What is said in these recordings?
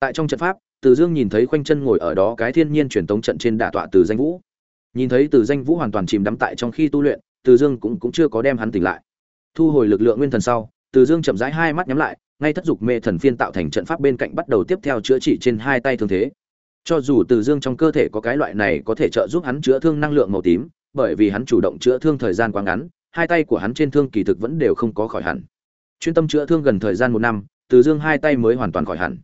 tại trong trận pháp, từ dương nhìn thấy khoanh chân ngồi ở đó cái thiên nhiên truyền tống trận trên đả tọa từ danh vũ. Nhìn thấy từ danh vũ hoàn toàn chìm đắm tại trong khi tu luyện, từ dương cũng cũng chưa có đem hắn tỉnh lại. Thu hồi lực lượng nguyên thần sau, từ dương chậm rãi hai mắt nhắm lại, ngay thất dục mê thần phiên tạo thành trận pháp bên cạnh bắt đầu tiếp theo chữa trị trên hai tay thương thế. Cho dù từ dương trong cơ thể có cái loại này có thể trợ giúp hắn chữa thương năng lượng màu tím, bởi vì hắn chủ động chữa thương thời gian quá ngắn, hai tay của hắn trên thương kỳ thực vẫn đều không có khỏi hẳn. Chuyên tâm chữa thương gần thời gian một năm, từ dương hai tay mới hoàn toàn khỏi hẳn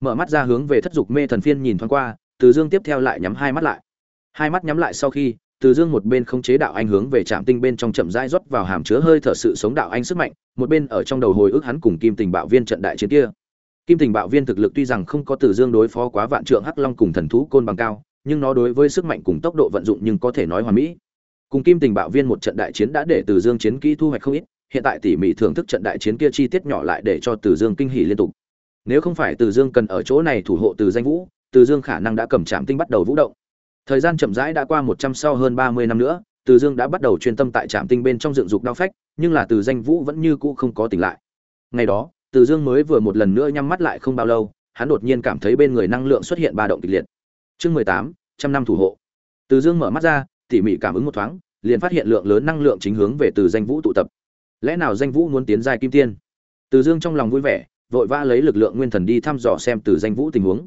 mở mắt ra hướng về thất dục mê thần phiên nhìn thoáng qua, từ dương tiếp theo lại nhắm hai mắt lại. Hai mắt nhắm lại sau khi, từ dương một bên không chế đạo anh hướng về trạm tinh bên trong chậm rãi rót vào hàm chứa hơi thở sự sống đạo anh sức mạnh, một bên ở trong đầu hồi ức hắn cùng kim tình bạo viên trận đại chiến kia. Kim tình bạo viên thực lực tuy rằng không có từ dương đối phó quá vạn trượng hắc long cùng thần thú côn bằng cao, nhưng nó đối với sức mạnh cùng tốc độ vận dụng nhưng có thể nói hoàn mỹ. Cùng kim tình bạo viên một trận đại chiến đã để từ dương chiến kỹ thu hoạch không ít, hiện tại tỉ mỉ thưởng thức trận đại chiến kia chi tiết nhỏ lại để cho từ dương kinh hỉ liên tục nếu không phải từ dương cần ở chỗ này thủ hộ từ danh vũ, từ dương khả năng đã cầm trạm tinh bắt đầu vũ động. Thời gian chậm rãi đã qua một trăm sau hơn ba mươi năm nữa, từ dương đã bắt đầu chuyên tâm tại trạm tinh bên trong dựng dục đao phách, nhưng là từ danh vũ vẫn như cũ không có tỉnh lại. Ngày đó, từ dương mới vừa một lần nữa nhắm mắt lại không bao lâu, hắn đột nhiên cảm thấy bên người năng lượng xuất hiện ba động kịch liệt. Chương mười tám, trăm năm thủ hộ. Từ dương mở mắt ra, tỉ mỉ cảm ứng một thoáng, liền phát hiện lượng lớn năng lượng chính hướng về từ danh vũ tụ tập. Lẽ nào danh vũ muốn tiến giai kim tiên? Từ dương trong lòng vui vẻ vội vã lấy lực lượng nguyên thần đi thăm dò xem từ danh vũ tình huống.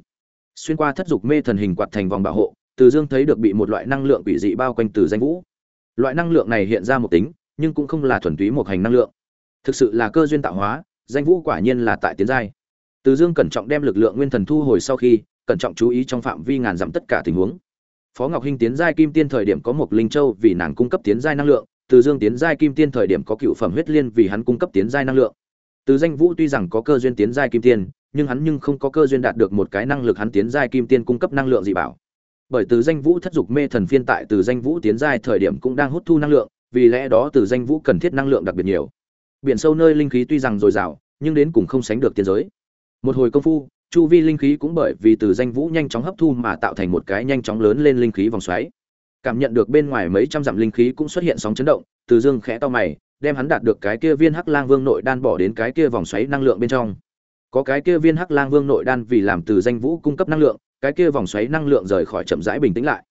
Xuyên qua thất dục mê thần hình quạt thành vòng bảo hộ, từ dương thấy được bị một loại năng lượng quỷ dị bao quanh từ danh vũ. Loại năng lượng này hiện ra một tính, nhưng cũng không là thuần túy một hành năng lượng. Thực sự là cơ duyên tạo hóa, danh vũ quả nhiên là tại tiến giai. Từ dương cẩn trọng đem lực lượng nguyên thần thu hồi sau khi, cẩn trọng chú ý trong phạm vi ngàn dặm tất cả tình huống. Phó ngọc hinh tiến giai kim tiên thời điểm có một linh châu vì nàng cung cấp tiến giai năng lượng, từ dương tiến giai kim tiên thời điểm có cựu phẩm huyết liên vì hắn cung cấp tiến giai năng lượng từ danh vũ tuy rằng có cơ duyên tiến giai kim tiên, nhưng hắn nhưng không có cơ duyên đạt được một cái năng lực hắn tiến giai kim tiên cung cấp năng lượng gì bảo. Bởi từ danh vũ thất dục mê thần phiên tại từ danh vũ tiến giai thời điểm cũng đang hút thu năng lượng, vì lẽ đó từ danh vũ cần thiết năng lượng đặc biệt nhiều. Biển sâu nơi linh khí tuy rằng dồi dào, nhưng đến cùng không sánh được tiên giới. Một hồi công phu, chu vi linh khí cũng bởi vì từ danh vũ nhanh chóng hấp thu mà tạo thành một cái nhanh chóng lớn lên linh khí vòng xoáy. Cảm nhận được bên ngoài mấy trăm dặm linh khí cũng xuất hiện sóng chấn động, từ dương khẽ to mày đem hắn đạt được cái kia viên hắc lang vương nội đan bỏ đến cái kia vòng xoáy năng lượng bên trong. Có cái kia viên hắc lang vương nội đan vì làm từ danh vũ cung cấp năng lượng, cái kia vòng xoáy năng lượng rời khỏi chậm rãi bình tĩnh lại.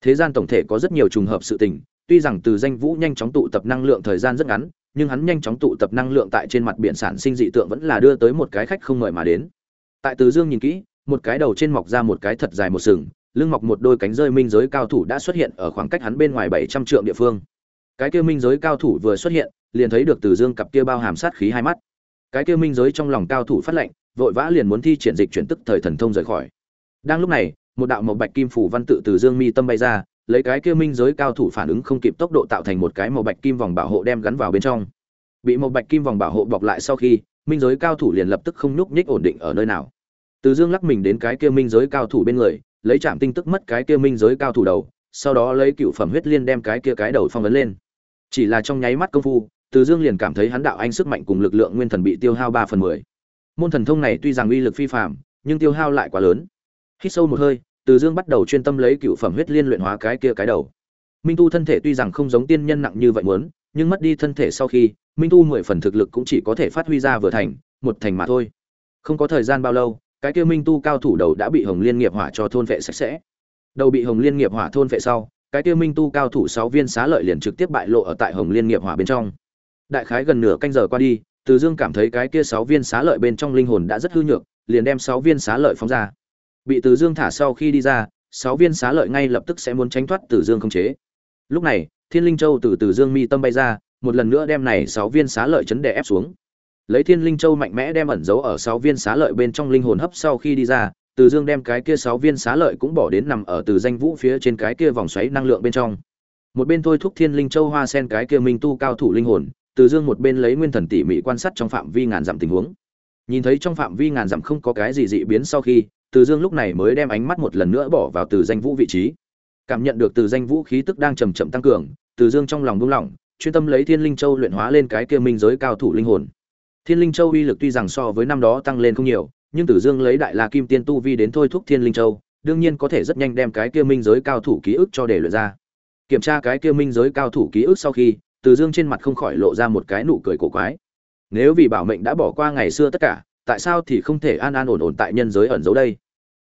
Thế gian tổng thể có rất nhiều trùng hợp sự tình, tuy rằng từ danh vũ nhanh chóng tụ tập năng lượng thời gian rất ngắn, nhưng hắn nhanh chóng tụ tập năng lượng tại trên mặt biển sản sinh dị tượng vẫn là đưa tới một cái khách không mời mà đến. Tại từ dương nhìn kỹ, một cái đầu trên mọc ra một cái thật dài một sừng, lưng mọc một đôi cánh rơi minh giới cao thủ đã xuất hiện ở khoảng cách hắn bên ngoài bảy trăm trượng địa phương cái kia minh giới cao thủ vừa xuất hiện, liền thấy được từ dương cặp kia bao hàm sát khí hai mắt. Cái kia minh giới trong lòng cao thủ phát lệnh, vội vã liền muốn thi triển dịch chuyển tức thời thần thông rời khỏi. Đang lúc này, một đạo màu bạch kim phủ văn tự từ dương mi tâm bay ra, lấy cái kia minh giới cao thủ phản ứng không kịp tốc độ tạo thành một cái màu bạch kim vòng bảo hộ đem gắn vào bên trong. Bị màu bạch kim vòng bảo hộ bọc lại sau khi, minh giới cao thủ liền lập tức không nhúc nhích ổn định ở nơi nào. Từ dương lắc mình đến cái kia minh giới cao thủ bên người, lấy chạm tinh tức mất cái kia minh giới cao thủ đầu, sau đó lấy cựu phẩm huyết liên đem cái kia cái đầu phong vấn lên chỉ là trong nháy mắt công phu, từ dương liền cảm thấy hắn đạo anh sức mạnh cùng lực lượng nguyên thần bị tiêu hao ba phần mười. Môn thần thông này tuy rằng uy lực phi phạm nhưng tiêu hao lại quá lớn. Hít sâu một hơi, từ dương bắt đầu chuyên tâm lấy cựu phẩm huyết liên luyện hóa cái kia cái đầu. Minh tu thân thể tuy rằng không giống tiên nhân nặng như vậy muốn, nhưng mất đi thân thể sau khi, minh tu mười phần thực lực cũng chỉ có thể phát huy ra vừa thành, một thành mà thôi. Không có thời gian bao lâu, cái kia minh tu cao thủ đầu đã bị hồng liên nghiệp hỏa cho thôn vệ sạch sẽ. Đầu bị hồng liên nghiệp hỏa thôn vệ sau cái tiêu minh tu cao thủ sáu viên xá lợi liền trực tiếp bại lộ ở tại hồng liên nghiệp hỏa bên trong. Đại khái gần nửa canh giờ qua đi, từ dương cảm thấy cái kia sáu viên xá lợi bên trong linh hồn đã rất hư nhược, liền đem sáu viên xá lợi phóng ra. Bị từ dương thả sau khi đi ra, sáu viên xá lợi ngay lập tức sẽ muốn tránh thoát từ dương không chế. Lúc này, thiên linh châu từ từ dương mi tâm bay ra, một lần nữa đem này sáu viên xá lợi chấn đè ép xuống. Lấy thiên linh châu mạnh mẽ đem ẩn giấu ở sáu viên xá lợi bên trong linh hồn hấp sau khi đi ra từ dương đem cái kia sáu viên xá lợi cũng bỏ đến nằm ở từ danh vũ phía trên cái kia vòng xoáy năng lượng bên trong. Một bên thôi thúc thiên linh châu hoa sen cái kia minh tu cao thủ linh hồn, từ dương một bên lấy nguyên thần tỉ mỉ quan sát trong phạm vi ngàn dặm tình huống. Nhìn thấy trong phạm vi ngàn dặm không có cái gì dị biến sau khi, từ dương lúc này mới đem ánh mắt một lần nữa bỏ vào từ danh vũ vị trí. Cảm nhận được từ danh vũ khí tức đang chầm chậm tăng cường, từ dương trong lòng buông lỏng, chuyên tâm lấy thiên linh châu luyện hóa lên cái kia minh giới cao thủ linh hồn. Thiên linh châu uy lực tuy rằng so với năm đó tăng lên không nhiều nhưng tử dương lấy đại la kim tiên tu vi đến thôi thúc thiên linh châu, đương nhiên có thể rất nhanh đem cái kia minh giới cao thủ ký ức cho để luyện ra. Kiểm tra cái kia minh giới cao thủ ký ức sau khi, Tử dương trên mặt không khỏi lộ ra một cái nụ cười cổ quái. Nếu vì bảo mệnh đã bỏ qua ngày xưa tất cả, tại sao thì không thể an an ổn ổn tại nhân giới ẩn giấu đây?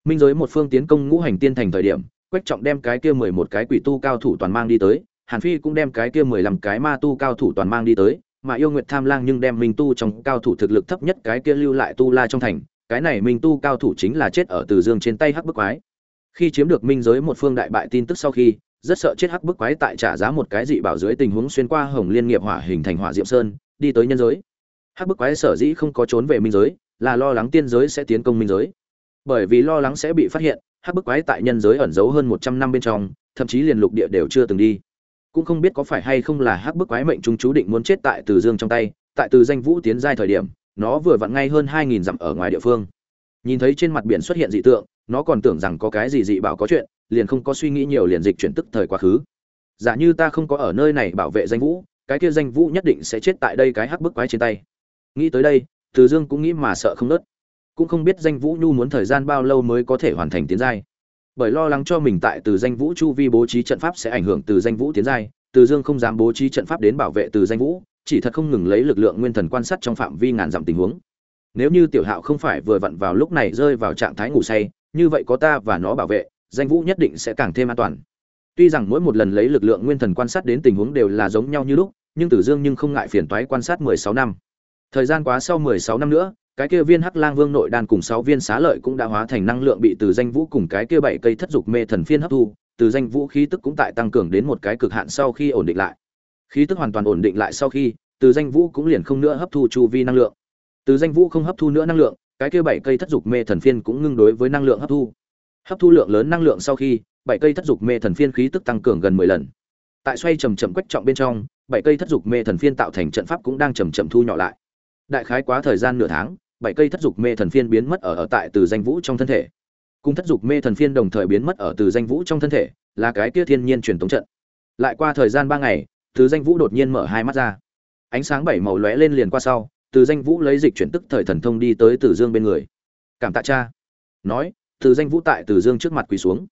Minh giới một phương tiến công ngũ hành tiên thành thời điểm, quách trọng đem cái kia mười một cái quỷ tu cao thủ toàn mang đi tới, hàn phi cũng đem cái kia mười lăm cái ma tu cao thủ toàn mang đi tới, mà yêu nguyệt tham lang nhưng đem minh tu trong cao thủ thực lực thấp nhất cái kia lưu lại tu la trong thành cái này minh tu cao thủ chính là chết ở từ dương trên tay hắc bức quái. Khi chiếm được minh giới một phương đại bại tin tức sau khi, rất sợ chết hắc bức quái tại trả giá một cái dị bảo dưới tình huống xuyên qua hồng liên nghiệp hỏa hình thành hỏa diệm sơn, đi tới nhân giới. Hắc bức quái sở dĩ không có trốn về minh giới, là lo lắng tiên giới sẽ tiến công minh giới. Bởi vì lo lắng sẽ bị phát hiện, hắc bức quái tại nhân giới ẩn giấu hơn một trăm năm bên trong, thậm chí liền lục địa đều chưa từng đi. Cũng không biết có phải hay không là hắc bức quái mệnh chúng chú định muốn chết tại từ dương trong tay, tại từ danh vũ tiến giai thời điểm nó vừa vặn ngay hơn hai nghìn dặm ở ngoài địa phương. Nhìn thấy trên mặt biển xuất hiện dị tượng, nó còn tưởng rằng có cái gì dị bảo có chuyện, liền không có suy nghĩ nhiều liền dịch chuyển tức thời quá khứ. Giả như ta không có ở nơi này bảo vệ danh vũ, cái kia danh vũ nhất định sẽ chết tại đây cái hắc bức quái trên tay. Nghĩ tới đây, từ dương cũng nghĩ mà sợ không nớt. Cũng không biết danh vũ nhu muốn thời gian bao lâu mới có thể hoàn thành tiến giai. Bởi lo lắng cho mình tại từ danh vũ chu vi bố trí trận pháp sẽ ảnh hưởng từ danh vũ tiến giai, từ dương không dám bố trí trận pháp đến bảo vệ từ danh vũ chỉ thật không ngừng lấy lực lượng nguyên thần quan sát trong phạm vi ngàn dặm tình huống. Nếu như tiểu hạo không phải vừa vặn vào lúc này rơi vào trạng thái ngủ say, như vậy có ta và nó bảo vệ, danh vũ nhất định sẽ càng thêm an toàn. Tuy rằng mỗi một lần lấy lực lượng nguyên thần quan sát đến tình huống đều là giống nhau như lúc, nhưng tử dương nhưng không ngại phiền toái quan sát mười sáu năm. Thời gian quá sau mười sáu năm nữa, cái kia viên hắc lang vương nội đan cùng sáu viên xá lợi cũng đã hóa thành năng lượng bị từ danh vũ cùng cái kia bảy cây thất dục mê thần phiên hấp thu từ danh vũ khí tức cũng tại tăng cường đến một cái cực hạn sau khi ổn định lại khí tức hoàn toàn ổn định lại sau khi, từ danh vũ cũng liền không nữa hấp thu chu vi năng lượng. Từ danh vũ không hấp thu nữa năng lượng, cái kia bảy cây thất dục mê thần phiên cũng ngưng đối với năng lượng hấp thu. Hấp thu lượng lớn năng lượng sau khi, bảy cây thất dục mê thần phiên khí tức tăng cường gần mười lần. Tại xoay chầm chậm quách trọng bên trong, bảy cây thất dục mê thần phiên tạo thành trận pháp cũng đang chầm chậm thu nhỏ lại. Đại khái quá thời gian nửa tháng, bảy cây thất dục mê thần phiên biến mất ở ở tại từ danh vũ trong thân thể. Cùng thất dục mê thần phiên đồng thời biến mất ở từ danh vũ trong thân thể, là cái kia thiên nhiên truyền tống trận. Lại qua thời gian ba ngày từ danh vũ đột nhiên mở hai mắt ra ánh sáng bảy màu lóe lên liền qua sau từ danh vũ lấy dịch chuyển tức thời thần thông đi tới Từ Dương bên người. "Cảm tạ cha." Nói, Từ danh vũ tại Từ Dương trước mặt quỳ xuống.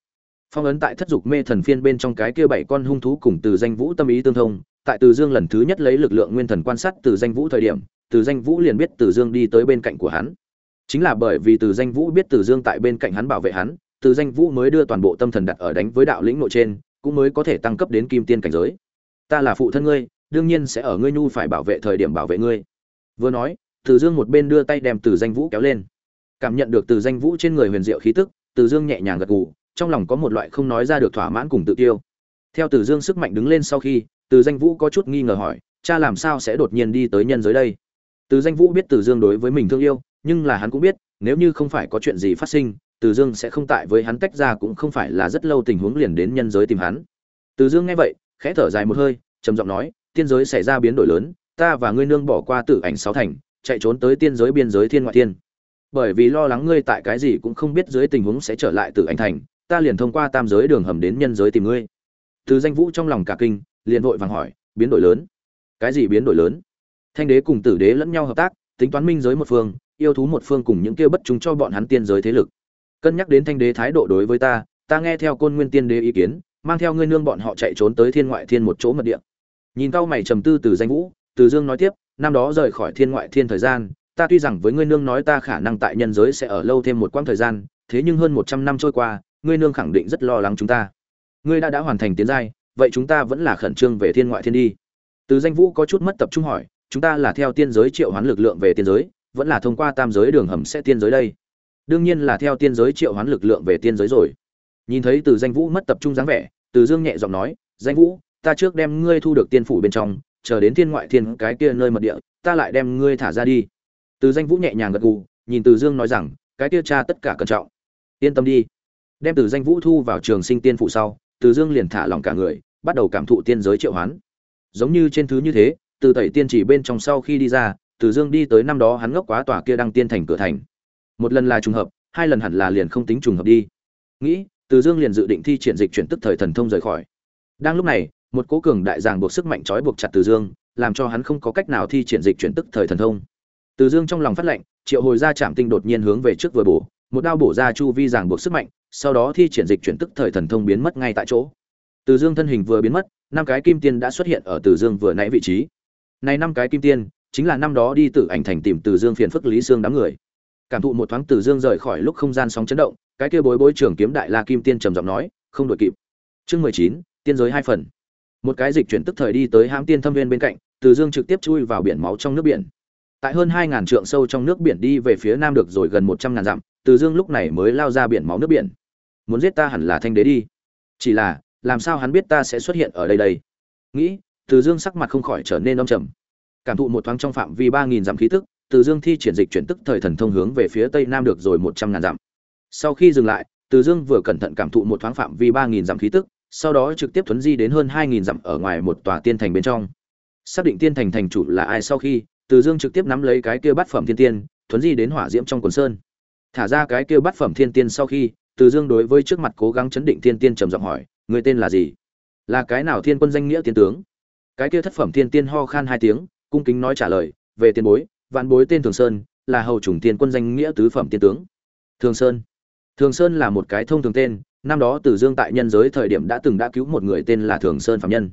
Phong ấn tại thất dục mê thần phiên bên trong cái kia bảy con hung thú cùng Từ danh vũ tâm ý tương thông, tại Từ Dương lần thứ nhất lấy lực lượng nguyên thần quan sát Từ danh vũ thời điểm, Từ danh vũ liền biết Từ Dương đi tới bên cạnh của hắn. Chính là bởi vì Từ danh vũ biết Từ Dương tại bên cạnh hắn bảo vệ hắn, Từ danh vũ mới đưa toàn bộ tâm thần đặt ở đánh với đạo lĩnh nội trên, cũng mới có thể tăng cấp đến kim tiên cảnh giới. Ta là phụ thân ngươi, đương nhiên sẽ ở ngươi nhu phải bảo vệ thời điểm bảo vệ ngươi. Vừa nói từ dương một bên đưa tay đem từ danh vũ kéo lên. Cảm nhận được từ danh vũ trên người huyền diệu khí tức từ dương nhẹ nhàng gật gù trong lòng có một loại không nói ra được thỏa mãn cùng tự tiêu theo từ dương sức mạnh đứng lên sau khi từ danh vũ có chút nghi ngờ hỏi cha làm sao sẽ đột nhiên đi tới nhân giới đây? Từ danh vũ biết từ dương đối với mình thương yêu nhưng là hắn cũng biết nếu như không phải có chuyện gì phát sinh từ dương sẽ không tại với hắn tách ra cũng không phải là rất lâu tình huống liền đến nhân giới tìm hắn. Từ dương nghe vậy khẽ thở dài một hơi, trầm giọng nói, tiên giới xảy ra biến đổi lớn, ta và ngươi nương bỏ qua tử ảnh sáu thành, chạy trốn tới tiên giới biên giới thiên ngoại thiên. Bởi vì lo lắng ngươi tại cái gì cũng không biết dưới tình huống sẽ trở lại tử ảnh thành, ta liền thông qua tam giới đường hầm đến nhân giới tìm ngươi. Từ danh vũ trong lòng cả kinh, liền vội vàng hỏi, biến đổi lớn? Cái gì biến đổi lớn? Thanh đế cùng tử đế lẫn nhau hợp tác, tính toán minh giới một phương, yêu thú một phương cùng những kia bất chúng cho bọn hắn tiên giới thế lực. Cân nhắc đến thanh đế thái độ đối với ta ta nghe theo côn nguyên tiên đế ý kiến mang theo ngươi nương bọn họ chạy trốn tới thiên ngoại thiên một chỗ mật địa nhìn cao mày trầm tư từ danh vũ từ Dương nói tiếp, năm đó rời khỏi thiên ngoại thiên thời gian, ta tuy rằng với ngươi nương nói ta khả năng tại nhân giới sẽ ở lâu thêm một quãng thời gian, thế nhưng hơn một trăm năm trôi qua, ngươi nương khẳng định rất lo lắng chúng ta. Ngươi đã đã hoàn thành tiến giai, vậy chúng ta vẫn là khẩn trương về thiên ngoại thiên đi. Từ Danh Vũ có chút mất tập trung hỏi, chúng ta là theo tiên giới triệu hoán lực lượng về tiên giới, vẫn là thông qua tam giới đường hầm sẽ tiên giới đây? Đương nhiên là theo tiên giới triệu hoán lực lượng về tiên giới rồi. Nhìn thấy Từ Danh Vũ mất tập trung dáng vẻ, từ Dương nhẹ giọng nói, "Danh Vũ, ta trước đem ngươi thu được tiên phủ bên trong, chờ đến thiên ngoại thiên cái kia nơi mật địa ta lại đem ngươi thả ra đi. Từ danh vũ nhẹ nhàng gật gù nhìn từ dương nói rằng cái kia cha tất cả cẩn trọng. Yên tâm đi. Đem từ danh vũ thu vào trường sinh tiên phủ sau từ dương liền thả lòng cả người bắt đầu cảm thụ tiên giới triệu hoán. Giống như trên thứ như thế từ tẩy tiên chỉ bên trong sau khi đi ra từ dương đi tới năm đó hắn ngốc quá tòa kia đăng tiên thành cửa thành. Một lần là trùng hợp hai lần hẳn là liền không tính trùng hợp đi. Nghĩ từ dương liền dự định thi triển dịch chuyển tức thời thần thông rời khỏi. Đang lúc này, một cố cường đại giàng buộc sức mạnh trói buộc chặt từ dương, làm cho hắn không có cách nào thi triển dịch chuyển tức thời thần thông. Từ dương trong lòng phát lệnh, triệu hồi ra chạm tinh đột nhiên hướng về trước vừa bổ, một đao bổ ra chu vi giàng buộc sức mạnh, sau đó thi triển dịch chuyển tức thời thần thông biến mất ngay tại chỗ. Từ dương thân hình vừa biến mất, năm cái kim tiên đã xuất hiện ở từ dương vừa nãy vị trí. Này năm cái kim tiên, chính là năm đó đi từ ảnh thành tìm từ dương phiền phức lý dương đám người. Cảm thụ một thoáng từ dương rời khỏi lúc không gian sóng chấn động cái kia bối bối trưởng kiếm đại la kim tiên trầm giọng nói, không đội kịp. Chương mười chín, tiên giới hai phần. Một cái dịch chuyển tức thời đi tới hãm tiên thâm viên bên cạnh, từ dương trực tiếp chui vào biển máu trong nước biển. Tại hơn hai ngàn trượng sâu trong nước biển đi về phía nam được rồi gần một trăm ngàn dặm, từ dương lúc này mới lao ra biển máu nước biển. Muốn giết ta hẳn là thanh đế đi. Chỉ là, làm sao hắn biết ta sẽ xuất hiện ở đây đây? Nghĩ, từ dương sắc mặt không khỏi trở nên đông trầm. Cảm thụ một thoáng trong phạm vi ba nghìn dặm khí tức, từ dương thi triển dịch chuyển tức thời thần thông hướng về phía tây nam được rồi một trăm ngàn dặm sau khi dừng lại, từ dương vừa cẩn thận cảm thụ một thoáng phạm vi ba nghìn dặm khí tức, sau đó trực tiếp thuấn di đến hơn hai nghìn dặm ở ngoài một tòa tiên thành bên trong. Xác định tiên thành thành chủ là ai sau khi, từ dương trực tiếp nắm lấy cái kia bát phẩm thiên tiên, thuấn di đến hỏa diễm trong quần sơn. Thả ra cái kia bát phẩm thiên tiên sau khi, từ dương đối với trước mặt cố gắng chấn định thiên tiên trầm giọng hỏi người tên là gì? Là cái nào thiên quân danh nghĩa tiên tướng? Cái kia thất phẩm thiên tiên ho khan hai tiếng, cung kính nói trả lời, về tiền bối, vạn bối tên thường sơn, là hầu chủng tiên quân danh nghĩa tứ phẩm tiên tướng. Thường sơn? Thường sơn là một cái thông thường tên, năm đó từ dương tại nhân giới thời điểm đã từng đã cứu một người tên là thường sơn phạm nhân.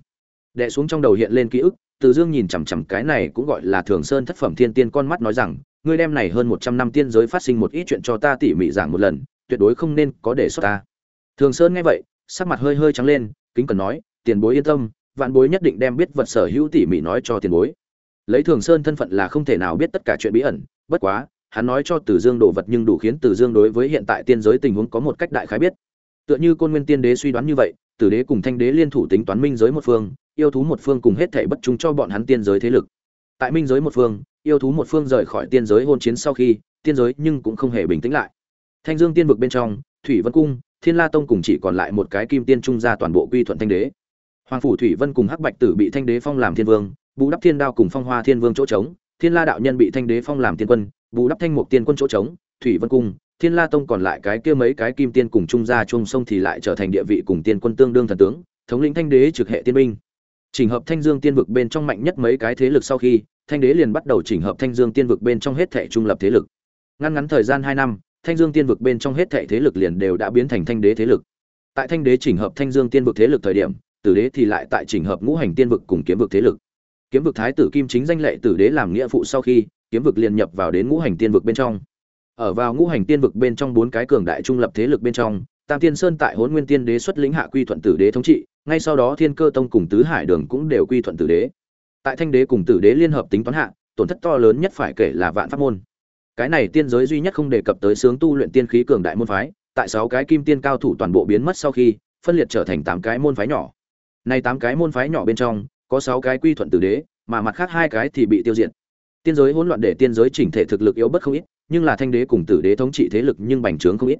Đệ xuống trong đầu hiện lên ký ức, từ dương nhìn chằm chằm cái này cũng gọi là thường sơn thất phẩm thiên tiên con mắt nói rằng, ngươi đem này hơn một trăm năm tiên giới phát sinh một ít chuyện cho ta tỉ mỉ giảng một lần, tuyệt đối không nên có để xuất ta. Thường sơn nghe vậy, sắc mặt hơi hơi trắng lên, kính cần nói, tiền bối yên tâm, vạn bối nhất định đem biết vật sở hữu tỉ mỉ nói cho tiền bối. Lấy thường sơn thân phận là không thể nào biết tất cả chuyện bí ẩn, bất quá hắn nói cho Từ Dương đồ vật nhưng đủ khiến Từ Dương đối với hiện tại tiên giới tình huống có một cách đại khái biết. Tựa như Côn Nguyên Tiên Đế suy đoán như vậy, Tử Đế cùng Thanh Đế liên thủ tính toán minh giới một phương, yêu thú một phương cùng hết thảy bất trung cho bọn hắn tiên giới thế lực. Tại minh giới một phương, yêu thú một phương rời khỏi tiên giới hôn chiến sau khi, tiên giới nhưng cũng không hề bình tĩnh lại. Thanh Dương tiên vực bên trong, Thủy Vân cung, Thiên La tông cùng chỉ còn lại một cái kim tiên trung gia toàn bộ quy thuận Thanh Đế. Hoàng phủ Thủy Vân cùng Hắc Bạch Tử bị Thanh Đế phong làm thiên vương, Bù Đắp Thiên Đao cùng Phong Hoa Thiên Vương chỗ trống, Thiên La đạo nhân bị Thanh Đế phong làm tiên quân, bù đắp thanh mục tiên quân chỗ trống thủy vân cung thiên la tông còn lại cái kia mấy cái kim tiên cùng trung gia chung sông thì lại trở thành địa vị cùng tiên quân tương đương thần tướng thống lĩnh thanh đế trực hệ tiên binh. Chỉnh hợp thanh dương tiên vực bên trong mạnh nhất mấy cái thế lực sau khi thanh đế liền bắt đầu chỉnh hợp thanh dương tiên vực bên trong hết thệ trung lập thế lực. Ngăn ngắn thời gian hai năm thanh dương tiên vực bên trong hết thệ thế lực liền đều đã biến thành thanh đế thế lực. Tại thanh đế chỉnh hợp thanh dương tiên vực thế lực thời điểm tử đế thì lại tại chỉnh hợp ngũ hành tiên vực cùng kiếm vực thế lực kiếm vực thái tử kim chính danh lệ tử đế làm nghĩa phụ sau khi, kiếm vực liền nhập vào đến ngũ hành tiên vực bên trong. Ở vào ngũ hành tiên vực bên trong bốn cái cường đại trung lập thế lực bên trong, tam tiên sơn tại hôn nguyên tiên đế xuất lĩnh hạ quy thuận tử đế thống trị, ngay sau đó thiên cơ tông cùng tứ hải đường cũng đều quy thuận tử đế. Tại thanh đế cùng tử đế liên hợp tính toán hạ, tổn thất to lớn nhất phải kể là vạn pháp môn. Cái này tiên giới duy nhất không đề cập tới sướng tu luyện tiên khí cường đại môn phái, tại sáu cái kim tiên cao thủ toàn bộ biến mất sau khi, phân liệt trở thành tám cái môn phái nhỏ. Này tám cái môn phái nhỏ bên trong có sáu cái quy thuận tử đế, mà mặt khác hai cái thì bị tiêu diệt. Tiên giới hỗn loạn để tiên giới chỉnh thể thực lực yếu bất không ít, nhưng là thanh đế cùng tử đế thống trị thế lực nhưng bành trướng không ít.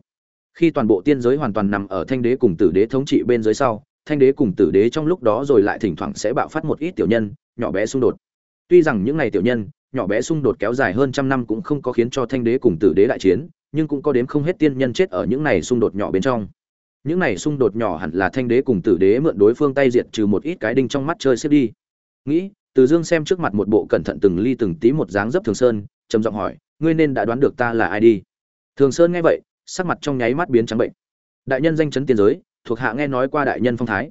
Khi toàn bộ tiên giới hoàn toàn nằm ở thanh đế cùng tử đế thống trị bên dưới sau, thanh đế cùng tử đế trong lúc đó rồi lại thỉnh thoảng sẽ bạo phát một ít tiểu nhân, nhỏ bé xung đột. Tuy rằng những ngày tiểu nhân, nhỏ bé xung đột kéo dài hơn trăm năm cũng không có khiến cho thanh đế cùng tử đế đại chiến, nhưng cũng có đếm không hết tiên nhân chết ở những này xung đột nhỏ bên trong những này xung đột nhỏ hẳn là thanh đế cùng tử đế mượn đối phương tay diệt trừ một ít cái đinh trong mắt chơi xếp đi. Nghĩ, từ dương xem trước mặt một bộ cẩn thận từng ly từng tí một dáng dấp thường sơn, trầm giọng hỏi, ngươi nên đã đoán được ta là ai đi? Thường sơn nghe vậy, sắc mặt trong nháy mắt biến trắng bệnh. Đại nhân danh chấn tiên giới, thuộc hạ nghe nói qua đại nhân phong thái.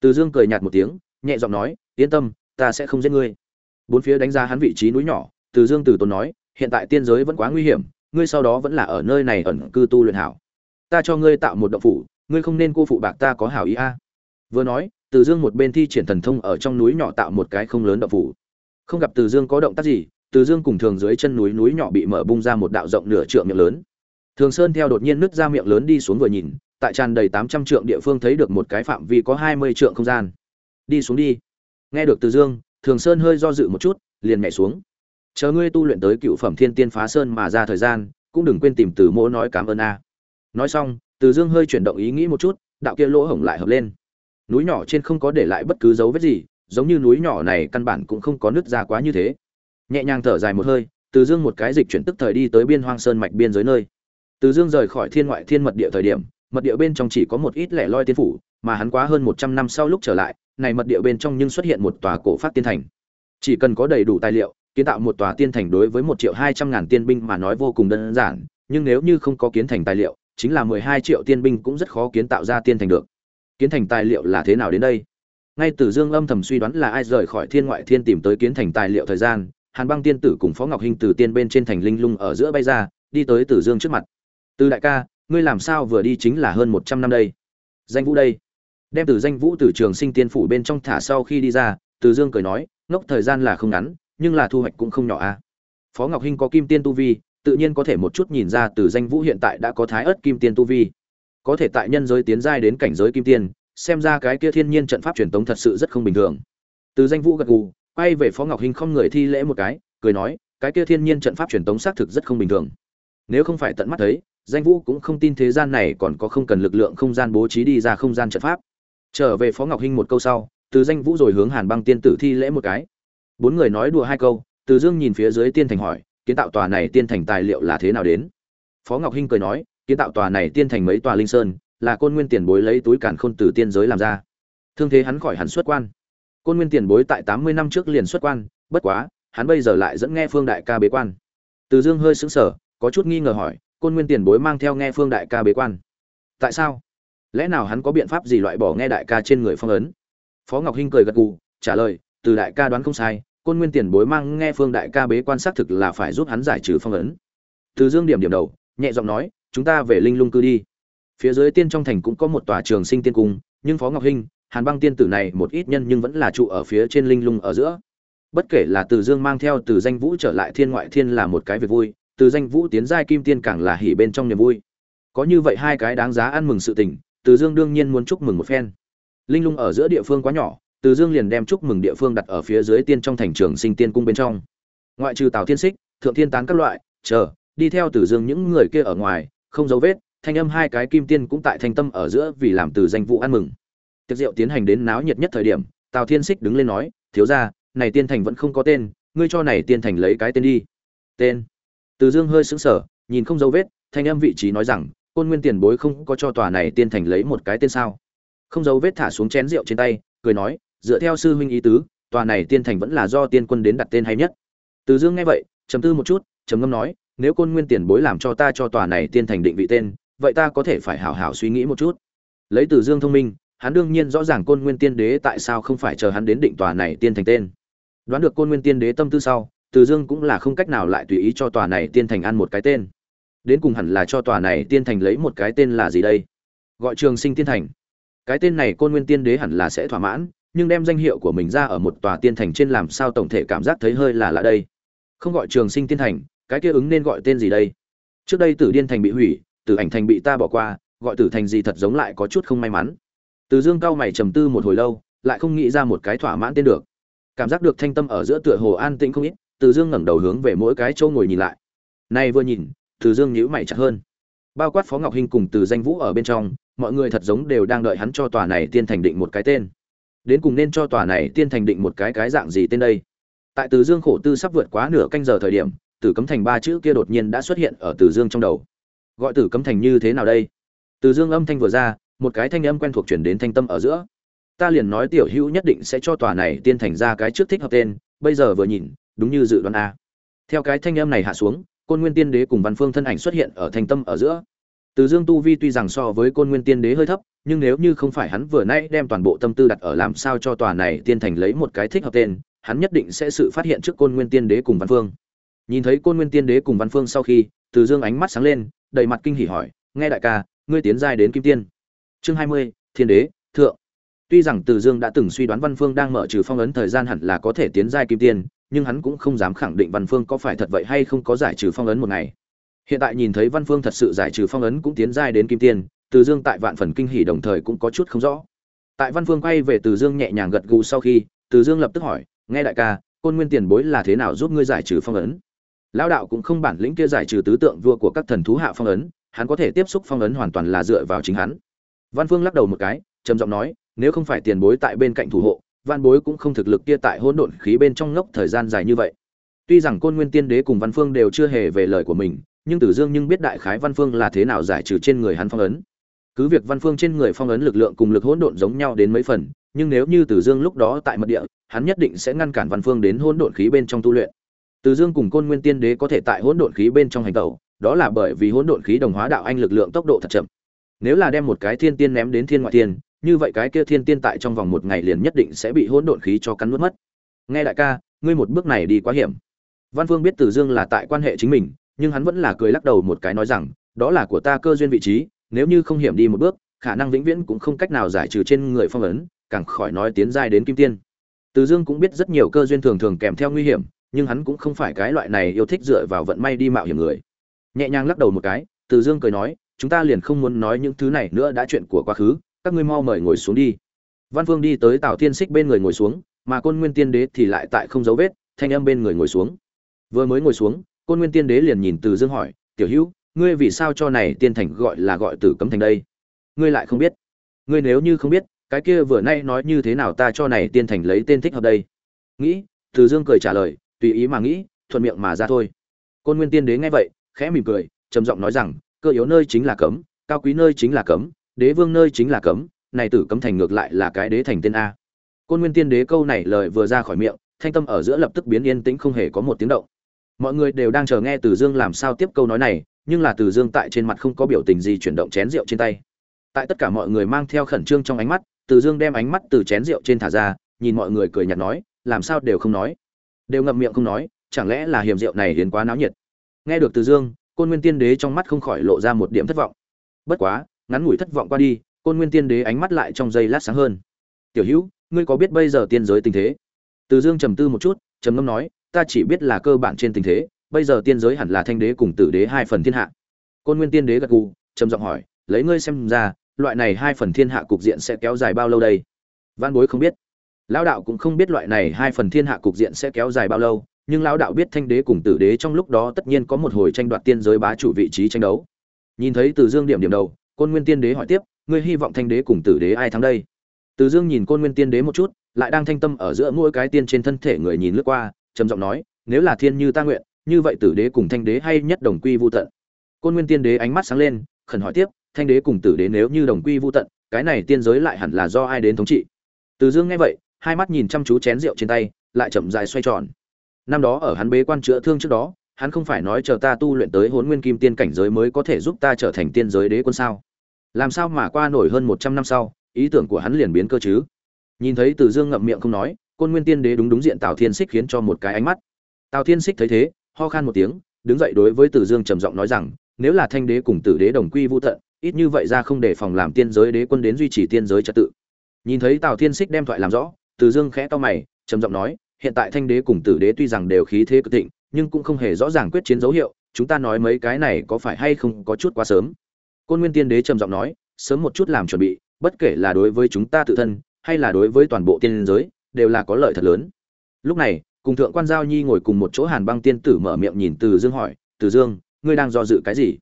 Từ dương cười nhạt một tiếng, nhẹ giọng nói, yên tâm, ta sẽ không giết ngươi. Bốn phía đánh giá hắn vị trí núi nhỏ, từ dương từ tốn nói, hiện tại tiên giới vẫn quá nguy hiểm, ngươi sau đó vẫn là ở nơi này ẩn cư tu luyện hảo. Ta cho ngươi tạo một động phủ ngươi không nên cô phụ bạc ta có hảo ý a. Vừa nói, từ dương một bên thi triển thần thông ở trong núi nhỏ tạo một cái không lớn động phủ. Không gặp từ dương có động tác gì, từ dương cùng thường dưới chân núi núi nhỏ bị mở bung ra một đạo rộng nửa trượng miệng lớn. Thường sơn theo đột nhiên nứt ra miệng lớn đi xuống vừa nhìn, tại tràn đầy tám trăm trượng địa phương thấy được một cái phạm vi có hai mươi trượng không gian. Đi xuống đi. Nghe được từ dương, thường sơn hơi do dự một chút, liền nhảy xuống. Chờ ngươi tu luyện tới cựu phẩm thiên tiên phá sơn mà ra thời gian, cũng đừng quên tìm từ mỗ nói cảm ơn a. Nói xong từ dương hơi chuyển động ý nghĩ một chút, đạo kia lỗ hổng lại hợp lên. Núi nhỏ trên không có để lại bất cứ dấu vết gì, giống như núi nhỏ này căn bản cũng không có nứt ra quá như thế. Nhẹ nhàng thở dài một hơi, từ dương một cái dịch chuyển tức thời đi tới biên hoang sơn mạch biên giới nơi. Từ dương rời khỏi thiên ngoại thiên mật địa thời điểm, mật địa bên trong chỉ có một ít lẻ loi tiên phủ, mà hắn quá hơn một trăm năm sau lúc trở lại, này mật địa bên trong nhưng xuất hiện một tòa cổ phát tiên thành. Chỉ cần có đầy đủ tài liệu, kiến tạo một tòa tiên thành đối với một triệu hai trăm ngàn tiên binh mà nói vô cùng đơn giản, nhưng nếu như không có kiến thành tài liệu chính là mười hai triệu tiên binh cũng rất khó kiến tạo ra tiên thành được kiến thành tài liệu là thế nào đến đây ngay từ dương âm thầm suy đoán là ai rời khỏi thiên ngoại thiên tìm tới kiến thành tài liệu thời gian hàn băng tiên tử cùng phó ngọc hinh từ tiên bên trên thành linh lung ở giữa bay ra đi tới Từ Dương trước mặt. "Từ đại ca, ngươi làm sao vừa đi chính là hơn một trăm năm đây? Danh Vũ đây?" Đem Từ Danh Vũ từ Trường Sinh Tiên phủ bên trong thả sau khi đi ra, Từ Dương cười nói, "Ngốc thời gian là không ngắn, nhưng là thu hoạch cũng không nhỏ a." À. Phó Ngọc Hinh có Kim Tiên tu vi, tự nhiên có thể một chút nhìn ra Từ Danh Vũ hiện tại đã có Thái ớt Kim Tiên tu vi, có thể tại nhân giới tiến giai đến cảnh giới Kim Tiên, xem ra cái kia thiên nhiên trận pháp truyền tống thật sự rất không bình thường. Từ Danh Vũ gật gù, quay về Phó Ngọc Hinh không người thi lễ một cái, cười nói, cái kia thiên nhiên trận pháp truyền tống xác thực rất không bình thường. Nếu không phải tận mắt thấy, Danh Vũ cũng không tin thế gian này còn có không cần lực lượng không gian bố trí đi ra không gian trận pháp. Trở về Phó Ngọc Hinh một câu sau, Từ Danh Vũ rồi hướng Hàn Băng tiên tử thi lễ một cái. Bốn người nói đùa hai câu, Từ Dương nhìn phía dưới tiên thành hỏi, kiến tạo tòa này tiên thành tài liệu là thế nào đến? Phó Ngọc Hinh cười nói, kiến tạo tòa này tiên thành mấy tòa linh sơn, là côn nguyên tiền bối lấy túi càn khôn từ tiên giới làm ra. Thương thế hắn khỏi hắn xuất quan. Côn Nguyên tiền bối tại tám mươi năm trước liền xuất quan, bất quá, hắn bây giờ lại dẫn nghe Phương đại ca bế quan. Từ Dương hơi sững sờ, có chút nghi ngờ hỏi, Côn Nguyên tiền bối mang theo nghe Phương đại ca bế quan. Tại sao? Lẽ nào hắn có biện pháp gì loại bỏ nghe đại ca trên người phong ấn? Phó Ngọc Hinh cười gật gù, trả lời, từ đại ca đoán không sai, Côn Nguyên tiền bối mang nghe Phương đại ca bế quan xác thực là phải giúp hắn giải trừ phong ấn. Từ Dương điểm điểm đầu, nhẹ giọng nói, chúng ta về Linh Lung cư đi. Phía dưới tiên trong thành cũng có một tòa trường sinh tiên cung, nhưng Phó Ngọc Hinh, hàn băng tiên tử này một ít nhân nhưng vẫn là trụ ở phía trên linh lung ở giữa bất kể là từ dương mang theo từ danh vũ trở lại thiên ngoại thiên là một cái việc vui từ danh vũ tiến giai kim tiên càng là hỉ bên trong niềm vui có như vậy hai cái đáng giá ăn mừng sự tình từ dương đương nhiên muốn chúc mừng một phen linh lung ở giữa địa phương quá nhỏ từ dương liền đem chúc mừng địa phương đặt ở phía dưới tiên trong thành trường sinh tiên cung bên trong. Ngoại trừ tào thiên xích thượng thiên tán các loại, chờ, đi theo từ dương những người kia ở ngoài, không dấu vết, thanh âm hai cái kim tiên cũng tại thanh tâm ở giữa vì làm từ danh vụ ăn mừng. Tiệc rượu tiến hành đến náo nhiệt nhất thời điểm, tào thiên xích đứng lên nói, thiếu ra này tiên thành vẫn không có tên, ngươi cho này tiên thành lấy cái tên đi. Tên? Từ dương hơi sững sờ, nhìn không dấu vết, thanh âm vị trí nói rằng, côn nguyên tiền bối không có cho tòa này tiên thành lấy một cái tên sao? Không dấu vết thả xuống chén rượu trên tay, cười nói dựa theo sư huynh ý tứ, tòa này tiên thành vẫn là do tiên quân đến đặt tên hay nhất. Từ dương nghe vậy, trầm tư một chút, trầm ngâm nói, nếu côn nguyên tiền bối làm cho ta cho tòa này tiên thành định vị tên, vậy ta có thể phải hảo hảo suy nghĩ một chút. Lấy từ dương thông minh, hắn đương nhiên rõ ràng côn nguyên tiên đế tại sao không phải chờ hắn đến định tòa này tiên thành tên. Đoán được côn nguyên tiên đế tâm tư sau, từ dương cũng là không cách nào lại tùy ý cho tòa này tiên thành ăn một cái tên. Đến cùng hẳn là cho tòa này tiên thành lấy một cái tên là gì đây? Gọi trường sinh tiên thành. Cái tên này côn nguyên tiên đế hẳn là sẽ thỏa mãn nhưng đem danh hiệu của mình ra ở một tòa tiên thành trên làm sao tổng thể cảm giác thấy hơi là lạ đây. Không gọi trường sinh tiên thành, cái kia ứng nên gọi tên gì đây? Trước đây tử điên thành bị hủy, tử ảnh thành bị ta bỏ qua, gọi tử thành gì thật giống lại có chút không may mắn. Từ dương cao mày trầm tư một hồi lâu, lại không nghĩ ra một cái thỏa mãn tên được. Cảm giác được thanh tâm ở giữa tựa hồ an tĩnh không ít, từ dương ngẩng đầu hướng về mỗi cái chỗ ngồi nhìn lại. Nay vừa nhìn, từ dương nhíu mày chặt hơn. Bao quát phó ngọc hinh cùng từ danh vũ ở bên trong, mọi người thật giống đều đang đợi hắn cho tòa này tiên thành định một cái tên đến cùng nên cho tòa này tiên thành định một cái cái dạng gì tên đây? Tại từ dương khổ tư sắp vượt quá nửa canh giờ thời điểm, tử cấm thành ba chữ kia đột nhiên đã xuất hiện ở từ dương trong đầu. Gọi tử cấm thành như thế nào đây? Từ dương âm thanh vừa ra, một cái thanh âm quen thuộc chuyển đến thanh tâm ở giữa. Ta liền nói tiểu hữu nhất định sẽ cho tòa này tiên thành ra cái trước thích hợp tên, bây giờ vừa nhìn, đúng như dự đoán a. Theo cái thanh âm này hạ xuống, côn nguyên tiên đế cùng văn phương thân ảnh xuất hiện ở thanh tâm ở giữa từ dương tu vi tuy rằng so với côn nguyên tiên đế hơi thấp, nhưng nếu như không phải hắn vừa nãy đem toàn bộ tâm tư đặt ở làm sao cho tòa này tiên thành lấy một cái thích hợp tên, hắn nhất định sẽ sự phát hiện trước côn nguyên tiên đế cùng văn phương. Nhìn thấy côn nguyên tiên đế cùng văn phương sau khi, từ dương ánh mắt sáng lên, đầy mặt kinh hỉ hỏi, nghe đại ca, ngươi tiến giai đến kim tiên. Chương hai mươi, thiên đế, thượng. Tuy rằng từ dương đã từng suy đoán văn phương đang mở trừ phong ấn thời gian hẳn là có thể tiến giai kim tiên, nhưng hắn cũng không dám khẳng định văn phương có phải thật vậy hay không có giải trừ phong ấn một ngày hiện tại nhìn thấy văn phương thật sự giải trừ phong ấn cũng tiến giai đến kim tiên từ dương tại vạn phần kinh hỉ đồng thời cũng có chút không rõ. Tại văn phương quay về từ dương nhẹ nhàng gật gù sau khi từ dương lập tức hỏi nghe đại ca côn nguyên tiền bối là thế nào giúp ngươi giải trừ phong ấn? Lão đạo cũng không bản lĩnh kia giải trừ tứ tượng vua của các thần thú hạ phong ấn hắn có thể tiếp xúc phong ấn hoàn toàn là dựa vào chính hắn. Văn Phương lắc đầu một cái, trầm giọng nói, nếu không phải tiền bối tại bên cạnh thủ hộ, Văn Bối cũng không thực lực kia tại hỗn độn khí bên trong ngốc thời gian dài như vậy. Tuy rằng Côn Nguyên Tiên Đế cùng Văn Phương đều chưa hề về lời của mình, nhưng Tử Dương nhưng biết đại khái Văn Phương là thế nào giải trừ trên người hắn phong ấn. Cứ việc Văn Phương trên người phong ấn lực lượng cùng lực hỗn độn giống nhau đến mấy phần, nhưng nếu như Tử Dương lúc đó tại mật địa, hắn nhất định sẽ ngăn cản Văn Phương đến hỗn độn khí bên trong tu luyện. Tử Dương cùng Côn Nguyên Tiên Đế có thể tại hỗn độn khí bên trong hành động, đó là bởi vì hỗn độn khí đồng hóa đạo anh lực lượng tốc độ thật chậm nếu là đem một cái thiên tiên ném đến thiên ngoại Tiên, như vậy cái kia thiên tiên tại trong vòng một ngày liền nhất định sẽ bị hỗn độn khí cho cắn nuốt mất nghe đại ca ngươi một bước này đi quá hiểm văn phương biết tử dương là tại quan hệ chính mình nhưng hắn vẫn là cười lắc đầu một cái nói rằng, đó là của ta cơ duyên vị trí, nếu như không hiểm đi một bước, khả năng vĩnh viễn cũng không cách nào giải trừ trên người phong ấn, càng khỏi nói tiến giai đến kim tiên. Từ dương cũng biết rất nhiều cơ duyên thường thường kèm theo nguy hiểm, nhưng hắn cũng không phải cái loại này yêu thích dựa vào vận may đi mạo hiểm người. Nhẹ nhàng lắc đầu một cái, từ dương cười nói, chúng ta liền không muốn nói những thứ này nữa, đã chuyện của quá khứ, các ngươi mau mời ngồi xuống đi. Văn phương đi tới tào thiên xích bên người ngồi xuống, mà côn nguyên tiên đế thì lại tại không dấu vết, thanh âm bên người ngồi xuống. Vừa mới ngồi xuống côn nguyên tiên đế liền nhìn từ dương hỏi, tiểu hữu, ngươi vì sao cho này tiên thành gọi là gọi tử cấm thành đây? Ngươi lại không biết. Ngươi nếu như không biết, cái kia vừa nay nói như thế nào ta cho này tiên thành lấy tên thích hợp đây? Nghĩ. Từ dương cười trả lời, tùy ý mà nghĩ, thuận miệng mà ra thôi. Côn nguyên tiên đế nghe vậy, khẽ mỉm cười, trầm giọng nói rằng, cơ yếu nơi chính là cấm, cao quý nơi chính là cấm, đế vương nơi chính là cấm, này tử cấm thành ngược lại là cái đế thành tên a. Côn nguyên tiên đế câu này lời vừa ra khỏi miệng, thanh tâm ở giữa lập tức biến yên tĩnh không hề có một tiếng động mọi người đều đang chờ nghe từ dương làm sao tiếp câu nói này, nhưng là từ dương tại trên mặt không có biểu tình gì chuyển động chén rượu trên tay. Tại tất cả mọi người mang theo khẩn trương trong ánh mắt, từ dương đem ánh mắt từ chén rượu trên thả ra, nhìn mọi người cười nhạt nói, làm sao đều không nói? Đều ngậm miệng không nói, chẳng lẽ là hiểm rượu này hiến quá náo nhiệt? Nghe được từ dương, côn nguyên tiên đế trong mắt không khỏi lộ ra một điểm thất vọng. Bất quá, ngắn ngủi thất vọng qua đi, côn nguyên tiên đế ánh mắt lại trong giây lát sáng hơn. Tiểu hữu, ngươi có biết bây giờ tiên giới tình thế? Từ dương trầm tư một chút, trầm ngâm nói ta chỉ biết là cơ bản trên tình thế, bây giờ tiên giới hẳn là thanh đế cùng tử đế hai phần thiên hạ. Côn nguyên tiên đế gật gù, trầm giọng hỏi, lấy ngươi xem ra, loại này hai phần thiên hạ cục diện sẽ kéo dài bao lâu đây? Văn bối không biết. Lão đạo cũng không biết loại này hai phần thiên hạ cục diện sẽ kéo dài bao lâu, nhưng lão đạo biết thanh đế cùng tử đế trong lúc đó tất nhiên có một hồi tranh đoạt tiên giới bá chủ vị trí tranh đấu. Nhìn thấy từ dương điểm điểm đầu, côn nguyên tiên đế hỏi tiếp, ngươi hy vọng thanh đế cùng tử đế ai thắng đây? Từ dương nhìn côn nguyên tiên đế một chút, lại đang thanh tâm ở giữa mỗi cái tiên trên thân thể người nhìn lướt qua trầm giọng nói, nếu là thiên như ta nguyện, như vậy tử đế cùng thanh đế hay nhất đồng quy vô tận. Côn nguyên tiên đế ánh mắt sáng lên, khẩn hỏi tiếp, thanh đế cùng tử đế nếu như đồng quy vô tận, cái này tiên giới lại hẳn là do ai đến thống trị? Từ dương nghe vậy, hai mắt nhìn chăm chú chén rượu trên tay, lại chậm dài xoay tròn. Năm đó ở hắn bế quan chữa thương trước đó, hắn không phải nói chờ ta tu luyện tới hốn nguyên kim tiên cảnh giới mới có thể giúp ta trở thành tiên giới đế quân sao? Làm sao mà qua nổi hơn một trăm năm sau, ý tưởng của hắn liền biến cơ chứ? Nhìn thấy từ dương ngậm miệng không nói côn nguyên tiên đế đúng đúng diện tào thiên xích khiến cho một cái ánh mắt. Tào thiên xích thấy thế, ho khan một tiếng, đứng dậy đối với tử dương trầm giọng nói rằng, nếu là thanh đế cùng tử đế đồng quy vô tận, ít như vậy ra không để phòng làm tiên giới đế quân đến duy trì tiên giới trật tự. Nhìn thấy tào thiên xích đem thoại làm rõ tử dương khẽ to mày, trầm giọng nói, hiện tại thanh đế cùng tử đế tuy rằng đều khí thế cực thịnh, nhưng cũng không hề rõ ràng quyết chiến dấu hiệu, chúng ta nói mấy cái này có phải hay không có chút quá sớm? Côn nguyên tiên đế trầm giọng nói, sớm một chút làm chuẩn bị, bất kể là đối với chúng ta tự thân, hay là đối với toàn bộ tiên giới đều là có lợi thật lớn. Lúc này, cùng thượng quan giao nhi ngồi cùng một chỗ hàn băng tiên tử mở miệng nhìn từ dương hỏi, từ dương, ngươi đang do dự cái gì?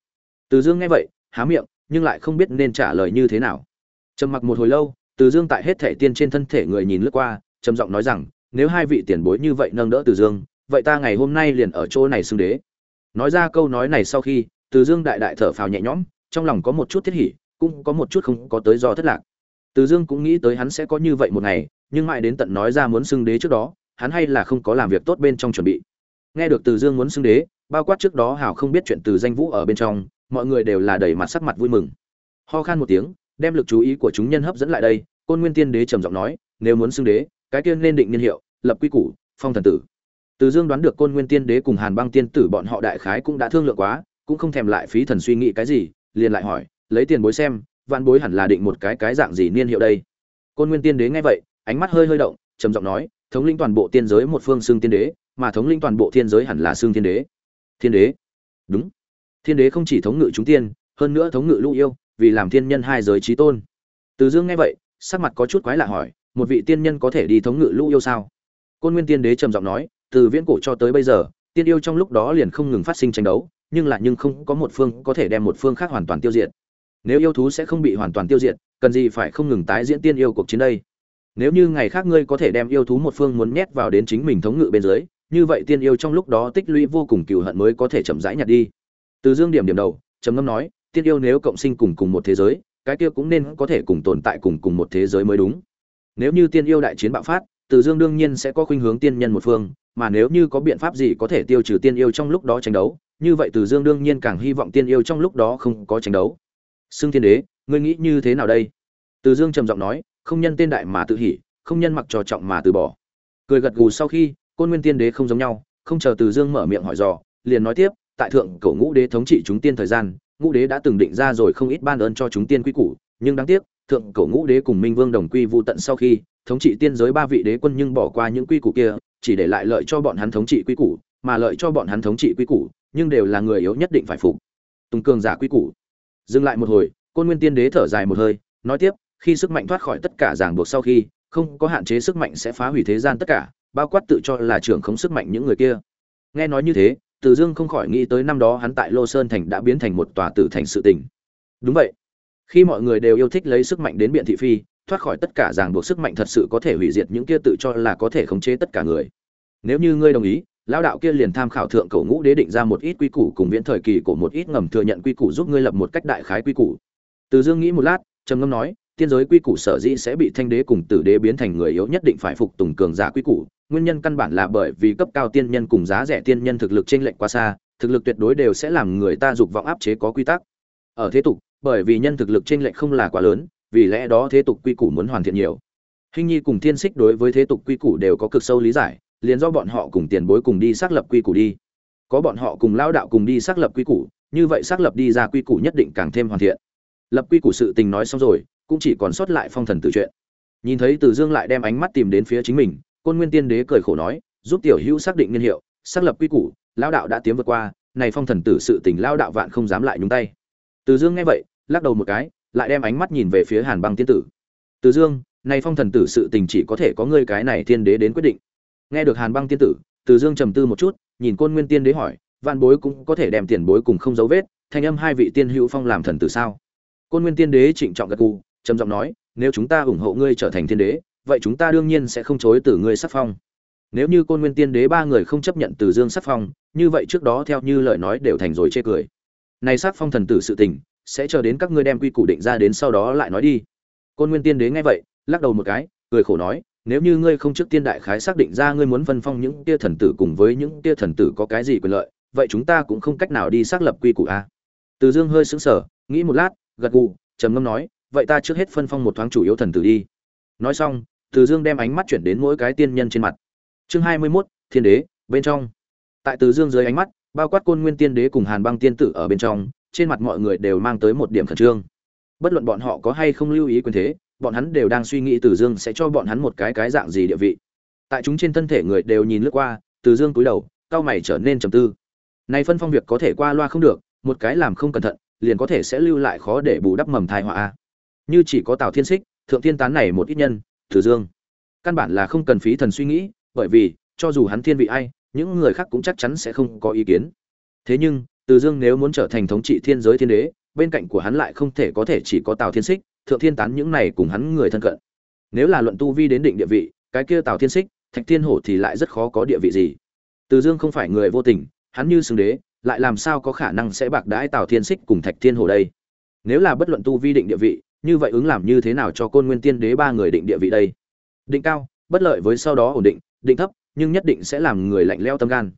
Từ dương nghe vậy, há miệng, nhưng lại không biết nên trả lời như thế nào. Trầm mặc một hồi lâu, từ dương tại hết thể tiên trên thân thể người nhìn lướt qua, trầm giọng nói rằng, nếu hai vị tiền bối như vậy nâng đỡ từ dương, vậy ta ngày hôm nay liền ở chỗ này xưng đế. Nói ra câu nói này sau khi, từ dương đại đại thở phào nhẹ nhõm, trong lòng có một chút thiết hỉ, cũng có một chút không có tới do thất lạc. Từ dương cũng nghĩ tới hắn sẽ có như vậy một ngày nhưng mãi đến tận nói ra muốn xưng đế trước đó, hắn hay là không có làm việc tốt bên trong chuẩn bị. Nghe được từ dương muốn xưng đế, bao quát trước đó hảo không biết chuyện từ danh vũ ở bên trong, mọi người đều là đầy mặt sắc mặt vui mừng. Ho khan một tiếng, đem lực chú ý của chúng nhân hấp dẫn lại đây, côn nguyên tiên đế trầm giọng nói, nếu muốn xưng đế, cái tiên nên định niên hiệu, lập quy củ, phong thần tử. Từ dương đoán được côn nguyên tiên đế cùng hàn băng tiên tử bọn họ đại khái cũng đã thương lượng quá, cũng không thèm lại phí thần suy nghĩ cái gì, liền lại hỏi, lấy tiền bối xem, vạn bối hẳn là định một cái cái dạng gì niên hiệu đây? Côn nguyên tiên đế nghe vậy ánh mắt hơi hơi động, trầm giọng nói, thống lĩnh toàn bộ tiên giới một phương xương tiên đế, mà thống lĩnh toàn bộ thiên giới hẳn là xương tiên đế. Thiên đế? Đúng. Thiên đế không chỉ thống ngự chúng tiên, hơn nữa thống ngự lũ yêu, vì làm thiên nhân hai giới chí tôn. Từ dương nghe vậy, sắc mặt có chút quái lạ hỏi, một vị tiên nhân có thể đi thống ngự lũ yêu sao? Côn nguyên tiên đế trầm giọng nói, từ viễn cổ cho tới bây giờ, tiên yêu trong lúc đó liền không ngừng phát sinh tranh đấu, nhưng lại nhưng không có một phương có thể đem một phương khác hoàn toàn tiêu diệt. Nếu yêu thú sẽ không bị hoàn toàn tiêu diệt, cần gì phải không ngừng tái diễn tiên yêu cuộc chiến đây? Nếu như ngày khác ngươi có thể đem yêu thú một phương muốn nhét vào đến chính mình thống ngự bên dưới, như vậy tiên yêu trong lúc đó tích lũy vô cùng cừu hận mới có thể chậm rãi nhạt đi. Từ dương điểm điểm đầu, trầm ngâm nói, tiên yêu nếu cộng sinh cùng cùng một thế giới, cái kia cũng nên có thể cùng tồn tại cùng cùng một thế giới mới đúng. Nếu như tiên yêu đại chiến bạo phát, từ dương đương nhiên sẽ có khuynh hướng tiên nhân một phương, mà nếu như có biện pháp gì có thể tiêu trừ tiên yêu trong lúc đó tranh đấu, như vậy từ dương đương nhiên càng hy vọng tiên yêu trong lúc đó không có tranh đấu. Xưng thiên đế, ngươi nghĩ như thế nào đây? Từ dương trầm giọng nói không nhân tên đại mà tự hỉ, không nhân mặc trò trọng mà từ bỏ. Cười gật gù sau khi, côn nguyên tiên đế không giống nhau, không chờ từ dương mở miệng hỏi dò, liền nói tiếp, tại thượng cổ ngũ đế thống trị chúng tiên thời gian, ngũ đế đã từng định ra rồi không ít ban ơn cho chúng tiên quy củ, nhưng đáng tiếc, thượng cổ ngũ đế cùng minh vương đồng quy vu tận sau khi, thống trị tiên giới ba vị đế quân nhưng bỏ qua những quy củ kia, chỉ để lại lợi cho bọn hắn thống trị quy củ, mà lợi cho bọn hắn thống trị quy củ, nhưng đều là người yếu nhất định phải phục. Tùng cường giả quy củ. Dừng lại một hồi, côn nguyên tiên đế thở dài một hơi, nói tiếp khi sức mạnh thoát khỏi tất cả ràng buộc sau khi, không có hạn chế sức mạnh sẽ phá hủy thế gian tất cả, bao quát tự cho là trưởng khống sức mạnh những người kia. Nghe nói như thế, từ dương không khỏi nghĩ tới năm đó hắn tại lô sơn thành đã biến thành một tòa tử thành sự tình. Đúng vậy. Khi mọi người đều yêu thích lấy sức mạnh đến biện thị phi, thoát khỏi tất cả ràng buộc sức mạnh thật sự có thể hủy diệt những kia tự cho là có thể khống chế tất cả người. Nếu như ngươi đồng ý, lão đạo kia liền tham khảo thượng cầu ngũ đế định ra một ít quy củ cùng viễn thời kỳ của một ít ngầm thừa nhận quy củ giúp ngươi lập một cách đại khái quy củ. Từ dương nghĩ một lát, trầm ngâm nói tiên giới quy củ sở dĩ sẽ bị thanh đế cùng tử đế biến thành người yếu nhất định phải phục tùng cường giả quy củ, nguyên nhân căn bản là bởi vì cấp cao tiên nhân cùng giá rẻ tiên nhân thực lực trên lệch quá xa, thực lực tuyệt đối đều sẽ làm người ta dục vọng áp chế có quy tắc. Ở thế tục, bởi vì nhân thực lực trên lệch không là quá lớn, vì lẽ đó thế tục quy củ muốn hoàn thiện nhiều. Hình nhi cùng thiên xích đối với thế tục quy củ đều có cực sâu lý giải, liền do bọn họ cùng tiền bối cùng đi xác lập quy củ đi. Có bọn họ cùng lao đạo cùng đi xác lập quy củ, như vậy xác lập đi ra quy củ nhất định càng thêm hoàn thiện lập quy củ sự tình nói xong rồi, cũng chỉ còn sót lại phong thần tự chuyện. Nhìn thấy từ dương lại đem ánh mắt tìm đến phía chính mình, côn nguyên tiên đế cười khổ nói, giúp tiểu hữu xác định niên hiệu, xác lập quy củ lao đạo đã tiến vượt qua, này phong thần tử sự tình lao đạo vạn không dám lại nhúng tay. Từ dương nghe vậy, lắc đầu một cái, lại đem ánh mắt nhìn về phía hàn băng tiên tử. Từ dương, này phong thần tử sự tình chỉ có thể có ngươi cái này tiên đế đến quyết định. Nghe được hàn băng tiên tử, từ dương trầm tư một chút, nhìn côn nguyên tiên đế hỏi, vạn bối cũng có thể đem tiền bối cùng không dấu vết, thanh âm hai vị tiên hữu phong làm thần tử sao? Côn nguyên tiên đế trịnh trọng gật gù, trầm giọng nói, nếu chúng ta ủng hộ ngươi trở thành thiên đế, vậy chúng ta đương nhiên sẽ không chối từ ngươi sắc phong. Nếu như côn nguyên tiên đế ba người không chấp nhận từ dương sắc phong, như vậy trước đó theo như lời nói đều thành rồi chê cười. Này sắc phong thần tử sự tình, sẽ chờ đến các ngươi đem quy củ định ra đến sau đó lại nói đi. Côn nguyên tiên đế nghe vậy, lắc đầu một cái, cười khổ nói, nếu như ngươi không trước tiên đại khái xác định ra ngươi muốn phân phong những tia thần tử cùng với những tia thần tử có cái gì quyền lợi, vậy chúng ta cũng không cách nào đi xác lập quy củ a. Từ dương hơi sững sờ, nghĩ một lát gật gù trầm ngâm nói vậy ta trước hết phân phong một thoáng chủ yếu thần tử đi. Nói xong từ dương đem ánh mắt chuyển đến mỗi cái tiên nhân trên mặt. Chương hai mươi Mốt, thiên đế bên trong. Tại từ dương dưới ánh mắt bao quát côn nguyên tiên đế cùng hàn băng tiên tử ở bên trong trên mặt mọi người đều mang tới một điểm khẩn trương. Bất luận bọn họ có hay không lưu ý quyền thế bọn hắn đều đang suy nghĩ từ dương sẽ cho bọn hắn một cái cái dạng gì địa vị. Tại chúng trên thân thể người đều nhìn lướt qua từ dương cúi đầu cao mày trở nên trầm tư. Nay phân phong việc có thể qua loa không được một cái làm không cẩn thận liền có thể sẽ lưu lại khó để bù đắp mầm thai họa như chỉ có tào thiên xích thượng thiên tán này một ít nhân từ dương. Căn bản là không cần phí thần suy nghĩ, bởi vì, cho dù hắn thiên vị ai, những người khác cũng chắc chắn sẽ không có ý kiến. Thế nhưng, từ dương nếu muốn trở thành thống trị thiên giới thiên đế, bên cạnh của hắn lại không thể có thể chỉ có tào thiên xích thượng thiên tán những này cùng hắn người thân cận. Nếu là luận tu vi đến định địa vị, cái kia tào thiên xích thạch thiên hổ thì lại rất khó có địa vị gì. Từ dương không phải người vô tình, hắn như xưng đế lại làm sao có khả năng sẽ bạc đãi tào thiên xích cùng thạch thiên hồ đây? Nếu là bất luận tu vi định địa vị, như vậy ứng làm như thế nào cho côn nguyên tiên đế ba người định địa vị đây? Định cao, bất lợi với sau đó ổn định định thấp, nhưng nhất định sẽ làm người lạnh lẽo tâm gan.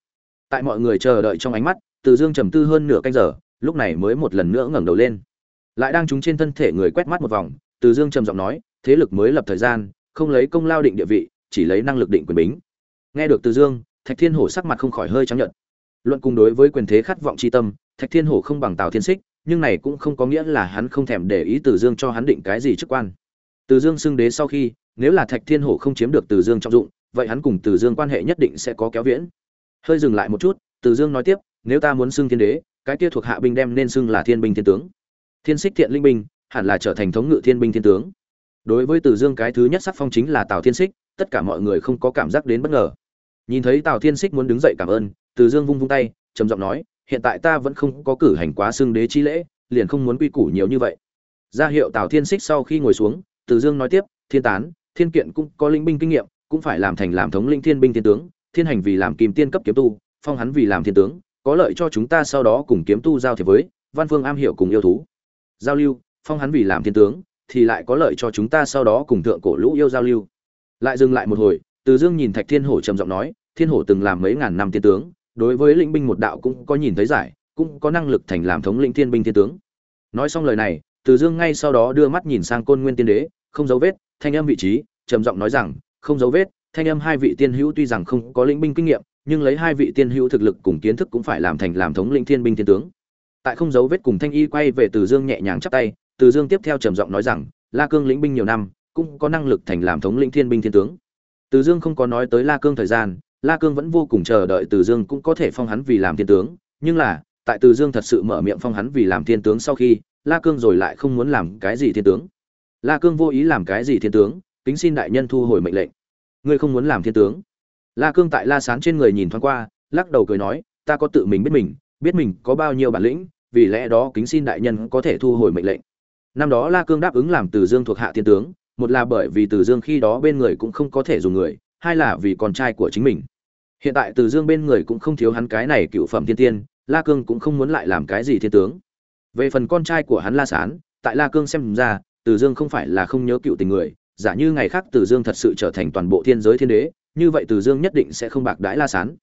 Tại mọi người chờ đợi trong ánh mắt, từ dương trầm tư hơn nửa canh giờ, lúc này mới một lần nữa ngẩng đầu lên. Lại đang chúng trên thân thể người quét mắt một vòng, từ dương trầm giọng nói, thế lực mới lập thời gian, không lấy công lao định địa vị, chỉ lấy năng lực định quyền bính. Nghe được từ dương, thạch thiên hổ sắc mặt không khỏi hơi trắng nhợt luận cùng đối với quyền thế khát vọng chi tâm, thạch thiên hổ không bằng tào thiên xích nhưng này cũng không có nghĩa là hắn không thèm để ý từ dương cho hắn định cái gì chức quan. Từ dương xưng đế sau khi, nếu là thạch thiên hổ không chiếm được từ dương trọng dụng, vậy hắn cùng từ dương quan hệ nhất định sẽ có kéo viễn. Hơi dừng lại một chút, từ dương nói tiếp, nếu ta muốn xưng thiên đế, cái kia thuộc hạ binh đem nên xưng là thiên binh thiên tướng. Thiên xích thiện linh binh, hẳn là trở thành thống ngự thiên binh thiên tướng. Đối với từ dương cái thứ nhất sắc phong chính là tào thiên xích tất cả mọi người không có cảm giác đến bất ngờ. Nhìn thấy tào thiên xích muốn đứng dậy cảm ơn từ dương vung vung tay, trầm giọng nói, hiện tại ta vẫn không có cử hành quá xưng đế chi lễ, liền không muốn quy củ nhiều như vậy. Ra hiệu tào thiên xích sau khi ngồi xuống, từ dương nói tiếp, thiên tán, thiên kiện cũng có linh binh kinh nghiệm, cũng phải làm thành làm thống linh thiên binh thiên tướng, thiên hành vì làm kim tiên cấp kiếm tu, phong hắn vì làm thiên tướng, có lợi cho chúng ta sau đó cùng kiếm tu giao thiệp với, văn phương am hiểu cùng yêu thú. Giao lưu, phong hắn vì làm thiên tướng, thì lại có lợi cho chúng ta sau đó cùng thượng cổ lũ yêu giao lưu. Lại dừng lại một hồi, từ dương nhìn thạch thiên hổ trầm giọng nói, thiên hổ từng làm mấy ngàn năm thiên tướng đối với lĩnh binh một đạo cũng có nhìn thấy giải, cũng có năng lực thành làm thống lĩnh thiên binh thiên tướng. Nói xong lời này, từ dương ngay sau đó đưa mắt nhìn sang côn nguyên tiên đế, không dấu vết, thanh âm vị trí, trầm giọng nói rằng, không dấu vết, thanh âm hai vị tiên hữu tuy rằng không có lĩnh binh kinh nghiệm, nhưng lấy hai vị tiên hữu thực lực cùng kiến thức cũng phải làm thành làm thống lĩnh thiên binh thiên tướng. Tại không dấu vết cùng thanh y quay về từ dương nhẹ nhàng chắp tay, từ dương tiếp theo trầm giọng nói rằng, la cương lĩnh binh nhiều năm, cũng có năng lực thành làm thống lĩnh thiên binh thiên tướng. Từ dương không có nói tới la cương thời gian la cương vẫn vô cùng chờ đợi từ dương cũng có thể phong hắn vì làm thiên tướng, nhưng là, tại từ dương thật sự mở miệng phong hắn vì làm thiên tướng sau khi, la cương rồi lại không muốn làm cái gì thiên tướng. La cương vô ý làm cái gì thiên tướng, kính xin đại nhân thu hồi mệnh lệnh. Ngươi không muốn làm thiên tướng. La cương tại la sán trên người nhìn thoáng qua, lắc đầu cười nói, ta có tự mình biết mình biết mình có bao nhiêu bản lĩnh, vì lẽ đó kính xin đại nhân có thể thu hồi mệnh lệnh. Năm đó la cương đáp ứng làm từ dương thuộc hạ thiên tướng, một là bởi vì từ dương khi đó bên người cũng không có thể dùng người, hai là vì con trai của chính mình hiện tại từ dương bên người cũng không thiếu hắn cái này cựu phẩm thiên tiên, la cương cũng không muốn lại làm cái gì thiên tướng. Về phần con trai của hắn la sán, tại la cương xem ra, từ dương không phải là không nhớ cựu tình người, giả như ngày khác từ dương thật sự trở thành toàn bộ thiên giới thiên đế, như vậy từ dương nhất định sẽ không bạc đãi la sán.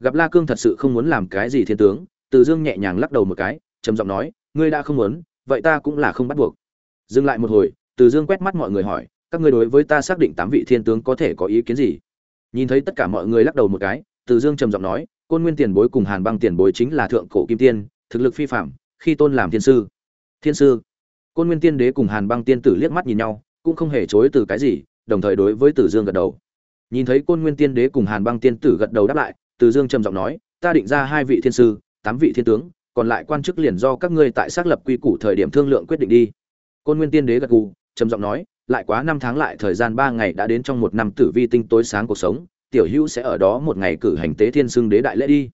Gặp la cương thật sự không muốn làm cái gì thiên tướng, từ dương nhẹ nhàng lắc đầu một cái, trầm giọng nói, ngươi đã không muốn, vậy ta cũng là không bắt buộc. Dừng lại một hồi, từ dương quét mắt mọi người hỏi, các ngươi đối với ta xác định tám vị thiên tướng có thể có ý kiến gì? Nhìn thấy tất cả mọi người lắc đầu một cái, từ dương trầm giọng nói, côn nguyên tiền bối cùng hàn băng tiền bối chính là thượng cổ kim tiên, thực lực phi phạm khi tôn làm thiên sư. Thiên sư? Côn nguyên tiên đế cùng hàn băng tiên tử liếc mắt nhìn nhau, cũng không hề chối từ cái gì, đồng thời đối với tử dương gật đầu. Nhìn thấy côn nguyên tiên đế cùng hàn băng tiên tử gật đầu đáp lại tử dương trầm giọng nói, ta định ra hai vị thiên sư, tám vị thiên tướng, còn lại quan chức liền do các ngươi tại xác lập quy củ thời điểm thương lượng quyết định đi. Côn nguyên tiên đế gật gù, trầm giọng nói lại quá năm tháng lại thời gian ba ngày đã đến trong một năm tử vi tinh tối sáng cuộc sống, tiểu hữu sẽ ở đó một ngày cử hành tế thiên xưng đế đại lễ đi.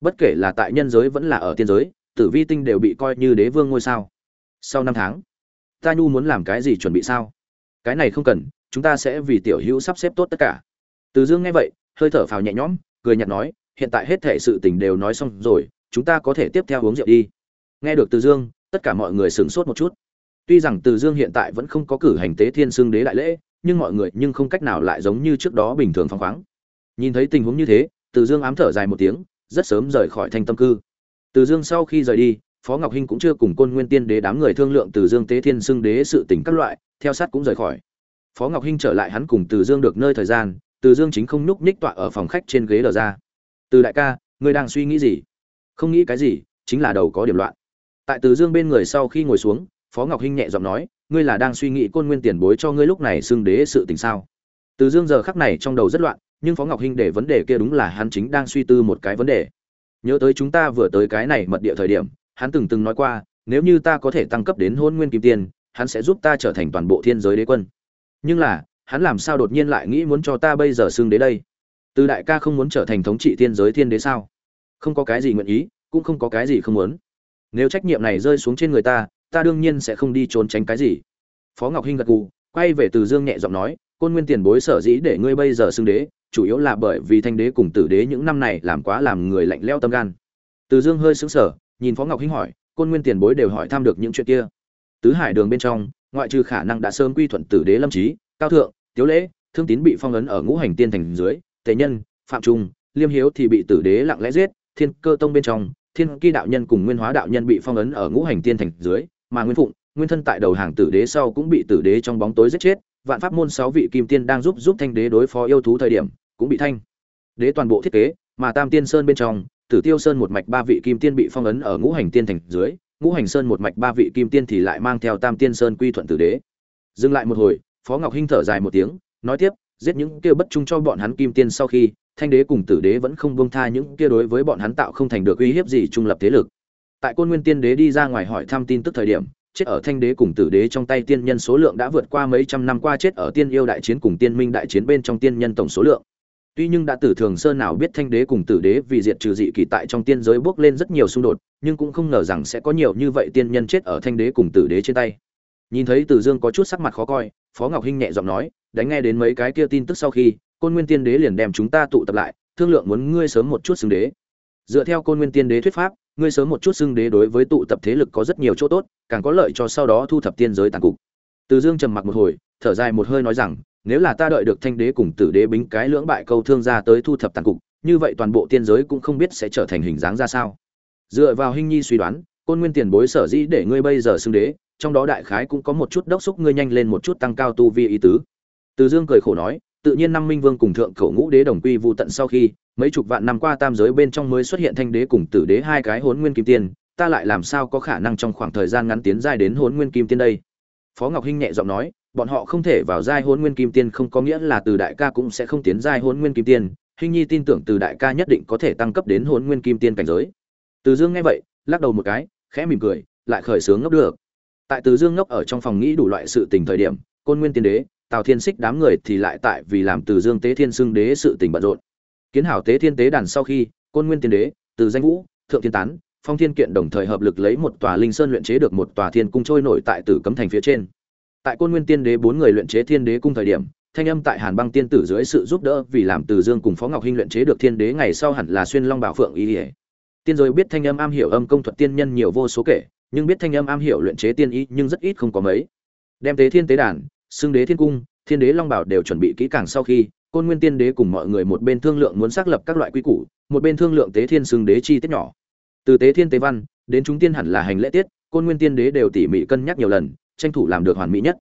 Bất kể là tại nhân giới vẫn là ở tiên giới, tử vi tinh đều bị coi như đế vương ngôi sao. Sau năm tháng, ta nhu muốn làm cái gì chuẩn bị sao? Cái này không cần, chúng ta sẽ vì tiểu hữu sắp xếp tốt tất cả. Từ dương nghe vậy, hơi thở phào nhẹ nhõm, cười nhạt nói, hiện tại hết thể sự tình đều nói xong rồi, chúng ta có thể tiếp theo uống rượu đi. Nghe được từ dương, tất cả mọi người sửng sốt một chút tuy rằng từ dương hiện tại vẫn không có cử hành tế thiên xương đế đại lễ, nhưng mọi người nhưng không cách nào lại giống như trước đó bình thường phóng khoáng. Nhìn thấy tình huống như thế, từ dương ám thở dài một tiếng, rất sớm rời khỏi thanh tâm cư. Từ dương sau khi rời đi, phó ngọc hinh cũng chưa cùng côn nguyên tiên đế đám người thương lượng từ dương tế thiên xương đế sự tình các loại, theo sát cũng rời khỏi. Phó ngọc hinh trở lại hắn cùng từ dương được nơi thời gian, từ dương chính không núp ních tọa ở phòng khách trên ghế đờ ra. Từ đại ca, ngươi đang suy nghĩ gì? Không nghĩ cái gì, chính là đầu có điểm loạn. Tại từ dương bên người sau khi ngồi xuống phó ngọc hinh nhẹ giọng nói, ngươi là đang suy nghĩ côn nguyên tiền bối cho ngươi lúc này xưng đế sự tình sao? Từ dương giờ khắc này trong đầu rất loạn, nhưng phó ngọc hinh để vấn đề kia đúng là hắn chính đang suy tư một cái vấn đề. Nhớ tới chúng ta vừa tới cái này mật địa thời điểm, hắn từng từng nói qua, nếu như ta có thể tăng cấp đến hôn nguyên kim tiên hắn sẽ giúp ta trở thành toàn bộ thiên giới đế quân. Nhưng là, hắn làm sao đột nhiên lại nghĩ muốn cho ta bây giờ xưng đế đây? Từ đại ca không muốn trở thành thống trị thiên giới thiên đế sao? Không có cái gì nguyện ý, cũng không có cái gì không muốn. Nếu trách nhiệm này rơi xuống trên người ta ta đương nhiên sẽ không đi trốn tránh cái gì. Phó ngọc hinh gật gù, quay về từ dương nhẹ giọng nói, côn nguyên tiền bối sở dĩ để ngươi bây giờ xưng đế, chủ yếu là bởi vì thanh đế cùng tử đế những năm này làm quá làm người lạnh leo tâm gan. Từ dương hơi sững sờ, nhìn phó ngọc hinh hỏi, côn nguyên tiền bối đều hỏi thăm được những chuyện kia? Tứ hải đường bên trong, ngoại trừ khả năng đã sớm quy thuận tử đế lâm trí, cao thượng, tiếu lễ, thương tín bị phong ấn ở ngũ hành tiên thành dưới, tề nhân, phạm trung, liêm hiếu thì bị tử đế lặng lẽ giết, thiên cơ tông bên trong, thiên kỳ đạo nhân cùng nguyên hóa đạo nhân bị phong ấn ở ngũ hành tiên thành dưới mà nguyên phụng, nguyên thân tại đầu hàng tử đế sau cũng bị tử đế trong bóng tối giết chết, vạn pháp môn sáu vị kim tiên đang giúp giúp thanh đế đối phó yêu thú thời điểm, cũng bị thanh đế toàn bộ thiết kế, mà tam tiên sơn bên trong, tử tiêu sơn một mạch ba vị kim tiên bị phong ấn ở ngũ hành tiên thành dưới, ngũ hành sơn một mạch ba vị kim tiên thì lại mang theo tam tiên sơn quy thuận tử đế. Dừng lại một hồi, phó ngọc hinh thở dài một tiếng, nói tiếp, giết những kia bất trung cho bọn hắn kim tiên sau khi, thanh đế cùng tử đế vẫn không buông tha những kia đối với bọn hắn tạo không thành được uy hiếp gì trung lập thế lực tại côn nguyên tiên đế đi ra ngoài hỏi thăm tin tức thời điểm, chết ở thanh đế cùng tử đế trong tay tiên nhân số lượng đã vượt qua mấy trăm năm qua chết ở tiên yêu đại chiến cùng tiên minh đại chiến bên trong tiên nhân tổng số lượng. Tuy nhưng đã tử thường sơn nào biết thanh đế cùng tử đế vì diệt trừ dị kỳ tại trong tiên giới bước lên rất nhiều xung đột, nhưng cũng không ngờ rằng sẽ có nhiều như vậy tiên nhân chết ở thanh đế cùng tử đế trên tay. Nhìn thấy tử dương có chút sắc mặt khó coi, phó ngọc hinh nhẹ giọng nói, đánh nghe đến mấy cái kia tin tức sau khi, côn nguyên tiên đế liền đem chúng ta tụ tập lại, thương lượng muốn ngươi sớm một chút xưng đế. Dựa theo côn nguyên tiên đế thuyết pháp ngươi sớm một chút xưng đế đối với tụ tập thế lực có rất nhiều chỗ tốt, càng có lợi cho sau đó thu thập tiên giới tàn cục. Từ dương trầm mặc một hồi, thở dài một hơi nói rằng, nếu là ta đợi được thanh đế cùng tử đế bính cái lưỡng bại câu thương ra tới thu thập tàn cục, như vậy toàn bộ tiên giới cũng không biết sẽ trở thành hình dáng ra sao. Dựa vào hình nhi suy đoán, côn nguyên tiền bối sở dĩ để ngươi bây giờ xưng đế, trong đó đại khái cũng có một chút đốc xúc ngươi nhanh lên một chút tăng cao tu vi ý tứ. Từ dương cười khổ nói tự nhiên năm minh vương cùng thượng khẩu ngũ đế đồng quy vu tận sau khi, mấy chục vạn năm qua tam giới bên trong mới xuất hiện thanh đế cùng tử đế hai cái hốn nguyên kim tiên, ta lại làm sao có khả năng trong khoảng thời gian ngắn tiến giai đến hốn nguyên kim tiên đây? Phó ngọc hinh nhẹ giọng nói, bọn họ không thể vào giai hốn nguyên kim tiên không có nghĩa là từ đại ca cũng sẽ không tiến giai hốn nguyên kim tiên, hinh nhi tin tưởng từ đại ca nhất định có thể tăng cấp đến hốn nguyên kim tiên cảnh giới. Từ dương nghe vậy, lắc đầu một cái, khẽ mỉm cười, lại khởi sướng ngốc được. Tại từ dương ngốc ở trong phòng nghĩ đủ loại sự tình thời điểm, côn nguyên tiên đế tào thiên xích đám người thì lại tại vì làm từ dương tế thiên xưng đế sự tình bận rộn. Kiến hảo tế thiên tế đàn sau khi, côn nguyên tiên đế, từ danh vũ, thượng thiên tán, phong thiên kiện đồng thời hợp lực lấy một tòa linh sơn luyện chế được một tòa thiên cung trôi nổi tại tử cấm thành phía trên. Tại côn nguyên tiên đế bốn người luyện chế thiên đế cung thời điểm, thanh âm tại hàn băng tiên tử dưới sự giúp đỡ vì làm từ dương cùng phó ngọc hinh luyện chế được thiên đế ngày sau hẳn là xuyên long bảo phượng ý ỉa tiên rồi biết thanh âm am hiểu âm công thuật tiên nhân nhiều vô số kể, nhưng biết thanh âm am hiểu luyện chế tiên ý nhưng rất ít không có mấy. Đem tế thiên tế đàn xưng đế thiên cung, thiên đế long bảo đều chuẩn bị kỹ càng sau khi, côn nguyên tiên đế cùng mọi người một bên thương lượng muốn xác lập các loại quy củ, một bên thương lượng tế thiên xưng đế chi tiết nhỏ. Từ tế thiên tế văn, đến chúng tiên hẳn là hành lễ tiết, côn nguyên tiên đế đều tỉ mỉ cân nhắc nhiều lần, tranh thủ làm được hoàn mỹ nhất.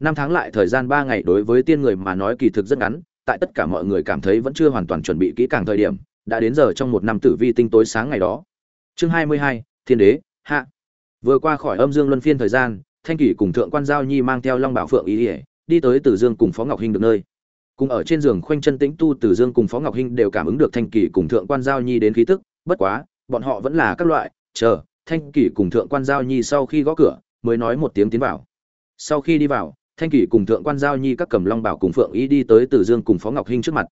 Năm tháng lại, thời gian ba ngày đối với tiên người mà nói kỳ thực rất ngắn, tại tất cả mọi người cảm thấy vẫn chưa hoàn toàn chuẩn bị kỹ càng thời điểm, đã đến giờ trong một năm tử vi tinh tối sáng ngày đó. Chương hai mươi hai, thiên đế, hạ. Vừa qua khỏi âm dương luân phiên thời gian thanh kỷ cùng thượng quan giao nhi mang theo long bảo phượng ý ỉa, đi tới tử dương cùng phó ngọc hinh được nơi. Cùng ở trên giường khoanh chân tĩnh tu tử dương cùng phó ngọc hinh đều cảm ứng được thanh kỷ cùng thượng quan giao nhi đến khí tức, bất quá, bọn họ vẫn là các loại, chờ, thanh kỷ cùng thượng quan giao nhi sau khi gõ cửa, mới nói một tiếng tiến vào. Sau khi đi vào, thanh kỷ cùng thượng quan giao nhi các cầm long bảo cùng phượng ý đi tới tử dương cùng phó ngọc hinh trước mặt.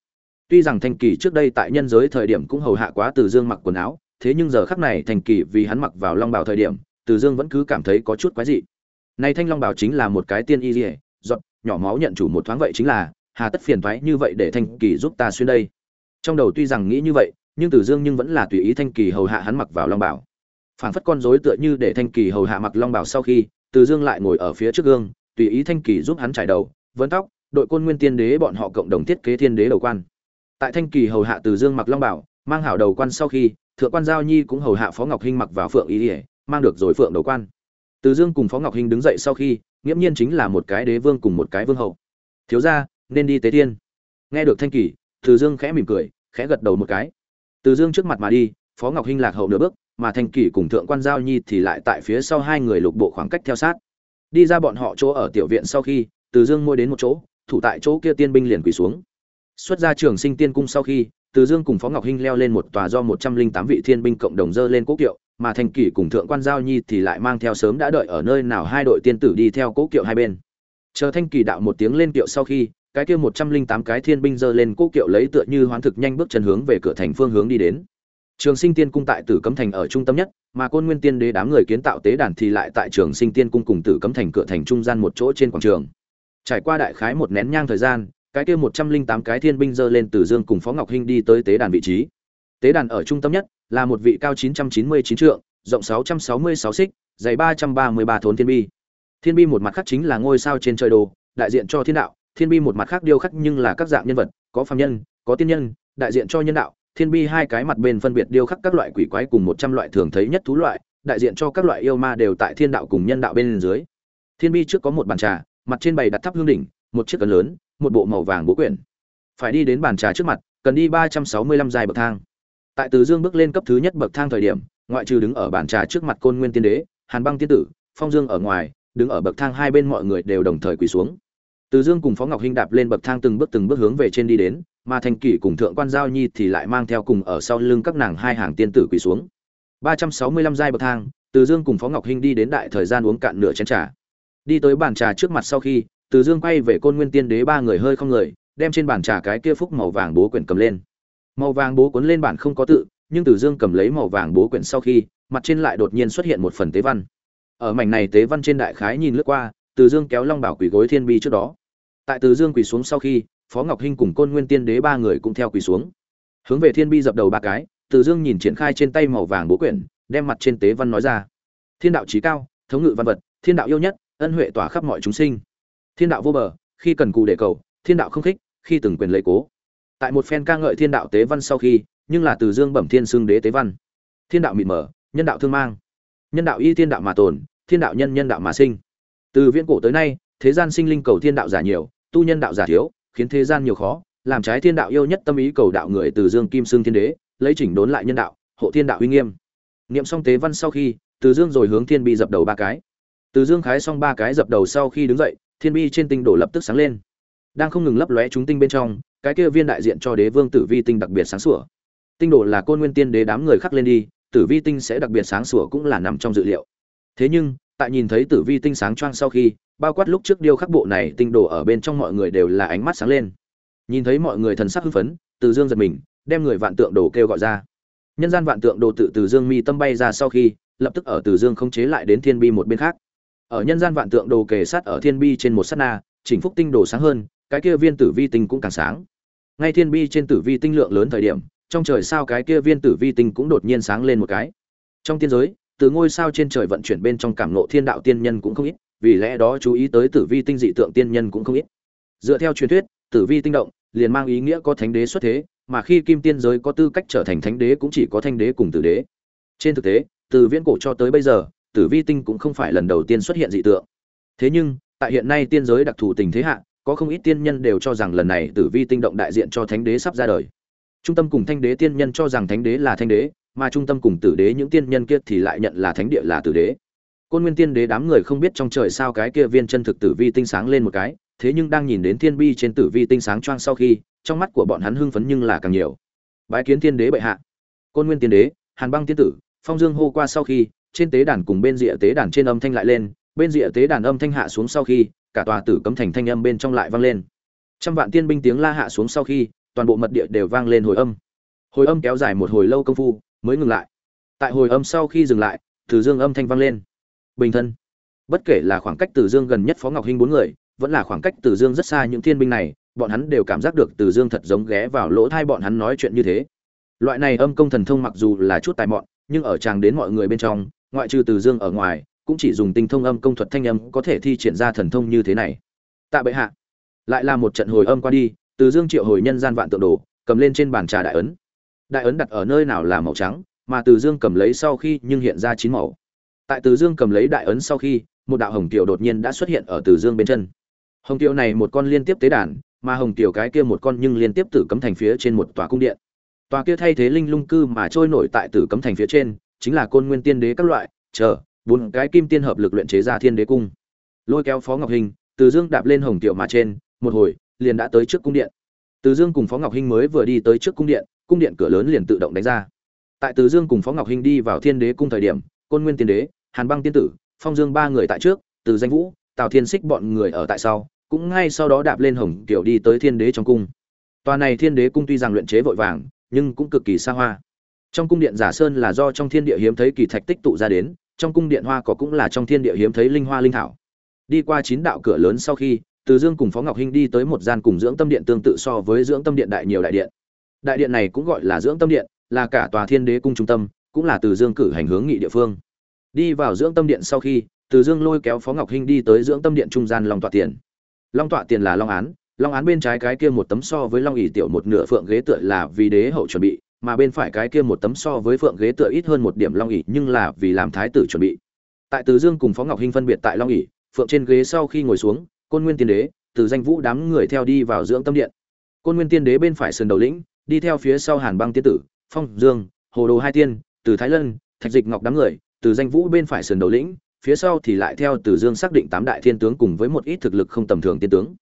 Tuy rằng thanh kỷ trước đây tại nhân giới thời điểm cũng hầu hạ quá tử dương mặc quần áo, thế nhưng giờ khắc này thanh kỷ vì hắn mặc vào long bảo thời điểm tử dương vẫn cứ cảm thấy có chút quái dị này thanh long bảo chính là một cái tiên y dỉa giọt, nhỏ máu nhận chủ một thoáng vậy chính là, hà tất phiền toái như vậy để thanh kỳ giúp ta xuyên đây. Trong đầu tuy rằng nghĩ như vậy, nhưng tử dương nhưng vẫn là tùy ý thanh kỳ hầu hạ hắn mặc vào long bảo. Phảng phất con rối tựa như để thanh kỳ hầu hạ mặc long bảo sau khi, tử dương lại ngồi ở phía trước gương, tùy ý thanh kỳ giúp hắn trải đầu vấn tóc, đội côn nguyên tiên đế bọn họ cộng đồng thiết kế thiên đế đầu quan. Tại thanh kỳ hầu hạ tử dương mặc long bảo, mang hảo đầu quan sau khi, thượng quan giao nhi cũng hầu hạ phó ngọc hinh mặc vào phượng y ỉa mang được rồi phượng đầu quan từ dương cùng phó ngọc hinh đứng dậy sau khi, nghiễm nhiên chính là một cái đế vương cùng một cái vương hậu thiếu gia, nên đi tế thiên nghe được thanh kỳ, từ dương khẽ mỉm cười, khẽ gật đầu một cái. Từ dương trước mặt mà đi, phó ngọc hinh lạc hậu nửa bước, mà thanh kỳ cùng thượng quan giao nhi thì lại tại phía sau hai người lục bộ khoảng cách theo sát. Đi ra bọn họ chỗ ở tiểu viện sau khi, từ dương môi đến một chỗ, thủ tại chỗ kia tiên binh liền quỳ xuống. Xuất ra trường sinh tiên cung sau khi từ dương cùng phó ngọc hinh leo lên một tòa do một trăm linh tám vị thiên binh cộng đồng dơ lên cố kiệu, mà thanh kỷ cùng thượng quan giao nhi thì lại mang theo sớm đã đợi ở nơi nào hai đội tiên tử đi theo cố kiệu hai bên. Chờ thanh kỳ đạo một tiếng lên kiệu sau khi, cái kia một trăm linh tám cái thiên binh dơ lên cố kiệu lấy tựa như hoán thực nhanh bước chân hướng về cửa thành phương hướng đi đến. Trường sinh tiên cung tại tử cấm thành ở trung tâm nhất, mà côn nguyên tiên đế đám người kiến tạo tế đàn thì lại tại trường sinh tiên cung cùng tử cấm thành cửa thành trung gian một chỗ trên quảng trường. Trải qua đại khái một nén nhang thời gian cái kia một trăm linh tám cái thiên binh dơ lên từ dương cùng phó ngọc hinh đi tới tế đàn vị trí. Tế đàn ở trung tâm nhất, là một vị cao chín trăm chín mươi chín trượng, rộng sáu trăm sáu mươi sáu xích, dày ba trăm ba mươi ba thốn thiên bi. Thiên bi một mặt khác chính là ngôi sao trên trời đồ, đại diện cho thiên đạo, thiên bi một mặt khác điêu khắc nhưng là các dạng nhân vật, có phàm nhân, có tiên nhân, đại diện cho nhân đạo, thiên bi hai cái mặt bên phân biệt điêu khắc các loại quỷ quái cùng một trăm loại thường thấy nhất thú loại, đại diện cho các loại yêu ma đều tại thiên đạo cùng nhân đạo bên dưới. Thiên bi trước có một bàn trà, mặt trên bày đặt thắp hương đỉnh, một chiếc cấn lớn một bộ màu vàng bố quyển. Phải đi đến bàn trà trước mặt, cần đi ba trăm sáu mươi lăm dài bậc thang. Tại từ dương bước lên cấp thứ nhất bậc thang thời điểm, ngoại trừ đứng ở bàn trà trước mặt côn nguyên tiên đế, hàn băng tiên tử, phong dương ở ngoài, đứng ở bậc thang hai bên mọi người đều đồng thời quỳ xuống. Từ dương cùng phó ngọc hinh đạp lên bậc thang từng bước từng bước hướng về trên đi đến, mà thành kỷ cùng thượng quan giao nhi thì lại mang theo cùng ở sau lưng các nàng hai hàng tiên tử quỳ xuống. Ba trăm sáu mươi lăm giai bậc thang, từ dương cùng phó ngọc hinh đi đến đại thời gian uống cạn nửa chén trà. Đi tới bàn trà trước mặt sau khi từ dương quay về côn nguyên tiên đế ba người hơi không người, đem trên bàn trà cái kia phúc màu vàng bố quyển cầm lên. Màu vàng bố cuốn lên bản không có tự, nhưng từ dương cầm lấy màu vàng bố quyển sau khi, mặt trên lại đột nhiên xuất hiện một phần tế văn. Ở mảnh này tế văn trên đại khái nhìn lướt qua, từ dương kéo long bảo quỳ gối thiên bi trước đó. Tại từ dương quỳ xuống sau khi, phó ngọc hinh cùng côn nguyên tiên đế ba người cũng theo quỳ xuống. Hướng về thiên bi dập đầu ba cái, từ dương nhìn triển khai trên tay màu vàng bố quyển, đem mặt trên tế văn nói ra. Thiên đạo trí cao, thống ngự văn vật, thiên đạo yêu nhất, ân huệ tỏa khắp mọi chúng sinh thiên đạo vô bờ, khi cần cù để cầu, thiên đạo không khích, khi từng quyền lấy cố. Tại một phen ca ngợi thiên đạo tế văn sau khi, nhưng là từ dương bẩm thiên xương đế tế văn. Thiên đạo mịt mờ, nhân đạo thương mang. Nhân đạo y thiên đạo mà tồn, thiên đạo nhân nhân đạo mà sinh. Từ viễn cổ tới nay, thế gian sinh linh cầu thiên đạo giả nhiều, tu nhân đạo giả thiếu, khiến thế gian nhiều khó, làm trái thiên đạo yêu nhất tâm ý cầu đạo người từ dương kim xương thiên đế, lấy chỉnh đốn lại nhân đạo, hộ thiên đạo uy nghiêm. Niệm xong tế văn sau khi, từ dương rồi hướng thiên bi dập đầu ba cái. Từ dương khái xong ba cái dập đầu sau khi đứng dậy thiên bi trên tinh đổ lập tức sáng lên. Đang không ngừng lấp lóe chúng tinh bên trong, cái kia viên đại diện cho đế vương tử vi tinh đặc biệt sáng sủa. Tinh đồ là côn nguyên tiên đế đám người khắc lên đi, tử vi tinh sẽ đặc biệt sáng sủa cũng là nằm trong dự liệu. Thế nhưng, tại nhìn thấy tử vi tinh sáng choang sau khi, bao quát lúc trước điêu khắc bộ này tinh đồ ở bên trong mọi người đều là ánh mắt sáng lên. Nhìn thấy mọi người thần sắc hưng phấn, từ dương giật mình, đem người vạn tượng đồ kêu gọi ra. Nhân gian vạn tượng đồ tự từ dương mi tâm bay ra sau khi, lập tức ở từ dương không chế lại đến thiên bi một bên khác ở nhân gian vạn tượng đồ kề sát ở thiên bi trên một sát na, chỉnh phúc tinh đồ sáng hơn, cái kia viên tử vi tinh cũng càng sáng. Ngay thiên bi trên tử vi tinh lượng lớn thời điểm, trong trời sao cái kia viên tử vi tinh cũng đột nhiên sáng lên một cái. Trong tiên giới, từ ngôi sao trên trời vận chuyển bên trong cảm nộ thiên đạo tiên nhân cũng không ít, vì lẽ đó chú ý tới tử vi tinh dị tượng tiên nhân cũng không ít. Dựa theo truyền thuyết, tử vi tinh động liền mang ý nghĩa có thánh đế xuất thế, mà khi kim tiên giới có tư cách trở thành thánh đế cũng chỉ có thanh đế cùng tử đế. Trên thực tế, từ viễn cổ cho tới bây giờ tử vi tinh cũng không phải lần đầu tiên xuất hiện dị tượng. Thế nhưng, tại hiện nay tiên giới đặc thù tình thế hạ, có không ít tiên nhân đều cho rằng lần này tử vi tinh động đại diện cho thánh đế sắp ra đời. Trung tâm cùng thanh đế tiên nhân cho rằng thánh đế là thanh đế, mà trung tâm cùng tử đế những tiên nhân kia thì lại nhận là thánh địa là tử đế. Côn nguyên tiên đế đám người không biết trong trời sao cái kia viên chân thực tử vi tinh sáng lên một cái, thế nhưng đang nhìn đến thiên bi trên tử vi tinh sáng choang sau khi, trong mắt của bọn hắn hưng phấn nhưng là càng nhiều. Bái kiến tiên đế bệ hạ. Côn nguyên tiên đế, hàn băng tiên tử, phong dương hô qua sau khi trên tế đàn cùng bên rìa tế đàn trên âm thanh lại lên, bên rìa tế đàn âm thanh hạ xuống sau khi, cả tòa tử cấm thành thanh âm bên trong lại vang lên. Trăm vạn tiên binh tiếng la hạ xuống sau khi, toàn bộ mật địa đều vang lên hồi âm. Hồi âm kéo dài một hồi lâu công phu, mới ngừng lại. Tại hồi âm sau khi dừng lại, từ dương âm thanh vang lên. Bình thân. Bất kể là khoảng cách từ dương gần nhất phó ngọc hinh bốn người, vẫn là khoảng cách từ dương rất xa những thiên binh này, bọn hắn đều cảm giác được từ dương thật giống ghé vào lỗ thai bọn hắn nói chuyện như thế. Loại này âm công thần thông mặc dù là chút tài mọn, nhưng ở chàng đến mọi người bên trong ngoại trừ từ dương ở ngoài, cũng chỉ dùng tinh thông âm công thuật thanh âm có thể thi triển ra thần thông như thế này. Tạ bệ hạ. Lại là một trận hồi âm qua đi, từ dương triệu hồi nhân gian vạn tượng đồ, cầm lên trên bàn trà đại ấn. Đại ấn đặt ở nơi nào là màu trắng, mà từ dương cầm lấy sau khi nhưng hiện ra chín màu. Tại từ dương cầm lấy đại ấn sau khi, một đạo hồng tiểu đột nhiên đã xuất hiện ở từ dương bên chân. Hồng tiểu này một con liên tiếp tế đàn, mà hồng tiểu cái kia một con nhưng liên tiếp tử cấm thành phía trên một tòa cung điện. Tòa kia thay thế linh lung cư mà trôi nổi tại tử cấm thành phía trên chính là côn nguyên tiên đế các loại, chờ, bốn cái kim tiên hợp lực luyện chế ra thiên đế cung. Lôi kéo phó ngọc hình, từ dương đạp lên hồng tiểu mà trên, một hồi, liền đã tới trước cung điện. Từ dương cùng phó ngọc hình mới vừa đi tới trước cung điện cung điện cửa lớn liền tự động đánh ra. Tại từ dương cùng phó ngọc hình đi vào thiên đế cung thời điểm, côn nguyên tiên đế, hàn băng tiên tử, phong dương ba người tại trước, từ danh vũ, tào thiên xích bọn người ở tại sau, cũng ngay sau đó đạp lên hồng tiểu đi tới thiên đế trong cung. Tòa này thiên đế cung tuy rằng luyện chế vội vàng, nhưng cũng cực kỳ xa hoa trong cung điện giả sơn là do trong thiên địa hiếm thấy kỳ thạch tích tụ ra đến, trong cung điện hoa có cũng là trong thiên địa hiếm thấy linh hoa linh thảo. Đi qua chín đạo cửa lớn sau khi, từ dương cùng phó ngọc hinh đi tới một gian cùng dưỡng tâm điện tương tự so với dưỡng tâm điện đại nhiều đại điện. Đại điện này cũng gọi là dưỡng tâm điện, là cả tòa thiên đế cung trung tâm, cũng là từ dương cử hành hướng nghị địa phương. Đi vào dưỡng tâm điện sau khi, từ dương lôi kéo phó ngọc hinh đi tới dưỡng tâm điện trung gian long tọa tiền. Long tọa tiền là long án long án bên trái cái kia một tấm so với long ỉ tiểu một nửa phượng ghế tựa là vì đế hậu chuẩn bị mà bên phải cái kia một tấm so với phượng ghế tựa ít hơn một điểm long ỉ nhưng là vì làm thái tử chuẩn bị. Tại từ dương cùng phó ngọc hinh phân biệt tại long ỉ phượng trên ghế sau khi ngồi xuống, côn nguyên tiên đế, từ danh vũ đám người theo đi vào dưỡng tâm điện. Côn nguyên tiên đế bên phải sườn đầu lĩnh, đi theo phía sau hàn băng tiên tử, phong dương, hồ đồ hai tiên, từ thái lân, thạch dịch ngọc đám người, từ danh vũ bên phải sườn đầu lĩnh, phía sau thì lại theo từ dương xác định tám đại thiên tướng cùng với một ít thực lực không tầm thường tiên tướng.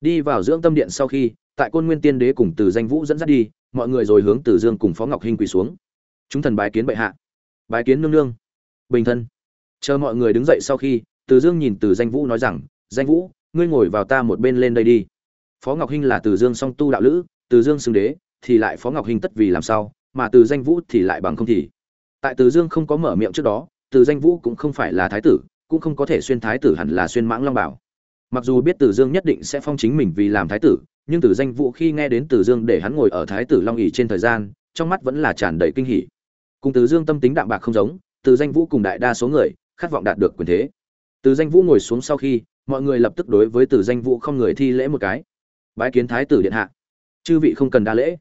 Đi vào dưỡng tâm điện sau khi, tại côn nguyên tiên đế cùng từ danh vũ dẫn dắt đi mọi người rồi hướng từ dương cùng phó ngọc hinh quỳ xuống. Chúng thần bái kiến bệ hạ. Bái kiến nương nương. Bình thân. Chờ mọi người đứng dậy sau khi, từ dương nhìn từ danh vũ nói rằng, danh vũ, ngươi ngồi vào ta một bên lên đây đi. Phó ngọc hinh là từ dương song tu đạo lữ, từ dương xứng đế, thì lại phó ngọc hinh tất vì làm sao, mà từ danh vũ thì lại bằng không thì. Tại từ dương không có mở miệng trước đó, từ danh vũ cũng không phải là thái tử, cũng không có thể xuyên thái tử hẳn là xuyên mãng long bảo. Mặc dù biết từ dương nhất định sẽ phong chính mình vì làm thái tử nhưng từ danh vũ khi nghe đến từ dương để hắn ngồi ở thái tử long ỉ trên thời gian, trong mắt vẫn là tràn đầy kinh hỉ. Cùng từ dương tâm tính đạm bạc không giống, từ danh vũ cùng đại đa số người, khát vọng đạt được quyền thế. Từ danh vũ ngồi xuống sau khi, mọi người lập tức đối với từ danh vũ không người thi lễ một cái. Bái kiến thái tử điện hạ. Chư vị không cần đa lễ.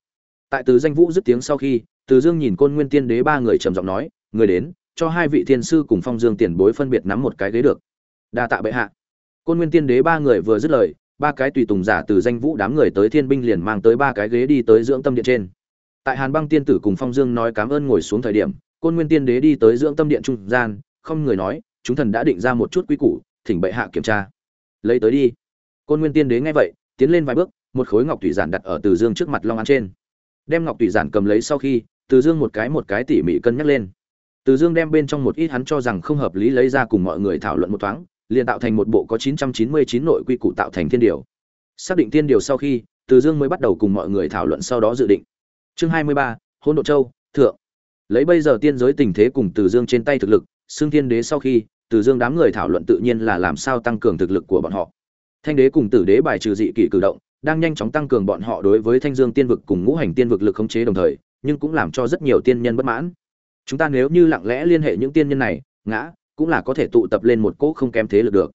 Tại từ danh vũ dứt tiếng sau khi, từ dương nhìn côn nguyên tiên đế ba người trầm giọng nói, người đến, cho hai vị thiên sư cùng phong dương tiền bối phân biệt nắm một cái ghế được. Đa tạ bệ hạ. Côn nguyên tiên đế ba người vừa dứt lời ba cái tùy tùng giả từ danh vũ đám người tới thiên binh liền mang tới ba cái ghế đi tới dưỡng tâm điện trên. Tại hàn băng tiên tử cùng phong dương nói cảm ơn ngồi xuống thời điểm, côn nguyên tiên đế đi tới dưỡng tâm điện trung gian, không người nói, chúng thần đã định ra một chút quy củ, thỉnh bệ hạ kiểm tra. Lấy tới đi. Côn nguyên tiên đế nghe vậy, tiến lên vài bước, một khối ngọc thủy giản đặt ở từ dương trước mặt long an trên. Đem ngọc thủy giản cầm lấy sau khi, từ dương một cái một cái tỉ mỉ cân nhắc lên. Từ dương đem bên trong một ít hắn cho rằng không hợp lý lấy ra cùng mọi người thảo luận một thoáng liền tạo thành một bộ có 999 nội quy củ tạo thành thiên điều. Xác định thiên điều sau khi từ dương mới bắt đầu cùng mọi người thảo luận sau đó dự định. Chương 23, hôn độ châu thượng. Lấy bây giờ tiên giới tình thế cùng từ dương trên tay thực lực xương thiên đế sau khi từ dương đám người thảo luận tự nhiên là làm sao tăng cường thực lực của bọn họ. Thanh đế cùng tử đế bài trừ dị kỷ cử động đang nhanh chóng tăng cường bọn họ đối với thanh dương tiên vực cùng ngũ hành tiên vực lực khống chế đồng thời nhưng cũng làm cho rất nhiều tiên nhân bất mãn. Chúng ta nếu như lặng lẽ liên hệ những tiên nhân này ngã cũng là có thể tụ tập lên một cỗ không kém thế lực được.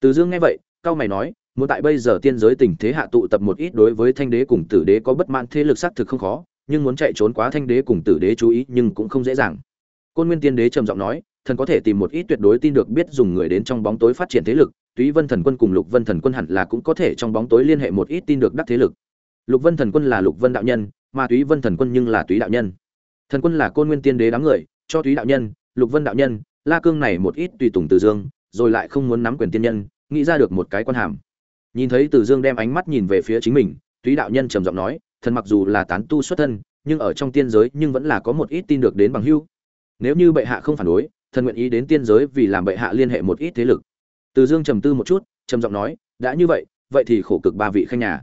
Từ dương nghe vậy cao mày nói, muốn tại bây giờ tiên giới tình thế hạ tụ tập một ít đối với thanh đế cùng tử đế có bất mãn thế lực xác thực không khó, nhưng muốn chạy trốn quá thanh đế cùng tử đế chú ý nhưng cũng không dễ dàng. Côn nguyên tiên đế trầm giọng nói, thần có thể tìm một ít tuyệt đối tin được biết dùng người đến trong bóng tối phát triển thế lực, túy vân thần quân cùng lục vân thần quân hẳn là cũng có thể trong bóng tối liên hệ một ít tin được đắc thế lực. Lục vân thần quân là lục vân đạo nhân, mà túy vân thần quân nhưng là túy đạo nhân. Thần quân là côn nguyên tiên đế đám người, cho túy đạo nhân, lục vân đạo nhân la cương này một ít tùy tùng từ dương, rồi lại không muốn nắm quyền tiên nhân, nghĩ ra được một cái quan hàm. Nhìn thấy từ dương đem ánh mắt nhìn về phía chính mình, túy đạo nhân trầm giọng nói, thần mặc dù là tán tu xuất thân, nhưng ở trong tiên giới nhưng vẫn là có một ít tin được đến bằng hữu. nếu như bệ hạ không phản đối, thần nguyện ý đến tiên giới vì làm bệ hạ liên hệ một ít thế lực. Từ dương trầm tư một chút, trầm giọng nói, đã như vậy vậy thì khổ cực ba vị khanh nhà.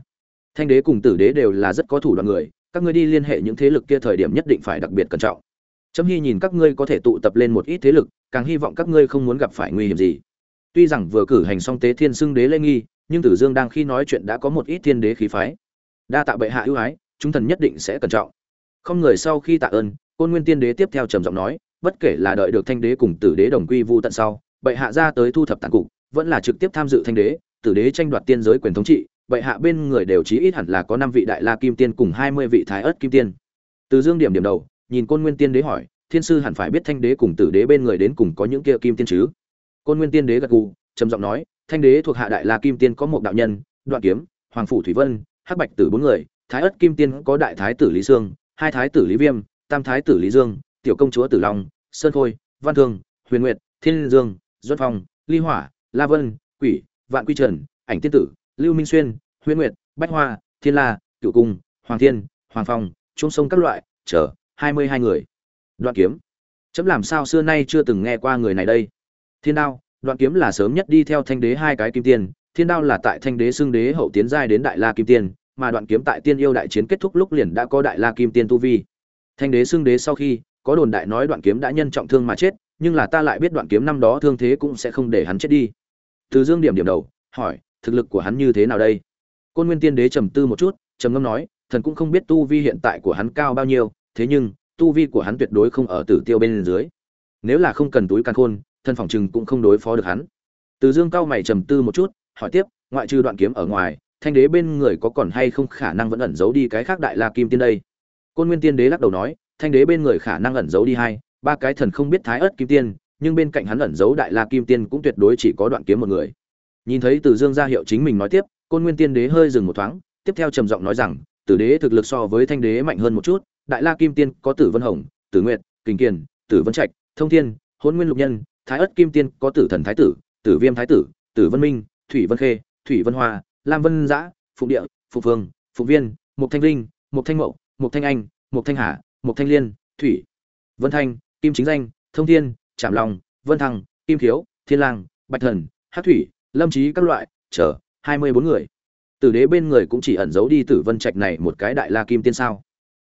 Thanh đế cùng tử đế đều là rất có thủ đoạn người, các ngươi đi liên hệ những thế lực kia thời điểm nhất định phải đặc biệt cẩn trọng. Chấm hy nhìn các ngươi có thể tụ tập lên một ít thế lực càng hy vọng các ngươi không muốn gặp phải nguy hiểm gì. Tuy rằng vừa cử hành xong tế thiên xưng đế lê nghi, nhưng tử dương đang khi nói chuyện đã có một ít thiên đế khí phái. Đa tạ bệ hạ ưu ái, chúng thần nhất định sẽ cẩn trọng. Không người sau khi tạ ơn, côn nguyên tiên đế tiếp theo trầm giọng nói, bất kể là đợi được thanh đế cùng tử đế đồng quy vu tận sau, bệ hạ ra tới thu thập tàn cục, vẫn là trực tiếp tham dự thanh đế, tử đế tranh đoạt tiên giới quyền thống trị, bệ hạ bên người đều chí ít hẳn là có năm vị đại la kim tiên cùng hai mươi vị thái ất kim tiên. Từ dương điểm điểm đầu, nhìn côn nguyên tiên đế hỏi thiên sư hẳn phải biết thanh đế cùng tử đế bên người đến cùng có những kia kim tiên chứ? Côn nguyên tiên đế gật gù, trầm giọng nói, thanh đế thuộc hạ đại la kim tiên có một đạo nhân, đoạn kiếm, hoàng phủ thủy vân, hắc bạch tử bốn người, thái ất kim tiên có đại thái tử lý sương, hai thái tử lý viêm, tam thái tử lý dương, tiểu công chúa tử long, sơn khôi, văn thương, huyền nguyệt, thiên dương duân phong, ly hỏa, la vân, quỷ, vạn quy trần, ảnh tiên tử, lưu minh xuyên, huyền nguyệt, bách hoa, thiên la cựu cung, hoàng thiên, hoàng phong, trung sông các loại chở hai mươi hai người đoạn kiếm. Chấm làm sao xưa nay chưa từng nghe qua người này đây? Thiên đao, đoạn kiếm là sớm nhất đi theo thanh đế hai cái kim tiên. Thiên đao là tại thanh đế xưng đế hậu tiến giai đến đại la kim tiên, mà đoạn kiếm tại tiên yêu đại chiến kết thúc lúc liền đã có đại la kim tiên tu vi. Thanh đế xưng đế sau khi, có đồn đại nói đoạn kiếm đã nhân trọng thương mà chết, nhưng là ta lại biết đoạn kiếm năm đó thương thế cũng sẽ không để hắn chết đi. Từ dương điểm điểm đầu, hỏi, thực lực của hắn như thế nào đây? Côn nguyên tiên đế trầm tư một chút, trầm ngâm nói, thần cũng không biết tu vi hiện tại của hắn cao bao nhiêu, thế nhưng tu vi của hắn tuyệt đối không ở tử tiêu bên dưới. Nếu là không cần túi căn khôn, thân phòng chừng cũng không đối phó được hắn. Từ dương cao mày trầm tư một chút, hỏi tiếp, ngoại trừ đoạn kiếm ở ngoài, thanh đế bên người có còn hay không khả năng vẫn ẩn giấu đi cái khác đại la kim tiên đây? Côn nguyên tiên đế lắc đầu nói, thanh đế bên người khả năng ẩn giấu đi hai, ba cái thần không biết thái ớt kim tiên, nhưng bên cạnh hắn ẩn giấu đại la kim tiên cũng tuyệt đối chỉ có đoạn kiếm một người. Nhìn thấy từ dương ra hiệu chính mình nói tiếp, côn nguyên tiên đế hơi dừng một thoáng, tiếp theo trầm giọng nói rằng, tử đế thực lực so với thanh đế mạnh hơn một chút đại la kim tiên có tử vân hồng, tử nguyệt, kình kiền, tử vân trạch, thông thiên hôn nguyên lục nhân, thái ất kim tiên có tử thần thái tử tử viêm thái tử tử vân minh, thủy vân khê, thủy vân hoa, lam vân giã, phụng địa, phụng phương phụng viên mục thanh linh mục thanh mậu mục thanh anh mục thanh hà mục thanh liên, thủy, vân thanh, kim chính danh, thông thiên, trảm long, vân thăng, kim thiếu, thiên lang, bạch thần hát thủy, lâm trí các loại chở hai mươi bốn người. Tử đế bên người cũng chỉ ẩn giấu đi tử vân trạch này một cái đại la kim tiên sao?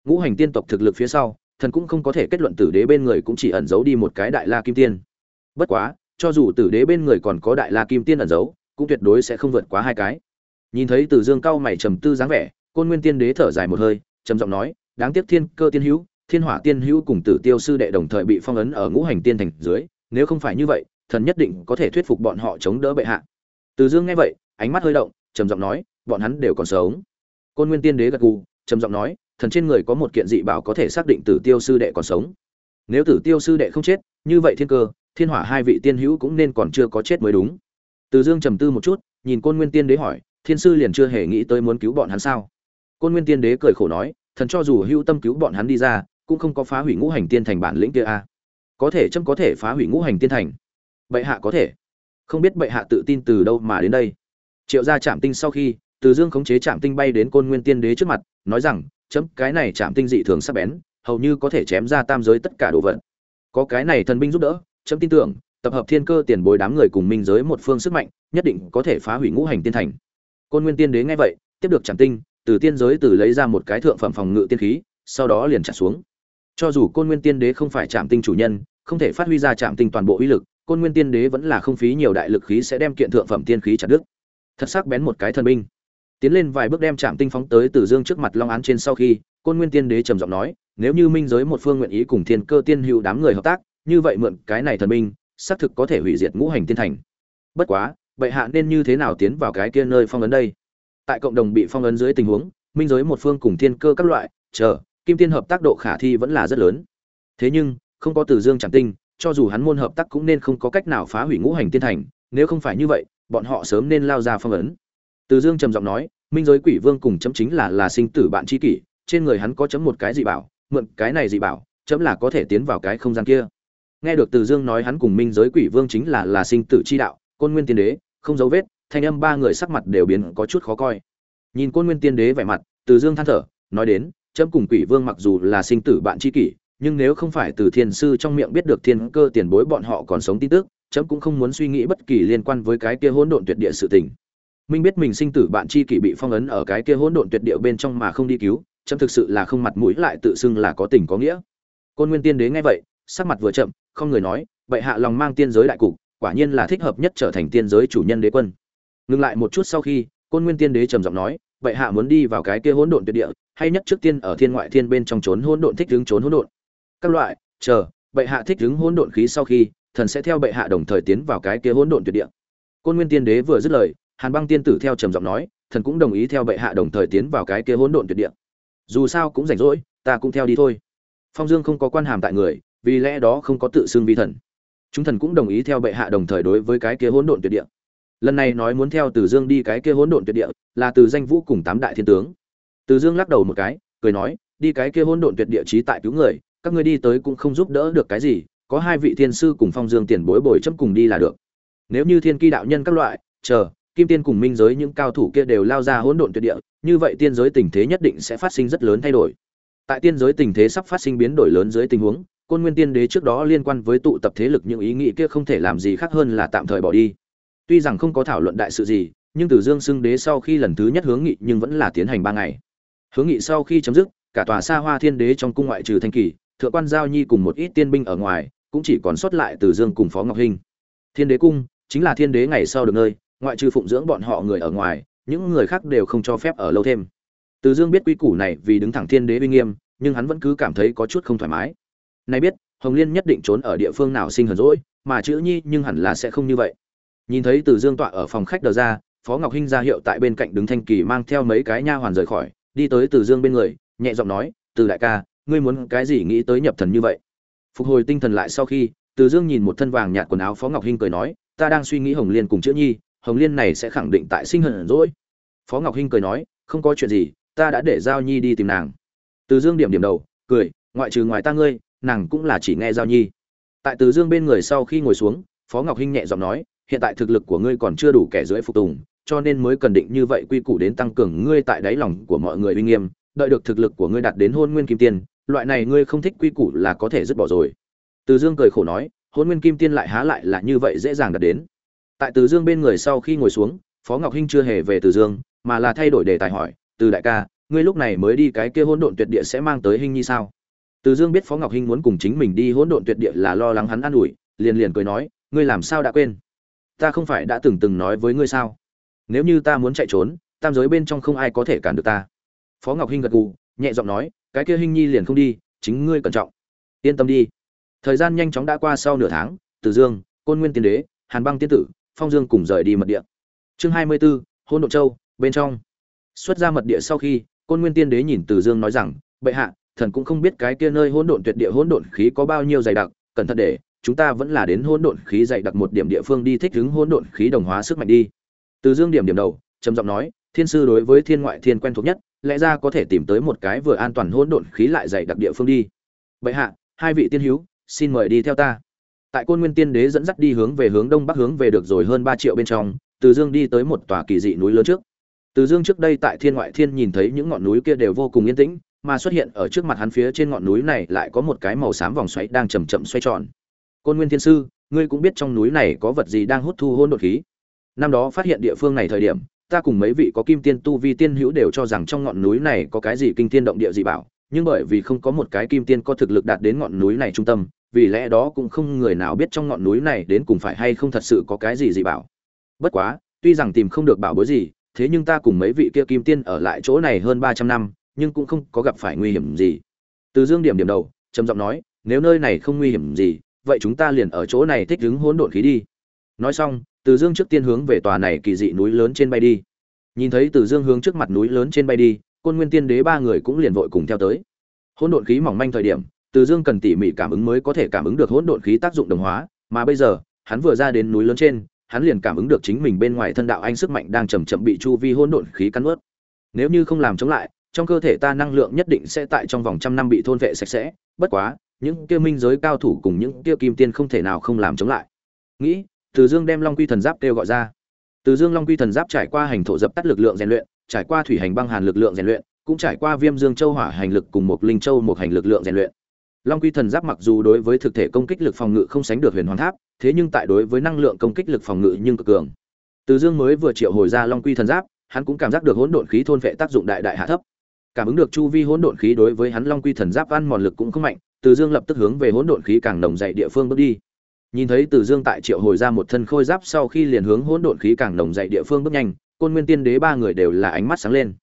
Ngũ hành tiên tộc thực lực phía sau, thần cũng không có thể kết luận tử đế bên người cũng chỉ ẩn giấu đi một cái đại la kim tiên. Bất quá, cho dù tử đế bên người còn có đại la kim tiên ẩn giấu, cũng tuyệt đối sẽ không vượt quá hai cái. Nhìn thấy từ dương cao mày trầm tư dáng vẻ, côn nguyên tiên đế thở dài một hơi, trầm giọng nói, đáng tiếc thiên cơ tiên hữu, thiên hỏa tiên hữu cùng tử tiêu sư đệ đồng thời bị phong ấn ở ngũ hành tiên thành dưới, nếu không phải như vậy, thần nhất định có thể thuyết phục bọn họ chống đỡ bệ hạ. Từ dương nghe vậy, ánh mắt hơi động, trầm giọng nói, bọn hắn đều còn sống. Côn nguyên tiên đế gật gù, trầm giọng nói thần trên người có một kiện dị bảo có thể xác định tử tiêu sư đệ còn sống. Nếu tử tiêu sư đệ không chết, như vậy thiên cơ, thiên hỏa hai vị tiên hữu cũng nên còn chưa có chết mới đúng. Từ dương trầm tư một chút, nhìn côn nguyên tiên đế hỏi, thiên sư liền chưa hề nghĩ tới muốn cứu bọn hắn sao? Côn nguyên tiên đế cười khổ nói, thần cho dù hữu tâm cứu bọn hắn đi ra, cũng không có phá hủy ngũ hành tiên thành bản lĩnh kia a. Có thể chấm có thể phá hủy ngũ hành tiên thành. Bệ hạ có thể. Không biết bệ hạ tự tin từ đâu mà đến đây. Triệu gia chạm tinh sau khi, từ dương khống chế chạm tinh bay đến côn nguyên tiên đế trước mặt, nói rằng chấm, cái này chạm tinh dị thường sắc bén, hầu như có thể chém ra tam giới tất cả đồ vật. Có cái này thần binh giúp đỡ, chấm tin tưởng, tập hợp thiên cơ tiền bối đám người cùng minh giới một phương sức mạnh, nhất định có thể phá hủy ngũ hành tiên thành. Côn nguyên tiên đế nghe vậy, tiếp được chạm tinh, từ tiên giới từ lấy ra một cái thượng phẩm phòng ngự tiên khí, sau đó liền trả xuống. Cho dù côn nguyên tiên đế không phải chạm tinh chủ nhân, không thể phát huy ra chạm tinh toàn bộ uy lực, côn nguyên tiên đế vẫn là không phí nhiều đại lực khí sẽ đem kiện thượng phẩm tiên khí chặt đứt. Thật sắc bén một cái thần binh tiến lên vài bước đem chạm tinh phóng tới tử dương trước mặt long án trên sau khi, côn nguyên tiên đế trầm giọng nói, nếu như minh giới một phương nguyện ý cùng thiên cơ tiên hữu đám người hợp tác, như vậy mượn cái này thần binh, xác thực có thể hủy diệt ngũ hành tiên thành. Bất quá vậy hạ nên như thế nào tiến vào cái kia nơi phong ấn đây? Tại cộng đồng bị phong ấn dưới tình huống, minh giới một phương cùng thiên cơ các loại, chờ, kim tiên hợp tác độ khả thi vẫn là rất lớn. Thế nhưng, không có tử dương chẳng tinh, cho dù hắn môn hợp tác cũng nên không có cách nào phá hủy ngũ hành tiên thành, nếu không phải như vậy, bọn họ sớm nên lao ra phong ấn từ dương trầm giọng nói, minh giới quỷ vương cùng chấm chính là là sinh tử bạn tri kỷ, trên người hắn có chấm một cái dị bảo, mượn cái này dị bảo, chấm là có thể tiến vào cái không gian kia. Nghe được từ dương nói hắn cùng minh giới quỷ vương chính là là sinh tử chi đạo, côn nguyên tiên đế, không dấu vết, thanh âm ba người sắc mặt đều biến có chút khó coi. Nhìn côn nguyên tiên đế vẻ mặt, từ dương than thở, nói đến, chấm cùng quỷ vương mặc dù là sinh tử bạn tri kỷ, nhưng nếu không phải từ thiên sư trong miệng biết được thiên cơ tiền bối bọn họ còn sống tin tức, chấm cũng không muốn suy nghĩ bất kỳ liên quan với cái kia hỗn độn tuyệt địa sự tình minh biết mình sinh tử bạn chi kỷ bị phong ấn ở cái kia hỗn độn tuyệt địa bên trong mà không đi cứu, chấm thực sự là không mặt mũi lại tự xưng là có tình có nghĩa. Côn nguyên tiên đế nghe vậy, sắc mặt vừa chậm, không người nói vậy hạ lòng mang tiên giới đại cục, quả nhiên là thích hợp nhất trở thành tiên giới chủ nhân đế quân. Ngừng lại một chút sau khi, côn nguyên tiên đế trầm giọng nói vậy hạ muốn đi vào cái kia hỗn độn tuyệt địa, hay nhất trước tiên ở thiên ngoại thiên bên trong trốn hỗn độn thích đứng trốn hỗn độn. Các loại, chờ, bệ hạ thích đứng hỗn độn khí sau khi, thần sẽ theo bệ hạ đồng thời tiến vào cái kia hỗn độn tuyệt địa. Côn nguyên tiên đế vừa dứt lời hàn băng tiên tử theo trầm giọng nói, thần cũng đồng ý theo bệ hạ đồng thời tiến vào cái kia hỗn độn tuyệt địa. Dù sao cũng rảnh rỗi, ta cũng theo đi thôi. Phong dương không có quan hàm tại người, vì lẽ đó không có tự xưng vi thần. Chúng thần cũng đồng ý theo bệ hạ đồng thời đối với cái kia hỗn độn tuyệt địa. Lần này nói muốn theo từ dương đi cái kia hỗn độn tuyệt địa, là từ danh vũ cùng tám đại thiên tướng. Từ dương lắc đầu một cái, cười nói, đi cái kia hỗn độn tuyệt địa chí tại cứu người, các ngươi đi tới cũng không giúp đỡ được cái gì, có hai vị thiên sư cùng phong dương tiền bối bồi chấm cùng đi là được. Nếu như thiên ki đạo nhân các loại, chờ kim tiên cùng minh giới những cao thủ kia đều lao ra hỗn độn tuyệt địa, như vậy tiên giới tình thế nhất định sẽ phát sinh rất lớn thay đổi. Tại tiên giới tình thế sắp phát sinh biến đổi lớn dưới tình huống, côn nguyên tiên đế trước đó liên quan với tụ tập thế lực những ý nghĩ kia không thể làm gì khác hơn là tạm thời bỏ đi. Tuy rằng không có thảo luận đại sự gì, nhưng từ dương xưng đế sau khi lần thứ nhất hướng nghị nhưng vẫn là tiến hành ba ngày. Hướng nghị sau khi chấm dứt, cả tòa xa hoa thiên đế trong cung ngoại trừ thanh kỳ, thượng quan giao nhi cùng một ít tiên binh ở ngoài, cũng chỉ còn sót lại từ dương cùng phó ngọc hinh. Thiên đế cung chính là thiên đế ngày sau được nơi ngoại trừ phụng dưỡng bọn họ người ở ngoài, những người khác đều không cho phép ở lâu thêm. Từ dương biết quy củ này vì đứng thẳng thiên đế uy nghiêm, nhưng hắn vẫn cứ cảm thấy có chút không thoải mái. Nay biết, hồng liên nhất định trốn ở địa phương nào sinh hờn rỗi mà chữ nhi nhưng hẳn là sẽ không như vậy. Nhìn thấy từ dương tọa ở phòng khách đờ ra, phó ngọc hinh ra hiệu tại bên cạnh đứng thanh kỳ mang theo mấy cái nha hoàn rời khỏi, đi tới từ dương bên người, nhẹ giọng nói, từ đại ca, ngươi muốn cái gì nghĩ tới nhập thần như vậy? Phục hồi tinh thần lại sau khi, từ dương nhìn một thân vàng nhạt quần áo phó ngọc hinh cười nói, ta đang suy nghĩ hồng liên cùng chữ nhi hồng liên này sẽ khẳng định tại sinh hận rỗi phó ngọc hinh cười nói, không có chuyện gì, ta đã để giao nhi đi tìm nàng. Từ dương điểm điểm đầu, cười, ngoại trừ ngoài ta ngươi, nàng cũng là chỉ nghe giao nhi. Tại từ dương bên người sau khi ngồi xuống, phó ngọc hinh nhẹ giọng nói, hiện tại thực lực của ngươi còn chưa đủ kẻ dưới phục tùng, cho nên mới cần định như vậy quy củ đến tăng cường ngươi tại đáy lòng của mọi người uy nghiêm, đợi được thực lực của ngươi đạt đến hôn nguyên kim tiên, loại này ngươi không thích quy củ là có thể dứt bỏ rồi. Từ dương cười khổ nói, hôn nguyên kim tiên lại há lại là như vậy dễ dàng đạt đến tại từ dương bên người sau khi ngồi xuống, phó ngọc hinh chưa hề về từ dương, mà là thay đổi đề tài hỏi, từ đại ca, ngươi lúc này mới đi cái kia hỗn độn tuyệt địa sẽ mang tới hinh nhi sao? Từ dương biết phó ngọc hinh muốn cùng chính mình đi hỗn độn tuyệt địa là lo lắng hắn an ủi, liền liền cười nói, ngươi làm sao đã quên? Ta không phải đã từng từng nói với ngươi sao? Nếu như ta muốn chạy trốn, tam giới bên trong không ai có thể cản được ta. Phó ngọc hinh gật gù, nhẹ giọng nói, cái kia hinh nhi liền không đi, chính ngươi cẩn trọng. Yên tâm đi. Thời gian nhanh chóng đã qua sau nửa tháng, từ dương, côn nguyên tiên đế, hàn băng tiên tử phong dương cùng rời đi mật địa. Chương hai mươi b ố hôn đ ộ châu, bên trong. Xuất ra mật địa sau khi, côn nguyên tiên đế nhìn từ dương nói rằng, bệ hạ, thần cũng không biết cái kia nơi hỗn độn tuyệt địa hỗn độn khí có bao nhiêu dày đặc, cẩn thận để, chúng ta vẫn là đến hỗn độn khí dày đặc một điểm địa phương đi thích ứng hỗn độn khí đồng hóa sức mạnh đi. Từ dương điểm điểm đầu, trầm giọng nói, thiên sư đối với thiên ngoại thiên quen thuộc nhất, lẽ ra có thể tìm tới một cái vừa an toàn hỗn độn khí lại dày đặc địa phương đi. Bệ hạ, hai vị tiên hữu, xin mời đi theo ta tại côn nguyên tiên đế dẫn dắt đi hướng về hướng đông bắc hướng về được rồi hơn ba triệu bên trong, từ dương đi tới một tòa kỳ dị núi lớn trước. Từ dương trước đây tại thiên ngoại thiên nhìn thấy những ngọn núi kia đều vô cùng yên tĩnh, mà xuất hiện ở trước mặt hắn phía trên ngọn núi này lại có một cái màu xám vòng xoáy đang chầm chậm xoay tròn. Côn nguyên thiên sư, ngươi cũng biết trong núi này có vật gì đang hút thu hôn đột khí. Năm đó phát hiện địa phương này thời điểm, ta cùng mấy vị có kim tiên tu vi tiên hữu đều cho rằng trong ngọn núi này có cái gì kinh tiên động địa dị bảo, nhưng bởi vì không có một cái kim tiên có thực lực đạt đến ngọn núi này trung tâm vì lẽ đó cũng không người nào biết trong ngọn núi này đến cùng phải hay không thật sự có cái gì dị bảo. Bất quá, tuy rằng tìm không được bảo bối gì, thế nhưng ta cùng mấy vị kia kim tiên ở lại chỗ này hơn ba trăm năm, nhưng cũng không có gặp phải nguy hiểm gì. Từ dương điểm điểm đầu, trầm giọng nói, nếu nơi này không nguy hiểm gì, vậy chúng ta liền ở chỗ này thích ứng hỗn độn khí đi. Nói xong, từ dương trước tiên hướng về tòa này kỳ dị núi lớn trên bay đi. Nhìn thấy từ dương hướng trước mặt núi lớn trên bay đi, côn nguyên tiên đế ba người cũng liền vội cùng theo tới. Hỗn độn khí mỏng manh thời điểm từ dương cần tỉ mỉ cảm ứng mới có thể cảm ứng được hỗn độn khí tác dụng đồng hóa, mà bây giờ, hắn vừa ra đến núi lớn trên, hắn liền cảm ứng được chính mình bên ngoài thân đạo anh sức mạnh đang chầm chậm bị chu vi hỗn độn khí cắn ướt nếu như không làm chống lại, trong cơ thể ta năng lượng nhất định sẽ tại trong vòng trăm năm bị thôn vệ sạch sẽ, bất quá, những kia minh giới cao thủ cùng những kia kim tiên không thể nào không làm chống lại. Nghĩ, từ dương đem long quy thần giáp kêu gọi ra. Từ dương long quy thần giáp trải qua hành thổ dập tắt lực lượng rèn luyện, trải qua thủy hành băng hàn lực lượng rèn luyện, cũng trải qua viêm dương châu hỏa hành lực cùng một linh châu một hành lực lượng rèn luyện long quy thần giáp mặc dù đối với thực thể công kích lực phòng ngự không sánh được huyền hoàng tháp, thế nhưng tại đối với năng lượng công kích lực phòng ngự nhưng cực cường. Từ dương mới vừa triệu hồi ra long quy thần giáp, hắn cũng cảm giác được hỗn độn khí thôn vệ tác dụng đại đại hạ thấp. Cảm ứng được chu vi hỗn độn khí đối với hắn long quy thần giáp ăn mòn lực cũng không mạnh, từ dương lập tức hướng về hỗn độn khí càng nồng dậy địa phương bước đi. Nhìn thấy từ dương tại triệu hồi ra một thân khôi giáp sau khi liền hướng hỗn độn khí càng nồng dậy địa phương bước nhanh, côn nguyên tiên đế ba người đều là ánh mắt sáng lên.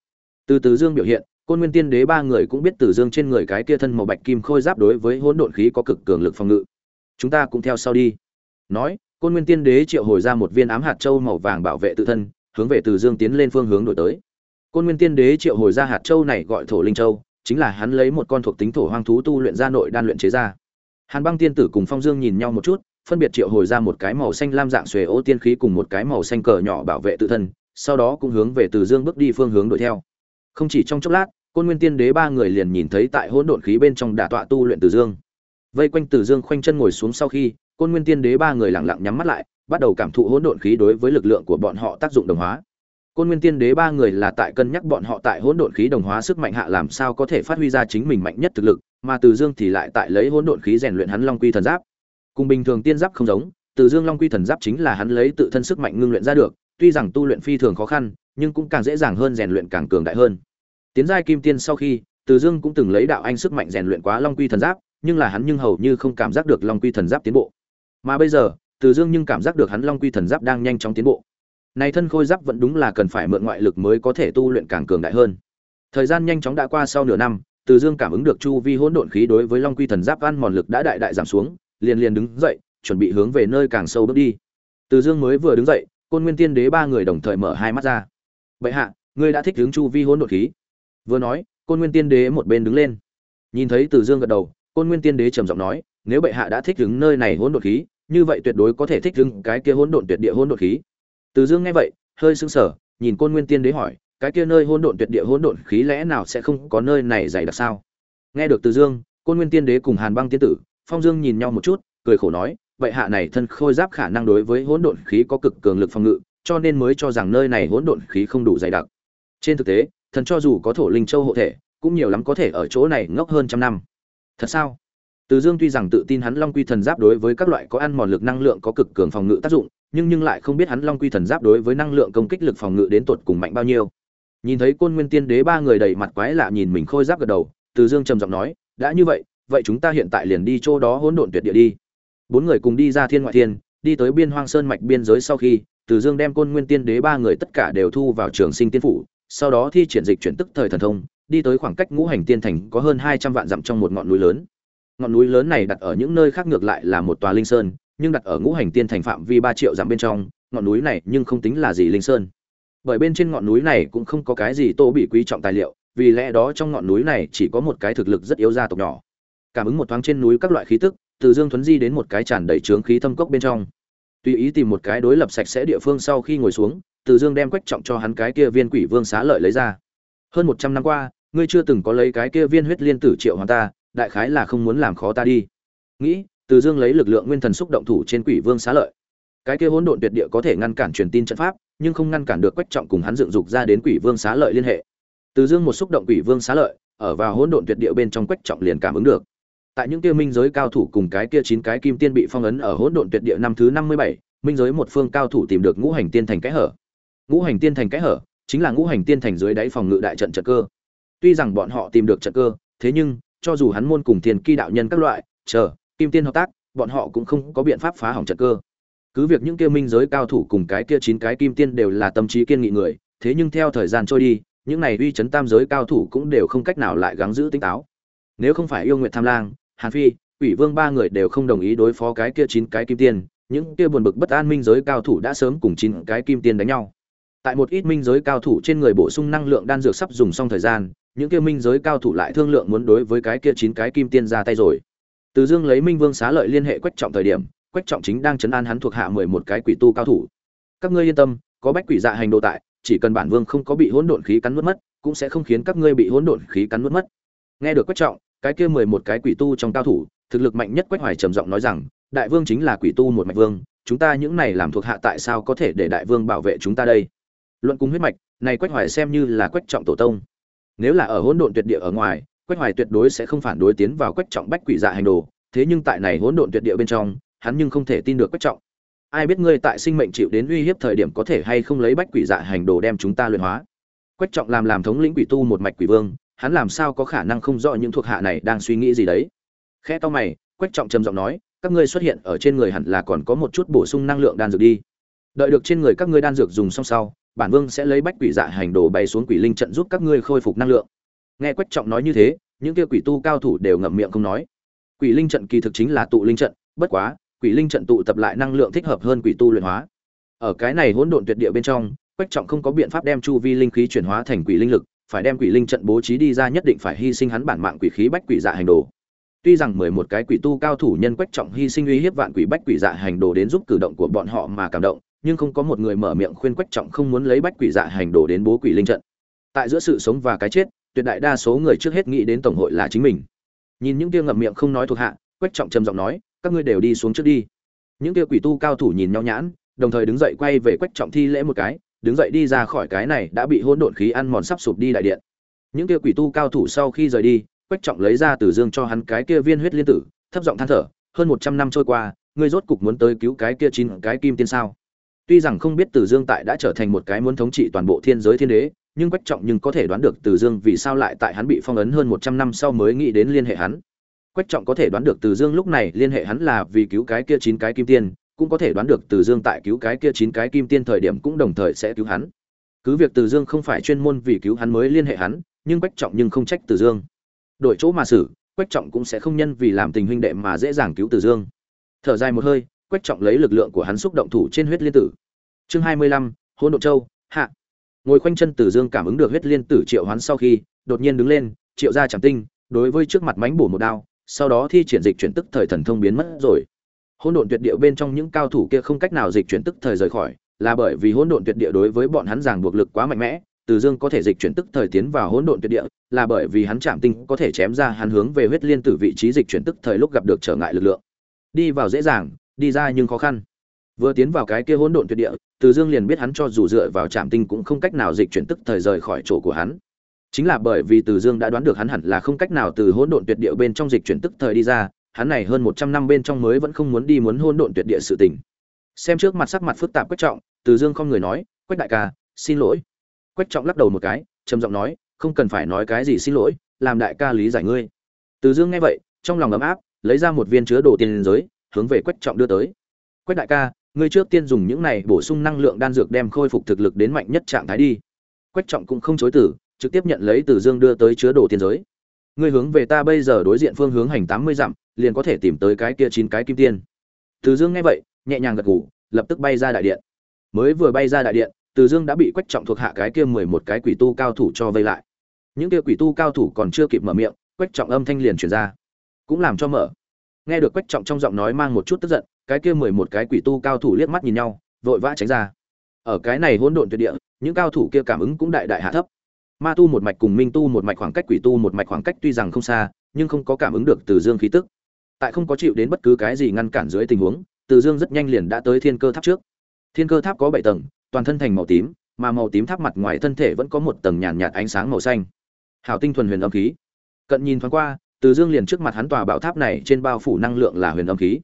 Từ từ dương biểu hiện côn nguyên tiên đế ba người cũng biết từ dương trên người cái kia thân màu bạch kim khôi giáp đối với hỗn độn khí có cực cường lực phòng ngự. Chúng ta cũng theo sau đi. Nói, côn nguyên tiên đế triệu hồi ra một viên ám hạt châu màu vàng bảo vệ tự thân, hướng về từ dương tiến lên phương hướng đổi tới. Côn nguyên tiên đế triệu hồi ra hạt châu này gọi thổ linh châu, chính là hắn lấy một con thuộc tính thổ hoang thú tu luyện ra nội đan luyện chế ra. Hàn băng tiên tử cùng phong dương nhìn nhau một chút, phân biệt triệu hồi ra một cái màu xanh lam dạng xuề ô tiên khí cùng một cái màu xanh cờ nhỏ bảo vệ tự thân, sau đó cũng hướng về từ dương bước đi phương hướng đuổi theo. Không chỉ trong chốc lát côn nguyên tiên đế ba người liền nhìn thấy tại hỗn độn khí bên trong đả tọa tu luyện từ dương. Vây quanh từ dương khoanh chân ngồi xuống sau khi, côn nguyên tiên đế ba người lặng lặng nhắm mắt lại, bắt đầu cảm thụ hỗn độn khí đối với lực lượng của bọn họ tác dụng đồng hóa. Côn nguyên tiên đế ba người là tại cân nhắc bọn họ tại hỗn độn khí đồng hóa sức mạnh hạ làm sao có thể phát huy ra chính mình mạnh nhất thực lực, mà từ dương thì lại tại lấy hỗn độn khí rèn luyện hắn long quy thần giáp. Cùng bình thường tiên giáp không giống, từ dương long quy thần giáp chính là hắn lấy tự thân sức mạnh ngưng luyện ra được, tuy rằng tu luyện phi thường khó khăn, nhưng cũng càng dễ dàng hơn rèn luyện càng cường đại hơn tiến giai kim tiên sau khi, từ dương cũng từng lấy đạo anh sức mạnh rèn luyện quá long quy thần giáp, nhưng là hắn nhưng hầu như không cảm giác được long quy thần giáp tiến bộ. Mà bây giờ, từ dương nhưng cảm giác được hắn long quy thần giáp đang nhanh chóng tiến bộ. Này thân khôi giáp vẫn đúng là cần phải mượn ngoại lực mới có thể tu luyện càng cường đại hơn. Thời gian nhanh chóng đã qua sau nửa năm, từ dương cảm ứng được chu vi hỗn độn khí đối với long quy thần giáp ăn mòn lực đã đại đại giảm xuống, liền liền đứng dậy, chuẩn bị hướng về nơi càng sâu bước đi. Từ dương mới vừa đứng dậy, côn nguyên tiên đế ba người đồng thời mở hai mắt ra. Bệ hạ, ngươi đã thích hướng chu vi hỗn độn khí vừa nói, côn nguyên tiên đế một bên đứng lên. Nhìn thấy từ dương gật đầu, côn nguyên tiên đế trầm giọng nói, nếu bệ hạ đã thích ứng nơi này hỗn độn khí, như vậy tuyệt đối có thể thích ứng cái kia hỗn độn tuyệt địa hỗn độn khí. Từ dương nghe vậy, hơi sững sờ, nhìn côn nguyên tiên đế hỏi, cái kia nơi hỗn độn tuyệt địa hỗn độn khí lẽ nào sẽ không có nơi này dày đặc sao? Nghe được từ dương, côn nguyên tiên đế cùng hàn băng tiên tử, phong dương nhìn nhau một chút, cười khổ nói vậy hạ này thân khôi giáp khả năng đối với hỗn độn khí có cực cường lực phòng ngự, cho nên mới cho rằng nơi này hỗn độn khí không đủ dày đặc. Trên thực tế thần cho dù có thổ linh châu hộ thể, cũng nhiều lắm có thể ở chỗ này ngốc hơn trăm năm. Thật sao? Từ dương tuy rằng tự tin hắn long quy thần giáp đối với các loại có ăn mòn lực năng lượng có cực cường phòng ngự tác dụng, nhưng nhưng lại không biết hắn long quy thần giáp đối với năng lượng công kích lực phòng ngự đến tột cùng mạnh bao nhiêu. Nhìn thấy côn nguyên tiên đế ba người đầy mặt quái lạ nhìn mình khôi giáp gật đầu, từ dương trầm giọng nói, đã như vậy vậy chúng ta hiện tại liền đi chỗ đó hỗn độn tuyệt địa đi. Bốn người cùng đi ra thiên ngoại thiên, đi tới biên hoang sơn mạch biên giới sau khi, từ dương đem côn nguyên tiên đế ba người tất cả đều thu vào trường sinh tiên phủ sau đó thi triển dịch chuyển tức thời thần thông, đi tới khoảng cách ngũ hành tiên thành có hơn hai trăm vạn dặm trong một ngọn núi lớn. Ngọn núi lớn này đặt ở những nơi khác ngược lại là một tòa linh sơn, nhưng đặt ở ngũ hành tiên thành phạm vi ba triệu dặm bên trong, ngọn núi này nhưng không tính là gì linh sơn. Bởi bên trên ngọn núi này cũng không có cái gì tô bị quý trọng tài liệu, vì lẽ đó trong ngọn núi này chỉ có một cái thực lực rất yếu gia tộc nhỏ. Cảm ứng một thoáng trên núi các loại khí tức, từ dương thuấn di đến một cái tràn đầy trướng khí thâm cốc bên trong. Tùy ý tìm một cái đối lập sạch sẽ địa phương sau khi ngồi xuống từ dương đem quách trọng cho hắn cái kia viên quỷ vương xá lợi lấy ra. Hơn một trăm năm qua, ngươi chưa từng có lấy cái kia viên huyết liên tử triệu hoàng ta, đại khái là không muốn làm khó ta đi. Nghĩ, từ dương lấy lực lượng nguyên thần xúc động thủ trên quỷ vương xá lợi. Cái kia hỗn độn tuyệt địa có thể ngăn cản truyền tin trận pháp, nhưng không ngăn cản được quách trọng cùng hắn dựng dục ra đến quỷ vương xá lợi liên hệ. Từ dương một xúc động quỷ vương xá lợi, ở vào hỗn độn tuyệt địa bên trong quách trọng liền cảm ứng được. Tại những kia minh giới cao thủ cùng cái kia chín cái kim tiên bị phong ấn ở hỗn độn tuyệt địa năm thứ năm mươi bảy, minh giới một phương cao thủ tìm được ngũ hành tiên thành cái hở ngũ hành tiên thành cái hở, chính là ngũ hành tiên thành dưới đáy phòng ngự đại trận trận cơ. Tuy rằng bọn họ tìm được trận cơ, thế nhưng, cho dù hắn môn cùng tiền kỳ đạo nhân các loại, chờ, kim tiên hợp tác, bọn họ cũng không có biện pháp phá hỏng trận cơ. Cứ việc những kia minh giới cao thủ cùng cái kia chín cái kim tiên đều là tâm trí kiên nghị người, thế nhưng theo thời gian trôi đi, những này uy chấn tam giới cao thủ cũng đều không cách nào lại gắng giữ tinh táo. Nếu không phải yêu nguyệt tham lang, hàn phi ủy vương ba người đều không đồng ý đối phó cái kia chín cái kim tiên, những kia buồn bực bất an minh giới cao thủ đã sớm cùng chín cái kim tiên đánh nhau tại một ít minh giới cao thủ trên người bổ sung năng lượng đan dược sắp dùng xong thời gian, những kia minh giới cao thủ lại thương lượng muốn đối với cái kia chín cái kim tiên ra tay rồi. Từ dương lấy minh vương xá lợi liên hệ quách trọng thời điểm, quách trọng chính đang chấn an hắn thuộc hạ mười một cái quỷ tu cao thủ. Các ngươi yên tâm, có bách quỷ dạ hành đồ tại, chỉ cần bản vương không có bị hỗn độn khí cắn nuốt mất, cũng sẽ không khiến các ngươi bị hỗn độn khí cắn nuốt mất. Nghe được quách trọng, cái kia mười một cái quỷ tu trong cao thủ, thực lực mạnh nhất quách hoài trầm giọng nói rằng, đại vương chính là quỷ tu một mạch vương, chúng ta những này làm thuộc hạ tại sao có thể để đại vương bảo vệ chúng ta đây? Luận cung huyết mạch, này quách hoài xem như là quách trọng tổ tông. Nếu là ở hỗn độn tuyệt địa ở ngoài, quách hoài tuyệt đối sẽ không phản đối tiến vào quách trọng bách quỷ dạ hành đồ, thế nhưng tại này hỗn độn tuyệt địa bên trong, hắn nhưng không thể tin được quách trọng. Ai biết ngươi tại sinh mệnh chịu đến uy hiếp thời điểm có thể hay không lấy bách quỷ dạ hành đồ đem chúng ta luyện hóa? Quách trọng làm làm thống lĩnh quỷ tu một mạch quỷ vương, hắn làm sao có khả năng không rõ những thuộc hạ này đang suy nghĩ gì đấy? Khe to mày, quách trọng trầm giọng nói, các ngươi xuất hiện ở trên người hẳn là còn có một chút bổ sung năng lượng đan dược đi. Đợi được trên người các ngươi đan dược dùng xong sau bản vương sẽ lấy bách quỷ dạ hành đồ bay xuống quỷ linh trận giúp các ngươi khôi phục năng lượng. Nghe quách trọng nói như thế, những kia quỷ tu cao thủ đều ngậm miệng không nói. Quỷ linh trận kỳ thực chính là tụ linh trận, bất quá, quỷ linh trận tụ tập lại năng lượng thích hợp hơn quỷ tu luyện hóa. Ở cái này hỗn độn tuyệt địa bên trong, quách trọng không có biện pháp đem chu vi linh khí chuyển hóa thành quỷ linh lực, phải đem quỷ linh trận bố trí đi ra nhất định phải hy sinh hắn bản mạng quỷ khí bách quỷ dạ hành đồ. Tuy rằng mười một cái quỷ tu cao thủ nhân quách trọng hy sinh uy hiếp vạn quỷ bách quỷ dạ hành đồ đến giúp cử động của bọn họ mà cảm động nhưng không có một người mở miệng khuyên quách trọng không muốn lấy bách quỷ dạ hành đổ đến bố quỷ linh trận. Tại giữa sự sống và cái chết, tuyệt đại đa số người trước hết nghĩ đến tổng hội là chính mình. Nhìn những kia ngậm miệng không nói thuộc hạ, quách trọng trầm giọng nói, các ngươi đều đi xuống trước đi. Những kia quỷ tu cao thủ nhìn nhau nhãn, đồng thời đứng dậy quay về quách trọng thi lễ một cái, đứng dậy đi ra khỏi cái này đã bị hỗn độn khí ăn mòn sắp sụp đi đại điện. Những kia quỷ tu cao thủ sau khi rời đi, quách trọng lấy ra từ dương cho hắn cái kia viên huyết liên tử, thấp giọng than thở, hơn một trăm năm trôi qua, ngươi rốt cục muốn tới cứu cái kia chín cái kim tiên sao? Tuy rằng không biết từ dương tại đã trở thành một cái muốn thống trị toàn bộ thiên giới thiên đế, nhưng quách trọng nhưng có thể đoán được từ dương vì sao lại tại hắn bị phong ấn hơn một trăm năm sau mới nghĩ đến liên hệ hắn. Quách trọng có thể đoán được từ dương lúc này liên hệ hắn là vì cứu cái kia chín cái kim tiên, cũng có thể đoán được từ dương tại cứu cái kia chín cái kim tiên thời điểm cũng đồng thời sẽ cứu hắn. Cứ việc từ dương không phải chuyên môn vì cứu hắn mới liên hệ hắn, nhưng quách trọng nhưng không trách từ dương. Đổi chỗ mà xử, quách trọng cũng sẽ không nhân vì làm tình huynh đệ mà dễ dàng cứu từ dương. Thở dài một hơi quách trọng lấy lực lượng của hắn xúc động thủ trên huyết liên tử. Chương hai mươi lăm, hỗn độn châu, hạ. Ngồi khoanh chân tử dương cảm ứng được huyết liên tử triệu hoán sau khi, đột nhiên đứng lên, triệu ra chẳng tinh, đối với trước mặt mánh bổ một đao, sau đó thi triển dịch chuyển tức thời thần thông biến mất rồi. Hỗn độn tuyệt địa bên trong những cao thủ kia không cách nào dịch chuyển tức thời rời khỏi, là bởi vì hỗn độn tuyệt địa đối với bọn hắn ràng buộc lực quá mạnh mẽ, từ dương có thể dịch chuyển tức thời tiến vào hỗn độn tuyệt địa, là bởi vì hắn chạm tinh có thể chém ra hắn hướng về huyết liên tử vị trí dịch chuyển tức thời lúc gặp được trở ngại lực lượng. Đi vào dễ dàng đi ra nhưng khó khăn. Vừa tiến vào cái kia hỗn độn tuyệt địa, từ dương liền biết hắn cho dù dựa vào chạm tinh cũng không cách nào dịch chuyển tức thời rời khỏi chỗ của hắn. Chính là bởi vì từ dương đã đoán được hắn hẳn là không cách nào từ hỗn độn tuyệt địa bên trong dịch chuyển tức thời đi ra, hắn này hơn một trăm năm bên trong mới vẫn không muốn đi muốn hỗn độn tuyệt địa sự tình. Xem trước mặt sắc mặt phức tạp quách trọng, từ dương không người nói, quách đại ca, xin lỗi. Quách trọng lắc đầu một cái, trầm giọng nói, không cần phải nói cái gì xin lỗi, làm đại ca lý giải ngươi. Từ dương nghe vậy, trong lòng ấm áp, lấy ra một viên chứa đồ tiền giới hướng về quách trọng đưa tới. Quách đại ca, ngươi trước tiên dùng những này bổ sung năng lượng đan dược đem khôi phục thực lực đến mạnh nhất trạng thái đi. Quách trọng cũng không chối từ, trực tiếp nhận lấy từ dương đưa tới chứa đồ tiên giới. Ngươi hướng về ta bây giờ đối diện phương hướng hành tám mươi dặm, liền có thể tìm tới cái kia chín cái kim tiên. Từ dương nghe vậy, nhẹ nhàng gật gù, lập tức bay ra đại điện. Mới vừa bay ra đại điện, từ dương đã bị quách trọng thuộc hạ cái kia mười một cái quỷ tu cao thủ cho vây lại. Những kia quỷ tu cao thủ còn chưa kịp mở miệng, quách trọng âm thanh liền truyền ra, cũng làm cho mở nghe được quách trọng trong giọng nói mang một chút tức giận cái kia mười một cái quỷ tu cao thủ liếc mắt nhìn nhau vội vã tránh ra. Ở cái này hỗn độn tuyệt địa những cao thủ kia cảm ứng cũng đại đại hạ thấp. Ma tu một mạch cùng minh tu một mạch khoảng cách quỷ tu một mạch khoảng cách tuy rằng không xa nhưng không có cảm ứng được từ dương khí tức. Tại không có chịu đến bất cứ cái gì ngăn cản dưới tình huống từ dương rất nhanh liền đã tới thiên cơ tháp trước. Thiên cơ tháp có bảy tầng toàn thân thành màu tím mà màu tím tháp mặt ngoài thân thể vẫn có một tầng nhàn nhạt, ánh sáng màu xanh. Hảo tinh thuần huyền âm khí. Cận nhìn thoáng qua từ dương liền trước mặt hắn tòa bảo tháp này trên bao phủ năng lượng là huyền âm khí.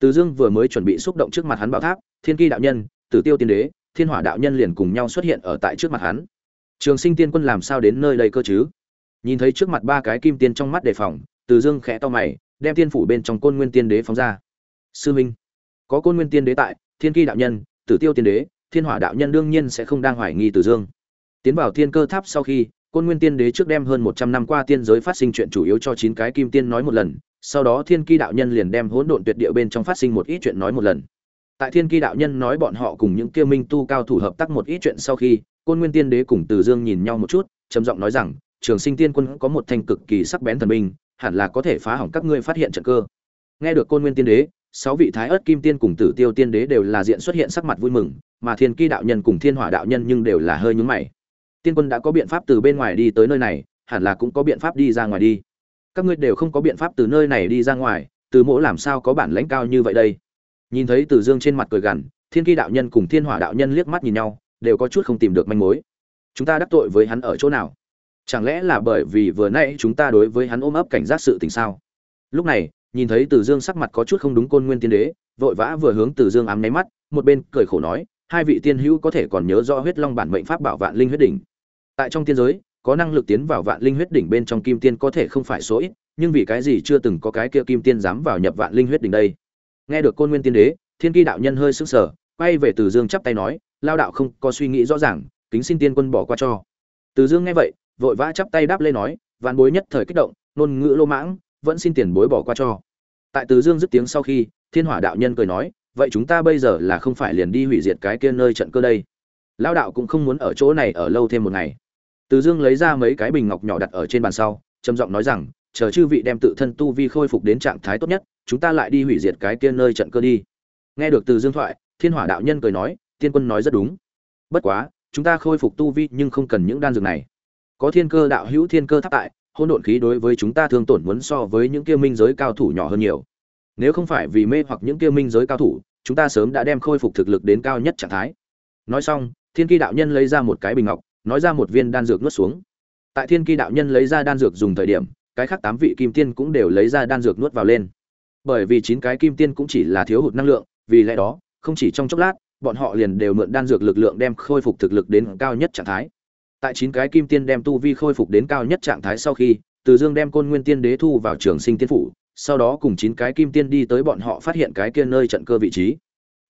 Từ dương vừa mới chuẩn bị xúc động trước mặt hắn bảo tháp, thiên kỳ đạo nhân, tử tiêu tiên đế, thiên hỏa đạo nhân liền cùng nhau xuất hiện ở tại trước mặt hắn. Trường sinh tiên quân làm sao đến nơi đây cơ chứ? Nhìn thấy trước mặt ba cái kim tiên trong mắt đề phòng, từ dương khẽ to mày, đem tiên phủ bên trong côn nguyên tiên đế phóng ra. Sư minh, có côn nguyên tiên đế tại, thiên kỳ đạo nhân, tử tiêu tiên đế, thiên hỏa đạo nhân đương nhiên sẽ không đang hoài nghi từ dương. Tiến vào thiên cơ tháp sau khi côn nguyên tiên đế trước đem hơn một trăm năm qua tiên giới phát sinh chuyện chủ yếu cho chín cái kim tiên nói một lần, sau đó thiên Ki đạo nhân liền đem hỗn độn tuyệt địa bên trong phát sinh một ít chuyện nói một lần. Tại thiên Ki đạo nhân nói bọn họ cùng những kia minh tu cao thủ hợp tác một ít chuyện sau khi, côn nguyên tiên đế cùng từ dương nhìn nhau một chút, trầm giọng nói rằng, trường sinh tiên quân có một thanh cực kỳ sắc bén thần binh, hẳn là có thể phá hỏng các ngươi phát hiện trận cơ. Nghe được côn nguyên tiên đế, sáu vị thái ớt kim tiên cùng tử tiêu tiên đế đều là diện xuất hiện sắc mặt vui mừng, mà thiên Ki đạo nhân cùng thiên hỏa đạo nhân nhưng đều là hơi nhúng mày tiên quân đã có biện pháp từ bên ngoài đi tới nơi này, hẳn là cũng có biện pháp đi ra ngoài đi. Các ngươi đều không có biện pháp từ nơi này đi ra ngoài, từ mỗ làm sao có bản lãnh cao như vậy đây? Nhìn thấy từ dương trên mặt cười gằn, thiên kỳ đạo nhân cùng thiên hỏa đạo nhân liếc mắt nhìn nhau, đều có chút không tìm được manh mối. Chúng ta đắc tội với hắn ở chỗ nào? Chẳng lẽ là bởi vì vừa nãy chúng ta đối với hắn ôm ấp cảnh giác sự tình sao? Lúc này, nhìn thấy từ dương sắc mặt có chút không đúng côn nguyên tiên đế, vội vã vừa hướng từ dương ám nháy mắt, một bên cười khổ nói, hai vị tiên hữu có thể còn nhớ rõ huyết long bản mệnh pháp bảo vạn linh huyết đỉnh tại trong tiên giới, có năng lực tiến vào vạn linh huyết đỉnh bên trong kim tiên có thể không phải số ít, nhưng vì cái gì chưa từng có cái kia kim tiên dám vào nhập vạn linh huyết đỉnh đây? Nghe được côn nguyên tiên đế, thiên kỳ đạo nhân hơi sững sờ, quay về từ dương chắp tay nói, lao đạo không có suy nghĩ rõ ràng, kính xin tiên quân bỏ qua cho. Từ dương nghe vậy, vội vã chắp tay đáp lên nói, vạn bối nhất thời kích động, ngôn ngữ lô mãng, vẫn xin tiền bối bỏ qua cho. Tại từ dương dứt tiếng sau khi, thiên hỏa đạo nhân cười nói, vậy chúng ta bây giờ là không phải liền đi hủy diệt cái kia nơi trận cơ đây? Lao đạo cũng không muốn ở chỗ này ở lâu thêm một ngày từ dương lấy ra mấy cái bình ngọc nhỏ đặt ở trên bàn sau, trầm giọng nói rằng, chờ chư vị đem tự thân tu vi khôi phục đến trạng thái tốt nhất, chúng ta lại đi hủy diệt cái kia nơi trận cơ đi. Nghe được từ dương thoại, thiên hỏa đạo nhân cười nói, tiên quân nói rất đúng. Bất quá, chúng ta khôi phục tu vi nhưng không cần những đan dược này. Có thiên cơ đạo hữu thiên cơ tháp tại hôn độn khí đối với chúng ta thường tổn muốn so với những kia minh giới cao thủ nhỏ hơn nhiều. Nếu không phải vì mê hoặc những kia minh giới cao thủ, chúng ta sớm đã đem khôi phục thực lực đến cao nhất trạng thái. Nói xong, thiên kỳ đạo nhân lấy ra một cái bình ngọc nói ra một viên đan dược nuốt xuống. Tại thiên kỳ đạo nhân lấy ra đan dược dùng thời điểm, cái khác tám vị kim tiên cũng đều lấy ra đan dược nuốt vào lên. Bởi vì chín cái kim tiên cũng chỉ là thiếu hụt năng lượng, vì lẽ đó, không chỉ trong chốc lát, bọn họ liền đều mượn đan dược lực lượng đem khôi phục thực lực đến cao nhất trạng thái. Tại chín cái kim tiên đem tu vi khôi phục đến cao nhất trạng thái sau khi, từ dương đem côn nguyên tiên đế thu vào trường sinh tiên phủ, sau đó cùng chín cái kim tiên đi tới bọn họ phát hiện cái kia nơi trận cơ vị trí.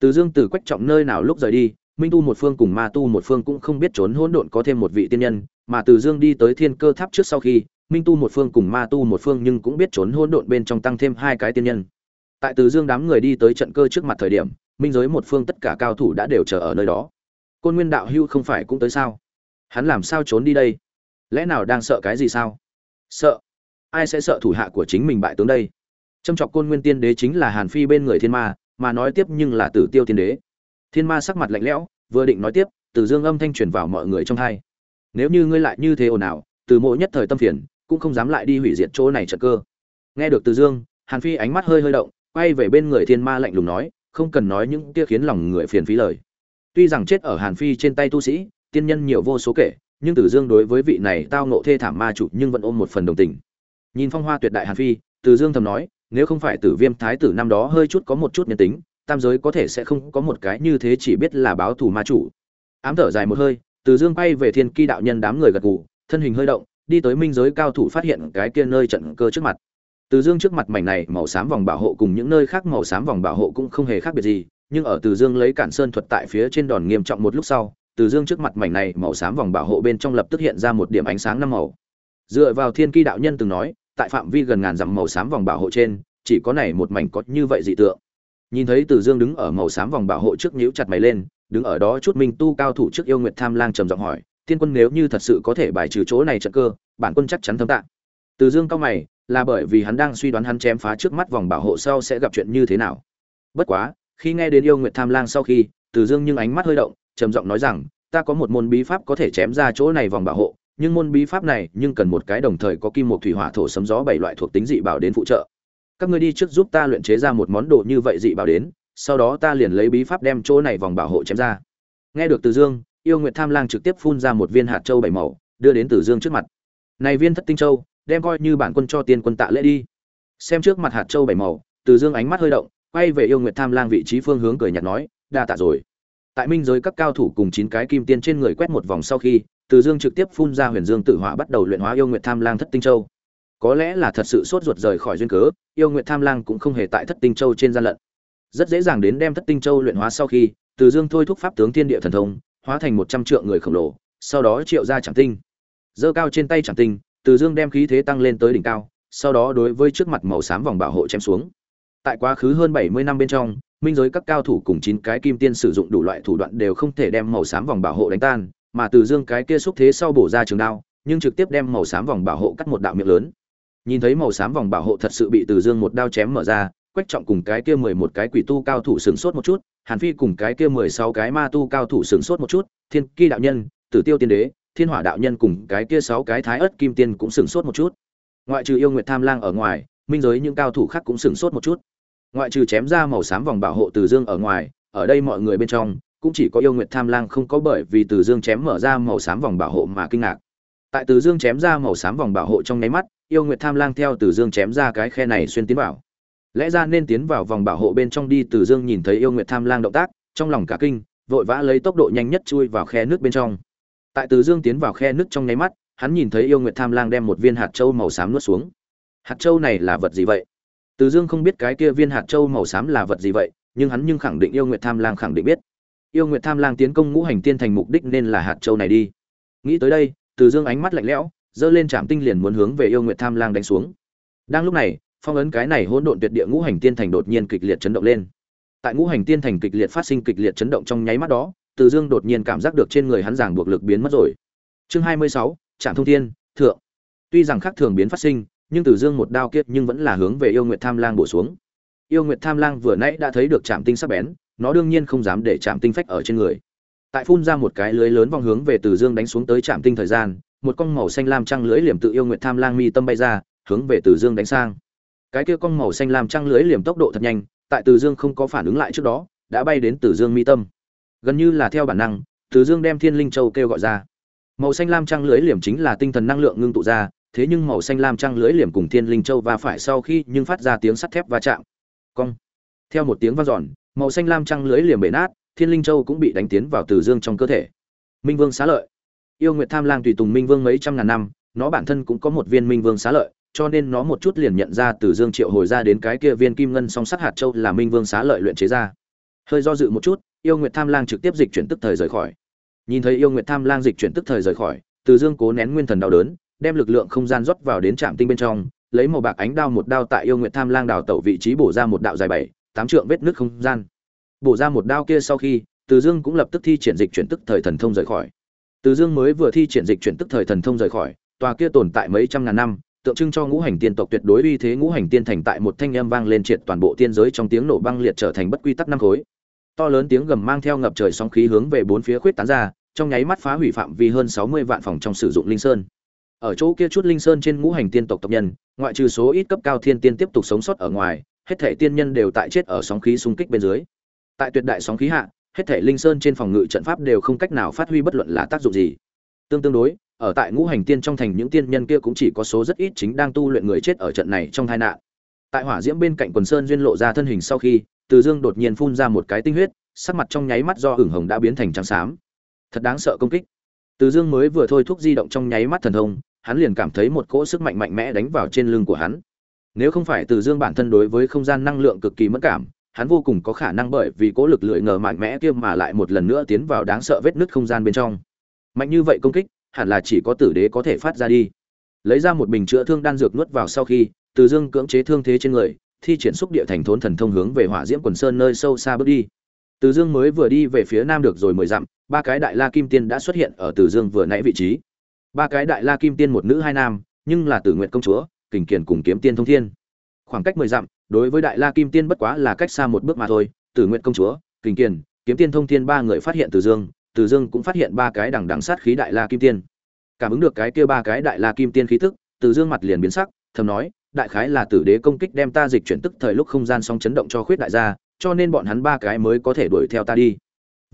Từ dương từ quách trọng nơi nào lúc rời đi minh tu một phương cùng ma tu một phương cũng không biết trốn hỗn độn có thêm một vị tiên nhân, mà từ dương đi tới thiên cơ tháp trước sau khi, minh tu một phương cùng ma tu một phương nhưng cũng biết trốn hỗn độn bên trong tăng thêm hai cái tiên nhân. Tại từ dương đám người đi tới trận cơ trước mặt thời điểm, minh giới một phương tất cả cao thủ đã đều chờ ở nơi đó. Côn nguyên đạo hưu không phải cũng tới sao? Hắn làm sao trốn đi đây? Lẽ nào đang sợ cái gì sao? Sợ? Ai sẽ sợ thủ hạ của chính mình bại tướng đây? Trâm trọc côn nguyên tiên đế chính là hàn phi bên người thiên ma, mà nói tiếp nhưng là tử tiêu tiên đế thiên ma sắc mặt lạnh lẽo, vừa định nói tiếp, từ dương âm thanh truyền vào mọi người trong hai. Nếu như ngươi lại như thế ồn ào, từ mỗi nhất thời tâm phiền, cũng không dám lại đi hủy diệt chỗ này trận cơ. Nghe được từ dương, hàn phi ánh mắt hơi hơi động, quay về bên người thiên ma lạnh lùng nói, không cần nói những kia khiến lòng người phiền phí lời. Tuy rằng chết ở hàn phi trên tay tu sĩ, tiên nhân nhiều vô số kể, nhưng tử dương đối với vị này tao nộ thê thảm ma chủ nhưng vẫn ôm một phần đồng tình. Nhìn phong hoa tuyệt đại hàn phi tử dương thầm nói, nếu không phải tử viêm thái tử năm đó hơi chút có một chút nhân tính tam giới có thể sẽ không có một cái như thế chỉ biết là báo thù ma chủ. Ám thở dài một hơi, Từ dương bay về thiên ki đạo nhân đám người gật gù, thân hình hơi động, đi tới minh giới cao thủ phát hiện cái kia nơi trận cơ trước mặt. Từ dương trước mặt mảnh này màu xám vòng bảo hộ cùng những nơi khác màu xám vòng bảo hộ cũng không hề khác biệt gì, nhưng ở từ dương lấy cản sơn thuật tại phía trên đòn nghiêm trọng một lúc sau, từ dương trước mặt mảnh này màu xám vòng bảo hộ bên trong lập tức hiện ra một điểm ánh sáng năm màu. Dựa vào thiên kỳ đạo nhân từng nói, tại phạm vi gần ngàn dặm màu xám vòng bảo hộ trên, chỉ có này một mảnh có như vậy dị tượng nhìn thấy từ dương đứng ở màu xám vòng bảo hộ trước nhíu chặt mày lên, đứng ở đó chút minh tu cao thủ trước yêu nguyệt tham lang trầm giọng hỏi tiên quân nếu như thật sự có thể bài trừ chỗ này trận cơ, bản quân chắc chắn thâm tạ. Từ dương cao mày, là bởi vì hắn đang suy đoán hắn chém phá trước mắt vòng bảo hộ sau sẽ gặp chuyện như thế nào. Bất quá, khi nghe đến yêu nguyệt tham lang sau khi, từ dương nhưng ánh mắt hơi động, trầm giọng nói rằng, ta có một môn bí pháp có thể chém ra chỗ này vòng bảo hộ, nhưng môn bí pháp này nhưng cần một cái đồng thời có kim một thủy hỏa thổ sấm gió bảy loại thuộc tính dị bảo đến phụ trợ các ngươi đi trước giúp ta luyện chế ra một món đồ như vậy dị bảo đến, sau đó ta liền lấy bí pháp đem chỗ này vòng bảo hộ chém ra. Nghe được từ dương, yêu nguyệt tham lang trực tiếp phun ra một viên hạt châu bảy màu, đưa đến từ dương trước mặt. Này viên thất tinh châu, đem coi như bản quân cho tiên quân tạ lễ đi. Xem trước mặt hạt châu bảy màu, từ dương ánh mắt hơi động, quay về yêu nguyệt tham lang vị trí phương hướng cười nhạt nói, đa tạ rồi. Tại minh giới các cao thủ cùng chín cái kim tiên trên người quét một vòng sau khi, từ dương trực tiếp phun ra huyền dương tự hỏa bắt đầu luyện hóa yêu nguyệt tham lang thất tinh châu có lẽ là thật sự sốt ruột rời khỏi duyên cớ, yêu nguyện tham lang cũng không hề tại thất tinh châu trên gian lận. Rất dễ dàng đến đem thất tinh châu luyện hóa sau khi, từ dương thôi thúc pháp tướng thiên địa thần thông, hóa thành một trăm triệu người khổng lồ, sau đó triệu ra chẳng tinh. Giơ cao trên tay chẳng tinh, từ dương đem khí thế tăng lên tới đỉnh cao, sau đó đối với trước mặt màu xám vòng bảo hộ chém xuống. Tại quá khứ hơn bảy mươi năm bên trong, minh giới các cao thủ cùng chín cái kim tiên sử dụng đủ loại thủ đoạn đều không thể đem màu xám vòng bảo hộ đánh tan, mà từ dương cái kia xúc thế sau bổ ra trường đao, nhưng trực tiếp đem màu xám vòng bảo hộ cắt một đạo miệng lớn nhìn thấy màu xám vòng bảo hộ thật sự bị từ dương một đao chém mở ra, quách trọng cùng cái kia mười một cái quỷ tu cao thủ sửng sốt một chút, hàn phi cùng cái kia mười sáu cái ma tu cao thủ sửng sốt một chút, thiên ki đạo nhân, tử tiêu tiên đế, thiên hỏa đạo nhân cùng cái kia sáu cái thái ớt kim tiên cũng sửng sốt một chút. Ngoại trừ yêu nguyệt tham lang ở ngoài, minh giới những cao thủ khác cũng sửng sốt một chút. Ngoại trừ chém ra màu xám vòng bảo hộ từ dương ở ngoài, ở đây mọi người bên trong, cũng chỉ có yêu nguyệt tham lang không có bởi vì từ dương chém mở ra màu xám vòng bảo hộ mà kinh ngạc tại từ dương chém ra màu xám vòng bảo hộ trong nháy mắt, yêu nguyệt tham lang theo từ dương chém ra cái khe này xuyên tiến vào. Lẽ ra nên tiến vào vòng bảo hộ bên trong đi, từ dương nhìn thấy yêu nguyệt tham lang động tác, trong lòng cả kinh, vội vã lấy tốc độ nhanh nhất chui vào khe nước bên trong. Tại từ dương tiến vào khe nước trong nháy mắt, hắn nhìn thấy yêu nguyệt tham lang đem một viên hạt châu màu xám nuốt xuống. Hạt châu này là vật gì vậy? Từ dương không biết cái kia viên hạt châu màu xám là vật gì vậy, nhưng hắn nhưng khẳng định yêu nguyệt tham lang khẳng định biết. Yêu nguyệt tham lang tiến công ngũ hành tiên thành mục đích nên là hạt châu này đi. Nghĩ tới đây từ dương ánh mắt lạnh lẽo, giơ lên trạm tinh liền muốn hướng về yêu nguyệt tham lang đánh xuống. Đang lúc này, phong ấn cái này hỗn độn tuyệt địa ngũ hành tiên thành đột nhiên kịch liệt chấn động lên. Tại ngũ hành tiên thành kịch liệt phát sinh kịch liệt chấn động trong nháy mắt đó, từ dương đột nhiên cảm giác được trên người hắn giảng buộc lực biến mất rồi. Chương hai mươi sáu trạm thông thiên, thượng. Tuy rằng khác thường biến phát sinh, nhưng từ dương một đao kiết nhưng vẫn là hướng về yêu nguyệt tham lang bổ xuống. Yêu nguyệt tham lang vừa nãy đã thấy được trạm tinh sắc bén, nó đương nhiên không dám để trạm tinh phách ở trên người tại phun ra một cái lưới lớn vòng hướng về từ dương đánh xuống tới trạm tinh thời gian, một con màu xanh lam trăng lưới liềm tự yêu nguyệt tham lang mi tâm bay ra, hướng về từ dương đánh sang. Cái kia con màu xanh lam trăng lưới liềm tốc độ thật nhanh, tại từ dương không có phản ứng lại trước đó, đã bay đến từ dương mi tâm. Gần như là theo bản năng, từ dương đem thiên linh châu kêu gọi ra. Màu xanh lam trăng lưới liềm chính là tinh thần năng lượng ngưng tụ ra, thế nhưng màu xanh lam trăng lưới liềm cùng thiên linh châu va phải sau khi nhưng phát ra tiếng sắt thép va chạm. Cong. Theo một tiếng vang dọn, màu xanh lam trăng lưới liềm bể nát thiên linh châu cũng bị đánh tiến vào từ dương trong cơ thể. Minh vương xá lợi. Yêu nguyệt tham lang tùy tùng minh vương mấy trăm ngàn năm, nó bản thân cũng có một viên minh vương xá lợi, cho nên nó một chút liền nhận ra từ dương triệu hồi ra đến cái kia viên kim ngân song sắt hạt châu là minh vương xá lợi luyện chế ra. Hơi do dự một chút, yêu nguyệt tham lang trực tiếp dịch chuyển tức thời rời khỏi. Nhìn thấy yêu nguyệt tham lang dịch chuyển tức thời rời khỏi, từ dương cố nén nguyên thần đau đớn, đem lực lượng không gian rót vào đến trạm tinh bên trong, lấy màu bạc ánh đao một đao tại yêu nguyệt tham lang đào tẩu vị trí bổ ra một đạo dài bảy, tám trượng vết nước không gian bổ ra một đao kia sau khi, từ dương cũng lập tức thi triển dịch chuyển tức thời thần thông rời khỏi. Từ dương mới vừa thi triển dịch chuyển tức thời thần thông rời khỏi, tòa kia tồn tại mấy trăm ngàn năm, tượng trưng cho ngũ hành tiên tộc tuyệt đối uy thế ngũ hành tiên thành tại một thanh âm vang lên triệt toàn bộ tiên giới trong tiếng nổ băng liệt trở thành bất quy tắc năm khối. To lớn tiếng gầm mang theo ngập trời sóng khí hướng về bốn phía khuyết tán ra, trong nháy mắt phá hủy phạm vi hơn sáu mươi vạn phòng trong sử dụng linh sơn. Ở chỗ kia chút linh sơn trên ngũ hành tiên tộc tộc nhân, ngoại trừ số ít cấp cao thiên tiên tiếp tục sống sót ở ngoài, hết thể tiên nhân đều tại chết ở sóng khí xung kích bên dưới tại tuyệt đại sóng khí hạ, hết thể linh sơn trên phòng ngự trận pháp đều không cách nào phát huy bất luận là tác dụng gì. Tương tương đối, ở tại ngũ hành tiên trong thành những tiên nhân kia cũng chỉ có số rất ít chính đang tu luyện người chết ở trận này trong tai nạn. Tại hỏa diễm bên cạnh quần sơn duyên lộ ra thân hình sau khi, từ dương đột nhiên phun ra một cái tinh huyết, sắc mặt trong nháy mắt do hửng hồng đã biến thành trắng xám. Thật đáng sợ công kích. Từ dương mới vừa thôi thúc di động trong nháy mắt thần thông, hắn liền cảm thấy một cỗ sức mạnh mạnh mẽ đánh vào trên lưng của hắn. Nếu không phải từ dương bản thân đối với không gian năng lượng cực kỳ mất cảm hắn vô cùng có khả năng bởi vì cố lực lưỡi ngờ mạnh mẽ kia mà lại một lần nữa tiến vào đáng sợ vết nứt không gian bên trong. Mạnh như vậy công kích, hẳn là chỉ có tử đế có thể phát ra đi. Lấy ra một bình chữa thương đan dược nuốt vào sau khi, từ dương cưỡng chế thương thế trên người, thi triển xúc địa thành thốn thần thông hướng về hỏa diễm quần sơn nơi sâu xa bước đi. Từ dương mới vừa đi về phía nam được rồi mười dặm, ba cái đại la kim tiên đã xuất hiện ở từ dương vừa nãy vị trí. Ba cái đại la kim tiên một nữ hai nam, nhưng là tử nguyện công chúa, kình kiền cùng kiếm tiên thông thiên khoảng cách mười dặm đối với đại la kim tiên bất quá là cách xa một bước mà thôi tử nguyện công chúa kình kiền kiếm tiên thông thiên ba người phát hiện từ dương Từ Dương cũng phát hiện ba cái đằng đằng sát khí đại la kim tiên. Cảm ứng được cái kia ba cái đại la kim tiên khí tức, Từ Dương mặt liền biến sắc, thầm nói, đại khái là tử đế công kích đem ta dịch chuyển tức thời lúc không gian song chấn động cho khuyết đại gia, cho nên bọn hắn ba cái mới có thể đuổi theo ta đi.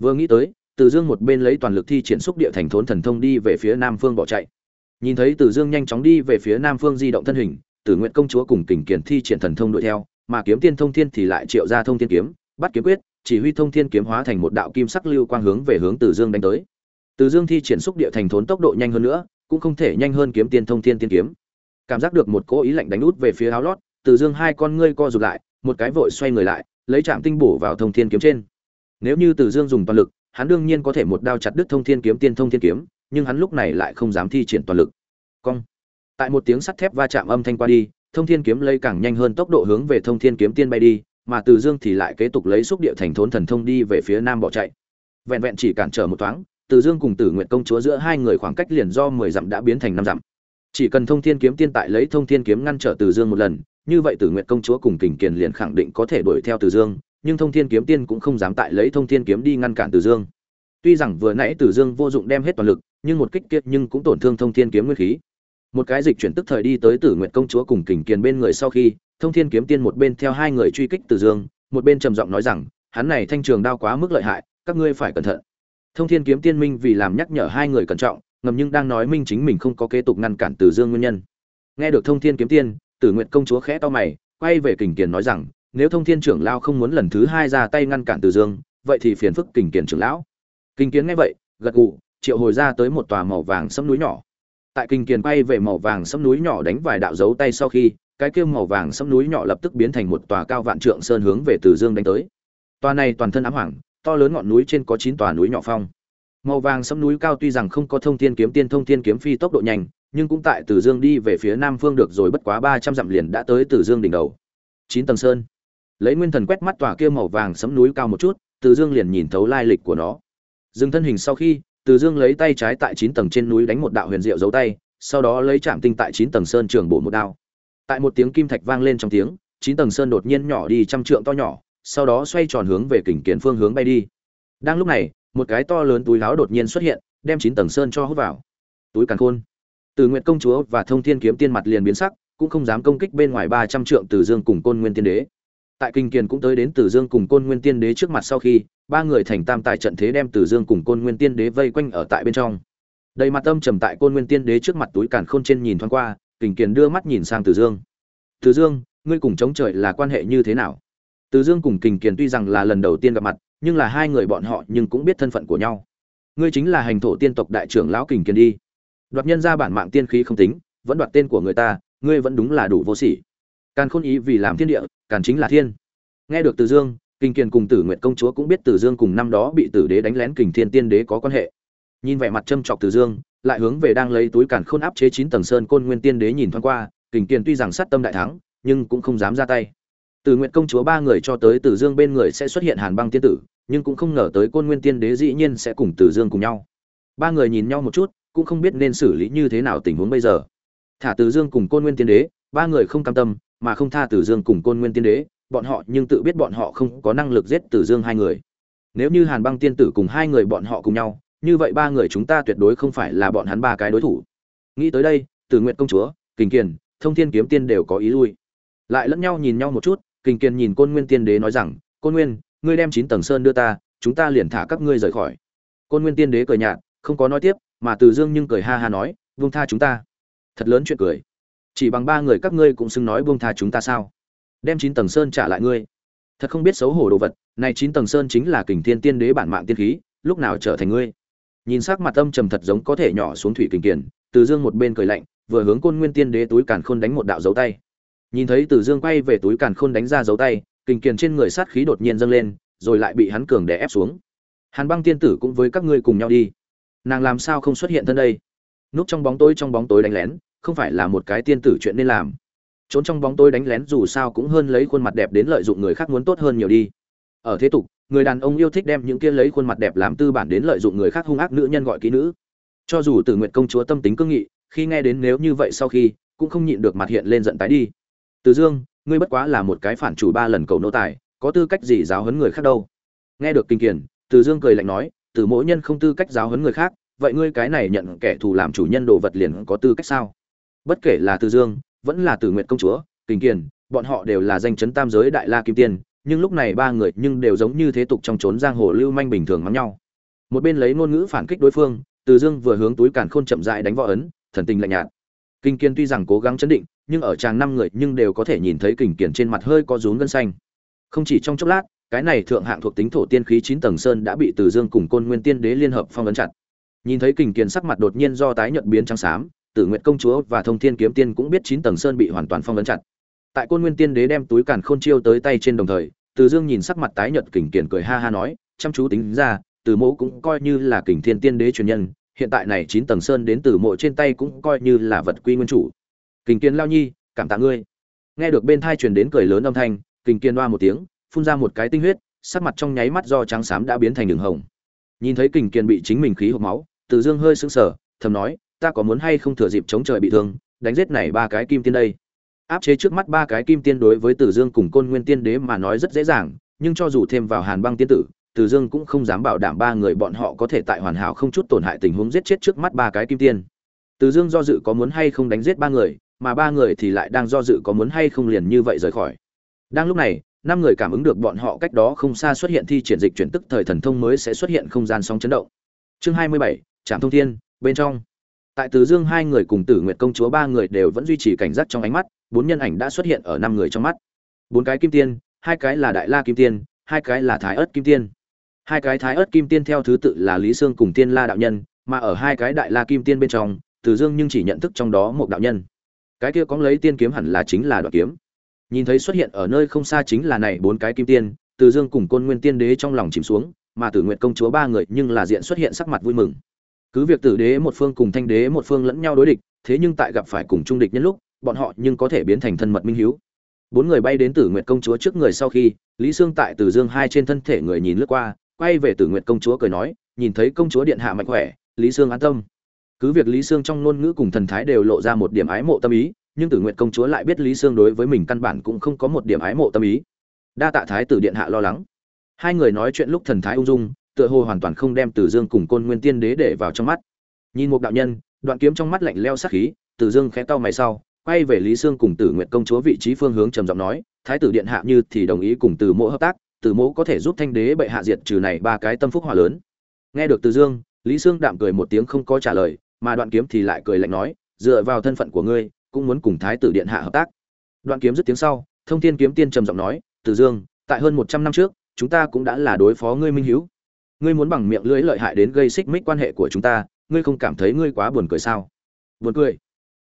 Vừa nghĩ tới, Từ Dương một bên lấy toàn lực thi triển xúc địa thành thốn thần thông đi về phía nam phương bỏ chạy. Nhìn thấy Từ Dương nhanh chóng đi về phía nam phương di động thân hình, Tử Nguyệt công chúa cùng Kình Kiền thi triển thần thông đuổi theo, mà Kiếm Tiên Thông Thiên thì lại triệu ra Thông Thiên kiếm, bắt kiếm quyết, chỉ huy Thông Thiên kiếm hóa thành một đạo kim sắc lưu quang hướng về hướng Từ Dương đánh tới. Từ Dương thi triển xúc địa thành thốn tốc độ nhanh hơn nữa, cũng không thể nhanh hơn Kiếm Tiên Thông Thiên tiên kiếm. Cảm giác được một cỗ ý lạnh đánh út về phía áo lót, Từ Dương hai con ngươi co rụt lại, một cái vội xoay người lại, lấy chạm tinh bổ vào Thông Thiên kiếm trên. Nếu như Từ Dương dùng toàn lực, hắn đương nhiên có thể một đao chặt đứt Thông Thiên kiếm tiên Thông Thiên kiếm, nhưng hắn lúc này lại không dám thi triển toàn lực. Cong. Tại một tiếng sắt thép va chạm âm thanh qua đi, Thông Thiên kiếm lây càng nhanh hơn tốc độ hướng về Thông Thiên kiếm tiên bay đi, mà Từ Dương thì lại kế tục lấy xúc địa thành thốn thần thông đi về phía nam bỏ chạy. Vẹn vẹn chỉ cản trở một thoáng, Từ Dương cùng Tử Nguyệt công chúa giữa hai người khoảng cách liền do 10 dặm đã biến thành 5 dặm. Chỉ cần Thông Thiên kiếm tiên tại lấy Thông Thiên kiếm ngăn trở Từ Dương một lần, như vậy Tử Nguyệt công chúa cùng Kình Kiền liền khẳng định có thể đuổi theo Từ Dương, nhưng Thông Thiên kiếm tiên cũng không dám tại lấy Thông Thiên kiếm đi ngăn cản Từ Dương. Tuy rằng vừa nãy Từ Dương vô dụng đem hết toàn lực, nhưng một kích kiệt nhưng cũng tổn thương Thông Thiên kiếm nguyên khí một cái dịch chuyển tức thời đi tới tử nguyện công chúa cùng kình kiền bên người sau khi, thông thiên kiếm tiên một bên theo hai người truy kích từ dương, một bên trầm giọng nói rằng, hắn này thanh trường đao quá mức lợi hại, các ngươi phải cẩn thận. Thông thiên kiếm tiên minh vì làm nhắc nhở hai người cẩn trọng, ngầm nhưng đang nói minh chính mình không có kế tục ngăn cản từ dương nguyên nhân. Nghe được thông thiên kiếm tiên, tử nguyện công chúa khẽ to mày, quay về kình kiền nói rằng, nếu thông thiên trưởng lao không muốn lần thứ hai ra tay ngăn cản từ dương, vậy thì phiền phức kình kiền trưởng lão. Kinh kiến nghe vậy, gật gù, triệu hồi ra tới một tòa màu vàng sẫm núi nhỏ tại kinh kiền quay về màu vàng sẫm núi nhỏ đánh vài đạo dấu tay sau khi, cái kia màu vàng sẫm núi nhỏ lập tức biến thành một tòa cao vạn trượng sơn hướng về từ dương đánh tới. Tòa này toàn thân ám hoàng to lớn ngọn núi trên có chín tòa núi nhỏ phong. Màu vàng sẫm núi cao tuy rằng không có thông thiên kiếm, tiên thông thiên kiếm phi tốc độ nhanh, nhưng cũng tại từ dương đi về phía nam phương được rồi bất quá ba trăm dặm liền đã tới từ dương đỉnh đầu. Chín tầng sơn. Lấy nguyên thần quét mắt tòa kia màu vàng sẫm núi cao một chút, từ dương liền nhìn thấu lai lịch của nó. Dừng thân hình sau khi từ Dương lấy tay trái tại chín tầng trên núi đánh một đạo huyền diệu dấu tay, sau đó lấy chạm tinh tại chín tầng sơn trường bổ một đao. Tại một tiếng kim thạch vang lên trong tiếng, chín tầng sơn đột nhiên nhỏ đi trăm trượng to nhỏ, sau đó xoay tròn hướng về kình kiến phương hướng bay đi. Đang lúc này, một cái to lớn túi áo đột nhiên xuất hiện, đem chín tầng sơn cho hút vào. Túi càn khôn. Từ Nguyệt công chúa và Thông Thiên kiếm tiên mặt liền biến sắc, cũng không dám công kích bên ngoài ba trăm trượng Từ Dương cùng Côn Nguyên Tiên Đế. Tại kinh kiền cũng tới đến Tử Dương cùng Côn Nguyên Tiên Đế trước mặt sau khi, ba người thành tam tài trận thế đem Tử Dương cùng Côn Nguyên Tiên Đế vây quanh ở tại bên trong. Đầy mặt âm trầm tại Côn Nguyên Tiên Đế trước mặt túi càn khôn trên nhìn thoáng qua, Kình Kiền đưa mắt nhìn sang Tử Dương. Tử Dương, ngươi cùng chống trời là quan hệ như thế nào?" Tử Dương cùng Kình Kiền tuy rằng là lần đầu tiên gặp mặt, nhưng là hai người bọn họ nhưng cũng biết thân phận của nhau. "Ngươi chính là hành thổ tiên tộc đại trưởng lão Kình Kiền đi." Đoạt nhân ra bản mạng tiên khí không tính, vẫn đoạt tên của người ta, ngươi vẫn đúng là đủ vô sỉ. Càn Khôn ý vì làm thiên địa, càn chính là thiên. Nghe được Từ Dương, kinh Kiền cùng Tử nguyện công chúa cũng biết từ Dương cùng năm đó bị Tử Đế đánh lén Kình Thiên Tiên Đế có quan hệ. Nhìn vẻ mặt châm chọc từ Dương, lại hướng về đang lấy túi càn khôn áp chế chín tầng sơn Côn Nguyên Tiên Đế nhìn thoáng qua, Kình Kiền tuy rằng sát tâm đại thắng, nhưng cũng không dám ra tay. Tử nguyện công chúa ba người cho tới từ Dương bên người sẽ xuất hiện Hàn Băng tiên tử, nhưng cũng không ngờ tới Côn Nguyên Tiên Đế dĩ nhiên sẽ cùng từ Dương cùng nhau. Ba người nhìn nhau một chút, cũng không biết nên xử lý như thế nào tình huống bây giờ. Thả từ Dương cùng Côn Nguyên Tiên Đế, ba người không cam tâm, mà không tha Tử Dương cùng Côn Nguyên Tiên Đế, bọn họ nhưng tự biết bọn họ không có năng lực giết Tử Dương hai người. Nếu như Hàn Băng tiên tử cùng hai người bọn họ cùng nhau, như vậy ba người chúng ta tuyệt đối không phải là bọn hắn ba cái đối thủ. Nghĩ tới đây, Tử Nguyệt công chúa, Kình Kiền, Thông Thiên kiếm tiên đều có ý lui. Lại lẫn nhau nhìn nhau một chút, Kình Kiền nhìn Côn Nguyên tiên đế nói rằng, "Côn Nguyên, ngươi đem chín tầng sơn đưa ta, chúng ta liền thả các ngươi rời khỏi." Côn Nguyên tiên đế cười nhạt, không có nói tiếp, mà Từ Dương nhưng cười ha ha nói, "Vung tha chúng ta." Thật lớn chuyện cười. Chỉ bằng ba người các ngươi cũng xứng nói buông tha chúng ta sao? đem chín tầng sơn trả lại ngươi. Thật không biết xấu hổ đồ vật, này chín tầng sơn chính là kình thiên tiên đế bản mạng tiên khí, lúc nào trở thành ngươi? Nhìn sắc mặt âm trầm thật giống có thể nhỏ xuống thủy kình kiền, từ dương một bên cười lạnh, vừa hướng côn nguyên tiên đế túi càn khôn đánh một đạo dấu tay. Nhìn thấy từ dương quay về túi càn khôn đánh ra dấu tay, kình kiền trên người sát khí đột nhiên dâng lên, rồi lại bị hắn cường đè ép xuống. Hàn băng tiên tử cũng với các ngươi cùng nhau đi. Nàng làm sao không xuất hiện thân đây? Núp trong bóng tối trong bóng tối đánh lén không phải là một cái tiên tử chuyện nên làm. Trốn trong bóng tôi đánh lén dù sao cũng hơn lấy khuôn mặt đẹp đến lợi dụng người khác muốn tốt hơn nhiều đi. Ở thế tục, người đàn ông yêu thích đem những kia lấy khuôn mặt đẹp làm tư bản đến lợi dụng người khác hung ác nữ nhân gọi kỹ nữ. Cho dù từ nguyện công chúa tâm tính cương nghị, khi nghe đến nếu như vậy sau khi, cũng không nhịn được mặt hiện lên giận tái đi. Từ dương, ngươi bất quá là một cái phản chủ ba lần cầu nô tài, có tư cách gì giáo huấn người khác đâu? Nghe được kinh kiền, từ dương cười lạnh nói, từ mỗi nhân không tư cách giáo huấn người khác, vậy ngươi cái này nhận kẻ thù làm chủ nhân đồ vật liền có tư cách sao? Bất kể là từ dương, vẫn là từ nguyện công chúa, kình kiền, bọn họ đều là danh chấn tam giới đại la kim tiên, nhưng lúc này ba người nhưng đều giống như thế tục trong trốn giang hồ lưu manh bình thường mắng nhau. Một bên lấy ngôn ngữ phản kích đối phương, từ dương vừa hướng túi càn khôn chậm rãi đánh võ ấn, thần tình lạnh nhạt. Kinh kiên tuy rằng cố gắng chấn định, nhưng ở tràng năm người nhưng đều có thể nhìn thấy kình kiền trên mặt hơi có rún gân xanh. Không chỉ trong chốc lát, cái này thượng hạng thuộc tính thổ tiên khí chín tầng sơn đã bị từ dương cùng côn nguyên tiên đế liên hợp phong ấn chặt. Nhìn thấy kình kiền sắc mặt đột nhiên do tái nhận biến trắng xám tử Nguyệt công chúa và thông thiên kiếm tiên cũng biết chín tầng sơn bị hoàn toàn phong ấn chặt. Tại côn nguyên tiên đế đem túi càn khôn chiêu tới tay trên đồng thời, từ dương nhìn sắc mặt tái nhợt kình kiền cười ha ha nói, chăm chú tính ra, từ mẫu cũng coi như là kình thiên tiên đế truyền nhân, hiện tại này chín tầng sơn đến từ mộ trên tay cũng coi như là vật quy nguyên chủ. Kình kiền lao nhi, cảm tạ ngươi. Nghe được bên thai truyền đến cười lớn âm thanh, kình kiền đoa một tiếng, phun ra một cái tinh huyết, sắc mặt trong nháy mắt do trắng xám đã biến thành đường hồng. Nhìn thấy kình kiền bị chính mình khí hộp máu, từ dương hơi sững sờ, thầm nói ta có muốn hay không thừa dịp chống trời bị thương đánh giết này ba cái kim tiên đây áp chế trước mắt ba cái kim tiên đối với Từ Dương cùng Côn Nguyên Tiên Đế mà nói rất dễ dàng, nhưng cho dù thêm vào Hàn Băng Tiên tử, Từ Dương cũng không dám bảo đảm ba người bọn họ có thể tại hoàn hảo không chút tổn hại tình huống giết chết trước mắt ba cái kim tiên. Từ Dương do dự có muốn hay không đánh giết ba người, mà ba người thì lại đang do dự có muốn hay không liền như vậy rời khỏi. Đang lúc này, năm người cảm ứng được bọn họ cách đó không xa xuất hiện thi triển dịch chuyển tức thời thần thông mới sẽ xuất hiện không gian sóng chấn động. Chương 27, Trạm Thông Thiên, bên trong. Tại Từ Dương hai người cùng Tử Nguyệt công chúa ba người đều vẫn duy trì cảnh giác trong ánh mắt, bốn nhân ảnh đã xuất hiện ở năm người trong mắt. Bốn cái kim tiên hai cái là đại la kim tiên hai cái là thái ớt kim tiên. Hai cái thái ớt kim tiên theo thứ tự là lý sương cùng tiên la đạo nhân mà ở hai cái đại la kim tiên bên trong từ dương nhưng chỉ nhận thức trong đó một đạo nhân. Cái kia có lấy tiên kiếm hẳn là chính là đoạn kiếm. Nhìn thấy xuất hiện ở nơi không xa chính là này bốn cái kim tiên từ dương cùng côn nguyên tiên đế trong lòng chìm xuống mà tử nguyện công chúa ba người nhưng là diện xuất hiện sắc mặt vui mừng cứ việc tử đế một phương cùng thanh đế một phương lẫn nhau đối địch, thế nhưng tại gặp phải cùng trung địch nhân lúc, bọn họ nhưng có thể biến thành thân mật minh hiếu. Bốn người bay đến tử nguyệt công chúa trước người sau khi, lý sương tại tử dương hai trên thân thể người nhìn lướt qua, quay về tử nguyệt công chúa cười nói, nhìn thấy công chúa điện hạ mạnh khỏe, lý sương an tâm. Cứ việc lý sương trong ngôn ngữ cùng thần thái đều lộ ra một điểm ái mộ tâm ý, nhưng tử nguyệt công chúa lại biết lý sương đối với mình căn bản cũng không có một điểm ái mộ tâm ý. Đa tạ thái tử điện hạ lo lắng. Hai người nói chuyện lúc thần thái ung dung tựa hồ hoàn toàn không đem tử dương cùng côn nguyên tiên đế để vào trong mắt. Nhìn một đạo nhân, đoạn kiếm trong mắt lạnh lẽo sắc khí tử dương khẽ cau mày sau, quay về lý sương cùng tử Nguyệt công chúa vị trí phương hướng trầm giọng nói, thái tử điện hạ như thì đồng ý cùng từ mỗ hợp tác, từ mỗ có thể giúp thanh đế bệ hạ diệt trừ này ba cái tâm phúc hỏa lớn. Nghe được từ dương, lý sương đạm cười một tiếng không có trả lời, mà đoạn kiếm thì lại cười lạnh nói, dựa vào thân phận của ngươi, cũng muốn cùng thái tử điện hạ hợp tác. Đoạn kiếm dứt tiếng sau, thông thiên kiếm tiên trầm giọng nói, từ dương, tại hơn một trăm năm trước, chúng ta cũng đã là đối phó ngươi minh hữu ngươi muốn bằng miệng lưỡi lợi hại đến gây xích mích quan hệ của chúng ta, ngươi không cảm thấy ngươi quá buồn cười sao? Buồn cười?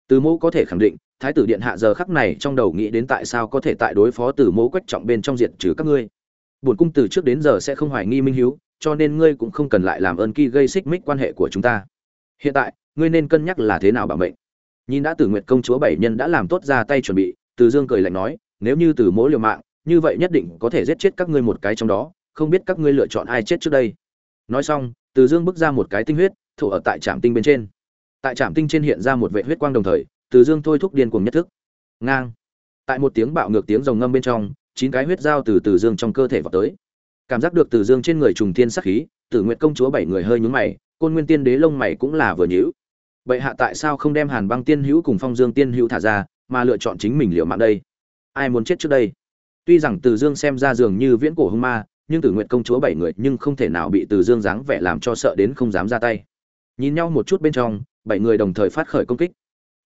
Từ mẫu có thể khẳng định, thái tử điện hạ giờ khắc này trong đầu nghĩ đến tại sao có thể tại đối phó từ mẫu quách trọng bên trong diện trừ các ngươi. Buồn cung từ trước đến giờ sẽ không hoài nghi minh hiếu, cho nên ngươi cũng không cần lại làm ơn kỳ gây xích mích quan hệ của chúng ta. Hiện tại, ngươi nên cân nhắc là thế nào bảo mệnh. Nhìn đã tử nguyệt công chúa bảy nhân đã làm tốt ra tay chuẩn bị, từ dương cười lạnh nói, nếu như từ mẫu liều mạng, như vậy nhất định có thể giết chết các ngươi một cái trong đó, không biết các ngươi lựa chọn ai chết trước đây nói xong, từ dương bước ra một cái tinh huyết thủ ở tại trạm tinh bên trên. Tại trạm tinh trên hiện ra một vệ huyết quang đồng thời, từ dương thôi thúc điên cuồng nhất thức. Ngang. Tại một tiếng bạo ngược tiếng rồng ngâm bên trong, chín cái huyết dao từ từ dương trong cơ thể vào tới. Cảm giác được từ dương trên người trùng thiên sắc khí, tử nguyệt công chúa bảy người hơi nhướng mày, côn nguyên tiên đế lông mày cũng là vừa nhíu. Vậy hạ tại sao không đem hàn băng tiên hữu cùng phong dương tiên hữu thả ra, mà lựa chọn chính mình liệu mạng đây? Ai muốn chết trước đây? Tuy rằng từ dương xem ra dường như viễn cổ hung ma nhưng tử nguyệt công chúa bảy người nhưng không thể nào bị từ dương dáng vẻ làm cho sợ đến không dám ra tay. Nhìn nhau một chút bên trong, bảy người đồng thời phát khởi công kích.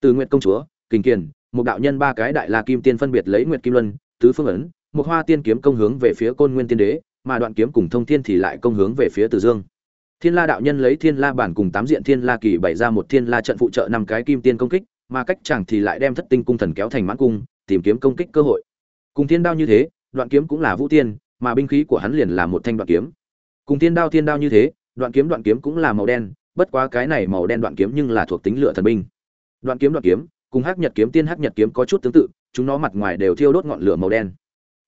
Từ nguyệt công chúa, kình kiền, một đạo nhân ba cái đại la kim tiên phân biệt lấy nguyệt kim luân, tứ phương ấn, một hoa tiên kiếm công hướng về phía côn nguyên tiên đế, mà đoạn kiếm cùng thông thiên thì lại công hướng về phía từ dương. Thiên la đạo nhân lấy thiên la bản cùng tám diện thiên la kỳ bày ra một thiên la trận phụ trợ năm cái kim tiên công kích, mà cách chẳng thì lại đem thất tinh cung thần kéo thành mãn cung, tìm kiếm công kích cơ hội. Cùng thiên đao như thế, đoạn kiếm cũng là vũ tiên mà binh khí của hắn liền là một thanh đoạn kiếm. Cùng thiên đao thiên đao như thế, đoạn kiếm đoạn kiếm cũng là màu đen, bất quá cái này màu đen đoạn kiếm nhưng là thuộc tính lửa thần binh. Đoạn kiếm đoạn kiếm, cùng hắc nhật kiếm tiên hắc nhật kiếm có chút tương tự, chúng nó mặt ngoài đều thiêu đốt ngọn lửa màu đen.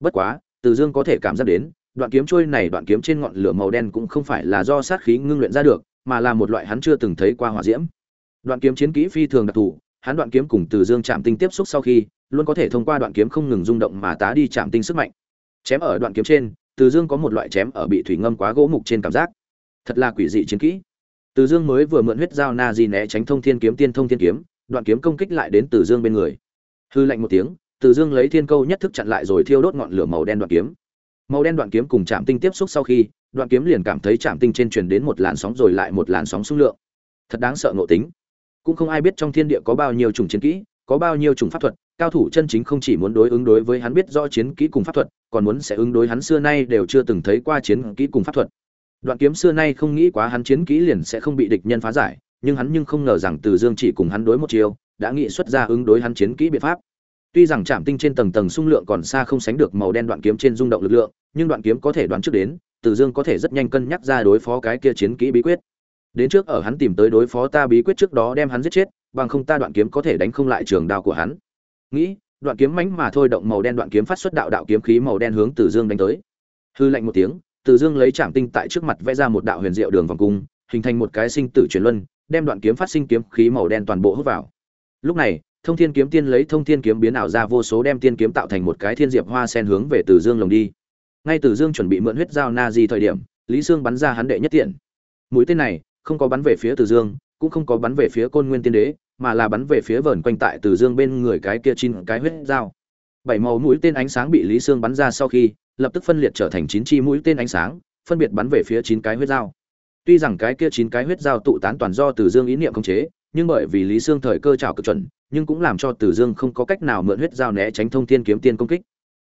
Bất quá, từ dương có thể cảm giác đến, đoạn kiếm trôi này đoạn kiếm trên ngọn lửa màu đen cũng không phải là do sát khí ngưng luyện ra được, mà là một loại hắn chưa từng thấy qua hỏa diễm. Đoạn kiếm chiến kỹ phi thường đặc thù, hắn đoạn kiếm cùng từ dương chạm tinh tiếp xúc sau khi, luôn có thể thông qua đoạn kiếm không ngừng rung động mà tá đi chạm tinh sức mạnh chém ở đoạn kiếm trên, từ dương có một loại chém ở bị thủy ngâm quá gỗ mục trên cảm giác. Thật là quỷ dị chiến kỹ. Từ dương mới vừa mượn huyết dao na di né tránh thông thiên kiếm tiên thông thiên kiếm, đoạn kiếm công kích lại đến từ dương bên người. Hư lạnh một tiếng, từ dương lấy thiên câu nhất thức chặn lại rồi thiêu đốt ngọn lửa màu đen đoạn kiếm. Màu đen đoạn kiếm cùng chạm tinh tiếp xúc sau khi, đoạn kiếm liền cảm thấy chạm tinh trên truyền đến một làn sóng rồi lại một làn sóng xung lượng. Thật đáng sợ ngộ tính. Cũng không ai biết trong thiên địa có bao nhiêu chủng chiến kỹ, có bao nhiêu chủng pháp thuật cao thủ chân chính không chỉ muốn đối ứng đối với hắn biết rõ chiến kỹ cùng pháp thuật, còn muốn sẽ ứng đối hắn xưa nay đều chưa từng thấy qua chiến kỹ cùng pháp thuật. Đoạn kiếm xưa nay không nghĩ quá hắn chiến kỹ liền sẽ không bị địch nhân phá giải, nhưng hắn nhưng không ngờ rằng từ dương chỉ cùng hắn đối một chiều, đã nghĩ xuất ra ứng đối hắn chiến kỹ biện pháp. Tuy rằng chạm tinh trên tầng tầng xung lượng còn xa không sánh được màu đen đoạn kiếm trên rung động lực lượng, nhưng đoạn kiếm có thể đoán trước đến, từ dương có thể rất nhanh cân nhắc ra đối phó cái kia chiến kỹ bí quyết. Đến trước ở hắn tìm tới đối phó ta bí quyết trước đó đem hắn giết chết, bằng không ta đoạn kiếm có thể đánh không lại trường đao của hắn nghĩ, đoạn kiếm mánh mà thôi động màu đen đoạn kiếm phát xuất đạo đạo kiếm khí màu đen hướng từ dương đánh tới. Hư lạnh một tiếng, từ dương lấy trạm tinh tại trước mặt vẽ ra một đạo huyền diệu đường vòng cung, hình thành một cái sinh tử truyền luân, đem đoạn kiếm phát sinh kiếm khí màu đen toàn bộ hút vào. Lúc này, thông thiên kiếm tiên lấy thông thiên kiếm biến ảo ra vô số đem tiên kiếm tạo thành một cái thiên diệp hoa sen hướng về từ dương lồng đi. Ngay từ dương chuẩn bị mượn huyết dao na di thời điểm, lý sương bắn ra hắn đệ nhất tiện. Mũi tên này, không có bắn về phía từ dương, cũng không có bắn về phía côn nguyên tiên đế mà là bắn về phía vờn quanh tại từ dương bên người cái kia chín cái huyết dao. Bảy màu mũi tên ánh sáng bị lý sương bắn ra sau khi, lập tức phân liệt trở thành chín chi mũi tên ánh sáng, phân biệt bắn về phía chín cái huyết dao. Tuy rằng cái kia chín cái huyết dao tụ tán toàn do từ dương ý niệm khống chế, nhưng bởi vì lý sương thời cơ trào cực chuẩn, nhưng cũng làm cho từ dương không có cách nào mượn huyết dao né tránh thông thiên kiếm tiên công kích.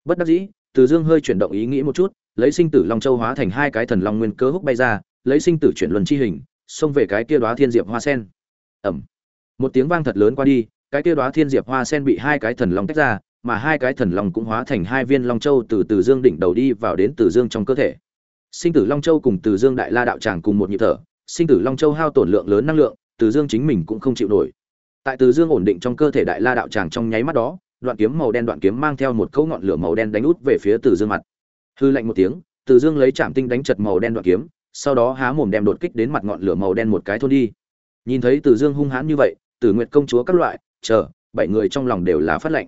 Bất đắc dĩ, từ dương hơi chuyển động ý nghĩ một chút, lấy sinh tử long châu hóa thành hai cái thần long nguyên cơ húc bay ra, lấy sinh tử chuyển luân chi hình, xông về cái kia đóa thiên diệp hoa sen. Ẩm một tiếng vang thật lớn qua đi, cái kia đóa thiên diệp hoa sen bị hai cái thần long tách ra, mà hai cái thần long cũng hóa thành hai viên long châu từ từ dương đỉnh đầu đi vào đến từ dương trong cơ thể. Sinh tử long châu cùng từ dương đại la đạo tràng cùng một nhịp thở, sinh tử long châu hao tổn lượng lớn năng lượng, từ dương chính mình cũng không chịu nổi. Tại từ dương ổn định trong cơ thể đại la đạo tràng trong nháy mắt đó, đoạn kiếm màu đen đoạn kiếm mang theo một câu ngọn lửa màu đen đánh út về phía từ dương mặt. Hư lạnh một tiếng, từ dương lấy chạm tinh đánh chật màu đen đoạn kiếm, sau đó há mồm đem đột kích đến mặt ngọn lửa màu đen một cái thôn đi. Nhìn thấy từ dương hung hãn như vậy tử nguyệt công chúa các loại, chờ, bảy người trong lòng đều là phát lệnh.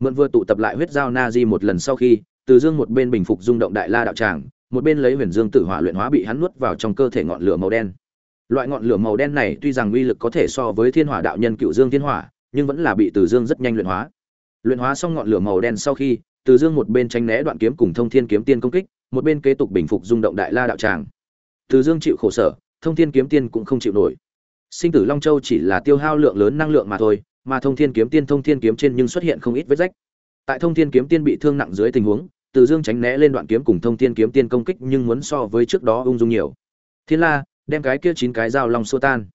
Mượn vừa tụ tập lại huyết giao na di một lần sau khi, từ dương một bên bình phục rung động đại la đạo tràng, một bên lấy huyền dương tử hỏa luyện hóa bị hắn nuốt vào trong cơ thể ngọn lửa màu đen. Loại ngọn lửa màu đen này tuy rằng uy lực có thể so với thiên hỏa đạo nhân cựu dương thiên hỏa, nhưng vẫn là bị từ dương rất nhanh luyện hóa. Luyện hóa xong ngọn lửa màu đen sau khi, từ dương một bên tránh né đoạn kiếm cùng thông thiên kiếm tiên công kích, một bên kế tục bình phục rung động đại la đạo tràng. Từ dương chịu khổ sở, thông thiên kiếm tiên cũng không chịu nổi sinh tử long châu chỉ là tiêu hao lượng lớn năng lượng mà thôi, mà thông thiên kiếm tiên thông thiên kiếm trên nhưng xuất hiện không ít vết rách. Tại thông thiên kiếm tiên bị thương nặng dưới tình huống, từ dương tránh né lên đoạn kiếm cùng thông thiên kiếm tiên công kích nhưng muốn so với trước đó ung dung nhiều. Thiên la, đem cái kia chín cái dao long xua tan.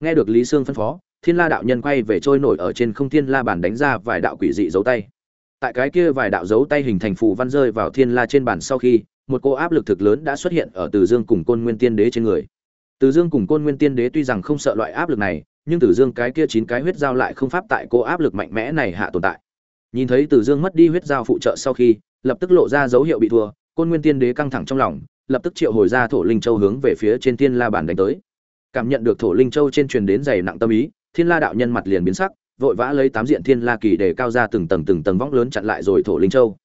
Nghe được lý sương phân phó, thiên la đạo nhân quay về trôi nổi ở trên không thiên la bản đánh ra vài đạo quỷ dị dấu tay. Tại cái kia vài đạo dấu tay hình thành phù văn rơi vào thiên la trên bản sau khi, một cô áp lực thực lớn đã xuất hiện ở từ dương cùng côn nguyên tiên đế trên người từ dương cùng côn nguyên tiên đế tuy rằng không sợ loại áp lực này, nhưng từ dương cái kia chín cái huyết giao lại không pháp tại cô áp lực mạnh mẽ này hạ tồn tại. Nhìn thấy từ dương mất đi huyết giao phụ trợ sau khi, lập tức lộ ra dấu hiệu bị thua, côn nguyên tiên đế căng thẳng trong lòng, lập tức triệu hồi ra thổ linh châu hướng về phía trên thiên la bản đánh tới. Cảm nhận được thổ linh châu trên truyền đến dày nặng tâm ý, thiên la đạo nhân mặt liền biến sắc, vội vã lấy tám diện thiên la kỳ để cao ra từng tầng từng tầng võng lớn chặn lại rồi thổ linh châu.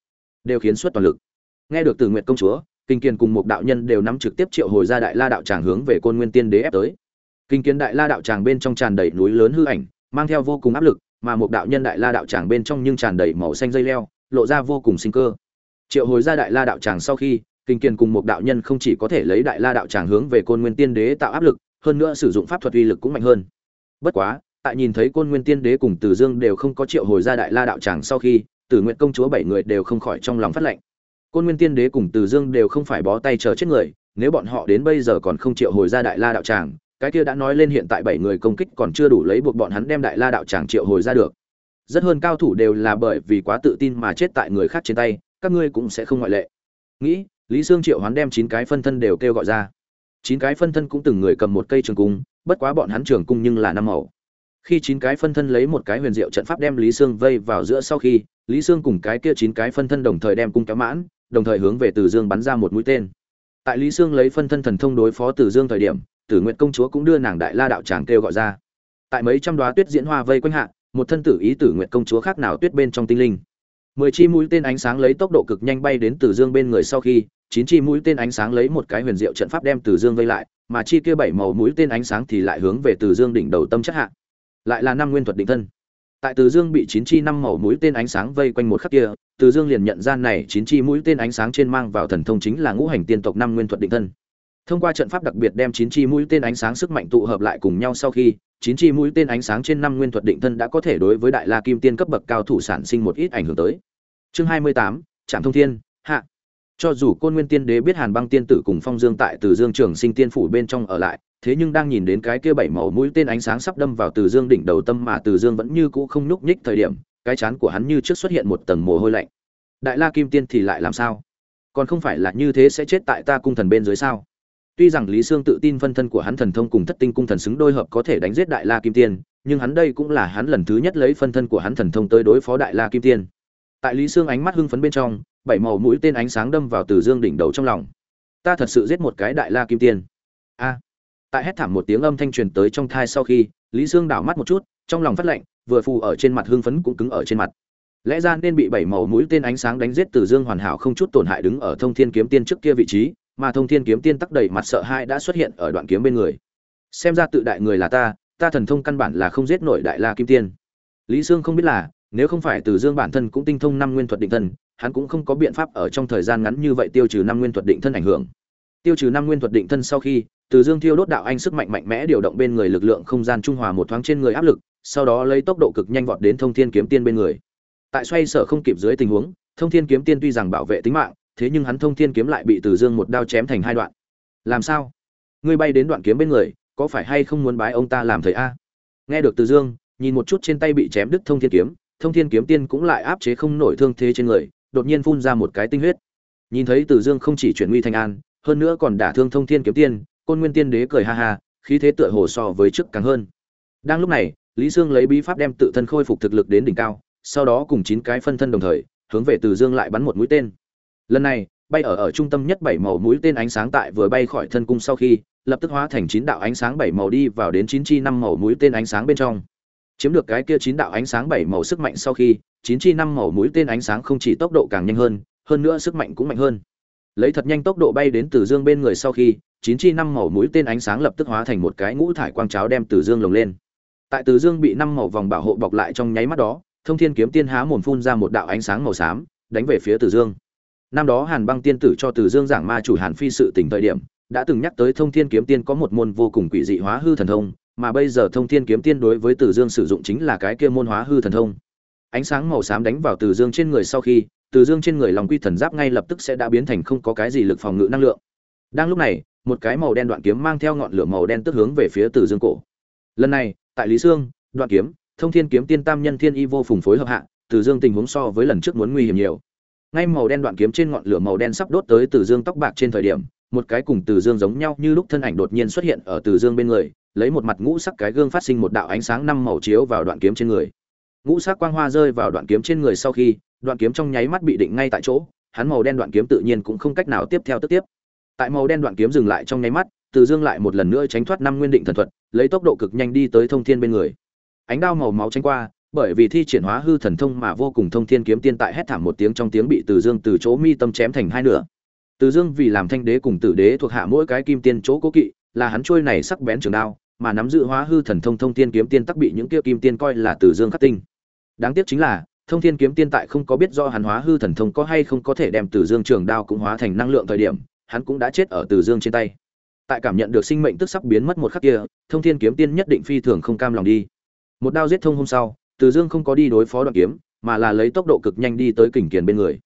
Đều khiến xuất toàn lực. Nghe được từ Nguyệt công chúa kinh kiên cùng một đạo nhân đều nắm trực tiếp triệu hồi ra đại la đạo tràng hướng về côn nguyên tiên đế ép tới. Kinh kiến đại la đạo tràng bên trong tràn đầy núi lớn hư ảnh, mang theo vô cùng áp lực, mà một đạo nhân đại la đạo tràng bên trong nhưng tràn đầy màu xanh dây leo, lộ ra vô cùng sinh cơ. Triệu hồi ra đại la đạo tràng sau khi, kinh kiên cùng một đạo nhân không chỉ có thể lấy đại la đạo tràng hướng về côn nguyên tiên đế tạo áp lực, hơn nữa sử dụng pháp thuật uy lực cũng mạnh hơn. Bất quá, tại nhìn thấy côn nguyên tiên đế cùng Tử dương đều không có triệu hồi ra đại la đạo tràng sau khi, tử nguyện công chúa bảy người đều không khỏi trong lòng phát lệnh côn nguyên tiên đế cùng từ dương đều không phải bó tay chờ chết người, nếu bọn họ đến bây giờ còn không triệu hồi ra đại la đạo tràng, cái kia đã nói lên hiện tại bảy người công kích còn chưa đủ lấy buộc bọn hắn đem đại la đạo tràng triệu hồi ra được. Rất hơn cao thủ đều là bởi vì quá tự tin mà chết tại người khác trên tay, các ngươi cũng sẽ không ngoại lệ. Nghĩ, lý sương triệu hắn đem chín cái phân thân đều kêu gọi ra. Chín cái phân thân cũng từng người cầm một cây trường cung, bất quá bọn hắn trường cung nhưng là năm màu. Khi chín cái phân thân lấy một cái huyền diệu trận pháp đem lý sương vây vào giữa sau khi, lý sương cùng cái kia chín cái phân thân đồng thời đem cung kéo mãn đồng thời hướng về Từ Dương bắn ra một mũi tên. Tại Lý Sương lấy phân thân thần thông đối phó Từ Dương thời điểm, Tử Nguyệt công chúa cũng đưa nàng Đại La đạo tràng kêu gọi ra. Tại mấy trăm đóa tuyết diễn hoa vây quanh hạ, một thân tử ý Tử Nguyệt công chúa khác nào tuyết bên trong tinh linh. Mười chi mũi tên ánh sáng lấy tốc độ cực nhanh bay đến Từ Dương bên người sau khi, chín chi mũi tên ánh sáng lấy một cái huyền diệu trận pháp đem Từ Dương vây lại, mà chi kia bảy màu mũi tên ánh sáng thì lại hướng về từ dương đỉnh đầu tâm chất hạ lại là năm nguyên thuật định thân tại từ dương bị chín chi năm màu mũi tên ánh sáng vây quanh một khắc kia, từ dương liền nhận ra này chín chi mũi tên ánh sáng trên mang vào thần thông chính là ngũ hành tiên tộc năm nguyên thuật định thân. Thông qua trận pháp đặc biệt đem chín chi mũi tên ánh sáng sức mạnh tụ hợp lại cùng nhau sau khi, chín chi mũi tên ánh sáng trên năm nguyên thuật định thân đã có thể đối với đại la kim tiên cấp bậc cao thủ sản sinh một ít ảnh hưởng tới. Chương hai mươi tám, trạm thông thiên, hạ. Cho dù côn nguyên tiên đế biết hàn băng tiên tử cùng phong dương tại từ dương trường sinh tiên phủ bên trong ở lại thế nhưng đang nhìn đến cái kia bảy màu mũi tên ánh sáng sắp đâm vào từ dương đỉnh đầu tâm mà từ dương vẫn như cũ không nhúc nhích thời điểm, cái chán của hắn như trước xuất hiện một tầng mồ hôi lạnh. Đại la kim tiên thì lại làm sao? Còn không phải là như thế sẽ chết tại ta cung thần bên dưới sao? Tuy rằng lý sương tự tin phân thân của hắn thần thông cùng thất tinh cung thần xứng đôi hợp có thể đánh giết đại la kim tiên, nhưng hắn đây cũng là hắn lần thứ nhất lấy phân thân của hắn thần thông tới đối phó đại la kim tiên. Tại lý sương ánh mắt hưng phấn bên trong, bảy màu mũi tên ánh sáng đâm vào từ dương đỉnh đầu trong lòng. Ta thật sự giết một cái đại la kim tiên. A tại hét thảm một tiếng âm thanh truyền tới trong thai sau khi, lý sương đảo mắt một chút, trong lòng phát lạnh, vừa phù ở trên mặt hương phấn cũng cứng ở trên mặt. Lẽ ra nên bị bảy màu mũi tên ánh sáng đánh giết từ dương hoàn hảo không chút tổn hại đứng ở thông thiên kiếm tiên trước kia vị trí, mà thông thiên kiếm tiên tắc đầy mặt sợ hãi đã xuất hiện ở đoạn kiếm bên người. Xem ra tự đại người là ta ta thần thông căn bản là không giết nổi đại la kim tiên. Lý sương không biết là, nếu không phải từ dương bản thân cũng tinh thông năm nguyên thuật định thân, hắn cũng không có biện pháp ở trong thời gian ngắn như vậy tiêu trừ năm nguyên thuật định thân ảnh hưởng tiêu trừ năm nguyên thuật định thân sau khi, từ dương thiêu đốt đạo anh sức mạnh mạnh mẽ điều động bên người lực lượng không gian trung hòa một thoáng trên người áp lực, sau đó lấy tốc độ cực nhanh vọt đến thông thiên kiếm tiên bên người. Tại xoay sở không kịp dưới tình huống, thông thiên kiếm tiên tuy rằng bảo vệ tính mạng, thế nhưng hắn thông thiên kiếm lại bị từ dương một đao chém thành hai đoạn. Làm sao? Ngươi bay đến đoạn kiếm bên người, có phải hay không muốn bái ông ta làm thầy a? Nghe được từ dương, nhìn một chút trên tay bị chém đứt thông thiên kiếm, thông thiên kiếm tiên cũng lại áp chế không nổi thương thế trên người, đột nhiên phun ra một cái tinh huyết. Nhìn thấy từ dương không chỉ chuyển nguy thành an hơn nữa còn đả thương thông thiên kiếm tiên, côn nguyên tiên đế cười ha ha, khí thế tựa hồ so với trước càng hơn. Đang lúc này, lý sương lấy bí pháp đem tự thân khôi phục thực lực đến đỉnh cao, sau đó cùng chín cái phân thân đồng thời, hướng về từ dương lại bắn một mũi tên. Lần này, bay ở ở trung tâm nhất bảy màu mũi tên ánh sáng tại vừa bay khỏi thân cung sau khi, lập tức hóa thành chín đạo ánh sáng bảy màu đi vào đến chín chi năm màu mũi tên ánh sáng bên trong. Chiếm được cái kia chín đạo ánh sáng bảy màu sức mạnh sau khi, chín chi năm màu mũi tên ánh sáng không chỉ tốc độ càng nhanh hơn hơn nữa sức mạnh cũng mạnh hơn lấy thật nhanh tốc độ bay đến từ dương bên người sau khi, chín chi năm màu mũi tên ánh sáng lập tức hóa thành một cái ngũ thải quang cháo đem từ dương lồng lên. Tại từ dương bị năm màu vòng bảo hộ bọc lại trong nháy mắt đó, thông thiên kiếm tiên há mồm phun ra một đạo ánh sáng màu xám, đánh về phía từ dương. Năm đó hàn băng tiên tử cho từ dương giảng ma chủ hàn phi sự tỉnh thời điểm, đã từng nhắc tới thông thiên kiếm tiên có một môn vô cùng quỷ dị hóa hư thần thông, mà bây giờ thông thiên kiếm tiên đối với từ dương sử dụng chính là cái kia môn hóa hư thần thông. Ánh sáng màu xám đánh vào từ dương trên người sau khi từ dương trên người lòng quy thần giáp ngay lập tức sẽ đã biến thành không có cái gì lực phòng ngự năng lượng. Đang lúc này, một cái màu đen đoạn kiếm mang theo ngọn lửa màu đen tức hướng về phía từ dương cổ. Lần này, tại lý sương, đoạn kiếm, thông thiên kiếm, tiên tam nhân, thiên y vô phùng phối hợp hạ, từ dương tình huống so với lần trước muốn nguy hiểm nhiều. Ngay màu đen đoạn kiếm trên ngọn lửa màu đen sắp đốt tới từ dương tóc bạc trên thời điểm, một cái cùng từ dương giống nhau như lúc thân ảnh đột nhiên xuất hiện ở từ dương bên người, lấy một mặt ngũ sắc cái gương phát sinh một đạo ánh sáng năm màu chiếu vào đoạn kiếm trên người. Ngũ sắc quang hoa rơi vào đoạn kiếm trên người sau khi đoạn kiếm trong nháy mắt bị định ngay tại chỗ, hắn màu đen đoạn kiếm tự nhiên cũng không cách nào tiếp theo tức tiếp. Tại màu đen đoạn kiếm dừng lại trong nháy mắt, từ dương lại một lần nữa tránh thoát năm nguyên định thần thuật, lấy tốc độ cực nhanh đi tới thông thiên bên người. Ánh đao màu máu tranh qua, bởi vì thi triển hóa hư thần thông mà vô cùng thông thiên kiếm tiên tại hét thảm một tiếng trong tiếng bị từ dương từ chỗ mi tâm chém thành hai nửa. Từ dương vì làm thanh đế cùng tử đế thuộc hạ mỗi cái kim tiên chỗ cố kỵ, là hắn trôi này sắc bén trường đao, mà nắm giữ hóa hư thần thông thông thiên kiếm tiên tắc bị những kia kim tiên coi là từ dương khắc tinh. Đáng tiếc chính là thông thiên kiếm tiên tại không có biết do hắn hóa hư thần thông có hay không có thể đem từ dương trường đao cũng hóa thành năng lượng thời điểm, hắn cũng đã chết ở từ dương trên tay. Tại cảm nhận được sinh mệnh tức sắp biến mất một khắc kia, thông thiên kiếm tiên nhất định phi thường không cam lòng đi. Một đao giết thông hôm sau, từ dương không có đi đối phó đoạn kiếm, mà là lấy tốc độ cực nhanh đi tới kình kiền bên người.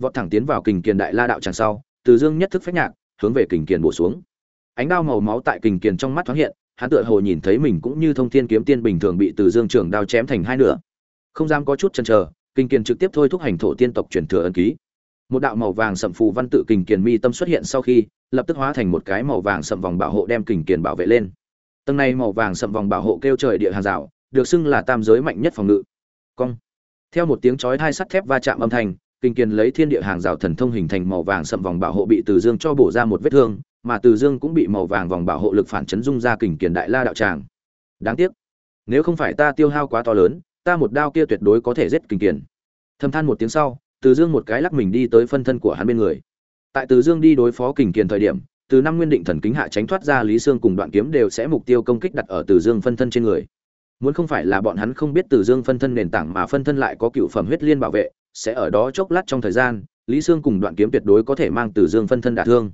Vọt thẳng tiến vào kình kiền đại la đạo tràng sau, từ dương nhất thức phách nhạc, hướng về kình kiền bổ xuống. Ánh đao màu máu tại kình kiền trong mắt thoáng hiện, hắn tựa hồ nhìn thấy mình cũng như thông thiên kiếm tiên bình thường bị từ dương trường đao chém thành hai nửa không dám có chút chần chờ, kinh kiền trực tiếp thôi thúc hành thổ tiên tộc truyền thừa ân ký. Một đạo màu vàng sậm phù văn tự kình kiền mi tâm xuất hiện sau khi, lập tức hóa thành một cái màu vàng sậm vòng bảo hộ đem kình kiền bảo vệ lên. Tầng này màu vàng sậm vòng bảo hộ kêu trời địa hàng rào, được xưng là tam giới mạnh nhất phòng ngự. Cong. Theo một tiếng chói hai sắt thép va chạm âm thanh, kinh kiền lấy thiên địa hàng rào thần thông hình thành màu vàng sậm vòng bảo hộ bị từ dương cho bổ ra một vết thương, mà từ dương cũng bị màu vàng vòng bảo hộ lực phản chấn dung ra kình kiền đại la đạo tràng. Đáng tiếc, nếu không phải ta tiêu hao quá to lớn ta một đao kia tuyệt đối có thể giết kình kiền. Thầm than một tiếng sau, từ dương một cái lắc mình đi tới phân thân của hắn bên người. Tại từ dương đi đối phó kình kiền thời điểm, từ năm nguyên định thần kính hạ tránh thoát ra lý Sương cùng đoạn kiếm đều sẽ mục tiêu công kích đặt ở từ dương phân thân trên người. Muốn không phải là bọn hắn không biết từ dương phân thân nền tảng mà phân thân lại có cựu phẩm huyết liên bảo vệ, sẽ ở đó chốc lát trong thời gian, lý Sương cùng đoạn kiếm tuyệt đối có thể mang từ dương phân thân đả thương.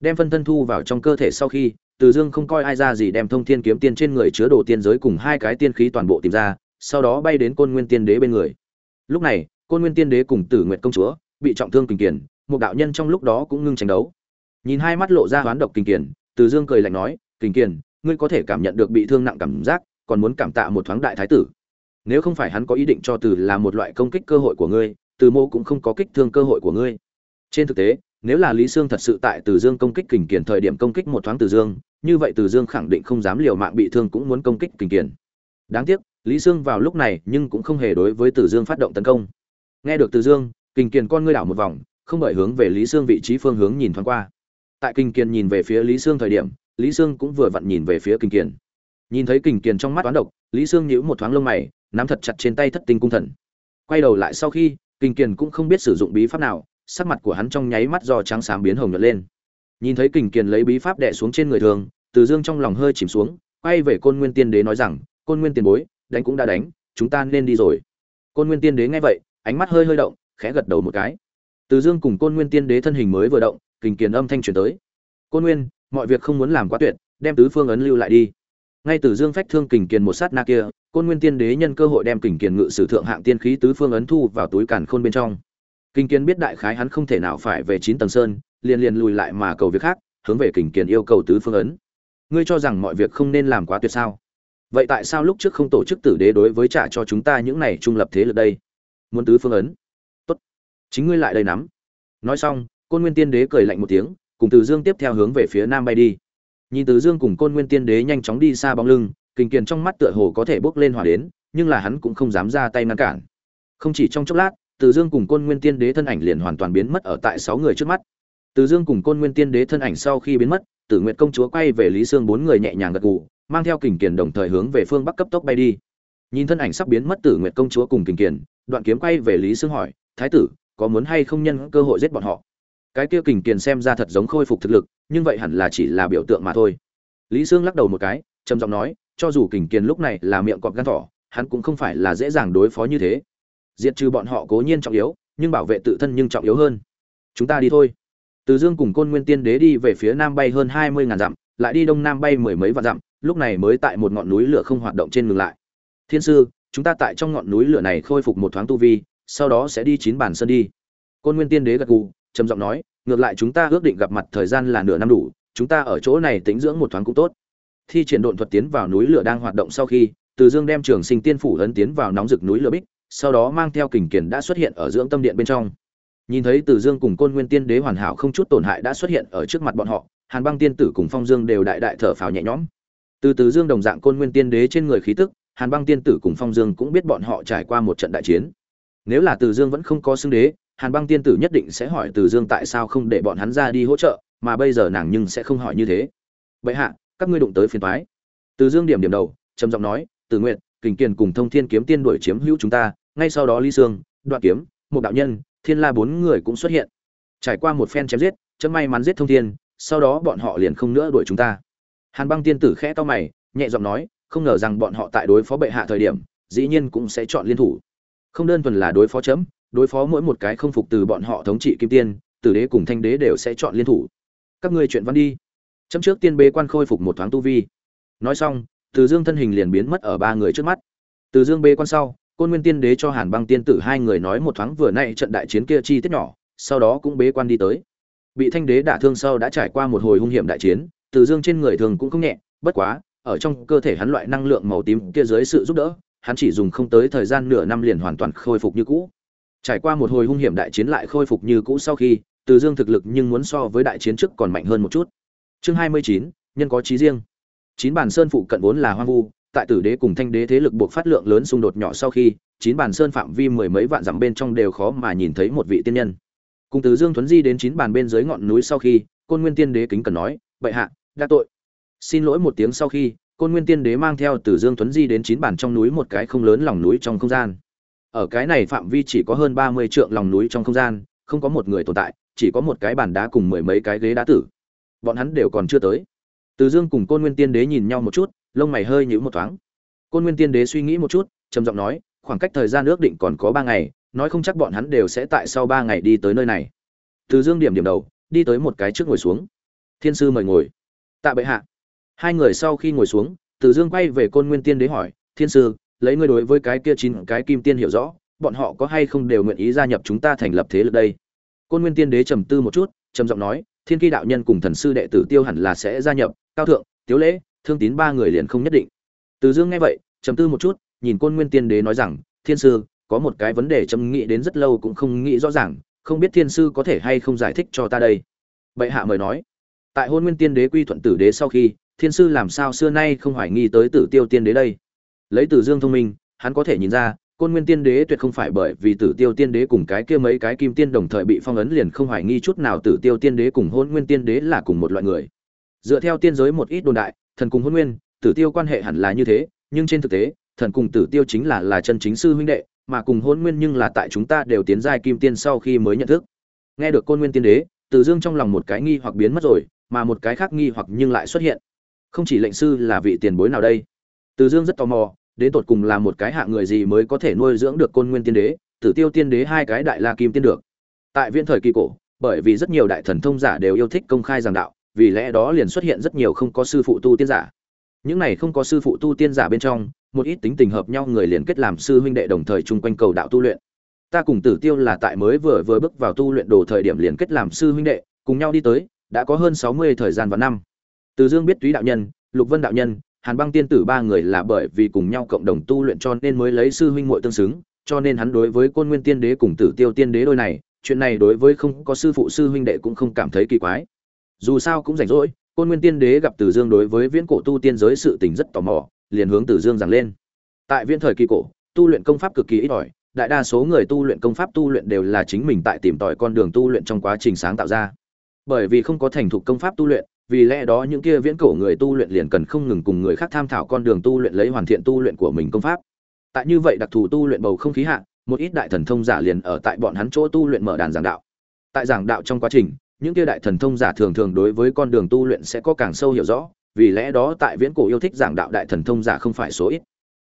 Đem phân thân thu vào trong cơ thể sau khi, từ dương không coi ai ra gì đem thông thiên kiếm tiên trên người chứa đồ tiên giới cùng hai cái tiên khí toàn bộ tìm ra sau đó bay đến côn nguyên tiên đế bên người. Lúc này, côn nguyên tiên đế cùng tử nguyệt công chúa bị trọng thương kình kiển một đạo nhân trong lúc đó cũng ngưng tranh đấu. Nhìn hai mắt lộ ra hoán độc kình kiển từ dương cười lạnh nói, kình kiển ngươi có thể cảm nhận được bị thương nặng cảm giác, còn muốn cảm tạ một thoáng đại thái tử. Nếu không phải hắn có ý định cho từ là một loại công kích cơ hội của ngươi, từ mô cũng không có kích thương cơ hội của ngươi. Trên thực tế, nếu là lý sương thật sự tại từ dương công kích kình kiển thời điểm công kích một thoáng từ dương, như vậy từ dương khẳng định không dám liều mạng bị thương cũng muốn công kích kình kiển đáng tiếc lý sương vào lúc này nhưng cũng không hề đối với từ dương phát động tấn công. Nghe được từ dương, kình Kiền con ngươi đảo một vòng, không bởi hướng về lý sương vị trí phương hướng nhìn thoáng qua. Tại kình Kiền nhìn về phía lý sương thời điểm, lý sương cũng vừa vặn nhìn về phía kình Kiền. nhìn thấy kình Kiền trong mắt toán độc, lý sương nhíu một thoáng lông mày, nắm thật chặt trên tay thất tinh cung thần. Quay đầu lại sau khi, kình Kiền cũng không biết sử dụng bí pháp nào, sắc mặt của hắn trong nháy mắt do trắng xám biến hồng nhợt lên. Nhìn thấy kình Kiền lấy bí pháp đè xuống trên người thường, từ dương trong lòng hơi chìm xuống, quay về côn nguyên tiên đế nói rằng, côn nguyên tiền bối đánh cũng đã đánh, chúng ta nên đi rồi. Côn nguyên tiên đế nghe vậy, ánh mắt hơi hơi động, khẽ gật đầu một cái. Từ dương cùng côn nguyên tiên đế thân hình mới vừa động, kình kiền âm thanh truyền tới. Côn nguyên, mọi việc không muốn làm quá tuyệt, đem tứ phương ấn lưu lại đi. Ngay từ dương phách thương kình kiền một sát na kia, côn nguyên tiên đế nhân cơ hội đem kình kiền ngự sử thượng hạng tiên khí tứ phương ấn thu vào túi càn khôn bên trong. Kình kiền biết đại khái hắn không thể nào phải về chín tầng sơn, liền liền lùi lại mà cầu việc khác, hướng về kình kiền yêu cầu tứ phương ấn. Ngươi cho rằng mọi việc không nên làm quá tuyệt sao? Vậy tại sao lúc trước không tổ chức tử đế đối với trả cho chúng ta những này trung lập thế lực đây? Muốn tứ phương ấn. Tốt. Chính ngươi lại đây nắm. Nói xong, côn nguyên tiên đế cười lạnh một tiếng, cùng từ dương tiếp theo hướng về phía nam bay đi. Nhìn từ dương cùng côn nguyên tiên đế nhanh chóng đi xa bóng lưng kình kiền trong mắt tựa hồ có thể bốc lên hỏa đến, nhưng là hắn cũng không dám ra tay ngăn cản. Không chỉ trong chốc lát, từ dương cùng côn nguyên tiên đế thân ảnh liền hoàn toàn biến mất ở tại sáu người trước mắt. Từ dương cùng côn nguyên tiên đế thân ảnh sau khi biến mất, tử nguyệt công chúa quay về lý sương bốn người nhẹ nhàng gật gù mang theo kình kiền đồng thời hướng về phương bắc cấp tốc bay đi. Nhìn thân ảnh sắp biến mất tử nguyệt công chúa cùng kình kiền, đoạn kiếm quay về lý xương hỏi, thái tử, có muốn hay không nhân cơ hội giết bọn họ? Cái kia kình kiền xem ra thật giống khôi phục thực lực, nhưng vậy hẳn là chỉ là biểu tượng mà thôi. Lý sương lắc đầu một cái, trầm giọng nói, cho dù kình kiền lúc này là miệng cọp gan thỏ, hắn cũng không phải là dễ dàng đối phó như thế. Diệt trừ bọn họ cố nhiên trọng yếu, nhưng bảo vệ tự thân nhưng trọng yếu hơn. Chúng ta đi thôi. Từ dương cùng côn nguyên tiên đế đi về phía nam bay hơn hai mươi ngàn dặm, lại đi đông nam bay mười mấy vạn dặm lúc này mới tại một ngọn núi lửa không hoạt động trên ngừng lại. Thiên sư, chúng ta tại trong ngọn núi lửa này khôi phục một thoáng tu vi, sau đó sẽ đi chín bản sơn đi. Côn nguyên tiên đế gật gù, trầm giọng nói, ngược lại chúng ta ước định gặp mặt thời gian là nửa năm đủ, chúng ta ở chỗ này tính dưỡng một thoáng cũng tốt. Thi triển độn thuật tiến vào núi lửa đang hoạt động sau khi, từ dương đem trường sinh tiên phủ ấn tiến vào nóng rực núi lửa bích, sau đó mang theo kình kiền đã xuất hiện ở dưỡng tâm điện bên trong. Nhìn thấy từ dương cùng côn nguyên tiên đế hoàn hảo không chút tổn hại đã xuất hiện ở trước mặt bọn họ, hàn băng tiên tử cùng phong dương đều đại đại thở phào nhẹ nhõm từ từ dương đồng dạng côn nguyên tiên đế trên người khí tức, hàn băng tiên tử cùng phong dương cũng biết bọn họ trải qua một trận đại chiến. Nếu là từ dương vẫn không có xưng đế, hàn băng tiên tử nhất định sẽ hỏi từ dương tại sao không để bọn hắn ra đi hỗ trợ, mà bây giờ nàng nhưng sẽ không hỏi như thế. Vậy hạ, các ngươi đụng tới phiền thoái từ dương điểm điểm đầu, trầm giọng nói, từ nguyện kình kiền cùng thông thiên kiếm tiên đuổi chiếm hữu chúng ta, ngay sau đó ly sương, đoạn kiếm một đạo nhân, thiên la bốn người cũng xuất hiện. Trải qua một phen chém giết, chấm may mắn giết thông thiên, sau đó bọn họ liền không nữa đuổi chúng ta hàn băng tiên tử khẽ to mày, nhẹ giọng nói, không ngờ rằng bọn họ tại đối phó bệ hạ thời điểm, dĩ nhiên cũng sẽ chọn liên thủ. Không đơn thuần là đối phó chấm, đối phó mỗi một cái không phục từ bọn họ thống trị kim tiên, tử đế cùng thanh đế đều sẽ chọn liên thủ. Các ngươi chuyện văn đi. Chấm trước tiên bế quan khôi phục một thoáng tu vi. Nói xong, từ dương thân hình liền biến mất ở ba người trước mắt. Từ dương bế quan sau, côn nguyên tiên đế cho hàn băng tiên tử hai người nói một thoáng vừa nay trận đại chiến kia chi tiết nhỏ, sau đó cũng bế quan đi tới. Bị thanh đế đả thương sau đã trải qua một hồi hung hiểm đại chiến từ dương trên người thường cũng không nhẹ, bất quá, ở trong cơ thể hắn loại năng lượng màu tím kia dưới sự giúp đỡ, hắn chỉ dùng không tới thời gian nửa năm liền hoàn toàn khôi phục như cũ. Trải qua một hồi hung hiểm đại chiến lại khôi phục như cũ sau khi, từ dương thực lực nhưng muốn so với đại chiến trước còn mạnh hơn một chút. Chương hai mươi chín, nhân có trí riêng. Chín bản sơn phụ cận vốn là hoang vu, tại tử đế cùng thanh đế thế lực buộc phát lượng lớn xung đột nhỏ sau khi, chín bản sơn phạm vi mười mấy vạn dặm bên trong đều khó mà nhìn thấy một vị tiên nhân. Cùng từ dương thuấn di đến chín bàn bên dưới ngọn núi sau khi, côn nguyên tiên đế kính cần nói, bệ hạ đã tội. Xin lỗi một tiếng sau khi, côn nguyên tiên đế mang theo từ dương tuấn di đến chín bản trong núi một cái không lớn lòng núi trong không gian. Ở cái này phạm vi chỉ có hơn ba mươi trượng lòng núi trong không gian, không có một người tồn tại, chỉ có một cái bàn đá cùng mười mấy cái ghế đá tử. Bọn hắn đều còn chưa tới. Từ dương cùng côn nguyên tiên đế nhìn nhau một chút, lông mày hơi nhíu một thoáng. Côn nguyên tiên đế suy nghĩ một chút, trầm giọng nói, khoảng cách thời gian ước định còn có ba ngày, nói không chắc bọn hắn đều sẽ tại sau ba ngày đi tới nơi này. Từ dương điểm điểm đầu, đi tới một cái trước ngồi xuống. Thiên sư mời ngồi tạ bệ hạ. Hai người sau khi ngồi xuống, từ dương quay về côn nguyên tiên đế hỏi, thiên sư, lấy ngươi đối với cái kia chín cái kim tiên hiểu rõ, bọn họ có hay không đều nguyện ý gia nhập chúng ta thành lập thế lực đây? Côn nguyên tiên đế trầm tư một chút, trầm giọng nói, thiên kỳ đạo nhân cùng thần sư đệ tử tiêu hẳn là sẽ gia nhập, cao thượng, tiếu lễ, thương tín ba người liền không nhất định. Từ dương nghe vậy, trầm tư một chút, nhìn côn nguyên tiên đế nói rằng, thiên sư, có một cái vấn đề trầm nghĩ đến rất lâu cũng không nghĩ rõ ràng, không biết thiên sư có thể hay không giải thích cho ta đây? Bệ hạ mời nói tại hôn nguyên tiên đế quy thuận tử đế sau khi, thiên sư làm sao xưa nay không hoài nghi tới tử tiêu tiên đế đây? Lấy tử dương thông minh, hắn có thể nhìn ra, côn nguyên tiên đế tuyệt không phải bởi vì tử tiêu tiên đế cùng cái kia mấy cái kim tiên đồng thời bị phong ấn liền không hoài nghi chút nào tử tiêu tiên đế cùng hôn nguyên tiên đế là cùng một loại người. Dựa theo tiên giới một ít đồn đại, thần cùng hôn nguyên, tử tiêu quan hệ hẳn là như thế, nhưng trên thực tế, thần cùng tử tiêu chính là là chân chính sư huynh đệ, mà cùng hôn nguyên nhưng là tại chúng ta đều tiến giai kim tiên sau khi mới nhận thức. Nghe được côn nguyên tiên đế, tử dương trong lòng một cái nghi hoặc biến mất rồi mà một cái khác nghi hoặc nhưng lại xuất hiện. Không chỉ lệnh sư là vị tiền bối nào đây? Từ dương rất tò mò, đến tột cùng là một cái hạng người gì mới có thể nuôi dưỡng được côn nguyên tiên đế, tử tiêu tiên đế hai cái đại la kim tiên được. Tại viễn thời kỳ cổ, bởi vì rất nhiều đại thần thông giả đều yêu thích công khai giảng đạo, vì lẽ đó liền xuất hiện rất nhiều không có sư phụ tu tiên giả. Những này không có sư phụ tu tiên giả bên trong, một ít tính tình hợp nhau người liền kết làm sư huynh đệ đồng thời chung quanh cầu đạo tu luyện. Ta cùng tử tiêu là tại mới vừa vừa bước vào tu luyện đồ thời điểm liền kết làm sư huynh đệ, cùng nhau đi tới đã có hơn sáu mươi thời gian và năm. Từ dương biết túy đạo nhân, lục vân đạo nhân, hàn băng tiên tử ba người là bởi vì cùng nhau cộng đồng tu luyện cho nên mới lấy sư huynh muội tương xứng, cho nên hắn đối với côn nguyên tiên đế cùng tử tiêu tiên đế đôi này, chuyện này đối với không có sư phụ sư huynh đệ cũng không cảm thấy kỳ quái. Dù sao cũng rảnh rỗi, côn nguyên tiên đế gặp tử dương đối với viễn cổ tu tiên giới sự tình rất tò mò, liền hướng tử dương giảng lên. Tại viễn thời kỳ cổ, tu luyện công pháp cực kỳ ít ỏi, đại đa số người tu luyện công pháp tu luyện đều là chính mình tại tìm tòi con đường tu luyện trong quá trình sáng tạo ra bởi vì không có thành thục công pháp tu luyện, vì lẽ đó những kia viễn cổ người tu luyện liền cần không ngừng cùng người khác tham thảo con đường tu luyện lấy hoàn thiện tu luyện của mình công pháp. Tại như vậy đặc thù tu luyện bầu không khí hạ, một ít đại thần thông giả liền ở tại bọn hắn chỗ tu luyện mở đàn giảng đạo. Tại giảng đạo trong quá trình, những kia đại thần thông giả thường thường đối với con đường tu luyện sẽ có càng sâu hiểu rõ, vì lẽ đó tại viễn cổ yêu thích giảng đạo đại thần thông giả không phải số ít.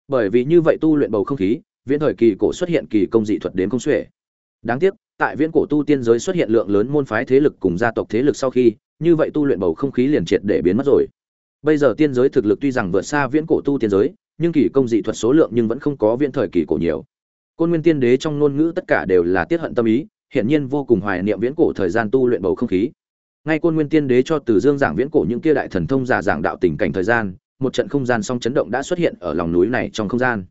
Bởi vì như vậy tu luyện bầu không khí, viễn thời kỳ cổ xuất hiện kỳ công dị thuật đến công xuể đáng tiếc tại viễn cổ tu tiên giới xuất hiện lượng lớn môn phái thế lực cùng gia tộc thế lực sau khi, như vậy tu luyện bầu không khí liền triệt để biến mất rồi. Bây giờ tiên giới thực lực tuy rằng vượt xa viễn cổ tu tiên giới, nhưng kỳ công dị thuật số lượng nhưng vẫn không có viễn thời kỳ cổ nhiều. Côn nguyên tiên đế trong ngôn ngữ tất cả đều là tiết hận tâm ý hiện nhiên vô cùng hoài niệm viễn cổ thời gian tu luyện bầu không khí. Ngay côn nguyên tiên đế cho từ dương giảng viễn cổ những kia đại thần thông giả giảng đạo tình cảnh thời gian, một trận không gian song chấn động đã xuất hiện ở lòng núi này trong không gian.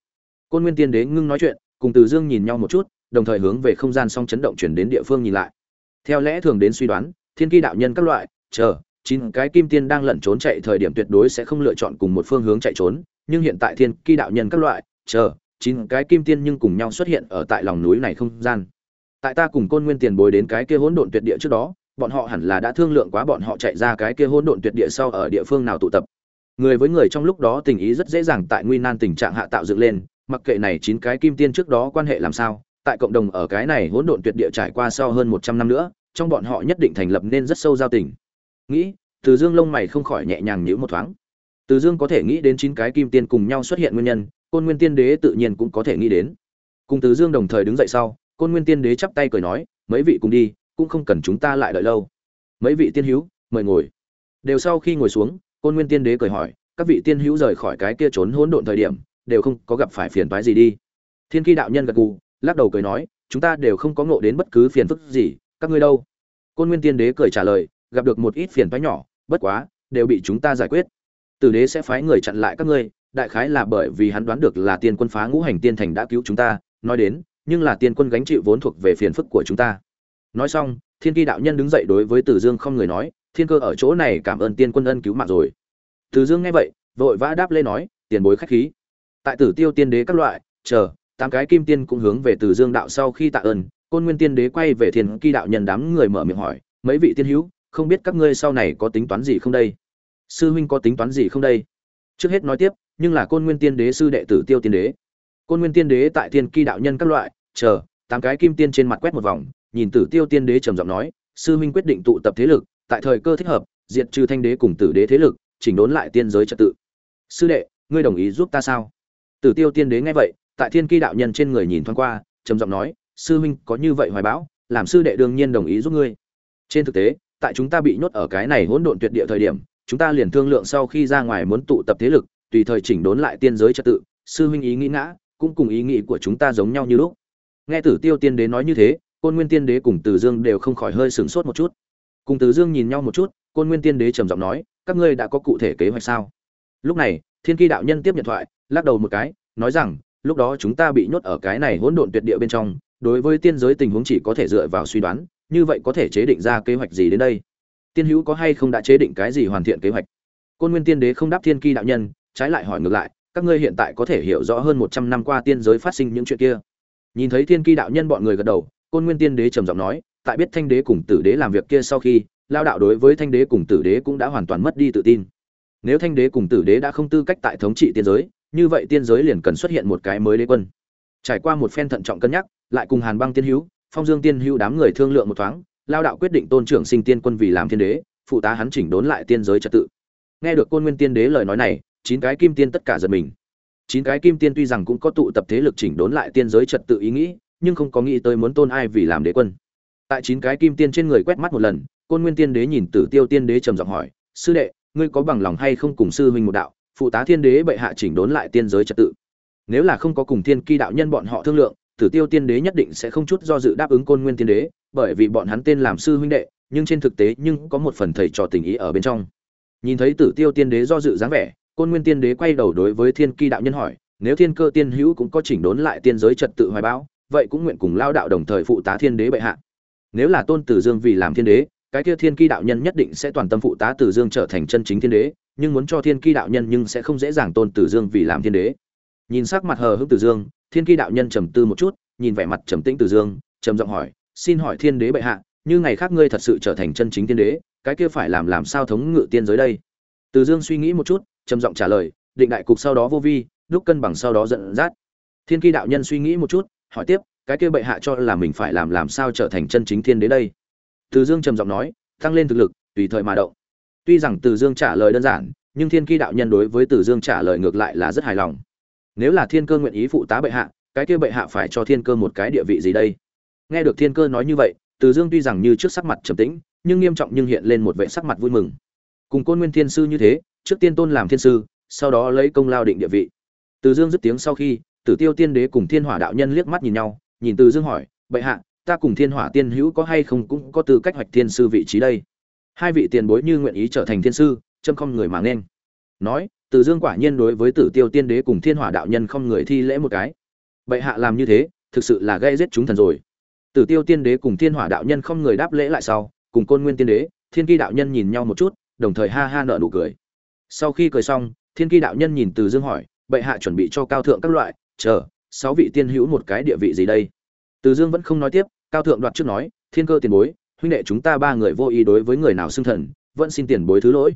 Côn nguyên tiên đế ngưng nói chuyện, cùng từ dương nhìn nhau một chút đồng thời hướng về không gian song chấn động chuyển đến địa phương nhìn lại. Theo lẽ thường đến suy đoán, thiên kỳ đạo nhân các loại, chờ, chín cái kim tiên đang lẩn trốn chạy thời điểm tuyệt đối sẽ không lựa chọn cùng một phương hướng chạy trốn, nhưng hiện tại thiên kỳ đạo nhân các loại, chờ, chín cái kim tiên nhưng cùng nhau xuất hiện ở tại lòng núi này không gian. Tại ta cùng côn nguyên tiền bối đến cái kia hỗn độn tuyệt địa trước đó, bọn họ hẳn là đã thương lượng quá bọn họ chạy ra cái kia hỗn độn tuyệt địa sau ở địa phương nào tụ tập. Người với người trong lúc đó tình ý rất dễ dàng tại nguy nan tình trạng hạ tạo dựng lên, mặc kệ này chín cái kim tiên trước đó quan hệ làm sao tại cộng đồng ở cái này hỗn độn tuyệt địa trải qua sau hơn một trăm năm nữa, trong bọn họ nhất định thành lập nên rất sâu giao tình. Nghĩ, từ dương lông mày không khỏi nhẹ nhàng nhíu một thoáng. Từ dương có thể nghĩ đến chín cái kim tiên cùng nhau xuất hiện nguyên nhân, côn nguyên tiên đế tự nhiên cũng có thể nghĩ đến. Cùng từ dương đồng thời đứng dậy sau, côn nguyên tiên đế chắp tay cười nói, mấy vị cùng đi, cũng không cần chúng ta lại đợi lâu. Mấy vị tiên hữu, mời ngồi. Đều sau khi ngồi xuống, côn nguyên tiên đế cười hỏi, các vị tiên hữu rời khỏi cái kia trốn hỗn độn thời điểm, đều không có gặp phải phiền toái gì đi. Thiên Ki đạo nhân gật gù lắc đầu cười nói, chúng ta đều không có ngộ đến bất cứ phiền phức gì, các ngươi đâu? Côn nguyên tiên đế cười trả lời, gặp được một ít phiền phái nhỏ, bất quá, đều bị chúng ta giải quyết. Tử đế sẽ phái người chặn lại các ngươi, đại khái là bởi vì hắn đoán được là tiên quân phá ngũ hành tiên thành đã cứu chúng ta, nói đến, nhưng là tiên quân gánh chịu vốn thuộc về phiền phức của chúng ta. Nói xong, thiên kỳ đạo nhân đứng dậy đối với tử dương không người nói, thiên cơ ở chỗ này cảm ơn tiên quân ân cứu mạng rồi. Tử dương nghe vậy, vội vã đáp lên nói, tiền bối khách khí. Tại tử tiêu tiên đế các loại, chờ tám cái kim tiên cũng hướng về từ dương đạo sau khi tạ ơn, côn nguyên tiên đế quay về thiên kỳ đạo nhân đám người mở miệng hỏi, mấy vị tiên hữu, không biết các ngươi sau này có tính toán gì không đây? Sư huynh có tính toán gì không đây? Trước hết nói tiếp, nhưng là côn nguyên tiên đế sư đệ tử tiêu tiên đế. Côn nguyên tiên đế tại thiên kỳ đạo nhân các loại, chờ, tám cái kim tiên trên mặt quét một vòng, nhìn tử tiêu tiên đế trầm giọng nói, sư huynh quyết định tụ tập thế lực, tại thời cơ thích hợp, diệt trừ thanh đế cùng tử đế thế lực, chỉnh đốn lại tiên giới trật tự. Sư đệ, ngươi đồng ý giúp ta sao? Tử tiêu tiên đế nghe vậy tại thiên ki đạo nhân trên người nhìn thoáng qua, trầm giọng nói, sư huynh, có như vậy hoài bão, làm sư đệ đương nhiên đồng ý giúp ngươi. Trên thực tế, tại chúng ta bị nhốt ở cái này hỗn độn tuyệt địa thời điểm, chúng ta liền thương lượng sau khi ra ngoài muốn tụ tập thế lực, tùy thời chỉnh đốn lại tiên giới trật tự, sư huynh ý nghĩ ngã, cũng cùng ý nghĩ của chúng ta giống nhau như lúc. Nghe tử tiêu tiên đế nói như thế, côn nguyên tiên đế cùng từ dương đều không khỏi hơi sửng sốt một chút. Cùng từ dương nhìn nhau một chút, côn nguyên tiên đế trầm giọng nói, các ngươi đã có cụ thể kế hoạch sao? Lúc này, thiên ki đạo nhân tiếp nhận thoại, lắc đầu một cái, nói rằng lúc đó chúng ta bị nhốt ở cái này hỗn độn tuyệt địa bên trong, đối với tiên giới tình huống chỉ có thể dựa vào suy đoán, như vậy có thể chế định ra kế hoạch gì đến đây? Tiên hữu có hay không đã chế định cái gì hoàn thiện kế hoạch? Côn nguyên tiên đế không đáp thiên ki đạo nhân, trái lại hỏi ngược lại, các ngươi hiện tại có thể hiểu rõ hơn một trăm năm qua tiên giới phát sinh những chuyện kia. Nhìn thấy thiên ki đạo nhân bọn người gật đầu, côn nguyên tiên đế trầm giọng nói, tại biết thanh đế cùng tử đế làm việc kia sau khi, lao đạo đối với thanh đế cùng tử đế cũng đã hoàn toàn mất đi tự tin. Nếu thanh đế cùng tử đế đã không tư cách tại thống trị tiên giới như vậy tiên giới liền cần xuất hiện một cái mới đế quân. Trải qua một phen thận trọng cân nhắc, lại cùng hàn băng tiên hữu, phong dương tiên hữu đám người thương lượng một thoáng, lao đạo quyết định tôn trưởng sinh tiên quân vì làm thiên đế, phụ tá hắn chỉnh đốn lại tiên giới trật tự. Nghe được côn nguyên tiên đế lời nói này, chín cái kim tiên tất cả giật mình. Chín cái kim tiên tuy rằng cũng có tụ tập thế lực chỉnh đốn lại tiên giới trật tự ý nghĩ, nhưng không có nghĩ tới muốn tôn ai vì làm đế quân. Tại chín cái kim tiên trên người quét mắt một lần, côn nguyên tiên đế nhìn tử tiêu tiên đế trầm giọng hỏi, sư đệ, ngươi có bằng lòng hay không cùng sư huynh một đạo? Phụ tá thiên đế bệ hạ chỉnh đốn lại tiên giới trật tự. Nếu là không có cùng thiên kỳ đạo nhân bọn họ thương lượng, tử tiêu tiên đế nhất định sẽ không chút do dự đáp ứng côn nguyên tiên đế, bởi vì bọn hắn tên làm sư huynh đệ, nhưng trên thực tế nhưng có một phần thầy trò tình ý ở bên trong. Nhìn thấy tử tiêu tiên đế do dự dáng vẻ, côn nguyên tiên đế quay đầu đối với thiên kỳ đạo nhân hỏi, nếu thiên cơ tiên hữu cũng có chỉnh đốn lại tiên giới trật tự hoài bão, vậy cũng nguyện cùng lao đạo đồng thời phụ tá thiên đế bệ hạ. Nếu là tôn tử dương vì làm thiên đế, cái kia thiên kỳ đạo nhân nhất định sẽ toàn tâm phụ tá tử dương trở thành chân chính thiên đế nhưng muốn cho thiên ki đạo nhân nhưng sẽ không dễ dàng tôn tử dương vì làm thiên đế. Nhìn sắc mặt hờ hững tử dương, thiên ki đạo nhân trầm tư một chút, nhìn vẻ mặt trầm tĩnh tử dương, trầm giọng hỏi, xin hỏi thiên đế bệ hạ, như ngày khác ngươi thật sự trở thành chân chính thiên đế, cái kia phải làm làm sao thống ngự tiên giới đây? Tử dương suy nghĩ một chút, trầm giọng trả lời, định đại cục sau đó vô vi lúc cân bằng sau đó giận dắt. Thiên ki đạo nhân suy nghĩ một chút, hỏi tiếp, cái kia bệ hạ cho là mình phải làm làm sao trở thành chân chính thiên đế đây? Từ dương trầm giọng nói, tăng lên thực lực, tùy thời mà động tuy rằng từ dương trả lời đơn giản, nhưng thiên ki đạo nhân đối với từ dương trả lời ngược lại là rất hài lòng. Nếu là thiên cơ nguyện ý phụ tá bệ hạ, cái kia bệ hạ phải cho thiên cơ một cái địa vị gì đây? Nghe được thiên cơ nói như vậy, từ dương tuy rằng như trước sắc mặt trầm tĩnh, nhưng nghiêm trọng nhưng hiện lên một vẻ sắc mặt vui mừng. Cùng côn nguyên thiên sư như thế, trước tiên tôn làm thiên sư, sau đó lấy công lao định địa vị. Từ dương dứt tiếng sau khi, tử tiêu tiên đế cùng thiên hỏa đạo nhân liếc mắt nhìn nhau, nhìn từ dương hỏi, bệ hạ, ta cùng thiên hỏa tiên hữu có hay không cũng có tư cách hoạch thiên sư vị trí đây? Hai vị tiền bối như nguyện ý trở thành thiên sư, châm không người mà nên nói, từ dương quả nhiên đối với tử tiêu tiên đế cùng thiên hỏa đạo nhân không người thi lễ một cái. Bệ hạ làm như thế, thực sự là gây giết chúng thần rồi. Tử tiêu tiên đế cùng thiên hỏa đạo nhân không người đáp lễ lại sau, cùng côn nguyên tiên đế, thiên ki đạo nhân nhìn nhau một chút, đồng thời ha ha nợ nụ cười. Sau khi cười xong, thiên ki đạo nhân nhìn từ dương hỏi, bệ hạ chuẩn bị cho cao thượng các loại, chờ, sáu vị tiên hữu một cái địa vị gì đây? Từ dương vẫn không nói tiếp, cao thượng đoạt trước nói, thiên cơ tiền bối huynh đệ chúng ta ba người vô ý đối với người nào xưng thần, vẫn xin tiền bối thứ lỗi.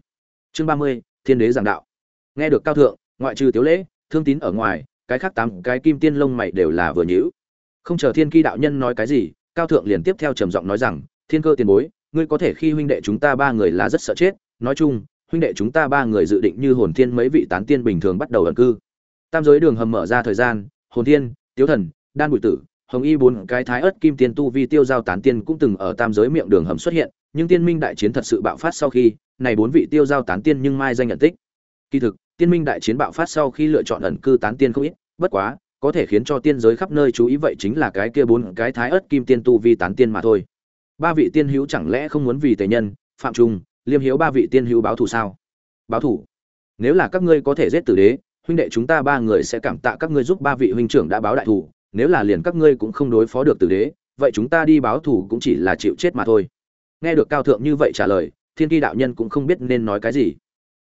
Chương ba mươi, thiên đế giảng đạo. Nghe được cao thượng, ngoại trừ tiếu lễ, thương tín ở ngoài, cái khác tám cái kim tiên lông mày đều là vừa nhữ không chờ thiên ki đạo nhân nói cái gì, cao thượng liền tiếp theo trầm giọng nói rằng, thiên cơ tiền bối, ngươi có thể khi huynh đệ chúng ta ba người là rất sợ chết. Nói chung, huynh đệ chúng ta ba người dự định như hồn thiên mấy vị tán tiên bình thường bắt đầu ẩn cư. Tam giới đường hầm mở ra thời gian, hồn thiên, tiếu thần, đan bụi tử hồng y bốn cái thái ớt kim tiên tu vi tiêu giao tán tiên cũng từng ở tam giới miệng đường hầm xuất hiện, nhưng tiên minh đại chiến thật sự bạo phát sau khi, này bốn vị tiêu giao tán tiên nhưng mai danh nhận tích. Kỳ thực, tiên minh đại chiến bạo phát sau khi lựa chọn ẩn cư tán tiên không ít, bất quá, có thể khiến cho tiên giới khắp nơi chú ý vậy chính là cái kia bốn cái thái ớt kim tiên tu vi tán tiên mà thôi. Ba vị tiên hữu chẳng lẽ không muốn vì tề nhân, phạm trung, liêm hiếu ba vị tiên hữu báo thù sao? Báo thù? Nếu là các ngươi có thể giết tử đế, huynh đệ chúng ta ba người sẽ cảm tạ các ngươi giúp ba vị huynh trưởng đã báo đại thù nếu là liền các ngươi cũng không đối phó được tử đế, vậy chúng ta đi báo thù cũng chỉ là chịu chết mà thôi. Nghe được cao thượng như vậy trả lời, thiên kỳ đạo nhân cũng không biết nên nói cái gì.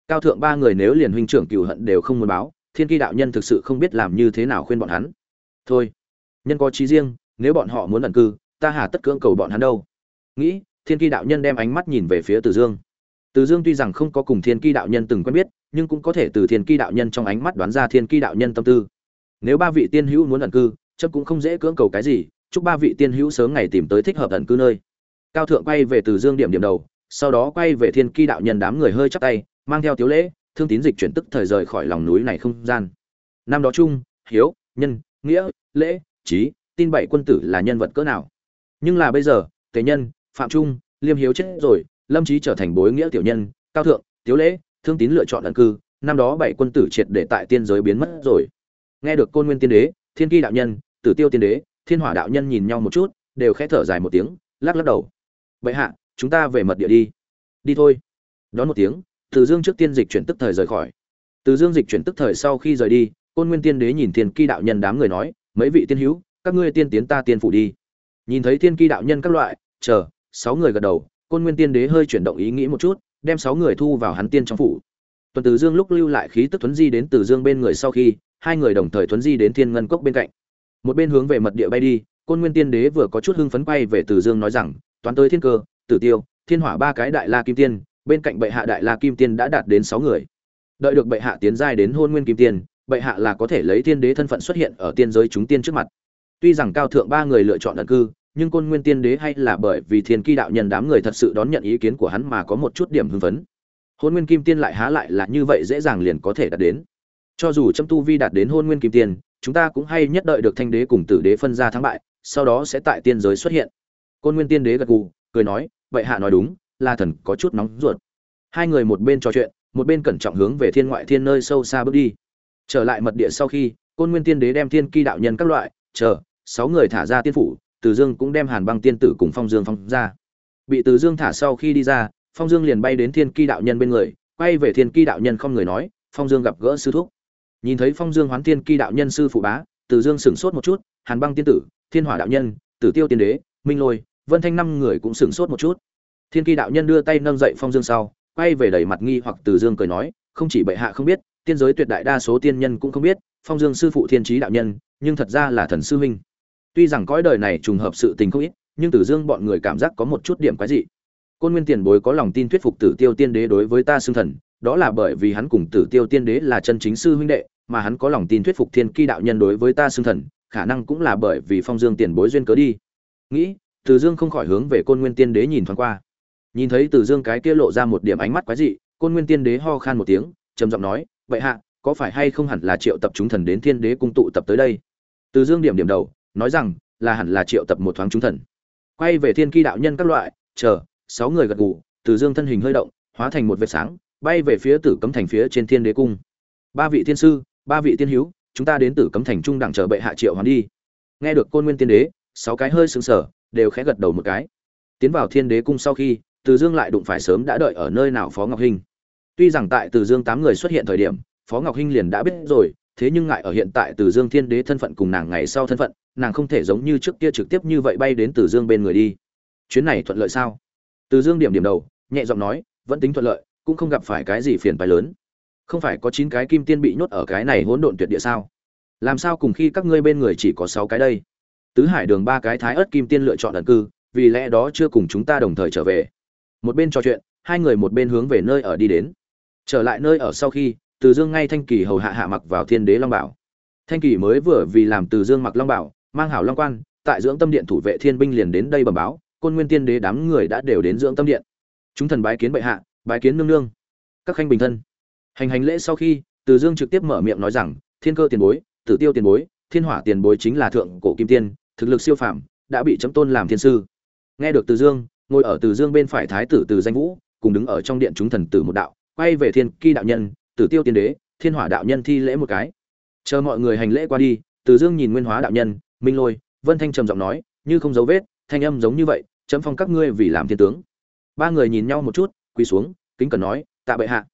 Cao thượng ba người nếu liền huynh trưởng cựu hận đều không muốn báo, thiên kỳ đạo nhân thực sự không biết làm như thế nào khuyên bọn hắn. Thôi, nhân có trí riêng, nếu bọn họ muốn ẩn cư, ta hà tất cưỡng cầu bọn hắn đâu. Nghĩ, thiên kỳ đạo nhân đem ánh mắt nhìn về phía từ dương. Từ dương tuy rằng không có cùng thiên kỳ đạo nhân từng quen biết, nhưng cũng có thể từ thiên kỳ đạo nhân trong ánh mắt đoán ra thiên kỳ đạo nhân tâm tư. Nếu ba vị tiên hữu muốn ẩn cư chấp cũng không dễ cưỡng cầu cái gì, chúc ba vị tiên hữu sớm ngày tìm tới thích hợp ẩn cư nơi. Cao thượng quay về từ dương điểm điểm đầu, sau đó quay về thiên ki đạo nhân đám người hơi chắp tay, mang theo tiếu lễ, thương tín dịch chuyển tức thời rời khỏi lòng núi này không gian. Năm đó chung, hiếu, nhân, nghĩa, lễ, trí, tin bảy quân tử là nhân vật cỡ nào? Nhưng là bây giờ, tề nhân, phạm trung, liêm hiếu chết rồi, lâm trí trở thành bối nghĩa tiểu nhân, cao thượng, tiếu lễ, thương tín lựa chọn ẩn cư, năm đó bảy quân tử triệt để tại tiên giới biến mất rồi. Nghe được côn nguyên tiên đế, thiên ki đạo nhân tử tiêu tiên đế, thiên hỏa đạo nhân nhìn nhau một chút, đều khẽ thở dài một tiếng, lắc lắc đầu. Vậy hạ, chúng ta về mật địa đi. Đi thôi. Đón một tiếng, từ dương trước tiên dịch chuyển tức thời rời khỏi. Từ dương dịch chuyển tức thời sau khi rời đi, côn nguyên tiên đế nhìn thiên ki đạo nhân đám người nói, mấy vị tiên hữu, các ngươi tiên tiến ta tiên phủ đi. Nhìn thấy thiên ki đạo nhân các loại, chờ, sáu người gật đầu, côn nguyên tiên đế hơi chuyển động ý nghĩ một chút, đem sáu người thu vào hắn tiên trong phủ. Tuần từ dương lúc lưu lại khí tức thuấn di đến từ dương bên người sau khi, hai người đồng thời thuấn di đến thiên ngân cốc bên cạnh một bên hướng về mật địa bay đi, côn nguyên tiên đế vừa có chút hưng phấn quay về từ dương nói rằng, toán tới thiên cơ, tử tiêu, thiên hỏa ba cái đại la kim tiên, bên cạnh bệ hạ đại la kim tiên đã đạt đến sáu người. Đợi được bệ hạ tiến giai đến hôn nguyên kim tiên, bệ hạ là có thể lấy tiên đế thân phận xuất hiện ở tiên giới chúng tiên trước mặt. Tuy rằng cao thượng ba người lựa chọn ẩn cư, nhưng côn nguyên tiên đế hay là bởi vì thiên ki đạo nhân đám người thật sự đón nhận ý kiến của hắn mà có một chút điểm hưng phấn. Hôn nguyên kim tiên lại há lại là như vậy dễ dàng liền có thể đạt đến. Cho dù châm tu vi đạt đến hôn nguyên kim tiên chúng ta cũng hay nhất đợi được thanh đế cùng tử đế phân ra thắng bại, sau đó sẽ tại tiên giới xuất hiện. Côn nguyên tiên đế gật gù, cười nói vậy hạ nói đúng là thần có chút nóng ruột. Hai người một bên trò chuyện, một bên cẩn trọng hướng về thiên ngoại thiên nơi sâu xa bước đi. Trở lại mật địa sau khi, côn nguyên tiên đế đem thiên ki đạo nhân các loại, chờ, sáu người thả ra tiên phủ, từ dương cũng đem hàn băng tiên tử cùng phong dương phong ra. Bị từ dương thả sau khi đi ra, phong dương liền bay đến thiên ki đạo nhân bên người, quay về thiên ki đạo nhân không người nói, phong dương gặp gỡ sư thúc nhìn thấy phong dương hoán thiên ki đạo nhân sư phụ bá, từ dương sửng sốt một chút, hàn băng tiên tử, thiên hỏa đạo nhân, tử tiêu tiên đế, minh lôi, vân thanh năm người cũng sửng sốt một chút. Thiên ki đạo nhân đưa tay nâng dậy phong dương sau, quay về đẩy mặt nghi hoặc từ dương cười nói, không chỉ bệ hạ không biết, tiên giới tuyệt đại đa số tiên nhân cũng không biết, phong dương sư phụ thiên trí đạo nhân, nhưng thật ra là thần sư huynh. Tuy rằng cõi đời này trùng hợp sự tình không ít, nhưng tử dương bọn người cảm giác có một chút điểm quái dị. Côn nguyên tiền bối có lòng tin thuyết phục tử tiêu tiên đế đối với ta xưng thần đó là bởi vì hắn cùng tử tiêu tiên đế là chân chính sư huynh đệ, mà hắn có lòng tin thuyết phục thiên ki đạo nhân đối với ta xưng thần, khả năng cũng là bởi vì phong dương tiền bối duyên cớ đi. Nghĩ tử dương không khỏi hướng về côn nguyên tiên đế nhìn thoáng qua. Nhìn thấy tử dương cái kia lộ ra một điểm ánh mắt quái dị, côn nguyên tiên đế ho khan một tiếng, trầm giọng nói, vậy hạ, có phải hay không hẳn là triệu tập chúng thần đến thiên đế cung tụ tập tới đây? Tử dương điểm điểm đầu, nói rằng, là hẳn là triệu tập một thoáng chúng thần. Quay về thiên ki đạo nhân các loại, chờ, sáu người gật gù, từ dương thân hình hơi động, hóa thành một vệt sáng bay về phía tử cấm thành phía trên thiên đế cung. Ba vị thiên sư, ba vị tiên hữu, chúng ta đến tử cấm thành trung đẳng chờ bệ hạ triệu hoán đi. Nghe được côn nguyên tiên đế, sáu cái hơi sững sờ, đều khẽ gật đầu một cái. Tiến vào thiên đế cung sau khi, từ dương lại đụng phải sớm đã đợi ở nơi nào phó ngọc hinh. Tuy rằng tại từ dương tám người xuất hiện thời điểm, phó ngọc hinh liền đã biết rồi, thế nhưng ngại ở hiện tại từ dương thiên đế thân phận cùng nàng ngày sau thân phận, nàng không thể giống như trước kia trực tiếp như vậy bay đến từ dương bên người đi. Chuyến này thuận lợi sao? Từ dương điểm điểm đầu, nhẹ giọng nói, vẫn tính thuận lợi cũng không gặp phải cái gì phiền phải lớn. Không phải có chín cái kim tiên bị nhốt ở cái này hỗn độn tuyệt địa sao? Làm sao cùng khi các ngươi bên người chỉ có sáu cái đây? Tứ hải đường ba cái thái ớt kim tiên lựa chọn ẩn cư, vì lẽ đó chưa cùng chúng ta đồng thời trở về. Một bên trò chuyện, hai người một bên hướng về nơi ở đi đến. Trở lại nơi ở sau khi, từ dương ngay thanh kỳ hầu hạ hạ mặc vào thiên đế long bảo. Thanh kỳ mới vừa vì làm từ dương mặc long bảo, mang hảo long quan, tại dưỡng tâm điện thủ vệ thiên binh liền đến đây bẩm báo, côn nguyên tiên đế đám người đã đều đến dưỡng tâm điện. Chúng thần bái kiến bệ hạ bái kiến nương nương. Các khanh bình thân. Hành hành lễ sau khi, từ dương trực tiếp mở miệng nói rằng, thiên cơ tiền bối, tử tiêu tiền bối, thiên hỏa tiền bối chính là thượng cổ kim tiên, thực lực siêu phàm, đã bị chấm tôn làm thiên sư. Nghe được từ dương, ngồi ở từ dương bên phải thái tử từ danh vũ, cùng đứng ở trong điện chúng thần tử một đạo, quay về thiên ki đạo nhân, tử tiêu tiên đế, thiên hỏa đạo nhân thi lễ một cái. Chờ mọi người hành lễ qua đi, từ dương nhìn nguyên hóa đạo nhân, minh lôi, vân thanh trầm giọng nói, như không dấu vết, thanh âm giống như vậy, chấm phong các ngươi vì làm thiên tướng. Ba người nhìn nhau một chút quỳ xuống, kính cần nói, tạ bệ hạ,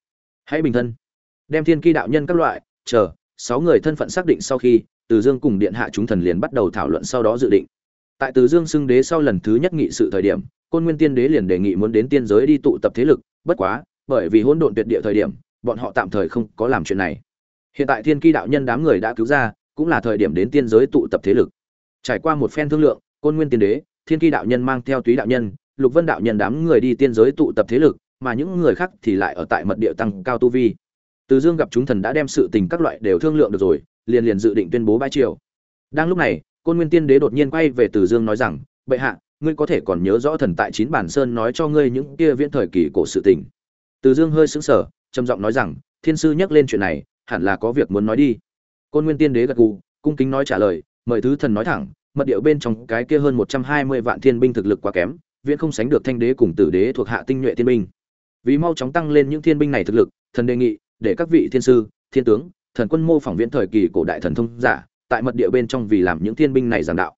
hãy bình thân. Đem thiên ki đạo nhân các loại, chờ, sáu người thân phận xác định sau khi, từ dương cùng điện hạ chúng thần liền bắt đầu thảo luận sau đó dự định. Tại từ dương xưng đế sau lần thứ nhất nghị sự thời điểm, côn nguyên tiên đế liền đề nghị muốn đến tiên giới đi tụ tập thế lực, bất quá, bởi vì hỗn độn tuyệt địa thời điểm, bọn họ tạm thời không có làm chuyện này. Hiện tại thiên ki đạo nhân đám người đã cứu ra, cũng là thời điểm đến tiên giới tụ tập thế lực. Trải qua một phen thương lượng, côn nguyên tiên đế, thiên ki đạo nhân mang theo túy đạo nhân, lục vân đạo nhân đám người đi tiên giới tụ tập thế lực mà những người khác thì lại ở tại mật địa tăng cao tu vi. Từ dương gặp chúng thần đã đem sự tình các loại đều thương lượng được rồi, liền liền dự định tuyên bố bãi triều. Đang lúc này, côn nguyên tiên đế đột nhiên quay về từ dương nói rằng, bệ hạ, ngươi có thể còn nhớ rõ thần tại chín bản sơn nói cho ngươi những kia viễn thời kỳ cổ sự tình. Từ dương hơi sững sờ, trầm giọng nói rằng, thiên sư nhắc lên chuyện này, hẳn là có việc muốn nói đi. Côn nguyên tiên đế gật gù, cung kính nói trả lời, mời thứ thần nói thẳng, mật điệu bên trong cái kia hơn một trăm hai mươi vạn thiên binh thực lực quá kém, viễn không sánh được thanh đế cùng tử đế thuộc hạ tinh nhuệ thiên binh vì mau chóng tăng lên những thiên binh này thực lực, thần đề nghị, để các vị thiên sư, thiên tướng, thần quân mô phỏng viễn thời kỳ cổ đại thần thông giả, tại mật địa bên trong vì làm những thiên binh này giảng đạo.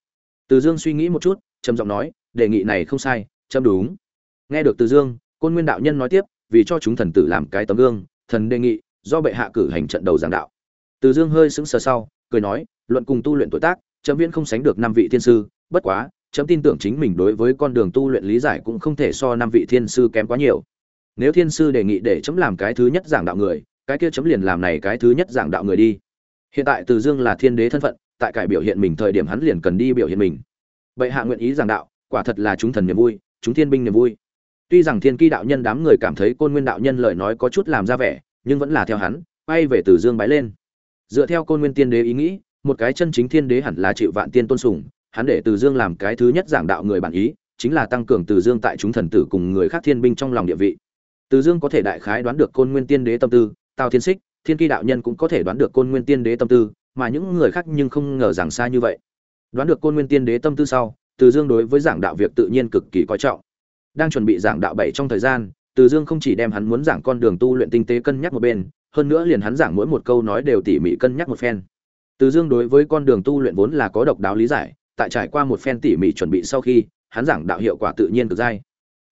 Từ dương suy nghĩ một chút, trầm giọng nói, đề nghị này không sai châm đúng. Nghe được từ dương, côn nguyên đạo nhân nói tiếp, vì cho chúng thần tử làm cái tấm gương, thần đề nghị, do bệ hạ cử hành trận đầu giảng đạo. Từ dương hơi sững sờ sau, cười nói, luận cùng tu luyện tuổi tác chấm viễn không sánh được năm vị thiên sư, bất quá chấm tin tưởng chính mình đối với con đường tu luyện lý giải cũng không thể so năm vị thiên sư kém quá nhiều nếu thiên sư đề nghị để chấm làm cái thứ nhất giảng đạo người, cái kia chấm liền làm này cái thứ nhất giảng đạo người đi. Hiện tại từ dương là thiên đế thân phận, tại cải biểu hiện mình thời điểm hắn liền cần đi biểu hiện mình. Bệ hạ nguyện ý giảng đạo, quả thật là chúng thần niềm vui, chúng thiên binh niềm vui. Tuy rằng thiên ki đạo nhân đám người cảm thấy côn nguyên đạo nhân lời nói có chút làm ra vẻ, nhưng vẫn là theo hắn, quay về từ dương bái lên. Dựa theo côn nguyên tiên đế ý nghĩ, một cái chân chính thiên đế hẳn là chịu vạn tiên tôn sùng, hắn để từ dương làm cái thứ nhất giảng đạo người bản ý, chính là tăng cường từ dương tại chúng thần tử cùng người khác thiên binh trong lòng địa vị từ dương có thể đại khái đoán được côn nguyên tiên đế tâm tư, tào thiên xích thiên ki đạo nhân cũng có thể đoán được côn nguyên tiên đế tâm tư, mà những người khác nhưng không ngờ rằng xa như vậy. Đoán được côn nguyên tiên đế tâm tư sau, từ dương đối với giảng đạo việc tự nhiên cực kỳ coi trọng. Đang chuẩn bị giảng đạo bảy trong thời gian, từ dương không chỉ đem hắn muốn giảng con đường tu luyện tinh tế cân nhắc một bên, hơn nữa liền hắn giảng mỗi một câu nói đều tỉ mỉ cân nhắc một phen. Từ dương đối với con đường tu luyện vốn là có độc đáo lý giải, tại trải qua một phen tỉ mỉ chuẩn bị sau khi, hắn giảng đạo hiệu quả tự nhiên cực dai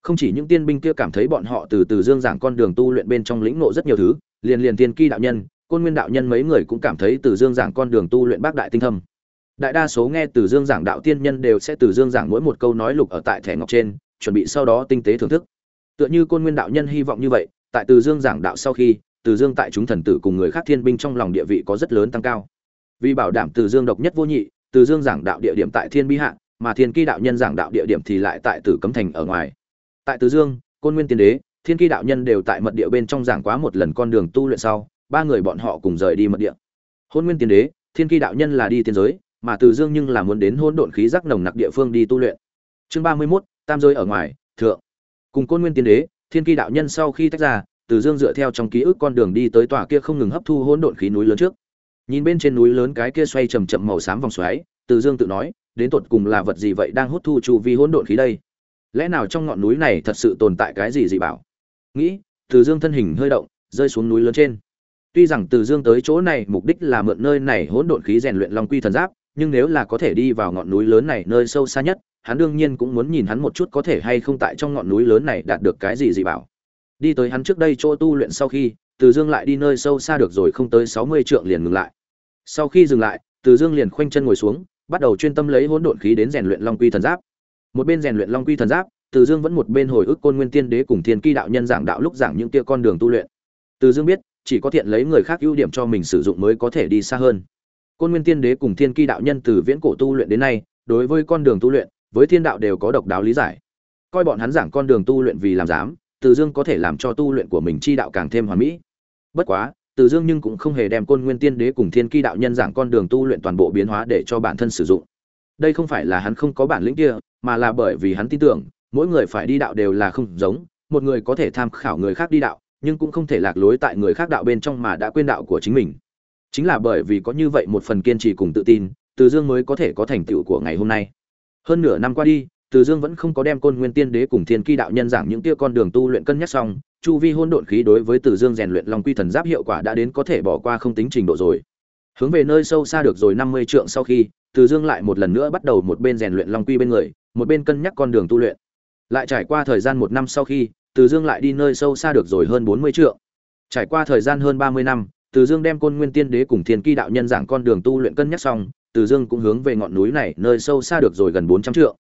không chỉ những tiên binh kia cảm thấy bọn họ từ từ dương giảng con đường tu luyện bên trong lĩnh ngộ rất nhiều thứ, liền liền tiên ki đạo nhân, côn nguyên đạo nhân mấy người cũng cảm thấy từ dương giảng con đường tu luyện bác đại tinh thâm. Đại đa số nghe từ dương giảng đạo tiên nhân đều sẽ từ dương giảng mỗi một câu nói lục ở tại thẻ ngọc trên, chuẩn bị sau đó tinh tế thưởng thức. Tựa như côn nguyên đạo nhân hy vọng như vậy, tại từ dương giảng đạo sau khi, từ dương tại chúng thần tử cùng người khác thiên binh trong lòng địa vị có rất lớn tăng cao. Vì bảo đảm từ dương độc nhất vô nhị, từ dương giảng đạo địa điểm tại thiên bi hạng mà thiên ki đạo nhân giảng đạo địa điểm thì lại tại tử cấm thành ở ngoài tại từ dương, côn nguyên tiên đế, thiên kỳ đạo nhân đều tại mật địa bên trong giảng quá một lần con đường tu luyện sau, ba người bọn họ cùng rời đi mật địa. Hôn nguyên tiên đế, thiên kỳ đạo nhân là đi tiên giới, mà từ dương nhưng là muốn đến hôn độn khí giác nồng nặc địa phương đi tu luyện. Chương ba mươi mốt, tam giới ở ngoài, thượng. Cùng côn nguyên tiên đế, thiên kỳ đạo nhân sau khi tách ra từ dương dựa theo trong ký ức con đường đi tới tòa kia không ngừng hấp thu hôn độn khí núi lớn trước. Nhìn bên trên núi lớn cái kia xoay chầm chậm màu xám vòng xoáy từ dương tự nói, đến tột cùng là vật gì vậy đang hút thu chu vi hỗn độn khí đây? Lẽ nào trong ngọn núi này thật sự tồn tại cái gì dị bảo? Nghĩ, từ dương thân hình hơi động, rơi xuống núi lớn trên. Tuy rằng từ dương tới chỗ này mục đích là mượn nơi này hỗn độn khí rèn luyện long quy thần giáp, nhưng nếu là có thể đi vào ngọn núi lớn này nơi sâu xa nhất, hắn đương nhiên cũng muốn nhìn hắn một chút có thể hay không tại trong ngọn núi lớn này đạt được cái gì dị bảo. Đi tới hắn trước đây chỗ tu luyện sau khi, từ dương lại đi nơi sâu xa được rồi không tới sáu mươi trượng liền ngừng lại. Sau khi dừng lại, từ dương liền khoanh chân ngồi xuống, bắt đầu chuyên tâm lấy hỗn độn khí đến rèn luyện long quy thần giáp một bên rèn luyện long quy thần giáp, từ dương vẫn một bên hồi ức côn nguyên tiên đế cùng thiên ki đạo nhân giảng đạo lúc giảng những tia con đường tu luyện. Từ dương biết, chỉ có thiện lấy người khác ưu điểm cho mình sử dụng mới có thể đi xa hơn. Côn nguyên tiên đế cùng thiên ki đạo nhân từ viễn cổ tu luyện đến nay, đối với con đường tu luyện, với thiên đạo đều có độc đáo lý giải. Coi bọn hắn giảng con đường tu luyện vì làm dám từ dương có thể làm cho tu luyện của mình chi đạo càng thêm hoàn mỹ. Bất quá, từ dương nhưng cũng không hề đem côn nguyên tiên đế cùng thiên ki đạo nhân giảng con đường tu luyện toàn bộ biến hóa để cho bản thân sử dụng. Đây không phải là hắn không có bản lĩnh kia mà là bởi vì hắn tin tưởng, mỗi người phải đi đạo đều là không giống, một người có thể tham khảo người khác đi đạo, nhưng cũng không thể lạc lối tại người khác đạo bên trong mà đã quên đạo của chính mình. Chính là bởi vì có như vậy một phần kiên trì cùng tự tin, từ dương mới có thể có thành tựu của ngày hôm nay. Hơn nửa năm qua đi, từ dương vẫn không có đem côn nguyên tiên đế cùng thiên kỳ đạo nhân giảng những tia con đường tu luyện cân nhắc xong, chu vi hôn độn khí đối với từ dương rèn luyện long quy thần giáp hiệu quả đã đến có thể bỏ qua không tính trình độ rồi. Hướng về nơi sâu xa được rồi năm mươi trượng sau khi, từ dương lại một lần nữa bắt đầu một bên rèn luyện long quy bên người một bên cân nhắc con đường tu luyện. Lại trải qua thời gian một năm sau khi, từ dương lại đi nơi sâu xa được rồi hơn bốn mươi trượng. Trải qua thời gian hơn ba mươi năm, từ dương đem côn nguyên tiên đế cùng thiên kỳ đạo nhân giảng con đường tu luyện cân nhắc xong, từ dương cũng hướng về ngọn núi này nơi sâu xa được rồi gần bốn trăm trượng.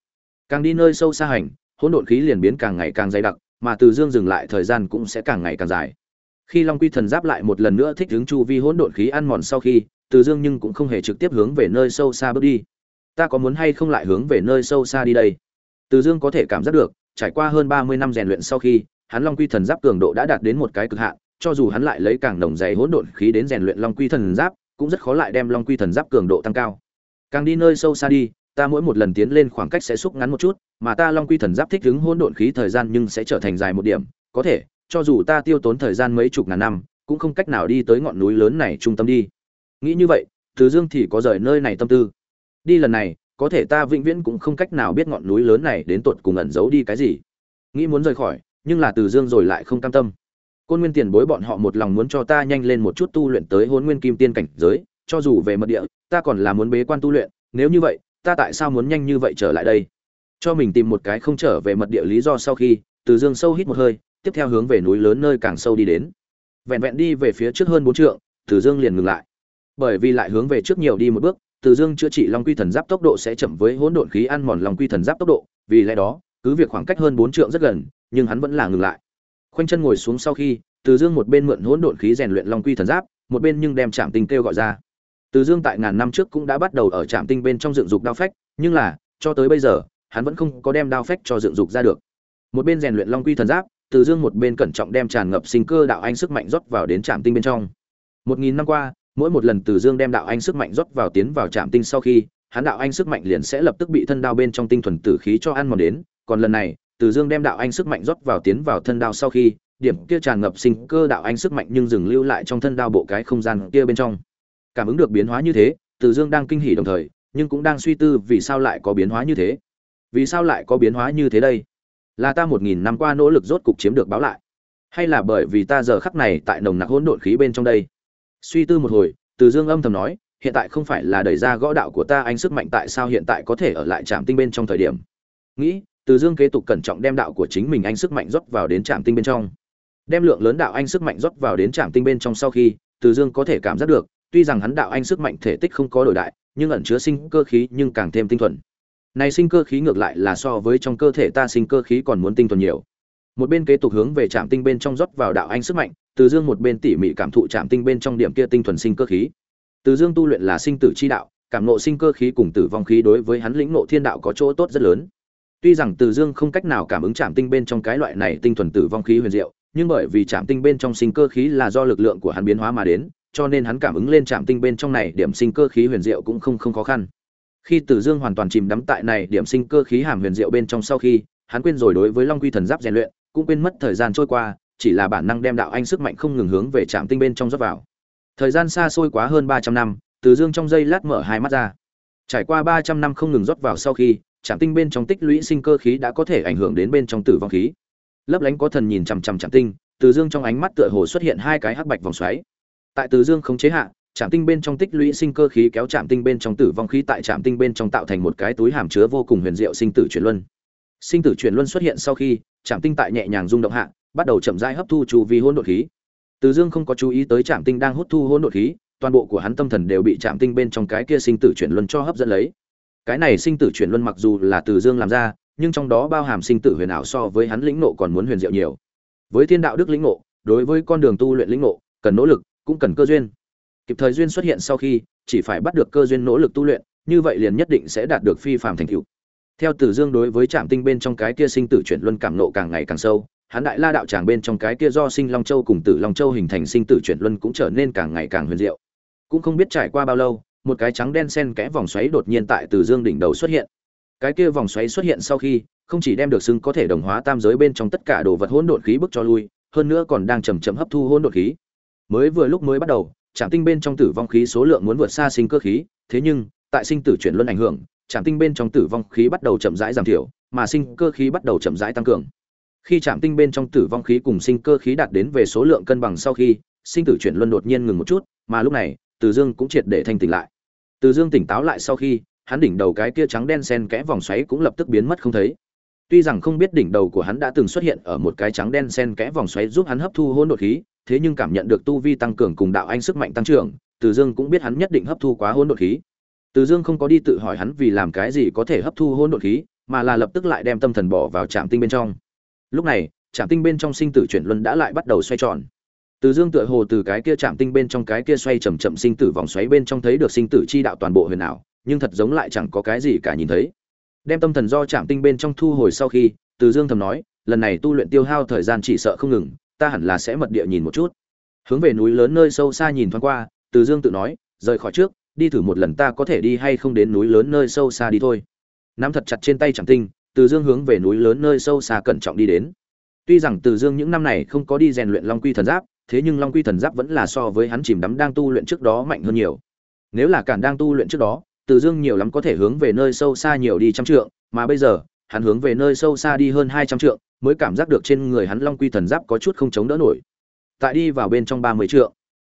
Càng đi nơi sâu xa hành, hỗn độn khí liền biến càng ngày càng dày đặc, mà từ dương dừng lại thời gian cũng sẽ càng ngày càng dài. Khi long quy thần giáp lại một lần nữa thích ứng chu vi hỗn độn khí ăn mòn sau khi, từ dương nhưng cũng không hề trực tiếp hướng về nơi sâu xa bước đi ta có muốn hay không lại hướng về nơi sâu xa đi đây? Từ dương có thể cảm giác được, trải qua hơn ba mươi năm rèn luyện sau khi, hắn long quy thần giáp cường độ đã đạt đến một cái cực hạn, cho dù hắn lại lấy càng nồng dày hỗn độn khí đến rèn luyện long quy thần giáp, cũng rất khó lại đem long quy thần giáp cường độ tăng cao. Càng đi nơi sâu xa đi, ta mỗi một lần tiến lên khoảng cách sẽ xúc ngắn một chút, mà ta long quy thần giáp thích ứng hỗn độn khí thời gian nhưng sẽ trở thành dài một điểm, có thể, cho dù ta tiêu tốn thời gian mấy chục ngàn năm, cũng không cách nào đi tới ngọn núi lớn này trung tâm đi. Nghĩ như vậy, từ dương thì có rời nơi này tâm tư đi lần này, có thể ta vĩnh viễn cũng không cách nào biết ngọn núi lớn này đến tột cùng ẩn giấu đi cái gì. Nghĩ muốn rời khỏi, nhưng là từ dương rồi lại không cam tâm. Côn nguyên tiền bối bọn họ một lòng muốn cho ta nhanh lên một chút tu luyện tới hôn nguyên kim tiên cảnh giới, cho dù về mật địa, ta còn là muốn bế quan tu luyện, nếu như vậy, ta tại sao muốn nhanh như vậy trở lại đây? Cho mình tìm một cái không trở về mật địa lý do sau khi, từ dương sâu hít một hơi, tiếp theo hướng về núi lớn nơi càng sâu đi đến. Vẹn vẹn đi về phía trước hơn bốn trượng, từ dương liền ngừng lại. Bởi vì lại hướng về trước nhiều đi một bước từ dương chữa trị long quy thần giáp tốc độ sẽ chậm với hỗn độn khí ăn mòn long quy thần giáp tốc độ, vì lẽ đó, cứ việc khoảng cách hơn bốn trượng rất gần, nhưng hắn vẫn là ngừng lại. Khoanh chân ngồi xuống sau khi, từ dương một bên mượn hỗn độn khí rèn luyện long quy thần giáp, một bên nhưng đem trạm tinh kêu gọi ra. Từ dương tại ngàn năm trước cũng đã bắt đầu ở trạm tinh bên trong dựng dục đao phách, nhưng là, cho tới bây giờ, hắn vẫn không có đem đao phách cho dựng dục ra được. Một bên rèn luyện long quy thần giáp, từ dương một bên cẩn trọng đem tràn ngập sinh cơ đạo anh sức mạnh rót vào đến trạm tinh bên trong. Một nghìn năm qua mỗi một lần từ dương đem đạo anh sức mạnh rót vào tiến vào trạm tinh sau khi, hắn đạo anh sức mạnh liền sẽ lập tức bị thân đao bên trong tinh thuần tử khí cho ăn mòn đến. Còn lần này, từ dương đem đạo anh sức mạnh rót vào tiến vào thân đao sau khi, điểm kia tràn ngập sinh cơ đạo anh sức mạnh nhưng dừng lưu lại trong thân đao bộ cái không gian kia bên trong. Cảm ứng được biến hóa như thế, từ dương đang kinh hỉ đồng thời, nhưng cũng đang suy tư vì sao lại có biến hóa như thế. Vì sao lại có biến hóa như thế đây? Là ta một nghìn năm qua nỗ lực rốt cục chiếm được báo lại, hay là bởi vì ta giờ khắc này tại nồng nặc hỗn độn khí bên trong đây? Suy tư một hồi, từ dương âm thầm nói, hiện tại không phải là đẩy ra gõ đạo của ta, anh sức mạnh tại sao hiện tại có thể ở lại trạm tinh bên trong thời điểm? Nghĩ, từ dương kế tục cẩn trọng đem đạo của chính mình anh sức mạnh rót vào đến trạm tinh bên trong. Đem lượng lớn đạo anh sức mạnh rót vào đến trạm tinh bên trong sau khi, từ dương có thể cảm giác được, tuy rằng hắn đạo anh sức mạnh thể tích không có đổi đại, nhưng ẩn chứa sinh cơ khí nhưng càng thêm tinh thuần. Này sinh cơ khí ngược lại là so với trong cơ thể ta sinh cơ khí còn muốn tinh thuần nhiều. Một bên kế tục hướng về trạm tinh bên trong rót vào đạo anh sức mạnh từ dương một bên tỉ mỉ cảm thụ chạm tinh bên trong điểm kia tinh thuần sinh cơ khí. Từ dương tu luyện là sinh tử chi đạo cảm nộ sinh cơ khí cùng tử vong khí đối với hắn lĩnh nộ thiên đạo có chỗ tốt rất lớn. Tuy rằng từ dương không cách nào cảm ứng chạm tinh bên trong cái loại này tinh thuần tử vong khí huyền diệu nhưng bởi vì chạm tinh bên trong sinh cơ khí là do lực lượng của hắn biến hóa mà đến cho nên hắn cảm ứng lên chạm tinh bên trong này điểm sinh cơ khí huyền diệu cũng không không khó khăn. Khi Tử Dương hoàn toàn chìm đắm tại này điểm sinh cơ khí hàm huyền diệu bên trong sau khi, hắn quên rồi đối với Long Quy thần giáp rèn luyện, cũng quên mất thời gian trôi qua, chỉ là bản năng đem đạo anh sức mạnh không ngừng hướng về trạm tinh bên trong rót vào. Thời gian xa xôi quá hơn 300 năm, từ Dương trong giây lát mở hai mắt ra. Trải qua 300 năm không ngừng rót vào sau khi, trạm tinh bên trong tích lũy sinh cơ khí đã có thể ảnh hưởng đến bên trong tử vong khí. Lấp lánh có thần nhìn chằm chằm trạm tinh, Từ Dương trong ánh mắt tựa hồ xuất hiện hai cái hắc bạch vòng xoáy. Tại Từ Dương không chế hạ, trạm tinh bên trong tích lũy sinh cơ khí kéo trạm tinh bên trong tử vong khí tại trạm tinh bên trong tạo thành một cái túi hàm chứa vô cùng huyền diệu sinh tử chuyển luân sinh tử chuyển luân xuất hiện sau khi trạm tinh tại nhẹ nhàng rung động hạ bắt đầu chậm rãi hấp thu chu vi hỗn độn khí. Từ dương không có chú ý tới trạm tinh đang hút thu hỗn độn khí, toàn bộ của hắn tâm thần đều bị trạm tinh bên trong cái kia sinh tử chuyển luân cho hấp dẫn lấy. Cái này sinh tử chuyển luân mặc dù là từ dương làm ra, nhưng trong đó bao hàm sinh tử huyền ảo so với hắn lĩnh nộ còn muốn huyền diệu nhiều. Với thiên đạo đức lĩnh nộ đối với con đường tu luyện lĩnh nộ cần nỗ lực, cũng cần cơ duyên. Kịp thời duyên xuất hiện sau khi, chỉ phải bắt được cơ duyên nỗ lực tu luyện, như vậy liền nhất định sẽ đạt được phi phàm thành tựu theo tử dương đối với trạm tinh bên trong cái kia sinh tử chuyển luân cảm nộ càng ngày càng sâu hắn đại la đạo tràng bên trong cái kia do sinh long châu cùng tử long châu hình thành sinh tử chuyển luân cũng trở nên càng ngày càng huyền diệu. Cũng không biết trải qua bao lâu một cái trắng đen xen kẽ vòng xoáy đột nhiên tại tử dương đỉnh đầu xuất hiện. Cái kia vòng xoáy xuất hiện sau khi không chỉ đem được xưng có thể đồng hóa tam giới bên trong tất cả đồ vật hỗn độn khí bức cho lui hơn nữa còn đang chầm chậm hấp thu hỗn độn khí. Mới vừa lúc mới bắt đầu trạm tinh bên trong tử vong khí số lượng muốn vượt xa sinh cơ khí, thế nhưng, tại sinh tử chuyển luân ảnh hưởng, trạm tinh bên trong tử vong khí bắt đầu chậm rãi giảm thiểu, mà sinh cơ khí bắt đầu chậm rãi tăng cường. Khi trạm tinh bên trong tử vong khí cùng sinh cơ khí đạt đến về số lượng cân bằng sau khi, sinh tử chuyển luân đột nhiên ngừng một chút, mà lúc này, Từ Dương cũng triệt để thanh tỉnh lại. Từ Dương tỉnh táo lại sau khi, hắn đỉnh đầu cái kia trắng đen xen kẽ vòng xoáy cũng lập tức biến mất không thấy. Tuy rằng không biết đỉnh đầu của hắn đã từng xuất hiện ở một cái trắng đen xen kẽ vòng xoáy giúp hắn hấp thu hỗn độn khí, thế nhưng cảm nhận được tu vi tăng cường cùng đạo anh sức mạnh tăng trưởng, Từ Dương cũng biết hắn nhất định hấp thu quá hỗn độn khí. Từ Dương không có đi tự hỏi hắn vì làm cái gì có thể hấp thu hỗn độn khí, mà là lập tức lại đem tâm thần bỏ vào trạm tinh bên trong. Lúc này, trạm tinh bên trong sinh tử chuyển luân đã lại bắt đầu xoay tròn. Từ Dương tựa hồ từ cái kia trạm tinh bên trong cái kia xoay chậm chậm sinh tử vòng xoáy bên trong thấy được sinh tử chi đạo toàn bộ huyền ảo, nhưng thật giống lại chẳng có cái gì cả nhìn thấy. Đem tâm thần do trạm tinh bên trong thu hồi sau khi, Từ Dương thầm nói, lần này tu luyện tiêu hao thời gian chỉ sợ không ngừng, ta hẳn là sẽ mật địa nhìn một chút hướng về núi lớn nơi sâu xa nhìn thoáng qua từ dương tự nói rời khỏi trước đi thử một lần ta có thể đi hay không đến núi lớn nơi sâu xa đi thôi. Nắm thật chặt trên tay chẳng tinh, từ dương hướng về núi lớn nơi sâu xa cẩn trọng đi đến. Tuy rằng từ dương những năm này không có đi rèn luyện long quy thần giáp, thế nhưng long quy thần giáp vẫn là so với hắn chìm đắm đang tu luyện trước đó mạnh hơn nhiều. Nếu là cản đang tu luyện trước đó, từ dương nhiều lắm có thể hướng về nơi sâu xa nhiều đi trăm trượng, mà bây giờ, hắn hướng về nơi sâu xa đi hơn hai trăm trượng, mới cảm giác được trên người hắn long quy thần giáp có chút không chống đỡ nổi. Tại đi vào bên trong ba mươi trượng,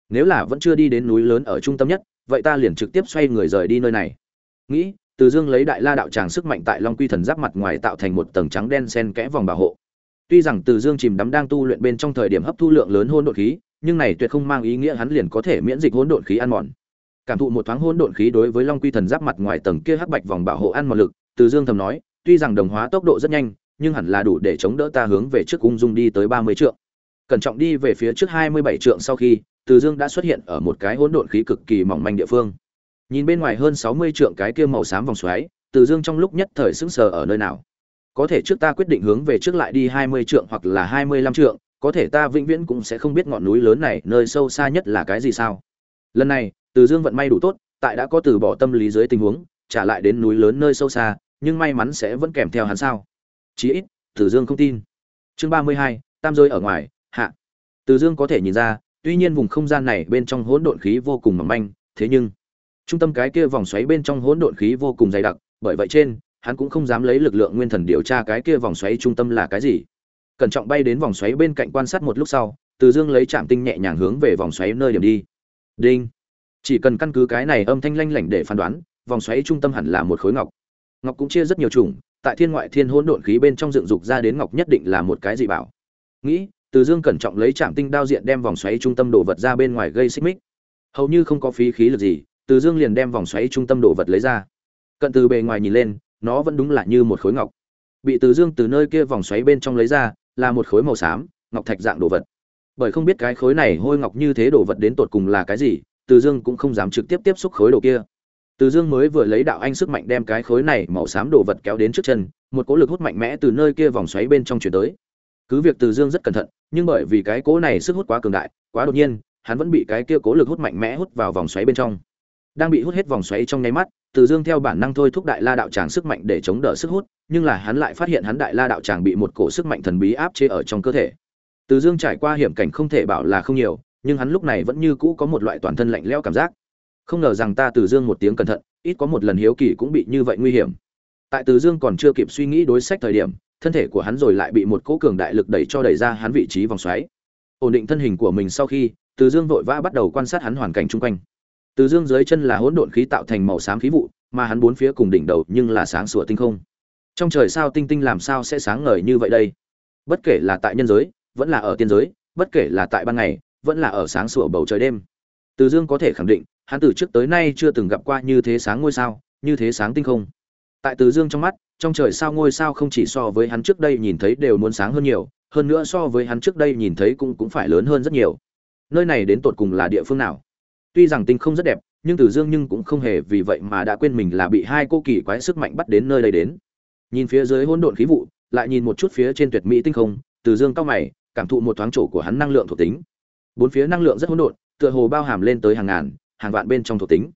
nếu là vẫn chưa đi đến núi lớn ở trung tâm nhất vậy ta liền trực tiếp xoay người rời đi nơi này. Nghĩ, từ dương lấy đại la đạo tràng sức mạnh tại long quy thần giáp mặt ngoài tạo thành một tầng trắng đen sen kẽ vòng bảo hộ. Tuy rằng từ dương chìm đắm đang tu luyện bên trong thời điểm hấp thu lượng lớn hôn đột khí, nhưng này tuyệt không mang ý nghĩa hắn liền có thể miễn dịch hỗn độn khí ăn mòn. Cảm thụ một thoáng hỗn độn khí đối với long quy thần giáp mặt ngoài tầng kia hắc bạch vòng bảo hộ ăn mòn lực, từ dương thầm nói, tuy rằng đồng hóa tốc độ rất nhanh, nhưng hẳn là đủ để chống đỡ ta hướng về trước ung dung đi tới ba mươi trượng. Cẩn trọng đi về phía trước hai mươi bảy trượng sau khi từ dương đã xuất hiện ở một cái hỗn độn khí cực kỳ mỏng manh địa phương. Nhìn bên ngoài hơn sáu mươi trượng cái kia màu xám vòng xoáy, từ dương trong lúc nhất thời sững sờ ở nơi nào. Có thể trước ta quyết định hướng về trước lại đi hai mươi trượng hoặc là hai mươi lăm trượng, có thể ta vĩnh viễn cũng sẽ không biết ngọn núi lớn này nơi sâu xa nhất là cái gì sao. Lần này, từ dương vận may đủ tốt, tại đã có từ bỏ tâm lý dưới tình huống, trả lại đến núi lớn nơi sâu xa, nhưng may mắn sẽ vẫn kèm theo hắn sao. Chí ít, từ dương không tin. Chương ba mươi hai, tam rơi ở ngoài, hạ. Từ dương có thể nhìn ra tuy nhiên vùng không gian này bên trong hỗn độn khí vô cùng mỏng manh, thế nhưng, trung tâm cái kia vòng xoáy bên trong hỗn độn khí vô cùng dày đặc, bởi vậy trên, hắn cũng không dám lấy lực lượng nguyên thần điều tra cái kia vòng xoáy trung tâm là cái gì. Cẩn trọng bay đến vòng xoáy bên cạnh quan sát một lúc sau, từ dương lấy chạm tinh nhẹ nhàng hướng về vòng xoáy nơi điểm đi. Đinh. Chỉ cần căn cứ cái này âm thanh lanh lảnh để phán đoán, vòng xoáy trung tâm hẳn là một khối ngọc. Ngọc cũng chia rất nhiều chủng, tại thiên ngoại thiên hỗn độn khí bên trong dựng dục ra đến ngọc nhất định là một cái gì bảo. Nghĩ từ dương cẩn trọng lấy trạm tinh đao diện đem vòng xoáy trung tâm đồ vật ra bên ngoài gây xích mích. Hầu như không có phí khí lực gì, từ dương liền đem vòng xoáy trung tâm đồ vật lấy ra. Cận từ bề ngoài nhìn lên, nó vẫn đúng là như một khối ngọc. Bị từ dương từ nơi kia vòng xoáy bên trong lấy ra, là một khối màu xám, ngọc thạch dạng đồ vật. Bởi không biết cái khối này hôi ngọc như thế đồ vật đến tột cùng là cái gì, từ dương cũng không dám trực tiếp tiếp xúc khối đồ kia. Từ dương mới vừa lấy đạo anh sức mạnh đem cái khối này màu xám đồ vật kéo đến trước chân, một cỗ lực hút mạnh mẽ từ nơi kia vòng xoáy bên trong chuyển tới cứ việc từ dương rất cẩn thận, nhưng bởi vì cái cố này sức hút quá cường đại, quá đột nhiên, hắn vẫn bị cái kia cố lực hút mạnh mẽ hút vào vòng xoáy bên trong. Đang bị hút hết vòng xoáy trong nháy mắt, từ dương theo bản năng thôi thúc đại la đạo tràng sức mạnh để chống đỡ sức hút, nhưng là hắn lại phát hiện hắn đại la đạo tràng bị một cổ sức mạnh thần bí áp chế ở trong cơ thể. Từ dương trải qua hiểm cảnh không thể bảo là không nhiều, nhưng hắn lúc này vẫn như cũ có một loại toàn thân lạnh lẽo cảm giác. Không ngờ rằng ta từ dương một tiếng cẩn thận, ít có một lần hiếu kỳ cũng bị như vậy nguy hiểm. Tại từ dương còn chưa kịp suy nghĩ đối sách thời điểm thân thể của hắn rồi lại bị một cỗ cường đại lực đẩy cho đẩy ra hắn vị trí vòng xoáy. Ổn định thân hình của mình sau khi, từ dương vội vã bắt đầu quan sát hắn hoàn cảnh chung quanh. Từ dương dưới chân là hỗn độn khí tạo thành màu xám khí vụ, mà hắn bốn phía cùng đỉnh đầu nhưng là sáng sủa tinh không. Trong trời sao tinh tinh làm sao sẽ sáng ngời như vậy đây? Bất kể là tại nhân giới, vẫn là ở tiên giới, bất kể là tại ban ngày, vẫn là ở sáng sủa bầu trời đêm. Từ dương có thể khẳng định, hắn từ trước tới nay chưa từng gặp qua như thế sáng ngôi sao, như thế sáng tinh không. Tại từ dương trong mắt trong trời sao ngôi sao không chỉ so với hắn trước đây nhìn thấy đều muốn sáng hơn nhiều, hơn nữa so với hắn trước đây nhìn thấy cũng cũng phải lớn hơn rất nhiều. Nơi này đến tột cùng là địa phương nào? Tuy rằng tinh không rất đẹp, nhưng từ dương nhưng cũng không hề vì vậy mà đã quên mình là bị hai cô kỳ quái sức mạnh bắt đến nơi đây đến. Nhìn phía dưới hỗn độn khí vụ, lại nhìn một chút phía trên tuyệt mỹ tinh không, từ dương cao mày, cảm thụ một thoáng chỗ của hắn năng lượng thuộc tính. Bốn phía năng lượng rất hỗn độn, tựa hồ bao hàm lên tới hàng ngàn, hàng vạn bên trong thuộc tính.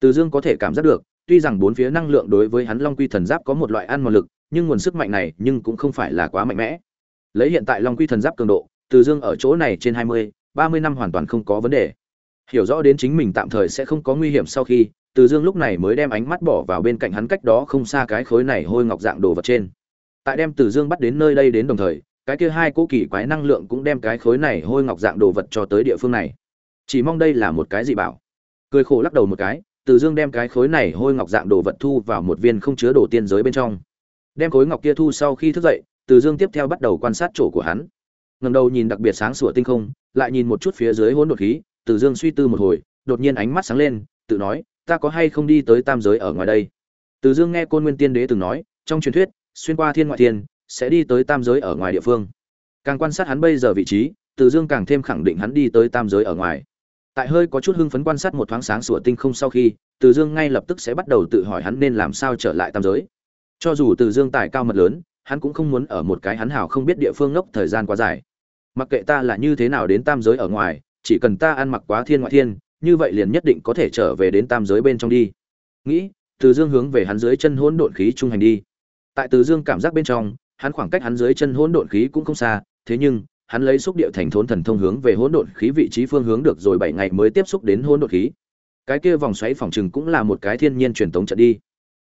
Từ dương có thể cảm giác được tuy rằng bốn phía năng lượng đối với hắn long quy thần giáp có một loại ăn mòn lực, nhưng nguồn sức mạnh này nhưng cũng không phải là quá mạnh mẽ. Lấy hiện tại long quy thần giáp cường độ, từ dương ở chỗ này trên hai mươi, ba mươi năm hoàn toàn không có vấn đề. Hiểu rõ đến chính mình tạm thời sẽ không có nguy hiểm sau khi, từ dương lúc này mới đem ánh mắt bỏ vào bên cạnh hắn cách đó không xa cái khối này hôi ngọc dạng đồ vật trên. Tại đem từ dương bắt đến nơi đây đến đồng thời, cái kia hai cỗ kỳ quái năng lượng cũng đem cái khối này hôi ngọc dạng đồ vật cho tới địa phương này. Chỉ mong đây là một cái gì bảo? Cười khổ lắc đầu một cái từ dương đem cái khối này hôi ngọc dạng đồ vật thu vào một viên không chứa đồ tiên giới bên trong. Đem khối ngọc kia thu sau khi thức dậy, từ dương tiếp theo bắt đầu quan sát chỗ của hắn. Ngẩng đầu nhìn đặc biệt sáng sủa tinh không, lại nhìn một chút phía dưới hỗn độn khí, từ dương suy tư một hồi, đột nhiên ánh mắt sáng lên, tự nói, ta có hay không đi tới tam giới ở ngoài đây? Từ dương nghe côn nguyên tiên đế từng nói, trong truyền thuyết, xuyên qua thiên ngoại thiên, sẽ đi tới tam giới ở ngoài địa phương. Càng quan sát hắn bây giờ vị trí, từ dương càng thêm khẳng định hắn đi tới tam giới ở ngoài tại hơi có chút hưng phấn quan sát một thoáng sáng sủa tinh không sau khi, từ dương ngay lập tức sẽ bắt đầu tự hỏi hắn nên làm sao trở lại tam giới. Cho dù từ dương tài cao mật lớn, hắn cũng không muốn ở một cái hắn hảo không biết địa phương ngốc thời gian quá dài. Mặc kệ ta là như thế nào đến tam giới ở ngoài, chỉ cần ta ăn mặc quá thiên ngoại thiên, như vậy liền nhất định có thể trở về đến tam giới bên trong đi. Nghĩ, từ dương hướng về hắn dưới chân hỗn độn khí trung hành đi. Tại từ dương cảm giác bên trong, hắn khoảng cách hắn dưới chân hỗn độn khí cũng không xa, thế nhưng hắn lấy xúc địa thành thốn thần thông hướng về hỗn độn khí vị trí phương hướng được rồi bảy ngày mới tiếp xúc đến hỗn độn khí. Cái kia vòng xoáy phòng trừng cũng là một cái thiên nhiên truyền tống trận đi.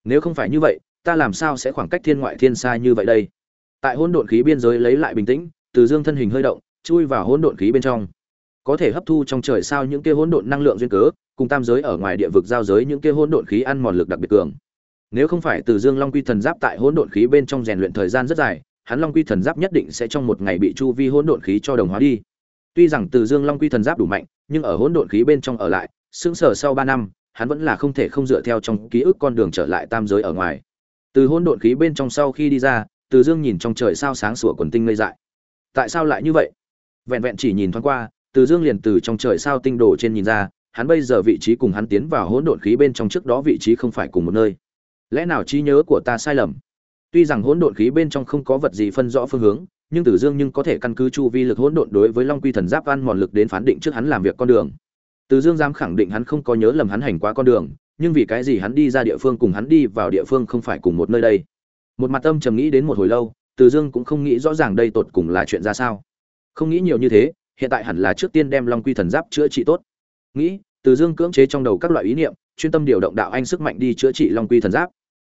Nếu không phải như vậy, ta làm sao sẽ khoảng cách thiên ngoại thiên xa như vậy đây? Tại hỗn độn khí biên giới lấy lại bình tĩnh, từ dương thân hình hơi động, chui vào hỗn độn khí bên trong. Có thể hấp thu trong trời sao những kia hỗn độn năng lượng duyên cớ, cùng tam giới ở ngoài địa vực giao giới những kia hỗn độn khí ăn mòn lực đặc biệt cường. Nếu không phải từ dương long quy thần giáp tại hỗn độn khí bên trong rèn luyện thời gian rất dài hắn long quy thần giáp nhất định sẽ trong một ngày bị chu vi hỗn độn khí cho đồng hóa đi. Tuy rằng từ dương long quy thần giáp đủ mạnh, nhưng ở hỗn độn khí bên trong ở lại, sững sờ sau ba năm, hắn vẫn là không thể không dựa theo trong ký ức con đường trở lại tam giới ở ngoài. Từ hỗn độn khí bên trong sau khi đi ra, từ dương nhìn trong trời sao sáng sủa quần tinh ngây dại. Tại sao lại như vậy? Vẹn vẹn chỉ nhìn thoáng qua, từ dương liền từ trong trời sao tinh đồ trên nhìn ra, hắn bây giờ vị trí cùng hắn tiến vào hỗn độn khí bên trong trước đó vị trí không phải cùng một nơi. Lẽ nào trí nhớ của ta sai lầm? Tuy rằng hỗn độn khí bên trong không có vật gì phân rõ phương hướng, nhưng tử dương nhưng có thể căn cứ chu vi lực hỗn độn đối với long quy thần giáp ăn mòn lực đến phán định trước hắn làm việc con đường. Từ dương dám khẳng định hắn không có nhớ lầm hắn hành quá con đường, nhưng vì cái gì hắn đi ra địa phương cùng hắn đi vào địa phương không phải cùng một nơi đây? Một mặt âm trầm nghĩ đến một hồi lâu từ dương cũng không nghĩ rõ ràng đây tột cùng là chuyện ra sao. Không nghĩ nhiều như thế, hiện tại hẳn là trước tiên đem long quy thần giáp chữa trị tốt. Nghĩ từ dương cưỡng chế trong đầu các loại ý niệm, chuyên tâm điều động đạo anh sức mạnh đi chữa trị long quy thần giáp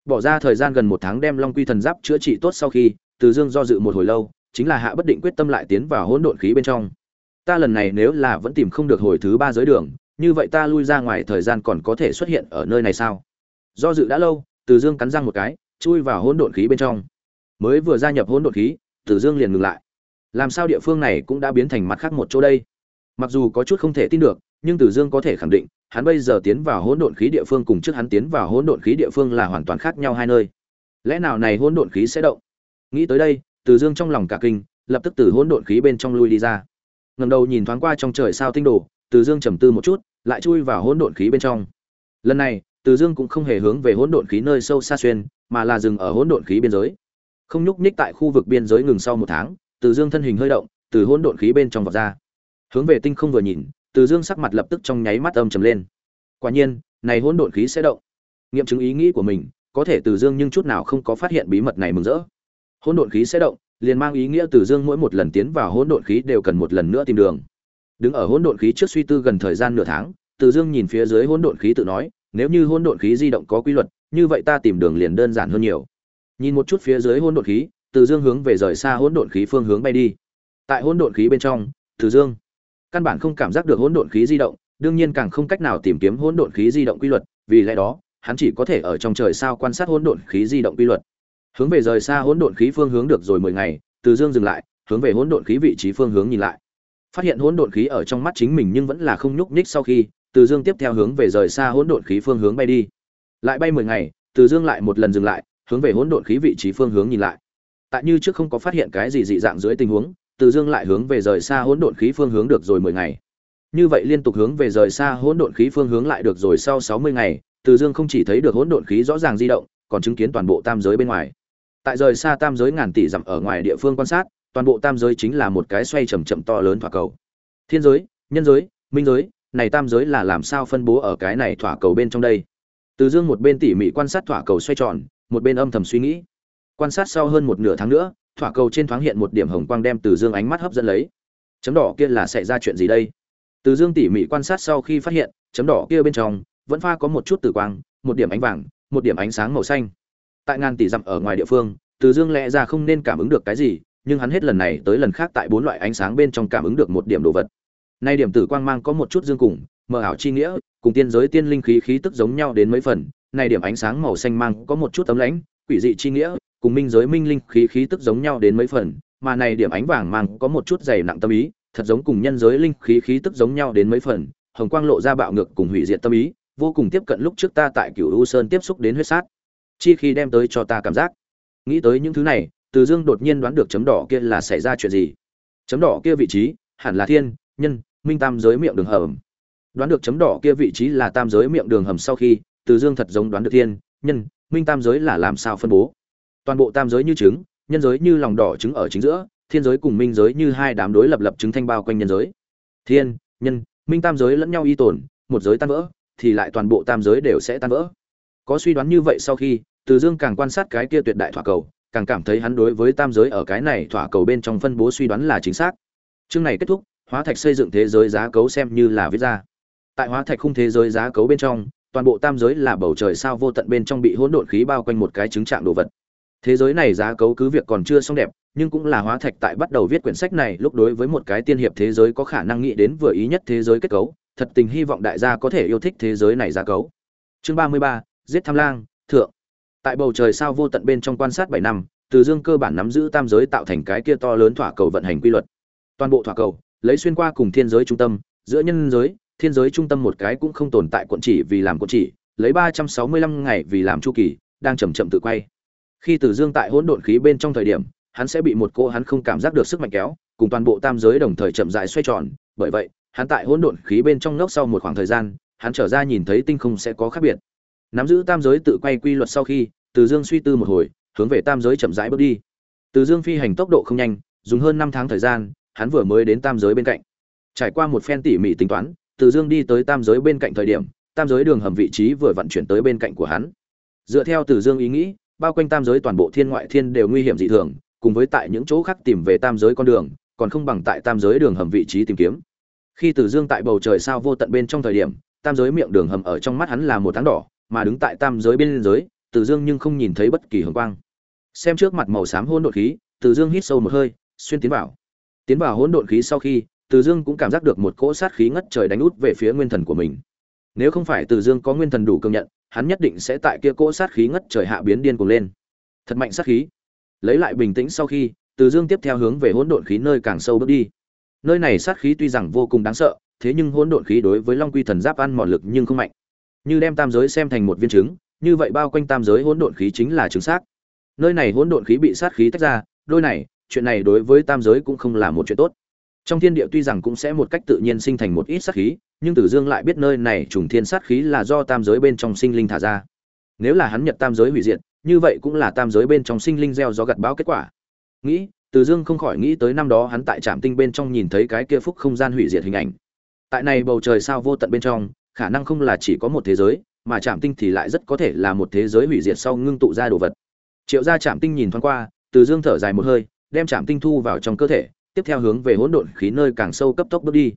bỏ ra thời gian gần một tháng đem long quy thần giáp chữa trị tốt sau khi, từ dương do dự một hồi lâu, chính là hạ bất định quyết tâm lại tiến vào hỗn độn khí bên trong. Ta lần này nếu là vẫn tìm không được hồi thứ ba giới đường, như vậy ta lui ra ngoài thời gian còn có thể xuất hiện ở nơi này sao? Do dự đã lâu, từ dương cắn răng một cái, chui vào hỗn độn khí bên trong. Mới vừa gia nhập hỗn độn khí, từ dương liền ngừng lại. Làm sao địa phương này cũng đã biến thành mặt khác một chỗ đây? Mặc dù có chút không thể tin được nhưng từ dương có thể khẳng định, hắn bây giờ tiến vào hỗn độn khí địa phương cùng trước hắn tiến vào hỗn độn khí địa phương là hoàn toàn khác nhau hai nơi. Lẽ nào này hỗn độn khí sẽ động? Nghĩ tới đây, từ dương trong lòng cả kinh, lập tức từ hỗn độn khí bên trong lui đi ra. Ngẩng đầu nhìn thoáng qua trong trời sao tinh đồ, từ dương trầm tư một chút, lại chui vào hỗn độn khí bên trong. Lần này, từ dương cũng không hề hướng về hỗn độn khí nơi sâu xa xuyên, mà là dừng ở hỗn độn khí biên giới. Không nhúc nhích tại khu vực biên giới ngừng sau một tháng, từ dương thân hình hơi động, từ hỗn độn khí bên trong vọt ra. Hướng về tinh không vừa nhìn từ dương sắc mặt lập tức trong nháy mắt âm trầm lên. Quả nhiên, này hỗn độn khí sẽ động. Nghiệm chứng ý nghĩ của mình, có thể từ dương nhưng chút nào không có phát hiện bí mật này mừng rỡ. Hỗn độn khí sẽ động, liền mang ý nghĩa từ dương mỗi một lần tiến vào hỗn độn khí đều cần một lần nữa tìm đường. Đứng ở hỗn độn khí trước suy tư gần thời gian nửa tháng, từ dương nhìn phía dưới hỗn độn khí tự nói, nếu như hỗn độn khí di động có quy luật, như vậy ta tìm đường liền đơn giản hơn nhiều. Nhìn một chút phía dưới hỗn độn khí, từ dương hướng về rời xa hỗn độn khí phương hướng bay đi. Tại hỗn độn khí bên trong, từ dương căn bản không cảm giác được hỗn độn khí di động, đương nhiên càng không cách nào tìm kiếm hỗn độn khí di động quy luật, vì lẽ đó, hắn chỉ có thể ở trong trời sao quan sát hỗn độn khí di động quy luật. Hướng về rời xa hỗn độn khí phương hướng được rồi mười ngày, từ dương dừng lại, hướng về hỗn độn khí vị trí phương hướng nhìn lại. Phát hiện hỗn độn khí ở trong mắt chính mình nhưng vẫn là không nhúc nhích sau khi, từ dương tiếp theo hướng về rời xa hỗn độn khí phương hướng bay đi. Lại bay mười ngày, từ dương lại một lần dừng lại, hướng về hỗn độn khí vị trí phương hướng nhìn lại. Tại như trước không có phát hiện cái gì dị dạng dưới tình huống từ dương lại hướng về rời xa hỗn độn khí phương hướng được rồi mười ngày. Như vậy liên tục hướng về rời xa hỗn độn khí phương hướng lại được rồi sau sáu mươi ngày, từ dương không chỉ thấy được hỗn độn khí rõ ràng di động, còn chứng kiến toàn bộ tam giới bên ngoài. Tại rời xa tam giới ngàn tỷ dặm ở ngoài địa phương quan sát, toàn bộ tam giới chính là một cái xoay chầm chậm to lớn thỏa cầu. Thiên giới, nhân giới, minh giới, này tam giới là làm sao phân bố ở cái này thỏa cầu bên trong đây? Từ dương một bên tỉ mỉ quan sát thỏa cầu xoay tròn, một bên âm thầm suy nghĩ. Quan sát sau hơn một nửa tháng nữa thỏa cầu trên thoáng hiện một điểm hồng quang đem từ dương ánh mắt hấp dẫn lấy. Chấm đỏ kia là xảy ra chuyện gì đây? Từ dương tỉ mỉ quan sát sau khi phát hiện, chấm đỏ kia bên trong vẫn pha có một chút tử quang, một điểm ánh vàng, một điểm ánh sáng màu xanh. Tại ngàn tỷ dặm ở ngoài địa phương, từ dương lẽ ra không nên cảm ứng được cái gì, nhưng hắn hết lần này tới lần khác tại bốn loại ánh sáng bên trong cảm ứng được một điểm đồ vật. Nay điểm tử quang mang có một chút dương cùng, mờ ảo chi nghĩa, cùng tiên giới tiên linh khí khí tức giống nhau đến mấy phần. Nay điểm ánh sáng màu xanh mang có một chút tấm lãnh quỷ dị chi nghĩa cùng minh giới minh linh khí khí tức giống nhau đến mấy phần, mà này điểm ánh vàng mang có một chút dày nặng tâm ý, thật giống cùng nhân giới linh khí khí tức giống nhau đến mấy phần, hồng quang lộ ra bạo ngược cùng hủy diệt tâm ý, vô cùng tiếp cận lúc trước ta tại cửu u sơn tiếp xúc đến huyết sát. Chi khi đem tới cho ta cảm giác. Nghĩ tới những thứ này, từ dương đột nhiên đoán được chấm đỏ kia là xảy ra chuyện gì. Chấm đỏ kia vị trí, hẳn là thiên, nhân, minh tam giới miệng đường hầm. Đoán được chấm đỏ kia vị trí là tam giới miệng đường hầm sau khi, từ dương thật giống đoán được thiên, nhân, minh tam giới là làm sao phân bố toàn bộ tam giới như trứng, nhân giới như lòng đỏ trứng ở chính giữa, thiên giới cùng minh giới như hai đám đối lập lập trứng thanh bao quanh nhân giới. Thiên, nhân, minh tam giới lẫn nhau y tồn, một giới tan vỡ, thì lại toàn bộ tam giới đều sẽ tan vỡ. Có suy đoán như vậy sau khi, từ dương càng quan sát cái kia tuyệt đại thỏa cầu, càng cảm thấy hắn đối với tam giới ở cái này thỏa cầu bên trong phân bố suy đoán là chính xác. Chương này kết thúc, hóa thạch xây dựng thế giới giá cấu xem như là viết ra. Tại hóa thạch khung thế giới giá cấu bên trong, toàn bộ tam giới là bầu trời sao vô tận bên trong bị hỗn độn khí bao quanh một cái chứng trạng đồ vật thế giới này giá cấu cứ việc còn chưa xong đẹp, nhưng cũng là hóa thạch tại bắt đầu viết quyển sách này lúc đối với một cái tiên hiệp thế giới có khả năng nghĩ đến vừa ý nhất thế giới kết cấu, thật tình hy vọng đại gia có thể yêu thích thế giới này giá cấu. Chương ba mươi ba, giết tham lang, thượng. Tại bầu trời sao vô tận bên trong quan sát bảy năm, từ dương cơ bản nắm giữ tam giới tạo thành cái kia to lớn thỏa cầu vận hành quy luật. Toàn bộ thỏa cầu, lấy xuyên qua cùng thiên giới trung tâm, giữa nhân giới, thiên giới trung tâm một cái cũng không tồn tại quận chỉ vì làm quận chỉ, lấy ba trăm sáu mươi lăm ngày vì làm chu kỳ, đang chậm chậm tự quay khi Tử dương tại hỗn độn khí bên trong thời điểm, hắn sẽ bị một cô hắn không cảm giác được sức mạnh kéo, cùng toàn bộ tam giới đồng thời chậm rãi xoay tròn. Bởi vậy, hắn tại hỗn độn khí bên trong ngốc sau một khoảng thời gian, hắn trở ra nhìn thấy tinh không sẽ có khác biệt. Nắm giữ tam giới tự quay quy luật sau khi, từ dương suy tư một hồi, hướng về tam giới chậm rãi bước đi. Từ dương phi hành tốc độ không nhanh, dùng hơn năm tháng thời gian, hắn vừa mới đến tam giới bên cạnh. Trải qua một phen tỉ mỉ tính toán, từ dương đi tới tam giới bên cạnh thời điểm, tam giới đường hầm vị trí vừa vận chuyển tới bên cạnh của hắn. Dựa theo từ dương ý nghĩ bao quanh tam giới toàn bộ thiên ngoại thiên đều nguy hiểm dị thường, cùng với tại những chỗ khác tìm về tam giới con đường, còn không bằng tại tam giới đường hầm vị trí tìm kiếm. Khi từ dương tại bầu trời sao vô tận bên trong thời điểm, tam giới miệng đường hầm ở trong mắt hắn là một tháng đỏ, mà đứng tại tam giới bên giới từ dương nhưng không nhìn thấy bất kỳ hồng quang. Xem trước mặt màu xám hỗn độn khí, từ dương hít sâu một hơi, xuyên tiến vào. Tiến vào hỗn độn khí sau khi, từ dương cũng cảm giác được một cỗ sát khí ngất trời đánh út về phía nguyên thần của mình. Nếu không phải từ dương có nguyên thần đủ công nhận hắn nhất định sẽ tại kia cỗ sát khí ngất trời hạ biến điên cuồng lên. Thật mạnh sát khí. Lấy lại bình tĩnh sau khi, từ dương tiếp theo hướng về hỗn độn khí nơi càng sâu bước đi. Nơi này sát khí tuy rằng vô cùng đáng sợ, thế nhưng hỗn độn khí đối với long quy thần giáp ăn mòn lực nhưng không mạnh. Như đem tam giới xem thành một viên trứng, như vậy bao quanh tam giới hỗn độn khí chính là trứng xác. Nơi này hỗn độn khí bị sát khí tách ra, đôi này, chuyện này đối với tam giới cũng không là một chuyện tốt trong thiên địa tuy rằng cũng sẽ một cách tự nhiên sinh thành một ít sát khí, nhưng tử dương lại biết nơi này trùng thiên sát khí là do tam giới bên trong sinh linh thả ra. Nếu là hắn nhật tam giới hủy diệt, như vậy cũng là tam giới bên trong sinh linh gieo gió gặt bão kết quả. Nghĩ, tử dương không khỏi nghĩ tới năm đó hắn tại trạm tinh bên trong nhìn thấy cái kia phúc không gian hủy diệt hình ảnh. Tại này bầu trời sao vô tận bên trong, khả năng không là chỉ có một thế giới, mà trạm tinh thì lại rất có thể là một thế giới hủy diệt sau ngưng tụ ra đồ vật. Triệu gia trạm tinh nhìn thoáng qua từ dương thở dài một hơi, đem trạm tinh thu vào trong cơ thể tiếp theo hướng về hỗn độn khí nơi càng sâu cấp tốc bước đi.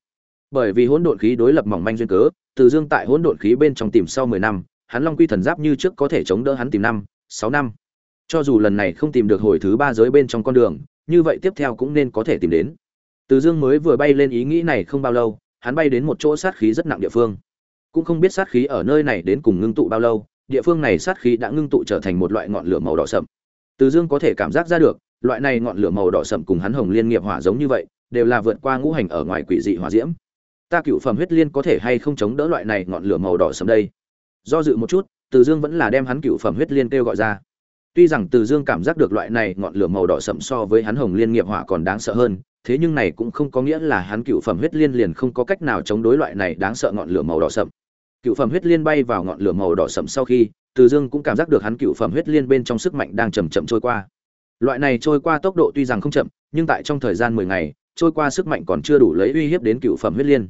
Bởi vì hỗn độn khí đối lập mỏng manh duyên cớ, từ dương tại hỗn độn khí bên trong tìm sau mười năm, hắn long quy thần giáp như trước có thể chống đỡ hắn tìm năm, sáu năm. Cho dù lần này không tìm được hồi thứ ba giới bên trong con đường, như vậy tiếp theo cũng nên có thể tìm đến. Từ dương mới vừa bay lên ý nghĩ này không bao lâu, hắn bay đến một chỗ sát khí rất nặng địa phương. Cũng không biết sát khí ở nơi này đến cùng ngưng tụ bao lâu, địa phương này sát khí đã ngưng tụ trở thành một loại ngọn lửa màu đỏ sậm. Từ dương có thể cảm giác ra được loại này ngọn lửa màu đỏ sậm cùng hắn hồng liên nghiệp hỏa giống như vậy, đều là vượt qua ngũ hành ở ngoài quỷ dị hỏa diễm. Ta cựu phẩm huyết liên có thể hay không chống đỡ loại này ngọn lửa màu đỏ sậm đây? Do dự một chút, từ dương vẫn là đem hắn cựu phẩm huyết liên kêu gọi ra. Tuy rằng từ dương cảm giác được loại này ngọn lửa màu đỏ sậm so với hắn hồng liên nghiệp hỏa còn đáng sợ hơn, thế nhưng này cũng không có nghĩa là hắn cựu phẩm huyết liên liền không có cách nào chống đối loại này đáng sợ ngọn lửa màu đỏ sậm. Cựu phẩm huyết liên bay vào ngọn lửa màu đỏ sậm sau khi, từ dương cũng cảm giác được hắn cựu phẩm huyết liên bên trong sức mạnh đang chậm chậm trôi qua loại này trôi qua tốc độ tuy rằng không chậm, nhưng tại trong thời gian mười ngày, trôi qua sức mạnh còn chưa đủ lấy uy hiếp đến cựu phẩm huyết liên.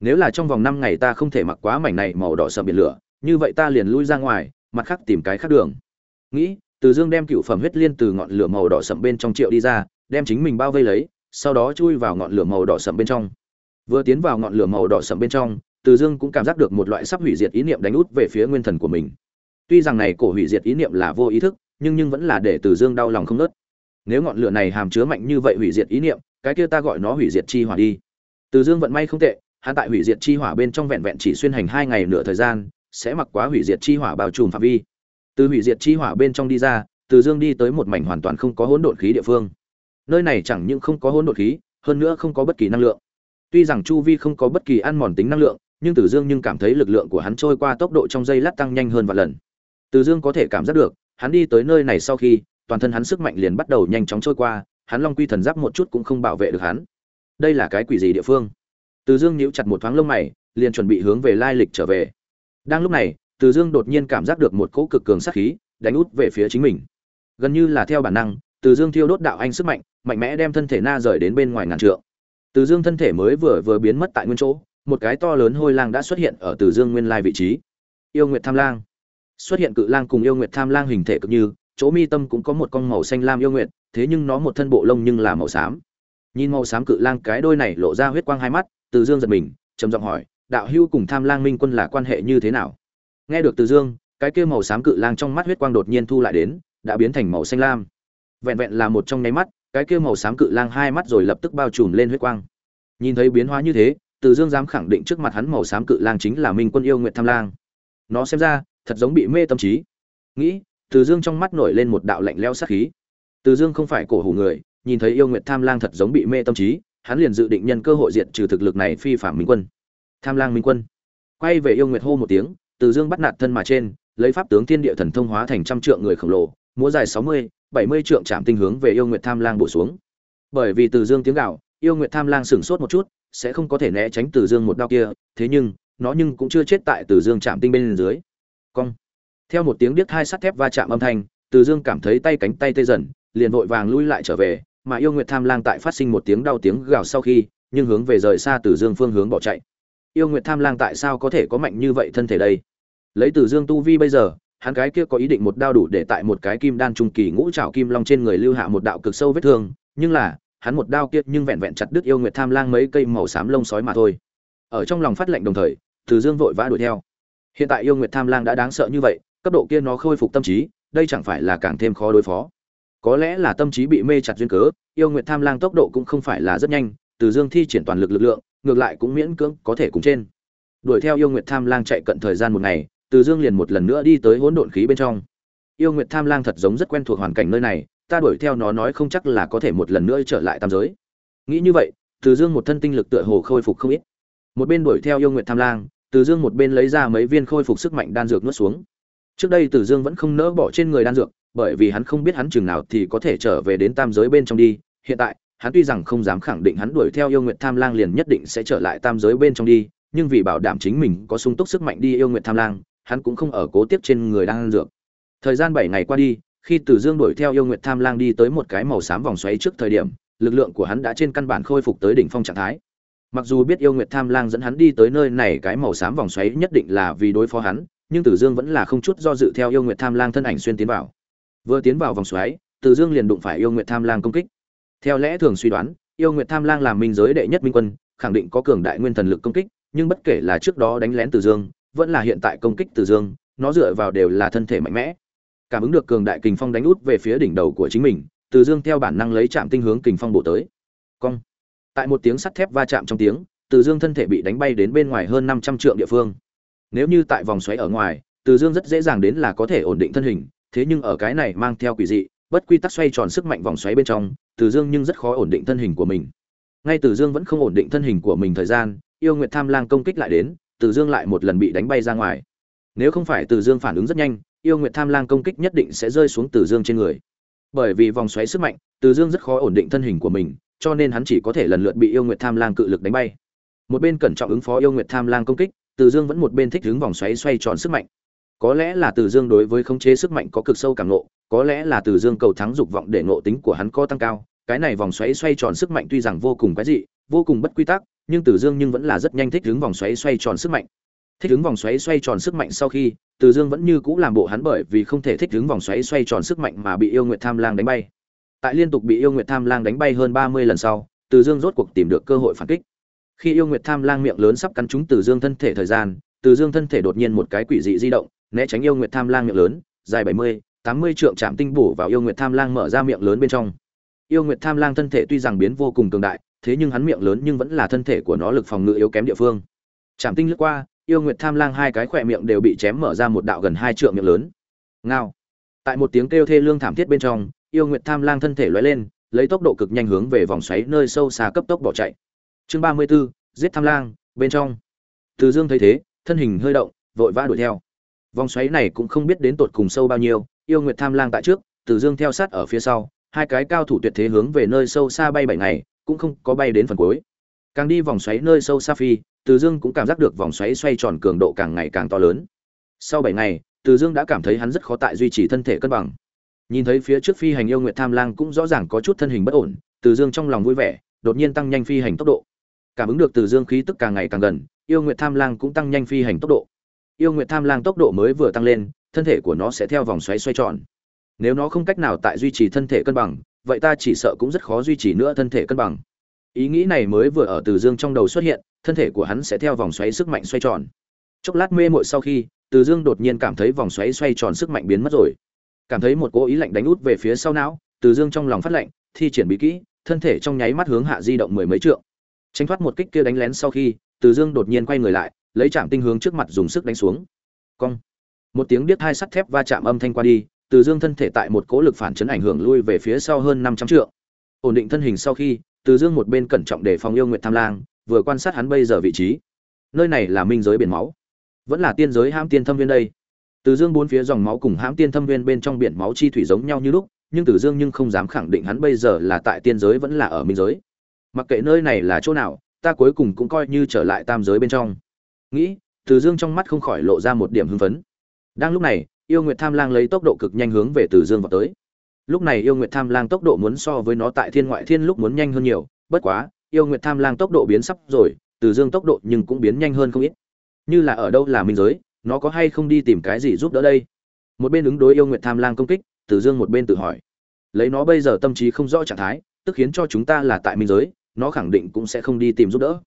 Nếu là trong vòng năm ngày ta không thể mặc quá mảnh này màu đỏ sậm biển lửa, như vậy ta liền lui ra ngoài, mặt khác tìm cái khác đường. Nghĩ, từ dương đem cựu phẩm huyết liên từ ngọn lửa màu đỏ sậm bên trong triệu đi ra, đem chính mình bao vây lấy, sau đó chui vào ngọn lửa màu đỏ sậm bên trong. Vừa tiến vào ngọn lửa màu đỏ sậm bên trong, từ dương cũng cảm giác được một loại sắp hủy diệt ý niệm đánh út về phía nguyên thần của mình. Tuy rằng này cổ hủy diệt ý niệm là vô ý thức nhưng nhưng vẫn là để từ dương đau lòng không nớt. Nếu ngọn lửa này hàm chứa mạnh như vậy hủy diệt ý niệm cái kia ta gọi nó hủy diệt chi hỏa đi. Từ dương vận may không tệ hắn tại hủy diệt chi hỏa bên trong vẹn vẹn chỉ xuyên hành hai ngày nửa thời gian sẽ mặc quá hủy diệt chi hỏa bao trùm phạm vi. Từ hủy diệt chi hỏa bên trong đi ra từ dương đi tới một mảnh hoàn toàn không có hỗn độn khí địa phương. Nơi này chẳng những không có hỗn độn khí hơn nữa không có bất kỳ năng lượng. Tuy rằng chu vi không có bất kỳ ăn mòn tính năng lượng nhưng Từ Dương nhưng cảm thấy lực lượng của hắn trôi qua tốc độ trong giây lát tăng nhanh hơn vài lần. Từ Dương có thể cảm giác được, hắn đi tới nơi này sau khi, toàn thân hắn sức mạnh liền bắt đầu nhanh chóng trôi qua, hắn Long Quy thần giáp một chút cũng không bảo vệ được hắn. Đây là cái quỷ gì địa phương? Từ Dương nhíu chặt một thoáng lông mày, liền chuẩn bị hướng về lai lịch trở về. Đang lúc này, Từ Dương đột nhiên cảm giác được một cỗ cực cường sát khí đánh út về phía chính mình. Gần như là theo bản năng, Từ Dương thiêu đốt đạo anh sức mạnh, mạnh mẽ đem thân thể na rời đến bên ngoài ngàn trượng. Từ Dương thân thể mới vừa vừa biến mất tại nguyên chỗ, một cái to lớn hôi lang đã xuất hiện ở Từ Dương nguyên lai vị trí. Yêu Nguyệt Tham Lang. Xuất hiện cự lang cùng yêu Nguyệt Tham Lang hình thể cực như, chỗ mi tâm cũng có một con màu xanh lam yêu nguyệt, thế nhưng nó một thân bộ lông nhưng là màu xám. Nhìn màu xám cự lang cái đôi này lộ ra huyết quang hai mắt, Từ Dương giật mình, trầm giọng hỏi, đạo hưu cùng Tham Lang Minh Quân là quan hệ như thế nào? Nghe được Từ Dương, cái kia màu xám cự lang trong mắt huyết quang đột nhiên thu lại đến, đã biến thành màu xanh lam. Vẹn vẹn là một trong nháy mắt, cái kia màu xám cự lang hai mắt rồi lập tức bao trùm lên huyết quang. Nhìn thấy biến hóa như thế, Từ Dương dám khẳng định trước mặt hắn màu xám cự lang chính là Minh Quân yêu nguyệt tham lang. Nó xem ra, thật giống bị mê tâm trí. Nghĩ, Từ Dương trong mắt nổi lên một đạo lạnh lẽo sát khí. Từ Dương không phải cổ hủ người, nhìn thấy yêu nguyệt tham lang thật giống bị mê tâm trí, hắn liền dự định nhân cơ hội diện trừ thực lực này phi phạm Minh Quân. Tham lang Minh Quân. Quay về yêu nguyệt hô một tiếng, Từ Dương bắt nạt thân mà trên, lấy pháp tướng thiên địa thần thông hóa thành trăm trượng người khổng lồ, múa dài sáu mươi, bảy mươi trượng chạm tinh hướng về yêu nguyệt tham lang bổ xuống. Bởi vì Từ Dương tiếng gạo, yêu nguyệt tham lang sửng sốt một chút, sẽ không có thể né tránh Từ Dương một đao kia, thế nhưng, nó nhưng cũng chưa chết tại Từ Dương chạm tinh bên dưới. Cong. Theo một tiếng điếc hai sắt thép va chạm âm thanh, Từ Dương cảm thấy tay cánh tay tê dần, liền vội vàng lui lại trở về, mà yêu nguyệt tham lang tại phát sinh một tiếng đau tiếng gào sau khi, nhưng hướng về rời xa Từ Dương phương hướng bỏ chạy. Yêu nguyệt tham lang tại sao có thể có mạnh như vậy thân thể đây? Lấy Từ Dương tu vi bây giờ, hắn cái kia có ý định một đao đủ để tại một cái kim đan trung kỳ ngũ trảo kim long trên người lưu hạ một đạo cực sâu vết thương, nhưng là, hắn một đao kia nhưng vẹn vẹn chặt đứt yêu nguyệt tham lang mấy cây màu xám lông sói mà thôi. Ở trong lòng phát lệnh đồng thời, Từ Dương vội vã đuổi theo. Hiện tại yêu nguyệt tham lang đã đáng sợ như vậy, cấp độ kia nó khôi phục tâm trí, đây chẳng phải là càng thêm khó đối phó. Có lẽ là tâm trí bị mê chặt duyên cớ, yêu nguyệt tham lang tốc độ cũng không phải là rất nhanh, Từ Dương thi triển toàn lực lực lượng, ngược lại cũng miễn cưỡng có thể cùng trên. Đuổi theo yêu nguyệt tham lang chạy cận thời gian một ngày, Từ Dương liền một lần nữa đi tới hỗn độn khí bên trong. Yêu nguyệt tham lang thật giống rất quen thuộc hoàn cảnh nơi này, ta đuổi theo nó nói không chắc là có thể một lần nữa trở lại tam giới nghĩ như vậy từ dương một thân tinh lực tựa hồ khôi phục không ít một bên đuổi theo yêu nguyệt tham lang từ dương một bên lấy ra mấy viên khôi phục sức mạnh đan dược nuốt xuống. Trước đây từ dương vẫn không nỡ bỏ trên người đan dược bởi vì hắn không biết hắn chừng nào thì có thể trở về đến tam giới bên trong đi. Hiện tại hắn tuy rằng không dám khẳng định hắn đuổi theo yêu Nguyệt tham lang liền nhất định sẽ trở lại tam giới bên trong đi nhưng vì bảo đảm chính mình có sung túc sức mạnh đi yêu Nguyệt tham lang hắn cũng không ở cố tiếp trên người đan dược. Thời gian bảy ngày qua đi khi Từ Dương đuổi theo yêu nguyệt tham lang đi tới một cái màu xám vòng xoáy trước thời điểm, lực lượng của hắn đã trên căn bản khôi phục tới đỉnh phong trạng thái. Mặc dù biết yêu nguyệt tham lang dẫn hắn đi tới nơi này cái màu xám vòng xoáy nhất định là vì đối phó hắn, nhưng tử Dương vẫn là không chút do dự theo yêu nguyệt tham lang thân ảnh xuyên tiến vào. Vừa tiến vào vòng xoáy, tử Dương liền đụng phải yêu nguyệt tham lang công kích. Theo lẽ thường suy đoán, yêu nguyệt tham lang làm minh giới đệ nhất minh quân, khẳng định có cường đại nguyên thần lực công kích, nhưng bất kể là trước đó đánh lén tử Dương, vẫn là hiện tại công kích tử Dương, nó dựa vào đều là thân thể mạnh mẽ cảm ứng được cường đại kình phong đánh út về phía đỉnh đầu của chính mình từ dương theo bản năng lấy chạm tinh hướng kình phong bổ tới cong tại một tiếng sắt thép va chạm trong tiếng, từ dương thân thể bị đánh bay đến bên ngoài hơn năm trăm trượng địa phương. Nếu như tại vòng xoáy ở ngoài, từ dương rất dễ dàng đến là có thể ổn định thân hình, thế nhưng ở cái này mang theo quỷ dị, bất quy tắc xoay tròn sức mạnh vòng xoáy bên trong, từ dương nhưng rất khó ổn định thân hình của mình. Ngay từ dương vẫn không ổn định thân hình của mình thời gian, yêu nguyệt tham lang công kích lại đến, từ dương lại một lần bị đánh bay ra ngoài. Nếu không phải từ dương phản ứng rất nhanh, yêu nguyệt tham lang công kích nhất định sẽ rơi xuống từ dương trên người. Bởi vì vòng xoáy sức mạnh, từ dương rất khó ổn định thân hình của mình cho nên hắn chỉ có thể lần lượt bị yêu nguyệt tham lang cự lực đánh bay. Một bên cẩn trọng ứng phó yêu nguyệt tham lang công kích, từ dương vẫn một bên thích hướng vòng xoáy xoay tròn sức mạnh. Có lẽ là từ dương đối với khống chế sức mạnh có cực sâu cảm nộ có lẽ là từ dương cầu thắng dục vọng để ngộ tính của hắn có tăng cao, cái này vòng xoáy xoay tròn sức mạnh tuy rằng vô cùng quái dị, vô cùng bất quy tắc, nhưng từ dương nhưng vẫn là rất nhanh thích hướng vòng xoáy xoay tròn sức mạnh. Thích hướng vòng xoáy xoay tròn sức mạnh sau khi, từ dương vẫn như cũ làm bộ hắn bởi vì không thể thích hướng vòng xoáy xoay tròn sức mạnh mà bị yêu nguyệt tham lang đánh bay tại liên tục bị yêu nguyệt tham lang đánh bay hơn ba mươi lần sau, từ dương rốt cuộc tìm được cơ hội phản kích. Khi yêu nguyệt tham lang miệng lớn sắp cắn trúng từ dương thân thể thời gian, từ dương thân thể đột nhiên một cái quỷ dị di động, né tránh yêu nguyệt tham lang miệng lớn, dài bảy mươi, tám mươi trượng chạm tinh bổ vào yêu nguyệt tham lang mở ra miệng lớn bên trong. Yêu nguyệt tham lang thân thể tuy rằng biến vô cùng cường đại, thế nhưng hắn miệng lớn nhưng vẫn là thân thể của nó lực phòng ngự yếu kém địa phương. Chạm tinh lướt qua, yêu nguyệt tham lang hai cái khỏe miệng đều bị chém mở ra một đạo gần hai trượng miệng lớn. Ngao. Tại một tiếng kêu thê lương thảm thiết bên trong yêu nguyệt tham lang thân thể lóe lên lấy tốc độ cực nhanh hướng về vòng xoáy nơi sâu xa cấp tốc bỏ chạy. Chương ba mươi 34, giết tham lang bên trong. Từ dương thấy thế thân hình hơi động vội vã đuổi theo. Vòng xoáy này cũng không biết đến tột cùng sâu bao nhiêu yêu nguyệt tham lang tại trước từ dương theo sát ở phía sau hai cái cao thủ tuyệt thế hướng về nơi sâu xa bay bảy ngày cũng không có bay đến phần cuối. Càng đi vòng xoáy nơi sâu xa phi từ dương cũng cảm giác được vòng xoáy xoay tròn cường độ càng ngày càng to lớn. Sau bảy ngày từ dương đã cảm thấy hắn rất khó tại duy trì thân thể cân bằng nhìn thấy phía trước phi hành yêu nguyệt tham lang cũng rõ ràng có chút thân hình bất ổn, từ dương trong lòng vui vẻ, đột nhiên tăng nhanh phi hành tốc độ. Cảm ứng được từ dương khí tức càng ngày càng gần, yêu nguyệt tham lang cũng tăng nhanh phi hành tốc độ. Yêu nguyệt tham lang tốc độ mới vừa tăng lên, thân thể của nó sẽ theo vòng xoáy xoay tròn. Nếu nó không cách nào tại duy trì thân thể cân bằng, vậy ta chỉ sợ cũng rất khó duy trì nữa thân thể cân bằng. Ý nghĩ này mới vừa ở từ dương trong đầu xuất hiện, thân thể của hắn sẽ theo vòng xoáy sức mạnh xoay tròn. Chốc lát mê mội sau khi, từ dương đột nhiên cảm thấy vòng xoáy xoay tròn sức mạnh biến mất rồi cảm thấy một cố ý lạnh đánh út về phía sau não, từ dương trong lòng phát lạnh, thi triển bí kỹ, thân thể trong nháy mắt hướng hạ di động mười mấy trượng. Tránh thoát một kích kia đánh lén sau khi, từ dương đột nhiên quay người lại, lấy chạm tinh hướng trước mặt dùng sức đánh xuống. Cong. Một tiếng điếc hai sắt thép va chạm âm thanh qua đi, từ dương thân thể tại một cỗ lực phản chấn ảnh hưởng lui về phía sau hơn năm trăm trượng. Ổn định thân hình sau khi, từ dương một bên cẩn trọng để phòng yêu nguyệt tham lang, vừa quan sát hắn bây giờ vị trí. Nơi này là minh giới biển máu. Vẫn là tiên giới ham tiên thâm viên đây từ dương bốn phía dòng máu cùng hãm tiên thâm viên bên trong biển máu chi thủy giống nhau như lúc, nhưng từ dương nhưng không dám khẳng định hắn bây giờ là tại tiên giới vẫn là ở minh giới. Mặc kệ nơi này là chỗ nào, ta cuối cùng cũng coi như trở lại tam giới bên trong. Nghĩ, từ dương trong mắt không khỏi lộ ra một điểm hưng phấn. Đang lúc này, yêu nguyệt tham lang lấy tốc độ cực nhanh hướng về từ dương vào tới. Lúc này yêu nguyệt tham lang tốc độ muốn so với nó tại thiên ngoại thiên lúc muốn nhanh hơn nhiều, bất quá, yêu nguyệt tham lang tốc độ biến sắp rồi, từ dương tốc độ nhưng cũng biến nhanh hơn không ít. Như là ở đâu là minh giới nó có hay không đi tìm cái gì giúp đỡ đây? Một bên ứng đối yêu nguyện tham lang công kích từ dương một bên tự hỏi. Lấy nó bây giờ tâm trí không rõ trạng thái, tức khiến cho chúng ta là tại minh giới, nó khẳng định cũng sẽ không đi tìm giúp đỡ.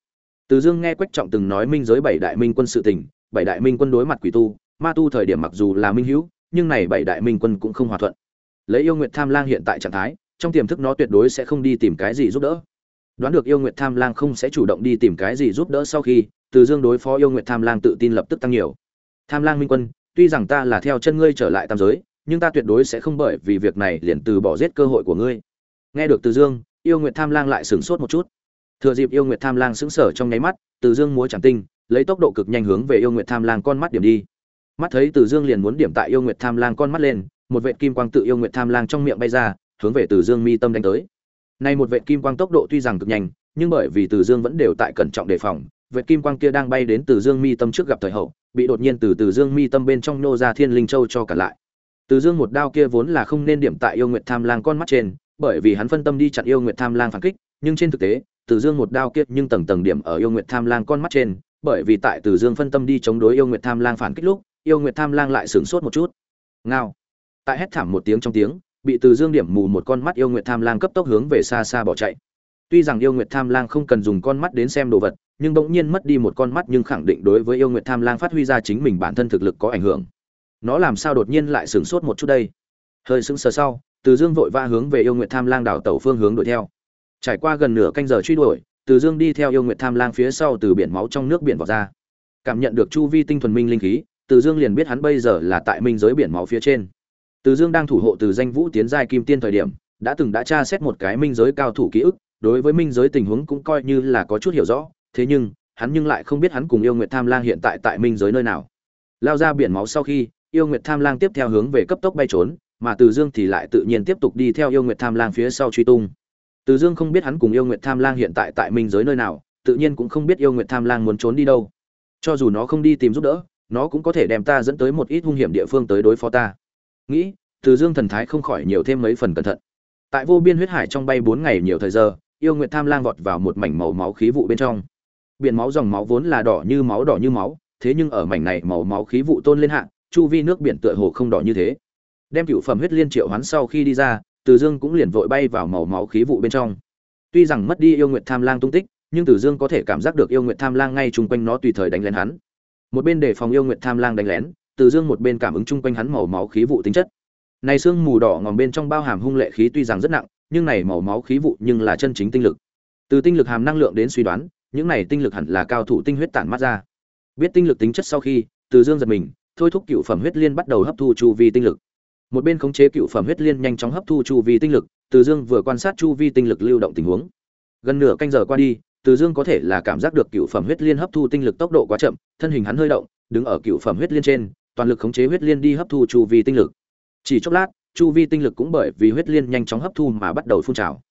Từ dương nghe quách trọng từng nói minh giới bảy đại minh quân sự tình, bảy đại minh quân đối mặt quỷ tu, ma tu thời điểm mặc dù là minh hữu, nhưng này bảy đại minh quân cũng không hòa thuận. Lấy yêu nguyện tham lang hiện tại trạng thái, trong tiềm thức nó tuyệt đối sẽ không đi tìm cái gì giúp đỡ. Đoán được yêu nguyện tham lang không sẽ chủ động đi tìm cái gì giúp đỡ sau khi từ dương đối phó yêu nguyện tham lang tự tin lập tức tăng nhiều tham lang minh quân, tuy rằng ta là theo chân ngươi trở lại tam giới, nhưng ta tuyệt đối sẽ không bởi vì việc này liền từ bỏ giết cơ hội của ngươi. Nghe được từ dương, yêu nguyệt tham lang lại sửng sốt một chút. Thừa dịp yêu nguyệt tham lang sững sờ trong nháy mắt, từ dương múa chẳng tinh, lấy tốc độ cực nhanh hướng về yêu nguyệt tham lang con mắt điểm đi. Mắt thấy từ dương liền muốn điểm tại yêu nguyệt tham lang con mắt lên, một vệt kim quang tự yêu nguyệt tham lang trong miệng bay ra, hướng về từ dương mi tâm đánh tới. Nay một vệt kim quang tốc độ tuy rằng cực nhanh, nhưng bởi vì từ dương vẫn đều tại cẩn trọng đề phòng vệt kim quang kia đang bay đến từ dương mi tâm trước gặp thời hậu, bị đột nhiên từ từ dương mi tâm bên trong nô ra thiên linh châu cho cả lại. Từ dương một đao kia vốn là không nên điểm tại yêu nguyệt tham lang con mắt trên, bởi vì hắn phân tâm đi chặn yêu nguyệt tham lang phản kích, nhưng trên thực tế, từ dương một đao kia nhưng tầng tầng điểm ở yêu nguyệt tham lang con mắt trên, bởi vì tại từ dương phân tâm đi chống đối yêu nguyệt tham lang phản kích lúc, yêu nguyệt tham lang lại sửng sốt một chút. Ngao. Tại hét thảm một tiếng trong tiếng, bị từ dương điểm mù một con mắt yêu nguyệt tham lang cấp tốc hướng về xa xa bỏ chạy. Tuy rằng yêu nguyệt tham lang không cần dùng con mắt đến xem đồ vật nhưng bỗng nhiên mất đi một con mắt nhưng khẳng định đối với yêu nguyệt tham lang phát huy ra chính mình bản thân thực lực có ảnh hưởng. Nó làm sao đột nhiên lại sửng sốt một chút đây? Hơi sững sờ sau, từ dương vội va hướng về yêu nguyệt tham lang đảo tàu phương hướng đuổi theo. Trải qua gần nửa canh giờ truy đuổi, từ dương đi theo yêu nguyệt tham lang phía sau từ biển máu trong nước biển vào ra. Cảm nhận được chu vi tinh thuần minh linh khí, từ dương liền biết hắn bây giờ là tại minh giới biển máu phía trên. Từ dương đang thủ hộ từ danh vũ tiến giai kim tiên thời điểm, đã từng đã tra xét một cái minh giới cao thủ ký ức, đối với minh giới tình huống cũng coi như là có chút hiểu rõ thế nhưng, hắn nhưng lại không biết hắn cùng yêu nguyệt tham lang hiện tại tại minh giới nơi nào. Lao ra biển máu sau khi, yêu nguyệt tham lang tiếp theo hướng về cấp tốc bay trốn, mà từ dương thì lại tự nhiên tiếp tục đi theo yêu nguyệt tham lang phía sau truy tung. Từ dương không biết hắn cùng yêu nguyệt tham lang hiện tại tại minh giới nơi nào, tự nhiên cũng không biết yêu nguyệt tham lang muốn trốn đi đâu. Cho dù nó không đi tìm giúp đỡ, nó cũng có thể đem ta dẫn tới một ít hung hiểm địa phương tới đối phó ta. Nghĩ, từ dương thần thái không khỏi nhiều thêm mấy phần cẩn thận. Tại vô biên huyết hải trong bay bốn ngày nhiều thời giờ, yêu nguyệt tham lang vọt vào một mảnh màu máu khí vụ bên trong biển máu dòng máu vốn là đỏ như máu, đỏ như máu, thế nhưng ở mảnh này màu máu khí vụ tôn lên hạ, chu vi nước biển tựa hồ không đỏ như thế. Đem cựu phẩm huyết liên triệu hoán sau khi đi ra, từ dương cũng liền vội bay vào màu máu khí vụ bên trong. Tuy rằng mất đi yêu nguyệt tham lang tung tích, nhưng từ dương có thể cảm giác được yêu nguyệt tham lang ngay chung quanh nó tùy thời đánh lén hắn. Một bên để phòng yêu nguyệt tham lang đánh lén, từ dương một bên cảm ứng chung quanh hắn màu máu khí vụ tính chất. Này xương mù đỏ ngòm bên trong bao hàm hung lệ khí tuy rằng rất nặng, nhưng này màu máu khí vụ nhưng là chân chính tinh lực. Từ tinh lực hàm năng lượng đến suy đoán những này tinh lực hẳn là cao thủ tinh huyết tản mát ra. Biết tinh lực tính chất sau khi, từ dương giật mình, thôi thúc cựu phẩm huyết liên bắt đầu hấp thu chu vi tinh lực. Một bên khống chế cựu phẩm huyết liên nhanh chóng hấp thu chu vi tinh lực, từ dương vừa quan sát chu vi tinh lực lưu động tình huống. Gần nửa canh giờ qua đi, từ dương có thể là cảm giác được cựu phẩm huyết liên hấp thu tinh lực tốc độ quá chậm, thân hình hắn hơi động, đứng ở cựu phẩm huyết liên trên, toàn lực khống chế huyết liên đi hấp thu chu vi tinh lực. Chỉ chốc lát, chu vi tinh lực cũng bởi vì huyết liên nhanh chóng hấp thu mà bắt đầu phun trào.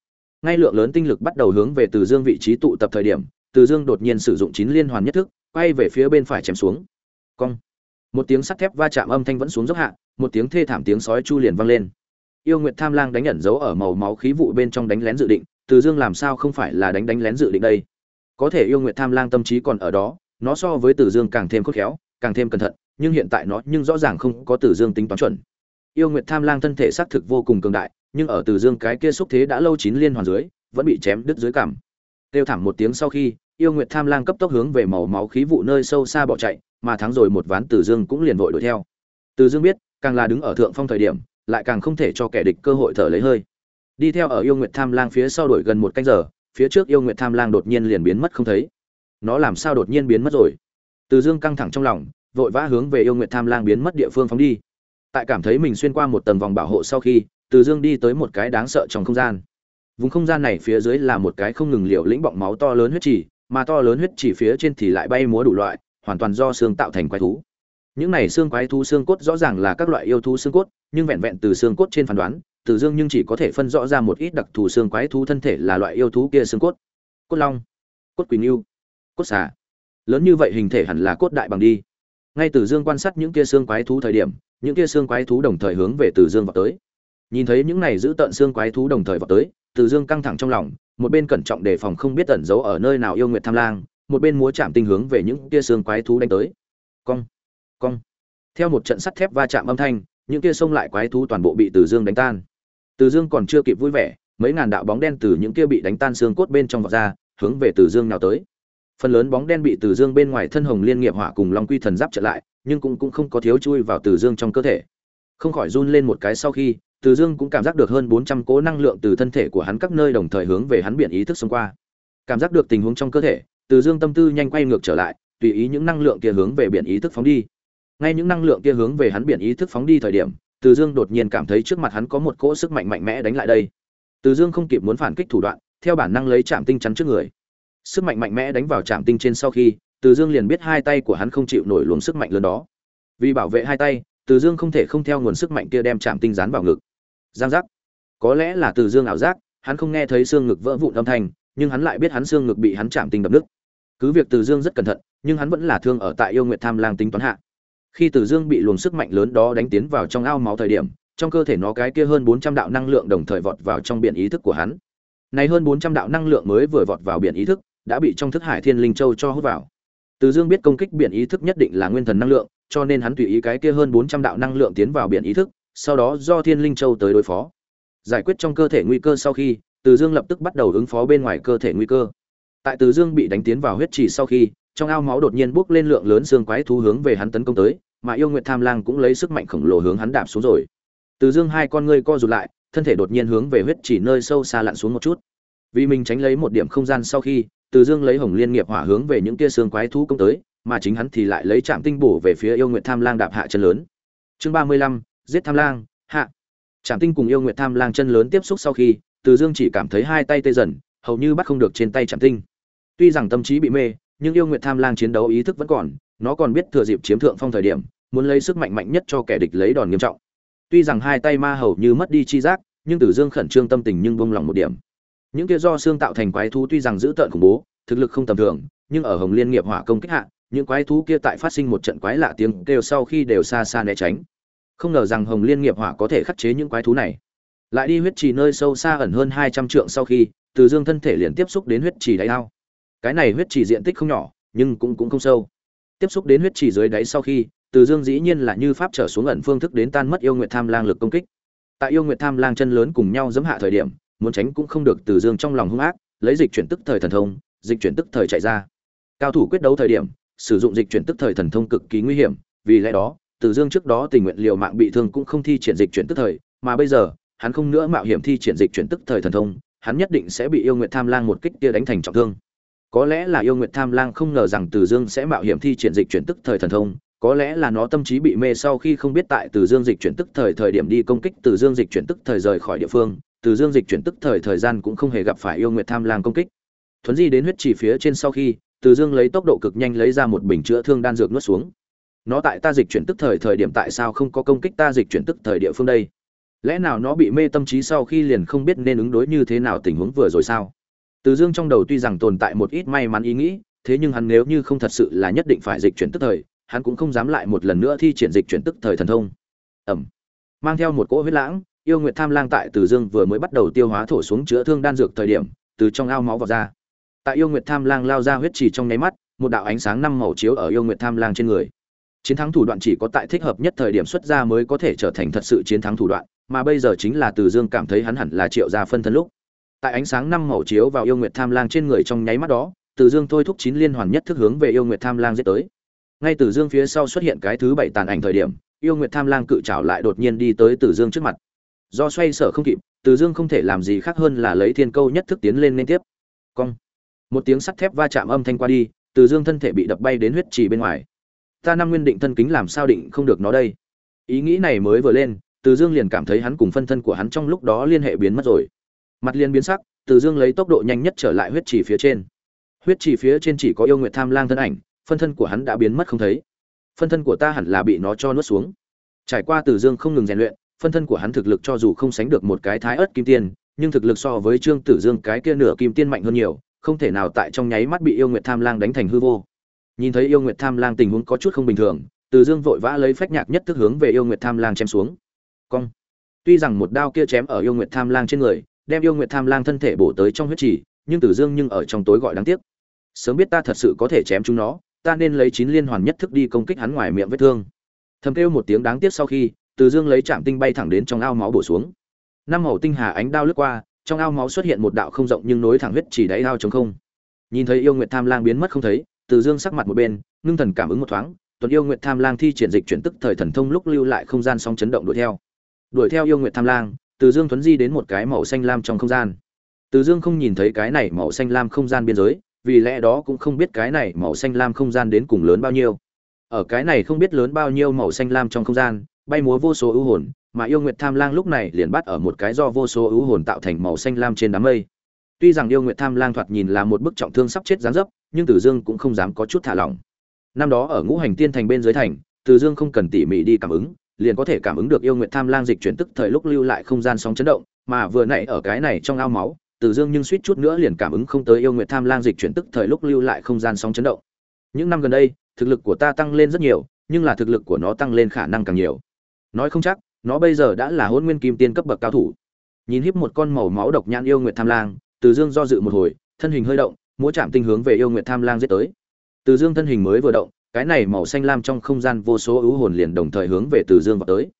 Ngay lượng lớn tinh lực bắt đầu hướng về từ dương vị trí tụ tập thời điểm từ dương đột nhiên sử dụng chín liên hoàn nhất thức, quay về phía bên phải chém xuống. Cong. Một tiếng sắt thép va chạm âm thanh vẫn xuống dốc hạ, một tiếng thê thảm tiếng sói chu liền vang lên. Yêu nguyệt tham lang đánh ẩn giấu ở màu máu khí vụ bên trong đánh lén dự định, từ dương làm sao không phải là đánh đánh lén dự định đây? Có thể yêu nguyệt tham lang tâm trí còn ở đó, nó so với tử dương càng thêm khôn khéo, càng thêm cẩn thận, nhưng hiện tại nó nhưng rõ ràng không có tử dương tính toán chuẩn. Yêu nguyệt tham lang thân thể xác thực vô cùng cường đại, nhưng ở tử dương cái kia xúc thế đã lâu chín liên hoàn dưới, vẫn bị chém đứt dưới cằm kêu thảm một tiếng sau khi, yêu nguyệt tham lang cấp tốc hướng về màu máu khí vụ nơi sâu xa bỏ chạy, mà thắng rồi một ván tử dương cũng liền vội đuổi theo. Tử dương biết, càng là đứng ở thượng phong thời điểm, lại càng không thể cho kẻ địch cơ hội thở lấy hơi. Đi theo ở yêu nguyệt tham lang phía sau đuổi gần một canh giờ, phía trước yêu nguyệt tham lang đột nhiên liền biến mất không thấy. Nó làm sao đột nhiên biến mất rồi? Từ dương căng thẳng trong lòng, vội vã hướng về yêu nguyệt tham lang biến mất địa phương phóng đi. Tại cảm thấy mình xuyên qua một tầng vòng bảo hộ sau khi, từ dương đi tới một cái đáng sợ trong không gian vùng không gian này phía dưới là một cái không ngừng liều lĩnh bọng máu to lớn huyết trì, mà to lớn huyết trì phía trên thì lại bay múa đủ loại, hoàn toàn do xương tạo thành quái thú. Những này xương quái thú xương cốt rõ ràng là các loại yêu thú xương cốt, nhưng vẹn vẹn từ xương cốt trên phán đoán, từ dương nhưng chỉ có thể phân rõ ra một ít đặc thù xương quái thú thân thể là loại yêu thú kia xương cốt. Cốt long, cốt quỳnh yêu cốt xà. Lớn như vậy hình thể hẳn là cốt đại bằng đi. Ngay từ dương quan sát những kia xương quái thú thời điểm, những kia xương quái thú đồng thời hướng về từ dương vào tới nhìn thấy những này giữ tận xương quái thú đồng thời vào tới, từ dương căng thẳng trong lòng, một bên cẩn trọng đề phòng không biết tẩn giấu ở nơi nào yêu nguyệt tham lang, một bên múa chạm tinh hướng về những kia xương quái thú đánh tới. Cong cong. Theo một trận sắt thép va chạm âm thanh, những kia xông lại quái thú toàn bộ bị từ dương đánh tan. Từ dương còn chưa kịp vui vẻ, mấy ngàn đạo bóng đen từ những kia bị đánh tan xương cốt bên trong vọt ra, hướng về từ dương nào tới. Phần lớn bóng đen bị từ dương bên ngoài thân hồng liên nghiệp hỏa cùng long quy thần giáp trở lại, nhưng cũng cũng không có thiếu chui vào từ dương trong cơ thể. Không khỏi run lên một cái sau khi từ dương cũng cảm giác được hơn bốn trăm cố năng lượng từ thân thể của hắn các nơi đồng thời hướng về hắn biển ý thức xông qua. Cảm giác được tình huống trong cơ thể, từ dương tâm tư nhanh quay ngược trở lại, tùy ý những năng lượng kia hướng về biển ý thức phóng đi. Ngay những năng lượng kia hướng về hắn biển ý thức phóng đi thời điểm, từ dương đột nhiên cảm thấy trước mặt hắn có một cỗ sức mạnh mạnh mẽ đánh lại đây. Từ dương không kịp muốn phản kích thủ đoạn, theo bản năng lấy chạm tinh chắn trước người. Sức mạnh mạnh mẽ đánh vào chạm tinh trên sau khi, từ dương liền biết hai tay của hắn không chịu nổi luồng sức mạnh lớn đó. Vì bảo vệ hai tay từ dương không thể không theo nguồn sức mạnh kia đem chạm tinh dán vào ngực. Giang giác. Có lẽ là từ dương ảo giác, hắn không nghe thấy xương ngực vỡ vụn âm thanh, nhưng hắn lại biết hắn xương ngực bị hắn chạm tinh đập nứt. Cứ việc từ dương rất cẩn thận, nhưng hắn vẫn là thương ở tại yêu nguyện tham lang tính toán hạ. Khi từ dương bị luồng sức mạnh lớn đó đánh tiến vào trong ao máu thời điểm, trong cơ thể nó cái kia hơn bốn trăm đạo năng lượng đồng thời vọt vào trong biển ý thức của hắn. Này hơn bốn trăm đạo năng lượng mới vừa vọt vào biển ý thức, đã bị trong thức hải thiên linh châu cho hút vào. Từ dương biết công kích biển ý thức nhất định là nguyên thần năng lượng cho nên hắn tùy ý cái kia hơn bốn trăm đạo năng lượng tiến vào biển ý thức, sau đó do thiên linh châu tới đối phó. Giải quyết trong cơ thể nguy cơ sau khi, từ dương lập tức bắt đầu ứng phó bên ngoài cơ thể nguy cơ. Tại từ dương bị đánh tiến vào huyết trì sau khi, trong ao máu đột nhiên bốc lên lượng lớn xương quái thú hướng về hắn tấn công tới, mà yêu nguyệt tham lang cũng lấy sức mạnh khổng lồ hướng hắn đạp xuống rồi. Từ dương hai con ngươi co rụt lại, thân thể đột nhiên hướng về huyết chỉ nơi sâu xa lặn xuống một chút. Vì mình tránh lấy một điểm không gian sau khi, từ dương lấy hồng liên nghiệp hỏa hướng về những kia xương quái thú công tới mà chính hắn thì lại lấy trạm tinh bổ về phía yêu nguyệt tham lang đạp hạ chân lớn. Chương ba mươi lăm, giết tham lang, hạ. Trạm tinh cùng yêu nguyệt tham lang chân lớn tiếp xúc sau khi, từ dương chỉ cảm thấy hai tay tê dần, hầu như bắt không được trên tay trạm tinh. Tuy rằng tâm trí bị mê, nhưng yêu nguyệt tham lang chiến đấu ý thức vẫn còn, nó còn biết thừa dịp chiếm thượng phong thời điểm, muốn lấy sức mạnh mạnh nhất cho kẻ địch lấy đòn nghiêm trọng. Tuy rằng hai tay ma hầu như mất đi chi giác, nhưng tử dương khẩn trương tâm tình nhưng bông lòng một điểm. Những kia do xương tạo thành quái thú tuy rằng dữ tợn khủng bố, thực lực không tầm thường, nhưng ở hồng liên nghiệp hỏa công kích hạ những quái thú kia tại phát sinh một trận quái lạ tiếng kêu sau khi đều xa xa né tránh. Không ngờ rằng hồng liên nghiệp hỏa có thể khắc chế những quái thú này. Lại đi huyết trì nơi sâu xa ẩn hơn hai trăm trượng sau khi, từ dương thân thể liền tiếp xúc đến huyết trì đáy ao. Cái này huyết trì diện tích không nhỏ, nhưng cũng cũng không sâu. Tiếp xúc đến huyết trì dưới đáy sau khi, từ dương dĩ nhiên là như pháp trở xuống ẩn phương thức đến tan mất yêu nguyệt tham lang lực công kích. Tại yêu nguyệt tham lang chân lớn cùng nhau giẫm hạ thời điểm, muốn tránh cũng không được từ dương trong lòng hung ác, lấy dịch chuyển tức thời thần thông, dịch chuyển tức thời chạy ra. Cao thủ quyết đấu thời điểm sử dụng dịch chuyển tức thời thần thông cực kỳ nguy hiểm, vì lẽ đó, từ dương trước đó tình nguyện liều mạng bị thương cũng không thi triển dịch chuyển tức thời, mà bây giờ, hắn không nữa mạo hiểm thi triển dịch chuyển tức thời thần thông, hắn nhất định sẽ bị yêu nguyệt tham lang một kích kia đánh thành trọng thương. Có lẽ là yêu nguyệt tham lang không ngờ rằng từ dương sẽ mạo hiểm thi triển dịch chuyển tức thời thần thông, có lẽ là nó tâm trí bị mê sau khi không biết tại từ dương dịch chuyển tức thời thời điểm đi công kích từ dương dịch chuyển tức thời rời khỏi địa phương, từ dương dịch chuyển tức thời thời gian cũng không hề gặp phải yêu nguyệt tham lang công kích. Thuấn di đến huyết chỉ phía trên sau khi từ dương lấy tốc độ cực nhanh lấy ra một bình chữa thương đan dược nuốt xuống. Nó tại ta dịch chuyển tức thời thời điểm tại sao không có công kích ta dịch chuyển tức thời địa phương đây? Lẽ nào nó bị mê tâm trí sau khi liền không biết nên ứng đối như thế nào tình huống vừa rồi sao? Từ dương trong đầu tuy rằng tồn tại một ít may mắn ý nghĩ, thế nhưng hắn nếu như không thật sự là nhất định phải dịch chuyển tức thời, hắn cũng không dám lại một lần nữa thi triển dịch chuyển tức thời thần thông. Ẩm. Mang theo một cỗ huyết lãng, yêu nguyệt tham lang tại từ dương vừa mới bắt đầu tiêu hóa thổ xuống chữa thương đan dược thời điểm, từ trong ao máu vào ra tại yêu nguyệt tham lang lao ra huyết trì trong nháy mắt, một đạo ánh sáng năm màu chiếu ở yêu nguyệt tham lang trên người. Chiến thắng thủ đoạn chỉ có tại thích hợp nhất thời điểm xuất ra mới có thể trở thành thật sự chiến thắng thủ đoạn, mà bây giờ chính là từ dương cảm thấy hắn hẳn là triệu gia phân thân lúc. Tại ánh sáng năm màu chiếu vào yêu nguyệt tham lang trên người trong nháy mắt đó, từ dương thôi thúc chín liên hoàn nhất thức hướng về yêu nguyệt tham lang giết tới. Ngay từ dương phía sau xuất hiện cái thứ bảy tàn ảnh thời điểm, yêu nguyệt tham lang cự trảo lại đột nhiên đi tới từ dương trước mặt. Do xoay sở không kịp, từ dương không thể làm gì khác hơn là lấy thiên câu nhất thức tiến lên liên tiếp. Cong một tiếng sắt thép va chạm âm thanh qua đi, từ dương thân thể bị đập bay đến huyết trì bên ngoài. Ta năm nguyên định thân kính làm sao định không được nó đây? Ý nghĩ này mới vừa lên, từ dương liền cảm thấy hắn cùng phân thân của hắn trong lúc đó liên hệ biến mất rồi. Mặt liền biến sắc, từ dương lấy tốc độ nhanh nhất trở lại huyết trì phía trên. Huyết trì phía trên chỉ có yêu nguyện tham lang thân ảnh, phân thân của hắn đã biến mất không thấy. Phân thân của ta hẳn là bị nó cho nuốt xuống. Trải qua từ dương không ngừng rèn luyện, phân thân của hắn thực lực cho dù không sánh được một cái thái ớt kim tiên, nhưng thực lực so với trương tử dương cái kia nửa kim tiên mạnh hơn nhiều không thể nào tại trong nháy mắt bị yêu nguyệt tham lang đánh thành hư vô. Nhìn thấy yêu nguyệt tham lang tình huống có chút không bình thường, từ dương vội vã lấy phách nhạc nhất thức hướng về yêu nguyệt tham lang chém xuống. Cong. Tuy rằng một đao kia chém ở yêu nguyệt tham lang trên người, đem yêu nguyệt tham lang thân thể bổ tới trong huyết trì, nhưng tử dương nhưng ở trong tối gọi đáng tiếc. Sớm biết ta thật sự có thể chém chúng nó, ta nên lấy chín liên hoàn nhất thức đi công kích hắn ngoài miệng vết thương. Thầm kêu một tiếng đáng tiếc sau khi, từ dương lấy chạm tinh bay thẳng đến trong ao máu bổ xuống. Năm màu tinh hà ánh đao lướt qua trong ao máu xuất hiện một đạo không rộng nhưng nối thẳng huyết chỉ đáy ao trống không. Nhìn thấy yêu nguyệt tham lang biến mất không thấy, từ dương sắc mặt một bên, ngưng thần cảm ứng một thoáng, tuần yêu nguyệt tham lang thi triển dịch chuyển tức thời thần thông lúc lưu lại không gian song chấn động đuổi theo. Đuổi theo yêu nguyệt tham lang, từ dương tuấn di đến một cái màu xanh lam trong không gian. Từ dương không nhìn thấy cái này màu xanh lam không gian biên giới, vì lẽ đó cũng không biết cái này màu xanh lam không gian đến cùng lớn bao nhiêu. Ở cái này không biết lớn bao nhiêu màu xanh lam trong không gian, bay múa vô số ưu hồn mà yêu nguyệt tham lang lúc này liền bắt ở một cái do vô số ưu hồn tạo thành màu xanh lam trên đám mây. Tuy rằng yêu nguyệt tham lang thoạt nhìn là một bức trọng thương sắp chết dáng dấp, nhưng tử dương cũng không dám có chút thả lỏng. Năm đó ở ngũ hành tiên thành bên dưới thành, tử dương không cần tỉ mỉ đi cảm ứng, liền có thể cảm ứng được yêu nguyệt tham lang dịch chuyển tức thời lúc lưu lại không gian sóng chấn động, mà vừa nãy ở cái này trong ao máu, tử dương nhưng suýt chút nữa liền cảm ứng không tới yêu nguyệt tham lang dịch chuyển tức thời lúc lưu lại không gian sóng chấn động. Những năm gần đây, thực lực của ta tăng lên rất nhiều, nhưng là thực lực của nó tăng lên khả năng càng nhiều. Nói không chắc nó bây giờ đã là hôn nguyên kim tiên cấp bậc cao thủ. Nhìn híp một con màu máu độc nhãn yêu nguyệt tham lang, từ dương do dự một hồi, thân hình hơi động, múa chạm tinh hướng về yêu nguyệt tham lang giết tới. Từ dương thân hình mới vừa động, cái này màu xanh lam trong không gian vô số ưu hồn liền đồng thời hướng về từ dương vào tới.